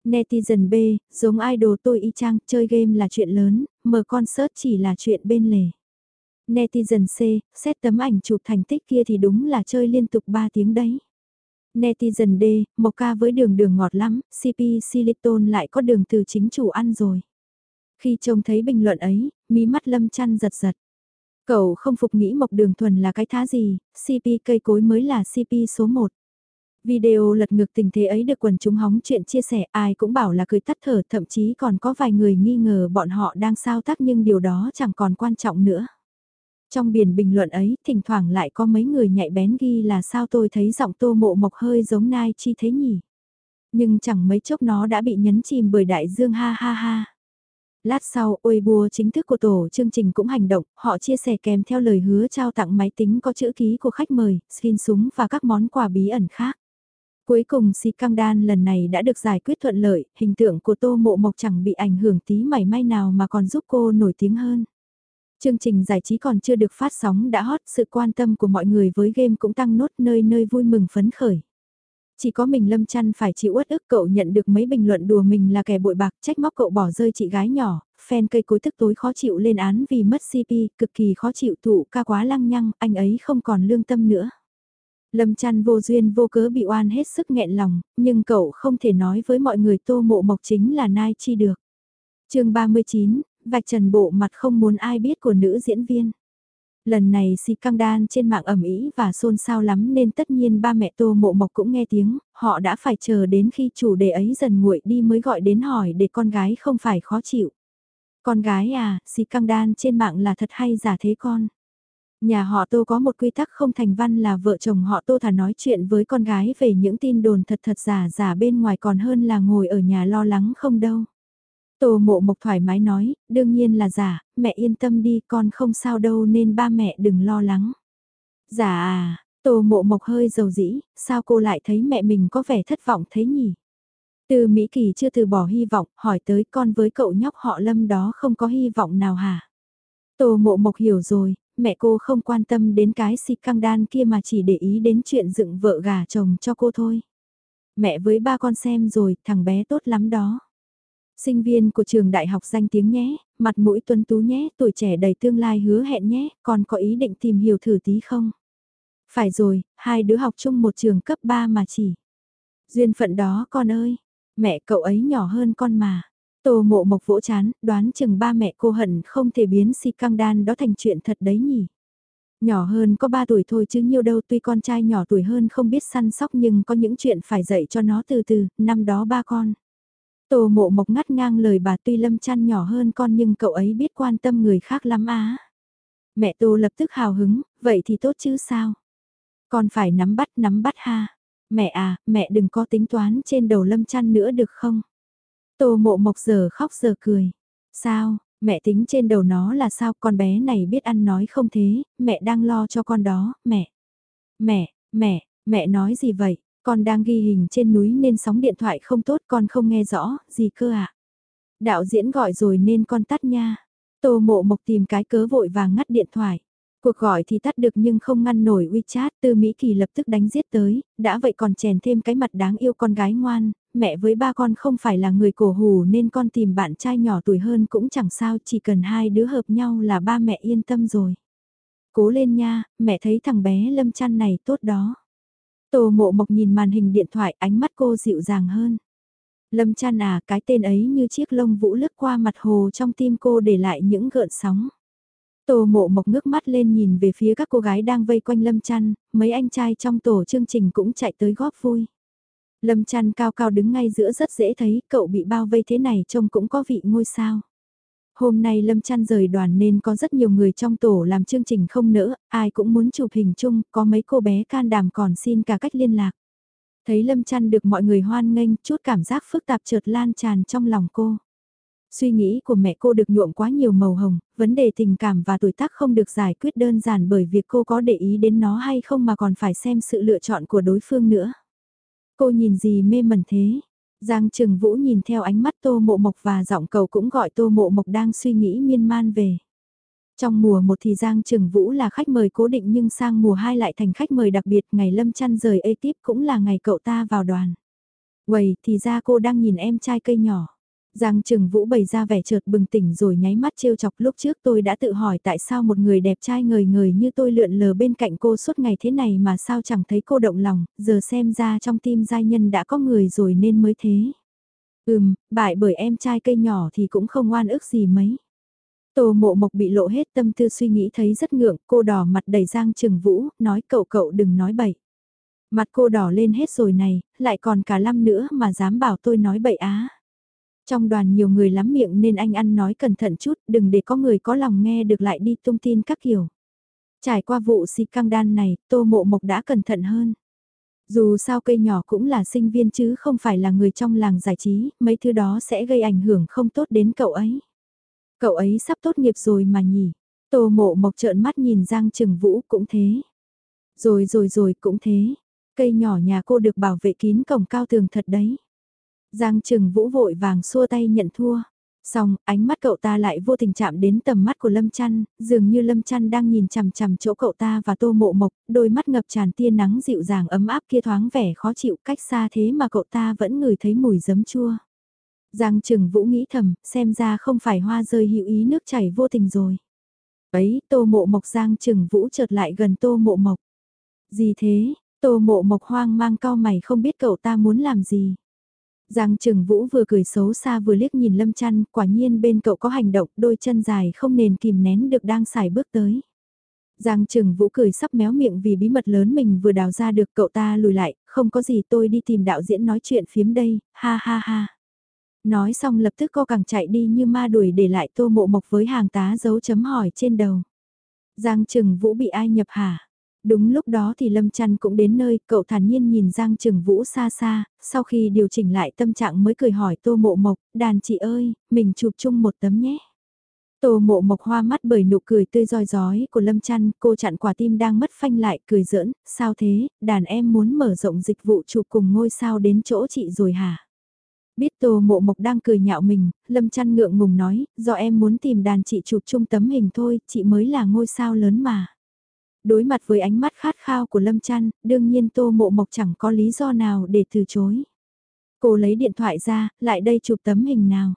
[SPEAKER 1] Netizen B, giống idol tôi y chang, chơi game là chuyện lớn, mở concert chỉ là chuyện bên lề. Netizen C, xét tấm ảnh chụp thành tích kia thì đúng là chơi liên tục 3 tiếng đấy. Netizen D, một ca với đường đường ngọt lắm, CP Silicon lại có đường từ chính chủ ăn rồi. Khi trông thấy bình luận ấy, mí mắt lâm chăn giật giật. Cậu không phục nghĩ mộc đường thuần là cái thá gì, CP cây cối mới là CP số 1. Video lật ngược tình thế ấy được quần chúng hóng chuyện chia sẻ ai cũng bảo là cười tắt thở thậm chí còn có vài người nghi ngờ bọn họ đang sao tác nhưng điều đó chẳng còn quan trọng nữa. Trong biển bình luận ấy, thỉnh thoảng lại có mấy người nhạy bén ghi là sao tôi thấy giọng tô mộ mộc hơi giống Nai Chi thế nhỉ. Nhưng chẳng mấy chốc nó đã bị nhấn chìm bởi đại dương ha ha ha. Lát sau, ôi bùa chính thức của tổ chương trình cũng hành động, họ chia sẻ kèm theo lời hứa trao tặng máy tính có chữ ký của khách mời, skin súng và các món quà bí ẩn khác. Cuối cùng si căng đan lần này đã được giải quyết thuận lợi, hình tượng của tô mộ mộc chẳng bị ảnh hưởng tí mảy may nào mà còn giúp cô nổi tiếng hơn. Chương trình giải trí còn chưa được phát sóng đã hot, sự quan tâm của mọi người với game cũng tăng nốt nơi nơi vui mừng phấn khởi. Chỉ có mình Lâm Chăn phải chịu uất ức cậu nhận được mấy bình luận đùa mình là kẻ bội bạc trách móc cậu bỏ rơi chị gái nhỏ, fan cây cối tức tối khó chịu lên án vì mất CP, cực kỳ khó chịu tụ ca quá lăng nhăng, anh ấy không còn lương tâm nữa. Lâm chăn vô duyên vô cớ bị oan hết sức nghẹn lòng, nhưng cậu không thể nói với mọi người tô mộ mộc chính là Nai Chi được. chương 39, vạch trần bộ mặt không muốn ai biết của nữ diễn viên. Lần này si căng đan trên mạng ẩm ý và xôn xao lắm nên tất nhiên ba mẹ tô mộ mộc cũng nghe tiếng, họ đã phải chờ đến khi chủ đề ấy dần nguội đi mới gọi đến hỏi để con gái không phải khó chịu. Con gái à, si căng đan trên mạng là thật hay giả thế con? Nhà họ Tô có một quy tắc không thành văn là vợ chồng họ Tô thà nói chuyện với con gái về những tin đồn thật thật giả giả bên ngoài còn hơn là ngồi ở nhà lo lắng không đâu. Tô mộ mộc thoải mái nói, đương nhiên là giả, mẹ yên tâm đi con không sao đâu nên ba mẹ đừng lo lắng. Giả à, tô mộ mộc hơi dầu dĩ, sao cô lại thấy mẹ mình có vẻ thất vọng thế nhỉ? Từ Mỹ Kỳ chưa từ bỏ hy vọng, hỏi tới con với cậu nhóc họ lâm đó không có hy vọng nào hả? Tô mộ mộc hiểu rồi, mẹ cô không quan tâm đến cái xịt căng đan kia mà chỉ để ý đến chuyện dựng vợ gà chồng cho cô thôi. Mẹ với ba con xem rồi, thằng bé tốt lắm đó. Sinh viên của trường đại học danh tiếng nhé, mặt mũi tuấn tú nhé, tuổi trẻ đầy tương lai hứa hẹn nhé, còn có ý định tìm hiểu thử tí không? Phải rồi, hai đứa học chung một trường cấp 3 mà chỉ. Duyên phận đó con ơi, mẹ cậu ấy nhỏ hơn con mà. Tô mộ mộc vỗ chán, đoán chừng ba mẹ cô hận không thể biến si căng đan đó thành chuyện thật đấy nhỉ. Nhỏ hơn có 3 tuổi thôi chứ nhiêu đâu tuy con trai nhỏ tuổi hơn không biết săn sóc nhưng có những chuyện phải dạy cho nó từ từ, năm đó ba con. Tô mộ mộc ngắt ngang lời bà tuy lâm chăn nhỏ hơn con nhưng cậu ấy biết quan tâm người khác lắm á. Mẹ Tô lập tức hào hứng, vậy thì tốt chứ sao? Con phải nắm bắt nắm bắt ha. Mẹ à, mẹ đừng có tính toán trên đầu lâm chăn nữa được không? Tô mộ mộc giờ khóc giờ cười. Sao, mẹ tính trên đầu nó là sao con bé này biết ăn nói không thế, mẹ đang lo cho con đó, mẹ. Mẹ, mẹ, mẹ nói gì vậy? Con đang ghi hình trên núi nên sóng điện thoại không tốt con không nghe rõ, gì cơ ạ? À? Đạo diễn gọi rồi nên con tắt nha. Tô mộ mộc tìm cái cớ vội vàng ngắt điện thoại. Cuộc gọi thì tắt được nhưng không ngăn nổi WeChat, từ Mỹ Kỳ lập tức đánh giết tới, đã vậy còn chèn thêm cái mặt đáng yêu con gái ngoan, mẹ với ba con không phải là người cổ hủ nên con tìm bạn trai nhỏ tuổi hơn cũng chẳng sao, chỉ cần hai đứa hợp nhau là ba mẹ yên tâm rồi. Cố lên nha, mẹ thấy thằng bé lâm chăn này tốt đó. Tô mộ mộc nhìn màn hình điện thoại ánh mắt cô dịu dàng hơn. Lâm chăn à, cái tên ấy như chiếc lông vũ lướt qua mặt hồ trong tim cô để lại những gợn sóng. Tô mộ mộc ngước mắt lên nhìn về phía các cô gái đang vây quanh Lâm chăn, mấy anh trai trong tổ chương trình cũng chạy tới góp vui. Lâm chăn cao cao đứng ngay giữa rất dễ thấy, cậu bị bao vây thế này trông cũng có vị ngôi sao. Hôm nay Lâm chăn rời đoàn nên có rất nhiều người trong tổ làm chương trình không nỡ, ai cũng muốn chụp hình chung, có mấy cô bé can đảm còn xin cả cách liên lạc. Thấy Lâm chăn được mọi người hoan nghênh, chút cảm giác phức tạp chợt lan tràn trong lòng cô. Suy nghĩ của mẹ cô được nhuộm quá nhiều màu hồng, vấn đề tình cảm và tuổi tác không được giải quyết đơn giản bởi việc cô có để ý đến nó hay không mà còn phải xem sự lựa chọn của đối phương nữa. Cô nhìn gì mê mẩn thế? Giang Trừng Vũ nhìn theo ánh mắt Tô Mộ Mộc và giọng cầu cũng gọi Tô Mộ Mộc đang suy nghĩ miên man về. Trong mùa 1 thì Giang Trừng Vũ là khách mời cố định nhưng sang mùa 2 lại thành khách mời đặc biệt, ngày Lâm Chăn rời Ekip cũng là ngày cậu ta vào đoàn. Quầy, thì ra cô đang nhìn em trai cây nhỏ. Giang Trừng Vũ bày ra vẻ chợt bừng tỉnh rồi nháy mắt trêu chọc lúc trước tôi đã tự hỏi tại sao một người đẹp trai ngời ngời như tôi lượn lờ bên cạnh cô suốt ngày thế này mà sao chẳng thấy cô động lòng, giờ xem ra trong tim giai nhân đã có người rồi nên mới thế. Ừm, bại bởi em trai cây nhỏ thì cũng không oan ức gì mấy. Tô mộ mộc bị lộ hết tâm tư suy nghĩ thấy rất ngượng, cô đỏ mặt đẩy Giang Trừng Vũ, nói cậu cậu đừng nói bậy. Mặt cô đỏ lên hết rồi này, lại còn cả lăm nữa mà dám bảo tôi nói bậy á. Trong đoàn nhiều người lắm miệng nên anh ăn nói cẩn thận chút, đừng để có người có lòng nghe được lại đi tung tin các kiểu. Trải qua vụ xì căng đan này, Tô Mộ Mộc đã cẩn thận hơn. Dù sao cây nhỏ cũng là sinh viên chứ không phải là người trong làng giải trí, mấy thứ đó sẽ gây ảnh hưởng không tốt đến cậu ấy. Cậu ấy sắp tốt nghiệp rồi mà nhỉ. Tô Mộ Mộc trợn mắt nhìn Giang Trừng Vũ cũng thế. Rồi rồi rồi cũng thế. Cây nhỏ nhà cô được bảo vệ kín cổng cao tường thật đấy. Giang Trừng Vũ vội vàng xua tay nhận thua. Xong, ánh mắt cậu ta lại vô tình chạm đến tầm mắt của Lâm Chăn, dường như Lâm Chăn đang nhìn chằm chằm chỗ cậu ta và tô mộ mộc, đôi mắt ngập tràn tia nắng dịu dàng ấm áp kia thoáng vẻ khó chịu cách xa thế mà cậu ta vẫn ngửi thấy mùi giấm chua. Giang Trừng Vũ nghĩ thầm, xem ra không phải hoa rơi hữu ý nước chảy vô tình rồi. Ấy, tô mộ mộc Giang Trừng Vũ chợt lại gần tô mộ mộc. Gì thế, tô mộ mộc hoang mang cao mày không biết cậu ta muốn làm gì. Giang Trừng Vũ vừa cười xấu xa vừa liếc nhìn Lâm Chăn, quả nhiên bên cậu có hành động, đôi chân dài không nền kìm nén được đang xài bước tới. Giang Trừng Vũ cười sắp méo miệng vì bí mật lớn mình vừa đào ra được cậu ta lùi lại, không có gì tôi đi tìm đạo diễn nói chuyện phiếm đây, ha ha ha. Nói xong lập tức co càng chạy đi như ma đuổi để lại tô mộ mộc với hàng tá dấu chấm hỏi trên đầu. Giang Trừng Vũ bị ai nhập hả? Đúng lúc đó thì Lâm Trăn cũng đến nơi, cậu thản nhiên nhìn Giang Trừng Vũ xa xa, sau khi điều chỉnh lại tâm trạng mới cười hỏi Tô Mộ Mộc, đàn chị ơi, mình chụp chung một tấm nhé. Tô Mộ Mộc hoa mắt bởi nụ cười tươi roi rói của Lâm Trăn, cô chặn quả tim đang mất phanh lại, cười giỡn, sao thế, đàn em muốn mở rộng dịch vụ chụp cùng ngôi sao đến chỗ chị rồi hả? Biết Tô Mộ Mộc đang cười nhạo mình, Lâm Trăn ngượng ngùng nói, do em muốn tìm đàn chị chụp chung tấm hình thôi, chị mới là ngôi sao lớn mà. Đối mặt với ánh mắt khát khao của Lâm Trăn, đương nhiên Tô Mộ Mộc chẳng có lý do nào để từ chối. Cô lấy điện thoại ra, lại đây chụp tấm hình nào.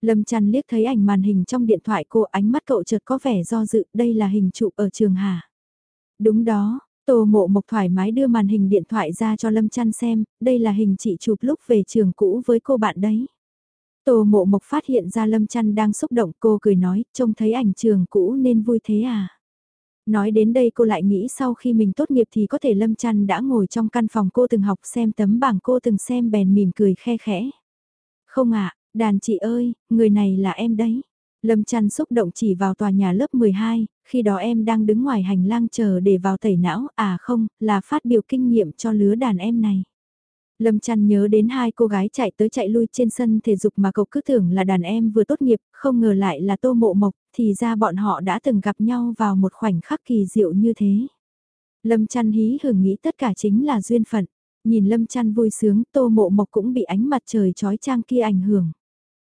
[SPEAKER 1] Lâm Trăn liếc thấy ảnh màn hình trong điện thoại cô ánh mắt cậu chợt có vẻ do dự, đây là hình chụp ở trường hà. Đúng đó, Tô Mộ Mộc thoải mái đưa màn hình điện thoại ra cho Lâm Trăn xem, đây là hình chị chụp lúc về trường cũ với cô bạn đấy. Tô Mộ Mộc phát hiện ra Lâm Trăn đang xúc động cô cười nói, trông thấy ảnh trường cũ nên vui thế à. Nói đến đây cô lại nghĩ sau khi mình tốt nghiệp thì có thể Lâm Trăn đã ngồi trong căn phòng cô từng học xem tấm bảng cô từng xem bèn mỉm cười khe khẽ. Không ạ, đàn chị ơi, người này là em đấy. Lâm Trăn xúc động chỉ vào tòa nhà lớp 12, khi đó em đang đứng ngoài hành lang chờ để vào tẩy não, à không, là phát biểu kinh nghiệm cho lứa đàn em này. Lâm chăn nhớ đến hai cô gái chạy tới chạy lui trên sân thể dục mà cậu cứ tưởng là đàn em vừa tốt nghiệp, không ngờ lại là Tô Mộ Mộc, thì ra bọn họ đã từng gặp nhau vào một khoảnh khắc kỳ diệu như thế. Lâm chăn hí hưởng nghĩ tất cả chính là duyên phận, nhìn Lâm chăn vui sướng Tô Mộ Mộc cũng bị ánh mặt trời trói trang kia ảnh hưởng.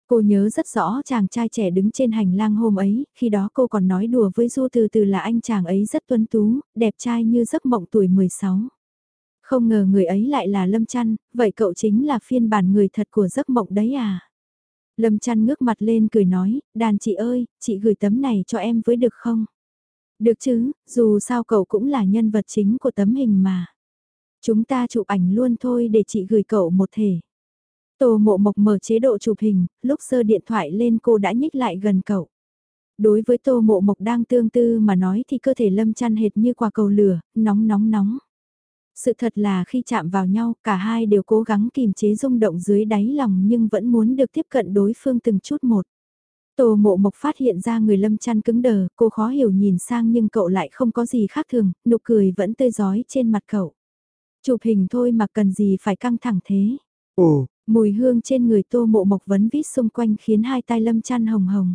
[SPEAKER 1] Cô nhớ rất rõ chàng trai trẻ đứng trên hành lang hôm ấy, khi đó cô còn nói đùa với Du từ từ là anh chàng ấy rất tuấn tú, đẹp trai như giấc mộng tuổi 16. Không ngờ người ấy lại là Lâm Trăn, vậy cậu chính là phiên bản người thật của giấc mộng đấy à? Lâm Trăn ngước mặt lên cười nói, đàn chị ơi, chị gửi tấm này cho em với được không? Được chứ, dù sao cậu cũng là nhân vật chính của tấm hình mà. Chúng ta chụp ảnh luôn thôi để chị gửi cậu một thể. Tô mộ mộc mở chế độ chụp hình, lúc sơ điện thoại lên cô đã nhích lại gần cậu. Đối với tô mộ mộc đang tương tư mà nói thì cơ thể lâm chăn hệt như quả cầu lửa, nóng nóng nóng. Sự thật là khi chạm vào nhau, cả hai đều cố gắng kìm chế rung động dưới đáy lòng nhưng vẫn muốn được tiếp cận đối phương từng chút một. Tô mộ mộc phát hiện ra người lâm chăn cứng đờ, cô khó hiểu nhìn sang nhưng cậu lại không có gì khác thường, nụ cười vẫn tươi giói trên mặt cậu. Chụp hình thôi mà cần gì phải căng thẳng thế.
[SPEAKER 2] Ồ,
[SPEAKER 1] Mùi hương trên người tô mộ mộc vấn vít xung quanh khiến hai tai lâm chăn hồng hồng.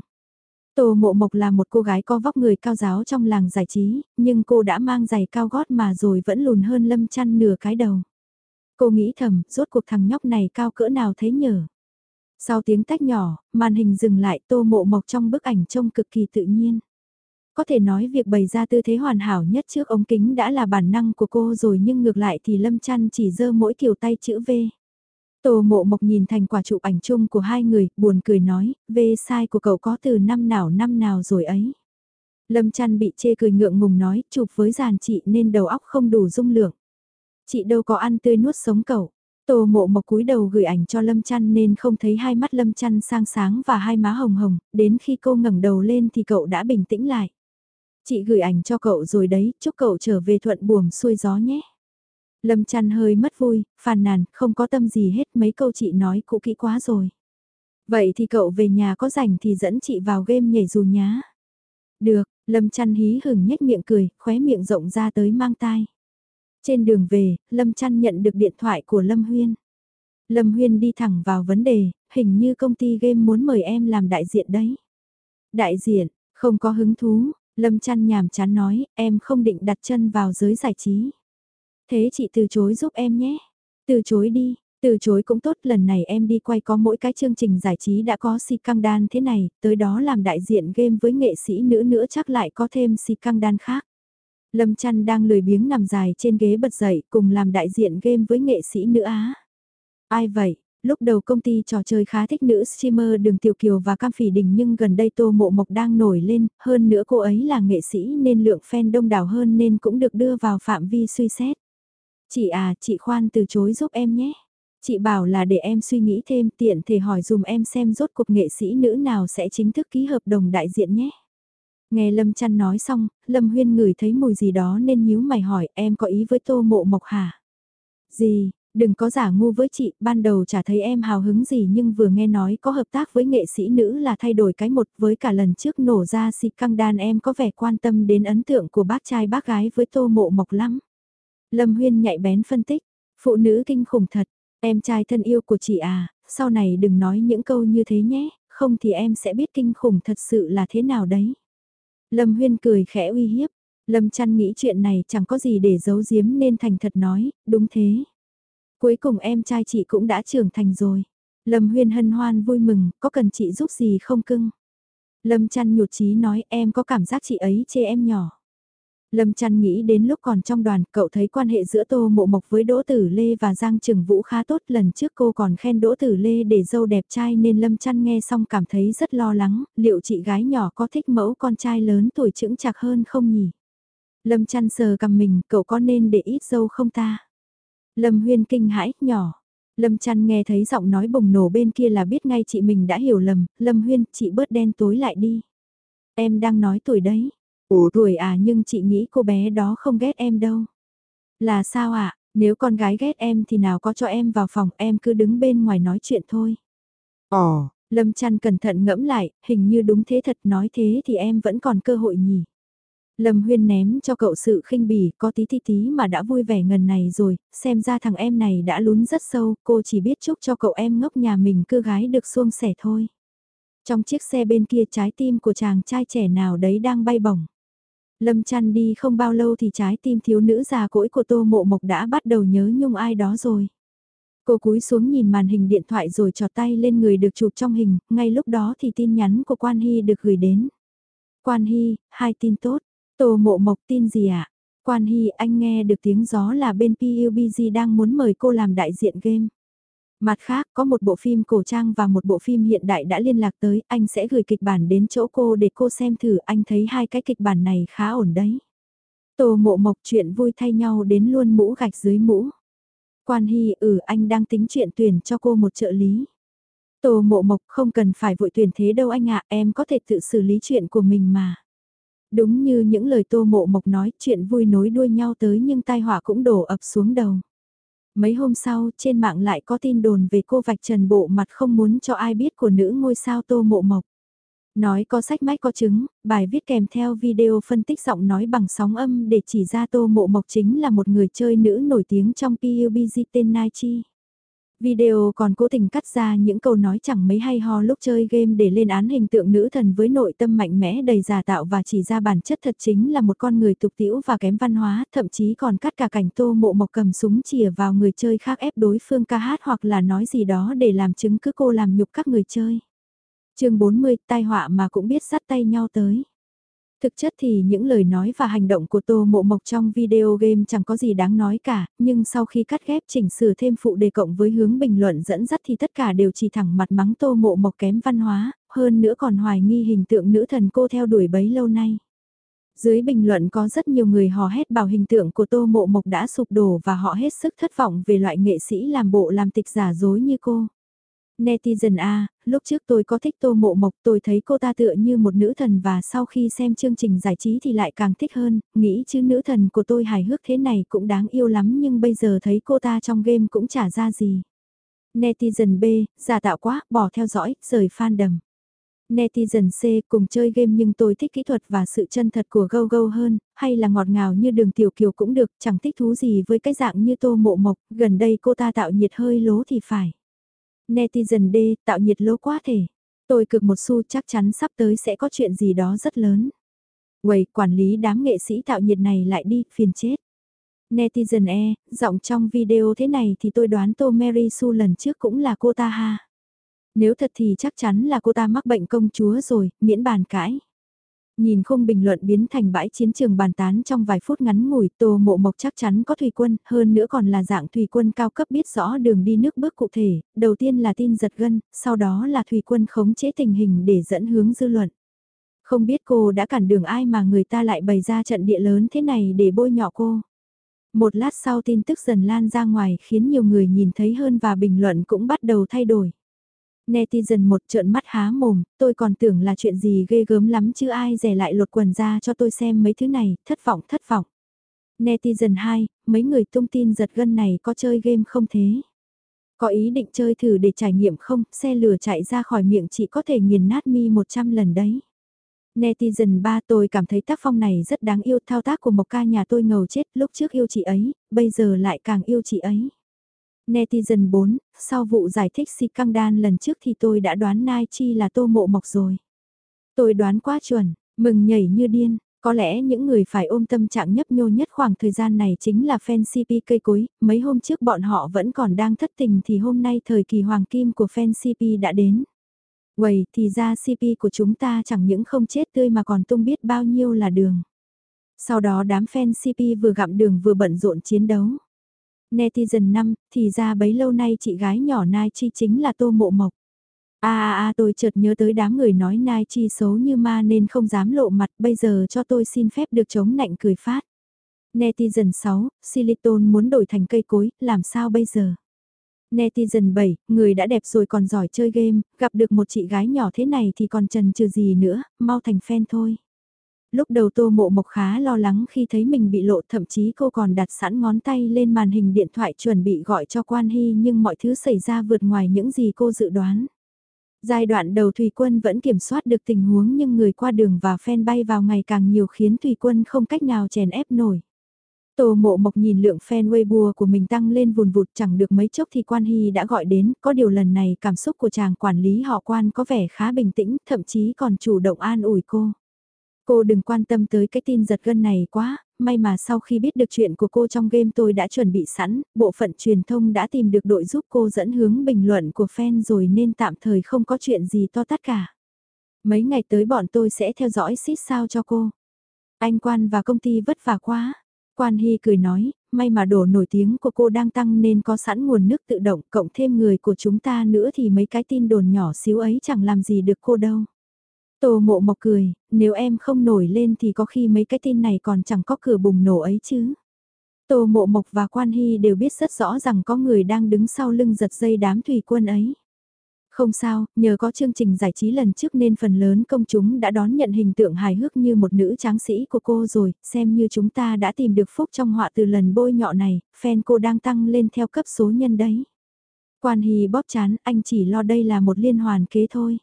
[SPEAKER 1] Tô Mộ Mộc là một cô gái có vóc người cao giáo trong làng giải trí, nhưng cô đã mang giày cao gót mà rồi vẫn lùn hơn Lâm Chăn nửa cái đầu. Cô nghĩ thầm, rốt cuộc thằng nhóc này cao cỡ nào thế nhở? Sau tiếng tách nhỏ, màn hình dừng lại Tô Mộ Mộc trong bức ảnh trông cực kỳ tự nhiên. Có thể nói việc bày ra tư thế hoàn hảo nhất trước ống kính đã là bản năng của cô rồi nhưng ngược lại thì Lâm Chăn chỉ dơ mỗi kiểu tay chữ V. Tô mộ mộc nhìn thành quả chụp ảnh chung của hai người, buồn cười nói, về sai của cậu có từ năm nào năm nào rồi ấy. Lâm chăn bị chê cười ngượng ngùng nói, chụp với giàn chị nên đầu óc không đủ dung lượng. Chị đâu có ăn tươi nuốt sống cậu. Tô mộ mộc cúi đầu gửi ảnh cho Lâm chăn nên không thấy hai mắt Lâm chăn sang sáng và hai má hồng hồng, đến khi cô ngẩng đầu lên thì cậu đã bình tĩnh lại. Chị gửi ảnh cho cậu rồi đấy, chúc cậu trở về thuận buồm xuôi gió nhé. Lâm chăn hơi mất vui, phàn nàn, không có tâm gì hết mấy câu chị nói cũ kỹ quá rồi. Vậy thì cậu về nhà có rảnh thì dẫn chị vào game nhảy dù nhá. Được, Lâm chăn hí hửng nhếch miệng cười, khóe miệng rộng ra tới mang tai. Trên đường về, Lâm chăn nhận được điện thoại của Lâm Huyên. Lâm Huyên đi thẳng vào vấn đề, hình như công ty game muốn mời em làm đại diện đấy. Đại diện, không có hứng thú, Lâm chăn nhàm chán nói, em không định đặt chân vào giới giải trí. Thế chị từ chối giúp em nhé. Từ chối đi, từ chối cũng tốt lần này em đi quay có mỗi cái chương trình giải trí đã có si căng đan thế này, tới đó làm đại diện game với nghệ sĩ nữ nữa chắc lại có thêm si căng đan khác. Lâm chăn đang lười biếng nằm dài trên ghế bật dậy cùng làm đại diện game với nghệ sĩ nữ Á. Ai vậy? Lúc đầu công ty trò chơi khá thích nữ streamer Đường Tiểu Kiều và Cam Phỉ Đình nhưng gần đây Tô Mộ Mộc đang nổi lên, hơn nữa cô ấy là nghệ sĩ nên lượng fan đông đảo hơn nên cũng được đưa vào phạm vi suy xét. Chị à, chị khoan từ chối giúp em nhé. Chị bảo là để em suy nghĩ thêm tiện thể hỏi dùm em xem rốt cuộc nghệ sĩ nữ nào sẽ chính thức ký hợp đồng đại diện nhé. Nghe Lâm Trăn nói xong, Lâm Huyên ngửi thấy mùi gì đó nên nhíu mày hỏi em có ý với tô mộ mộc hả? Gì, đừng có giả ngu với chị, ban đầu chả thấy em hào hứng gì nhưng vừa nghe nói có hợp tác với nghệ sĩ nữ là thay đổi cái một với cả lần trước nổ ra xịt căng đan em có vẻ quan tâm đến ấn tượng của bác trai bác gái với tô mộ mộc lắm. Lâm Huyên nhạy bén phân tích, phụ nữ kinh khủng thật, em trai thân yêu của chị à, sau này đừng nói những câu như thế nhé, không thì em sẽ biết kinh khủng thật sự là thế nào đấy. Lâm Huyên cười khẽ uy hiếp, Lâm Trăn nghĩ chuyện này chẳng có gì để giấu giếm nên thành thật nói, đúng thế. Cuối cùng em trai chị cũng đã trưởng thành rồi. Lâm Huyên hân hoan vui mừng, có cần chị giúp gì không cưng? Lâm Trăn nhụt chí nói em có cảm giác chị ấy chê em nhỏ. Lâm chăn nghĩ đến lúc còn trong đoàn, cậu thấy quan hệ giữa Tô Mộ Mộc với Đỗ Tử Lê và Giang Trừng Vũ khá tốt. Lần trước cô còn khen Đỗ Tử Lê để dâu đẹp trai nên Lâm chăn nghe xong cảm thấy rất lo lắng, liệu chị gái nhỏ có thích mẫu con trai lớn tuổi chững chạc hơn không nhỉ? Lâm chăn sờ cầm mình, cậu có nên để ít dâu không ta? Lâm Huyên kinh hãi, nhỏ. Lâm chăn nghe thấy giọng nói bùng nổ bên kia là biết ngay chị mình đã hiểu lầm, Lâm Huyên, chị bớt đen tối lại đi. Em đang nói tuổi đấy. Ủa tuổi à nhưng chị nghĩ cô bé đó không ghét em đâu. Là sao ạ, à? nếu con gái ghét em thì nào có cho em vào phòng em cứ đứng bên ngoài nói chuyện thôi.
[SPEAKER 2] Ồ,
[SPEAKER 1] Lâm chăn cẩn thận ngẫm lại, hình như đúng thế thật nói thế thì em vẫn còn cơ hội nhỉ. Lâm Huyên ném cho cậu sự khinh bỉ, có tí tí tí mà đã vui vẻ ngần này rồi, xem ra thằng em này đã lún rất sâu, cô chỉ biết chúc cho cậu em ngốc nhà mình cưa gái được xuông sẻ thôi. Trong chiếc xe bên kia trái tim của chàng trai trẻ nào đấy đang bay bổng. Lâm chăn đi không bao lâu thì trái tim thiếu nữ già cỗi của Tô Mộ Mộc đã bắt đầu nhớ nhung ai đó rồi. Cô cúi xuống nhìn màn hình điện thoại rồi trọt tay lên người được chụp trong hình, ngay lúc đó thì tin nhắn của Quan Hy được gửi đến. Quan Hy, hai tin tốt, Tô Mộ Mộc tin gì ạ? À? Quan Hy anh nghe được tiếng gió là bên PUBG đang muốn mời cô làm đại diện game. Mặt khác, có một bộ phim cổ trang và một bộ phim hiện đại đã liên lạc tới, anh sẽ gửi kịch bản đến chỗ cô để cô xem thử, anh thấy hai cái kịch bản này khá ổn đấy. Tô mộ mộc chuyện vui thay nhau đến luôn mũ gạch dưới mũ. Quan Hy, ừ anh đang tính chuyện tuyển cho cô một trợ lý. Tô mộ mộc không cần phải vội tuyển thế đâu anh ạ, em có thể tự xử lý chuyện của mình mà. Đúng như những lời tô mộ mộc nói, chuyện vui nối đuôi nhau tới nhưng tai họa cũng đổ ập xuống đầu. Mấy hôm sau, trên mạng lại có tin đồn về cô vạch trần bộ mặt không muốn cho ai biết của nữ ngôi sao Tô Mộ Mộc. Nói có sách mách có chứng, bài viết kèm theo video phân tích giọng nói bằng sóng âm để chỉ ra Tô Mộ Mộc chính là một người chơi nữ nổi tiếng trong PUBG tên Nai Chi. Video còn cố tình cắt ra những câu nói chẳng mấy hay ho lúc chơi game để lên án hình tượng nữ thần với nội tâm mạnh mẽ đầy giả tạo và chỉ ra bản chất thật chính là một con người tục tiễu và kém văn hóa, thậm chí còn cắt cả cảnh tô mộ mộc cầm súng chìa vào người chơi khác ép đối phương ca hát hoặc là nói gì đó để làm chứng cứ cô làm nhục các người chơi. chương 40 tai họa mà cũng biết dắt tay nhau tới. Thực chất thì những lời nói và hành động của Tô Mộ Mộc trong video game chẳng có gì đáng nói cả, nhưng sau khi cắt ghép chỉnh sửa thêm phụ đề cộng với hướng bình luận dẫn dắt thì tất cả đều chỉ thẳng mặt mắng Tô Mộ Mộc kém văn hóa, hơn nữa còn hoài nghi hình tượng nữ thần cô theo đuổi bấy lâu nay. Dưới bình luận có rất nhiều người hò hét bảo hình tượng của Tô Mộ Mộc đã sụp đổ và họ hết sức thất vọng về loại nghệ sĩ làm bộ làm tịch giả dối như cô. Netizen A, lúc trước tôi có thích tô mộ mộc tôi thấy cô ta tựa như một nữ thần và sau khi xem chương trình giải trí thì lại càng thích hơn, nghĩ chứ nữ thần của tôi hài hước thế này cũng đáng yêu lắm nhưng bây giờ thấy cô ta trong game cũng chả ra gì. Netizen B, giả tạo quá, bỏ theo dõi, rời fandom. Netizen C cùng chơi game nhưng tôi thích kỹ thuật và sự chân thật của Go Go hơn, hay là ngọt ngào như đường tiểu kiều cũng được, chẳng thích thú gì với cái dạng như tô mộ mộc, gần đây cô ta tạo nhiệt hơi lố thì phải. Netizen D, tạo nhiệt lố quá thể. Tôi cực một xu chắc chắn sắp tới sẽ có chuyện gì đó rất lớn. Quầy, quản lý đám nghệ sĩ tạo nhiệt này lại đi, phiền chết. Netizen E, giọng trong video thế này thì tôi đoán Tô Mary Su lần trước cũng là cô ta ha. Nếu thật thì chắc chắn là cô ta mắc bệnh công chúa rồi, miễn bàn cãi. Nhìn khung bình luận biến thành bãi chiến trường bàn tán trong vài phút ngắn ngủi Tô Mộ Mộc chắc chắn có thủy quân, hơn nữa còn là dạng thủy quân cao cấp biết rõ đường đi nước bước cụ thể, đầu tiên là tin giật gân, sau đó là thủy quân khống chế tình hình để dẫn hướng dư luận. Không biết cô đã cản đường ai mà người ta lại bày ra trận địa lớn thế này để bôi nhọ cô. Một lát sau tin tức dần lan ra ngoài khiến nhiều người nhìn thấy hơn và bình luận cũng bắt đầu thay đổi. Netizen một trợn mắt há mồm, tôi còn tưởng là chuyện gì ghê gớm lắm chứ ai rẻ lại lột quần ra cho tôi xem mấy thứ này, thất vọng thất vọng. Netizen 2, mấy người tung tin giật gân này có chơi game không thế? Có ý định chơi thử để trải nghiệm không, xe lửa chạy ra khỏi miệng chị có thể nghiền nát mi 100 lần đấy. Netizen 3 tôi cảm thấy tác phong này rất đáng yêu thao tác của một ca nhà tôi ngầu chết lúc trước yêu chị ấy, bây giờ lại càng yêu chị ấy. Netizen 4, sau vụ giải thích si căng đan lần trước thì tôi đã đoán Nai Chi là tô mộ mộc rồi. Tôi đoán quá chuẩn, mừng nhảy như điên, có lẽ những người phải ôm tâm trạng nhấp nhô nhất khoảng thời gian này chính là fan CP cây cối, mấy hôm trước bọn họ vẫn còn đang thất tình thì hôm nay thời kỳ hoàng kim của fan CP đã đến. Quầy thì ra CP của chúng ta chẳng những không chết tươi mà còn tung biết bao nhiêu là đường. Sau đó đám fan CP vừa gặm đường vừa bận rộn chiến đấu. Netizen 5, thì ra bấy lâu nay chị gái nhỏ Nai Chi chính là Tô Mộ Mộc. a a a tôi chợt nhớ tới đám người nói Nai Chi xấu như ma nên không dám lộ mặt, bây giờ cho tôi xin phép được chống nạnh cười phát. Netizen 6, Siliton muốn đổi thành cây cối, làm sao bây giờ? Netizen 7, người đã đẹp rồi còn giỏi chơi game, gặp được một chị gái nhỏ thế này thì còn trần trừ gì nữa, mau thành fan thôi lúc đầu tô mộ mộc khá lo lắng khi thấy mình bị lộ thậm chí cô còn đặt sẵn ngón tay lên màn hình điện thoại chuẩn bị gọi cho quan hy nhưng mọi thứ xảy ra vượt ngoài những gì cô dự đoán. Giai đoạn đầu Thủy Quân vẫn kiểm soát được tình huống nhưng người qua đường và fan bay vào ngày càng nhiều khiến Thủy Quân không cách nào chèn ép nổi. Tô mộ mộc nhìn lượng fan Weibo của mình tăng lên vùn vụt chẳng được mấy chốc thì quan hy đã gọi đến, có điều lần này cảm xúc của chàng quản lý họ quan có vẻ khá bình tĩnh, thậm chí còn chủ động an ủi cô. Cô đừng quan tâm tới cái tin giật gân này quá, may mà sau khi biết được chuyện của cô trong game tôi đã chuẩn bị sẵn, bộ phận truyền thông đã tìm được đội giúp cô dẫn hướng bình luận của fan rồi nên tạm thời không có chuyện gì to tát cả. Mấy ngày tới bọn tôi sẽ theo dõi xít sao cho cô. Anh quan và công ty vất vả quá. Quan Hy cười nói, may mà đổ nổi tiếng của cô đang tăng nên có sẵn nguồn nước tự động, cộng thêm người của chúng ta nữa thì mấy cái tin đồn nhỏ xíu ấy chẳng làm gì được cô đâu. Tô mộ mộc cười, nếu em không nổi lên thì có khi mấy cái tin này còn chẳng có cửa bùng nổ ấy chứ. Tô mộ mộc và quan hy đều biết rất rõ rằng có người đang đứng sau lưng giật dây đám thủy quân ấy. Không sao, nhờ có chương trình giải trí lần trước nên phần lớn công chúng đã đón nhận hình tượng hài hước như một nữ tráng sĩ của cô rồi, xem như chúng ta đã tìm được phúc trong họa từ lần bôi nhọ này, fan cô đang tăng lên theo cấp số nhân đấy. Quan Hy bóp chán, anh chỉ lo đây là một liên hoàn kế thôi.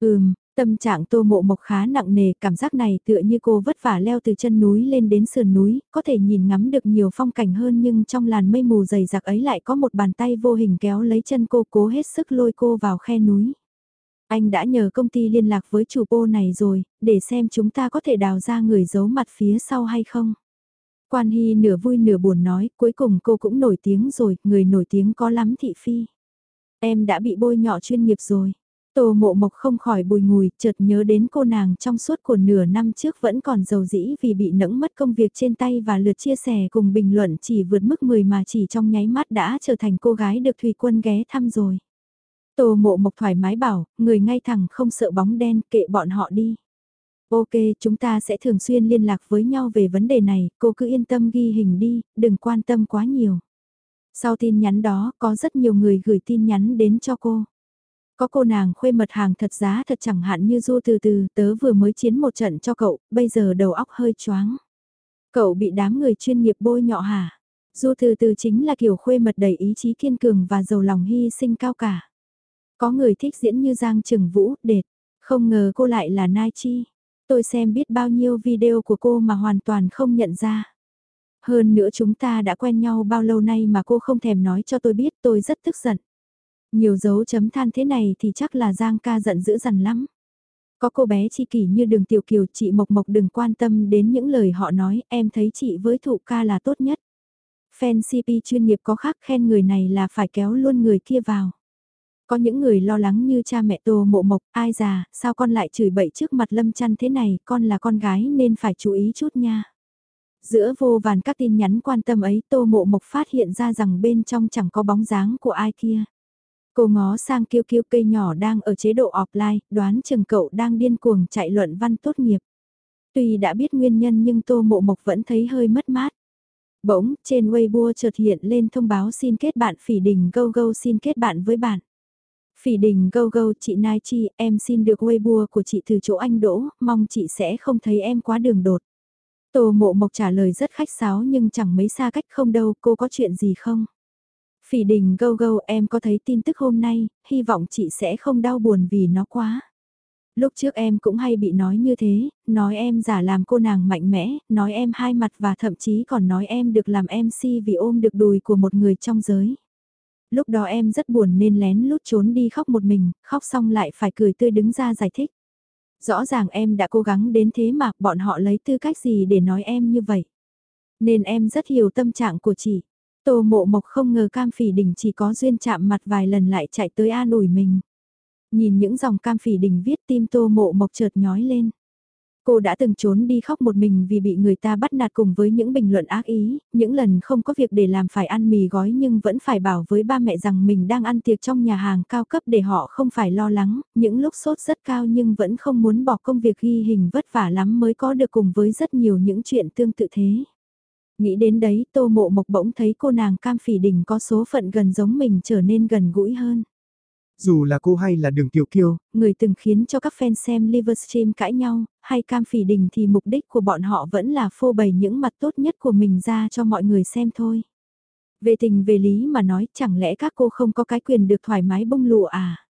[SPEAKER 1] Ừm, Tâm trạng tô mộ mộc khá nặng nề, cảm giác này tựa như cô vất vả leo từ chân núi lên đến sườn núi, có thể nhìn ngắm được nhiều phong cảnh hơn nhưng trong làn mây mù dày đặc ấy lại có một bàn tay vô hình kéo lấy chân cô cố hết sức lôi cô vào khe núi. Anh đã nhờ công ty liên lạc với chủ bô này rồi, để xem chúng ta có thể đào ra người giấu mặt phía sau hay không. Quan Hy nửa vui nửa buồn nói, cuối cùng cô cũng nổi tiếng rồi, người nổi tiếng có lắm thị phi. Em đã bị bôi nhọ chuyên nghiệp rồi. Tô mộ mộc không khỏi bùi ngùi, chợt nhớ đến cô nàng trong suốt của nửa năm trước vẫn còn giàu dĩ vì bị nẫng mất công việc trên tay và lượt chia sẻ cùng bình luận chỉ vượt mức 10 mà chỉ trong nháy mắt đã trở thành cô gái được Thùy Quân ghé thăm rồi. Tô mộ mộc thoải mái bảo, người ngay thẳng không sợ bóng đen kệ bọn họ đi. Ok, chúng ta sẽ thường xuyên liên lạc với nhau về vấn đề này, cô cứ yên tâm ghi hình đi, đừng quan tâm quá nhiều. Sau tin nhắn đó, có rất nhiều người gửi tin nhắn đến cho cô. Có cô nàng khuê mật hàng thật giá thật chẳng hạn như du từ từ, tớ vừa mới chiến một trận cho cậu, bây giờ đầu óc hơi choáng. Cậu bị đám người chuyên nghiệp bôi nhọ hả? Du từ từ chính là kiểu khuê mật đầy ý chí kiên cường và giàu lòng hy sinh cao cả. Có người thích diễn như Giang Trừng Vũ, đệt. Không ngờ cô lại là Nai Chi. Tôi xem biết bao nhiêu video của cô mà hoàn toàn không nhận ra. Hơn nữa chúng ta đã quen nhau bao lâu nay mà cô không thèm nói cho tôi biết tôi rất tức giận. Nhiều dấu chấm than thế này thì chắc là Giang ca giận dữ dằn lắm. Có cô bé chi kỷ như đường tiểu kiều chị Mộc Mộc đừng quan tâm đến những lời họ nói, em thấy chị với thụ ca là tốt nhất. Fan CP chuyên nghiệp có khác khen người này là phải kéo luôn người kia vào. Có những người lo lắng như cha mẹ Tô Mộ Mộc, ai già, sao con lại chửi bậy trước mặt Lâm Chăn thế này, con là con gái nên phải chú ý chút nha. Giữa vô vàn các tin nhắn quan tâm ấy Tô Mộ Mộc phát hiện ra rằng bên trong chẳng có bóng dáng của ai kia. Cô ngó sang kiêu kiêu cây nhỏ đang ở chế độ offline, đoán chừng cậu đang điên cuồng chạy luận văn tốt nghiệp. Tuy đã biết nguyên nhân nhưng Tô Mộ Mộc vẫn thấy hơi mất mát. Bỗng, trên Weibo chợt hiện lên thông báo xin kết bạn phỉ đình Go Go xin kết bạn với bạn. Phỉ đình Go Go chị Nai Chi, em xin được Weibo của chị từ chỗ anh Đỗ, mong chị sẽ không thấy em quá đường đột. Tô Mộ Mộc trả lời rất khách sáo nhưng chẳng mấy xa cách không đâu, cô có chuyện gì không? Phỉ đình gâu gâu em có thấy tin tức hôm nay, hy vọng chị sẽ không đau buồn vì nó quá. Lúc trước em cũng hay bị nói như thế, nói em giả làm cô nàng mạnh mẽ, nói em hai mặt và thậm chí còn nói em được làm MC vì ôm được đùi của một người trong giới. Lúc đó em rất buồn nên lén lút trốn đi khóc một mình, khóc xong lại phải cười tươi đứng ra giải thích. Rõ ràng em đã cố gắng đến thế mà bọn họ lấy tư cách gì để nói em như vậy. Nên em rất hiểu tâm trạng của chị. Tô mộ mộc không ngờ cam phỉ đỉnh chỉ có duyên chạm mặt vài lần lại chạy tới an ủi mình. Nhìn những dòng cam phỉ đỉnh viết tim tô mộ mộc chợt nhói lên. Cô đã từng trốn đi khóc một mình vì bị người ta bắt nạt cùng với những bình luận ác ý, những lần không có việc để làm phải ăn mì gói nhưng vẫn phải bảo với ba mẹ rằng mình đang ăn tiệc trong nhà hàng cao cấp để họ không phải lo lắng, những lúc sốt rất cao nhưng vẫn không muốn bỏ công việc ghi hình vất vả lắm mới có được cùng với rất nhiều những chuyện tương tự thế. Nghĩ đến đấy tô mộ mộc bỗng thấy cô nàng cam phỉ đỉnh có số phận gần giống mình trở nên gần gũi hơn.
[SPEAKER 2] Dù là cô hay là đường tiểu kiều,
[SPEAKER 1] người từng khiến cho các fan xem Livestream cãi nhau, hay cam phỉ đình thì mục đích của bọn họ vẫn là phô bày những mặt tốt nhất của mình ra cho mọi người xem thôi. Về tình về lý mà nói chẳng lẽ các cô không có cái quyền được thoải mái bông lụa à?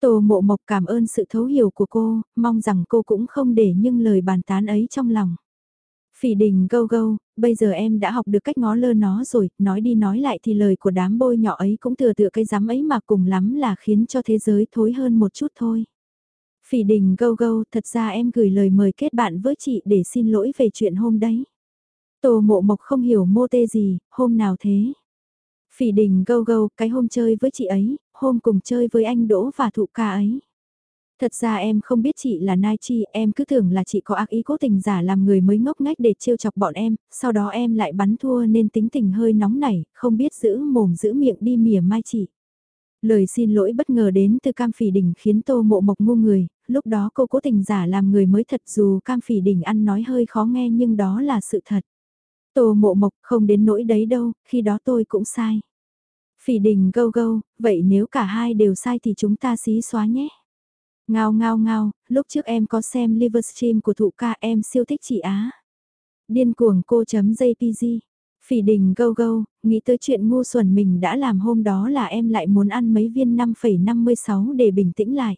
[SPEAKER 1] Tô mộ mộc cảm ơn sự thấu hiểu của cô, mong rằng cô cũng không để những lời bàn tán ấy trong lòng. Phỉ đình gâu gâu, bây giờ em đã học được cách ngó lơ nó rồi, nói đi nói lại thì lời của đám bôi nhỏ ấy cũng thừa tựa cái dám ấy mà cùng lắm là khiến cho thế giới thối hơn một chút thôi. Phỉ đình gâu gâu, thật ra em gửi lời mời kết bạn với chị để xin lỗi về chuyện hôm đấy. Tô mộ mộc không hiểu mô tê gì, hôm nào thế? Phỉ đình gâu gâu, cái hôm chơi với chị ấy, hôm cùng chơi với anh Đỗ và thụ ca ấy. Thật ra em không biết chị là Nai Chi, em cứ tưởng là chị có ác ý cố tình giả làm người mới ngốc ngách để trêu chọc bọn em, sau đó em lại bắn thua nên tính tình hơi nóng nảy, không biết giữ mồm giữ miệng đi mỉa mai chị. Lời xin lỗi bất ngờ đến từ Cam Phỉ Đình khiến Tô Mộ Mộc ngu người, lúc đó cô cố tình giả làm người mới thật dù Cam Phỉ Đình ăn nói hơi khó nghe nhưng đó là sự thật. Tô Mộ Mộc không đến nỗi đấy đâu, khi đó tôi cũng sai. Phỉ Đình gâu gâu, vậy nếu cả hai đều sai thì chúng ta xí xóa nhé. Ngao ngao ngao, lúc trước em có xem Livestream của thụ ca em siêu thích chị Á. Điên cuồng cô chấm JPG. Phỉ đình gâu gâu, nghĩ tới chuyện ngu xuẩn mình đã làm hôm đó là em lại muốn ăn mấy viên 5,56 để bình tĩnh lại.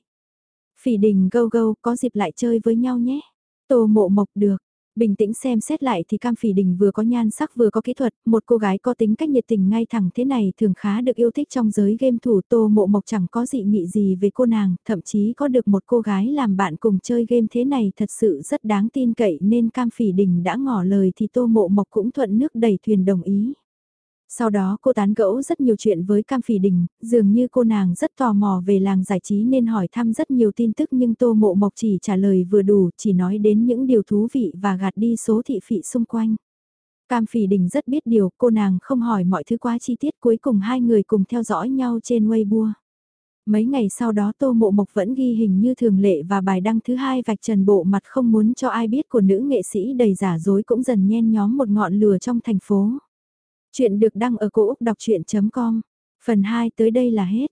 [SPEAKER 1] Phỉ đình gâu gâu có dịp lại chơi với nhau nhé. Tô mộ mộc được, Bình tĩnh xem xét lại thì Cam Phỉ Đình vừa có nhan sắc vừa có kỹ thuật, một cô gái có tính cách nhiệt tình ngay thẳng thế này thường khá được yêu thích trong giới game thủ Tô Mộ Mộc chẳng có dị nghị gì về cô nàng, thậm chí có được một cô gái làm bạn cùng chơi game thế này thật sự rất đáng tin cậy nên Cam Phỉ Đình đã ngỏ lời thì Tô Mộ Mộc cũng thuận nước đẩy thuyền đồng ý. Sau đó cô tán gẫu rất nhiều chuyện với Cam Phỉ Đình, dường như cô nàng rất tò mò về làng giải trí nên hỏi thăm rất nhiều tin tức nhưng Tô Mộ Mộc chỉ trả lời vừa đủ, chỉ nói đến những điều thú vị và gạt đi số thị phị xung quanh. Cam Phỉ Đình rất biết điều, cô nàng không hỏi mọi thứ quá chi tiết cuối cùng hai người cùng theo dõi nhau trên Weibo. Mấy ngày sau đó Tô Mộ Mộc vẫn ghi hình như thường lệ và bài đăng thứ hai vạch trần bộ mặt không muốn cho ai biết của nữ nghệ sĩ đầy giả dối cũng dần nhen nhóm một ngọn lửa trong thành phố. Chuyện được đăng ở cổ Úc đọc chuyện.com. Phần 2 tới đây là hết.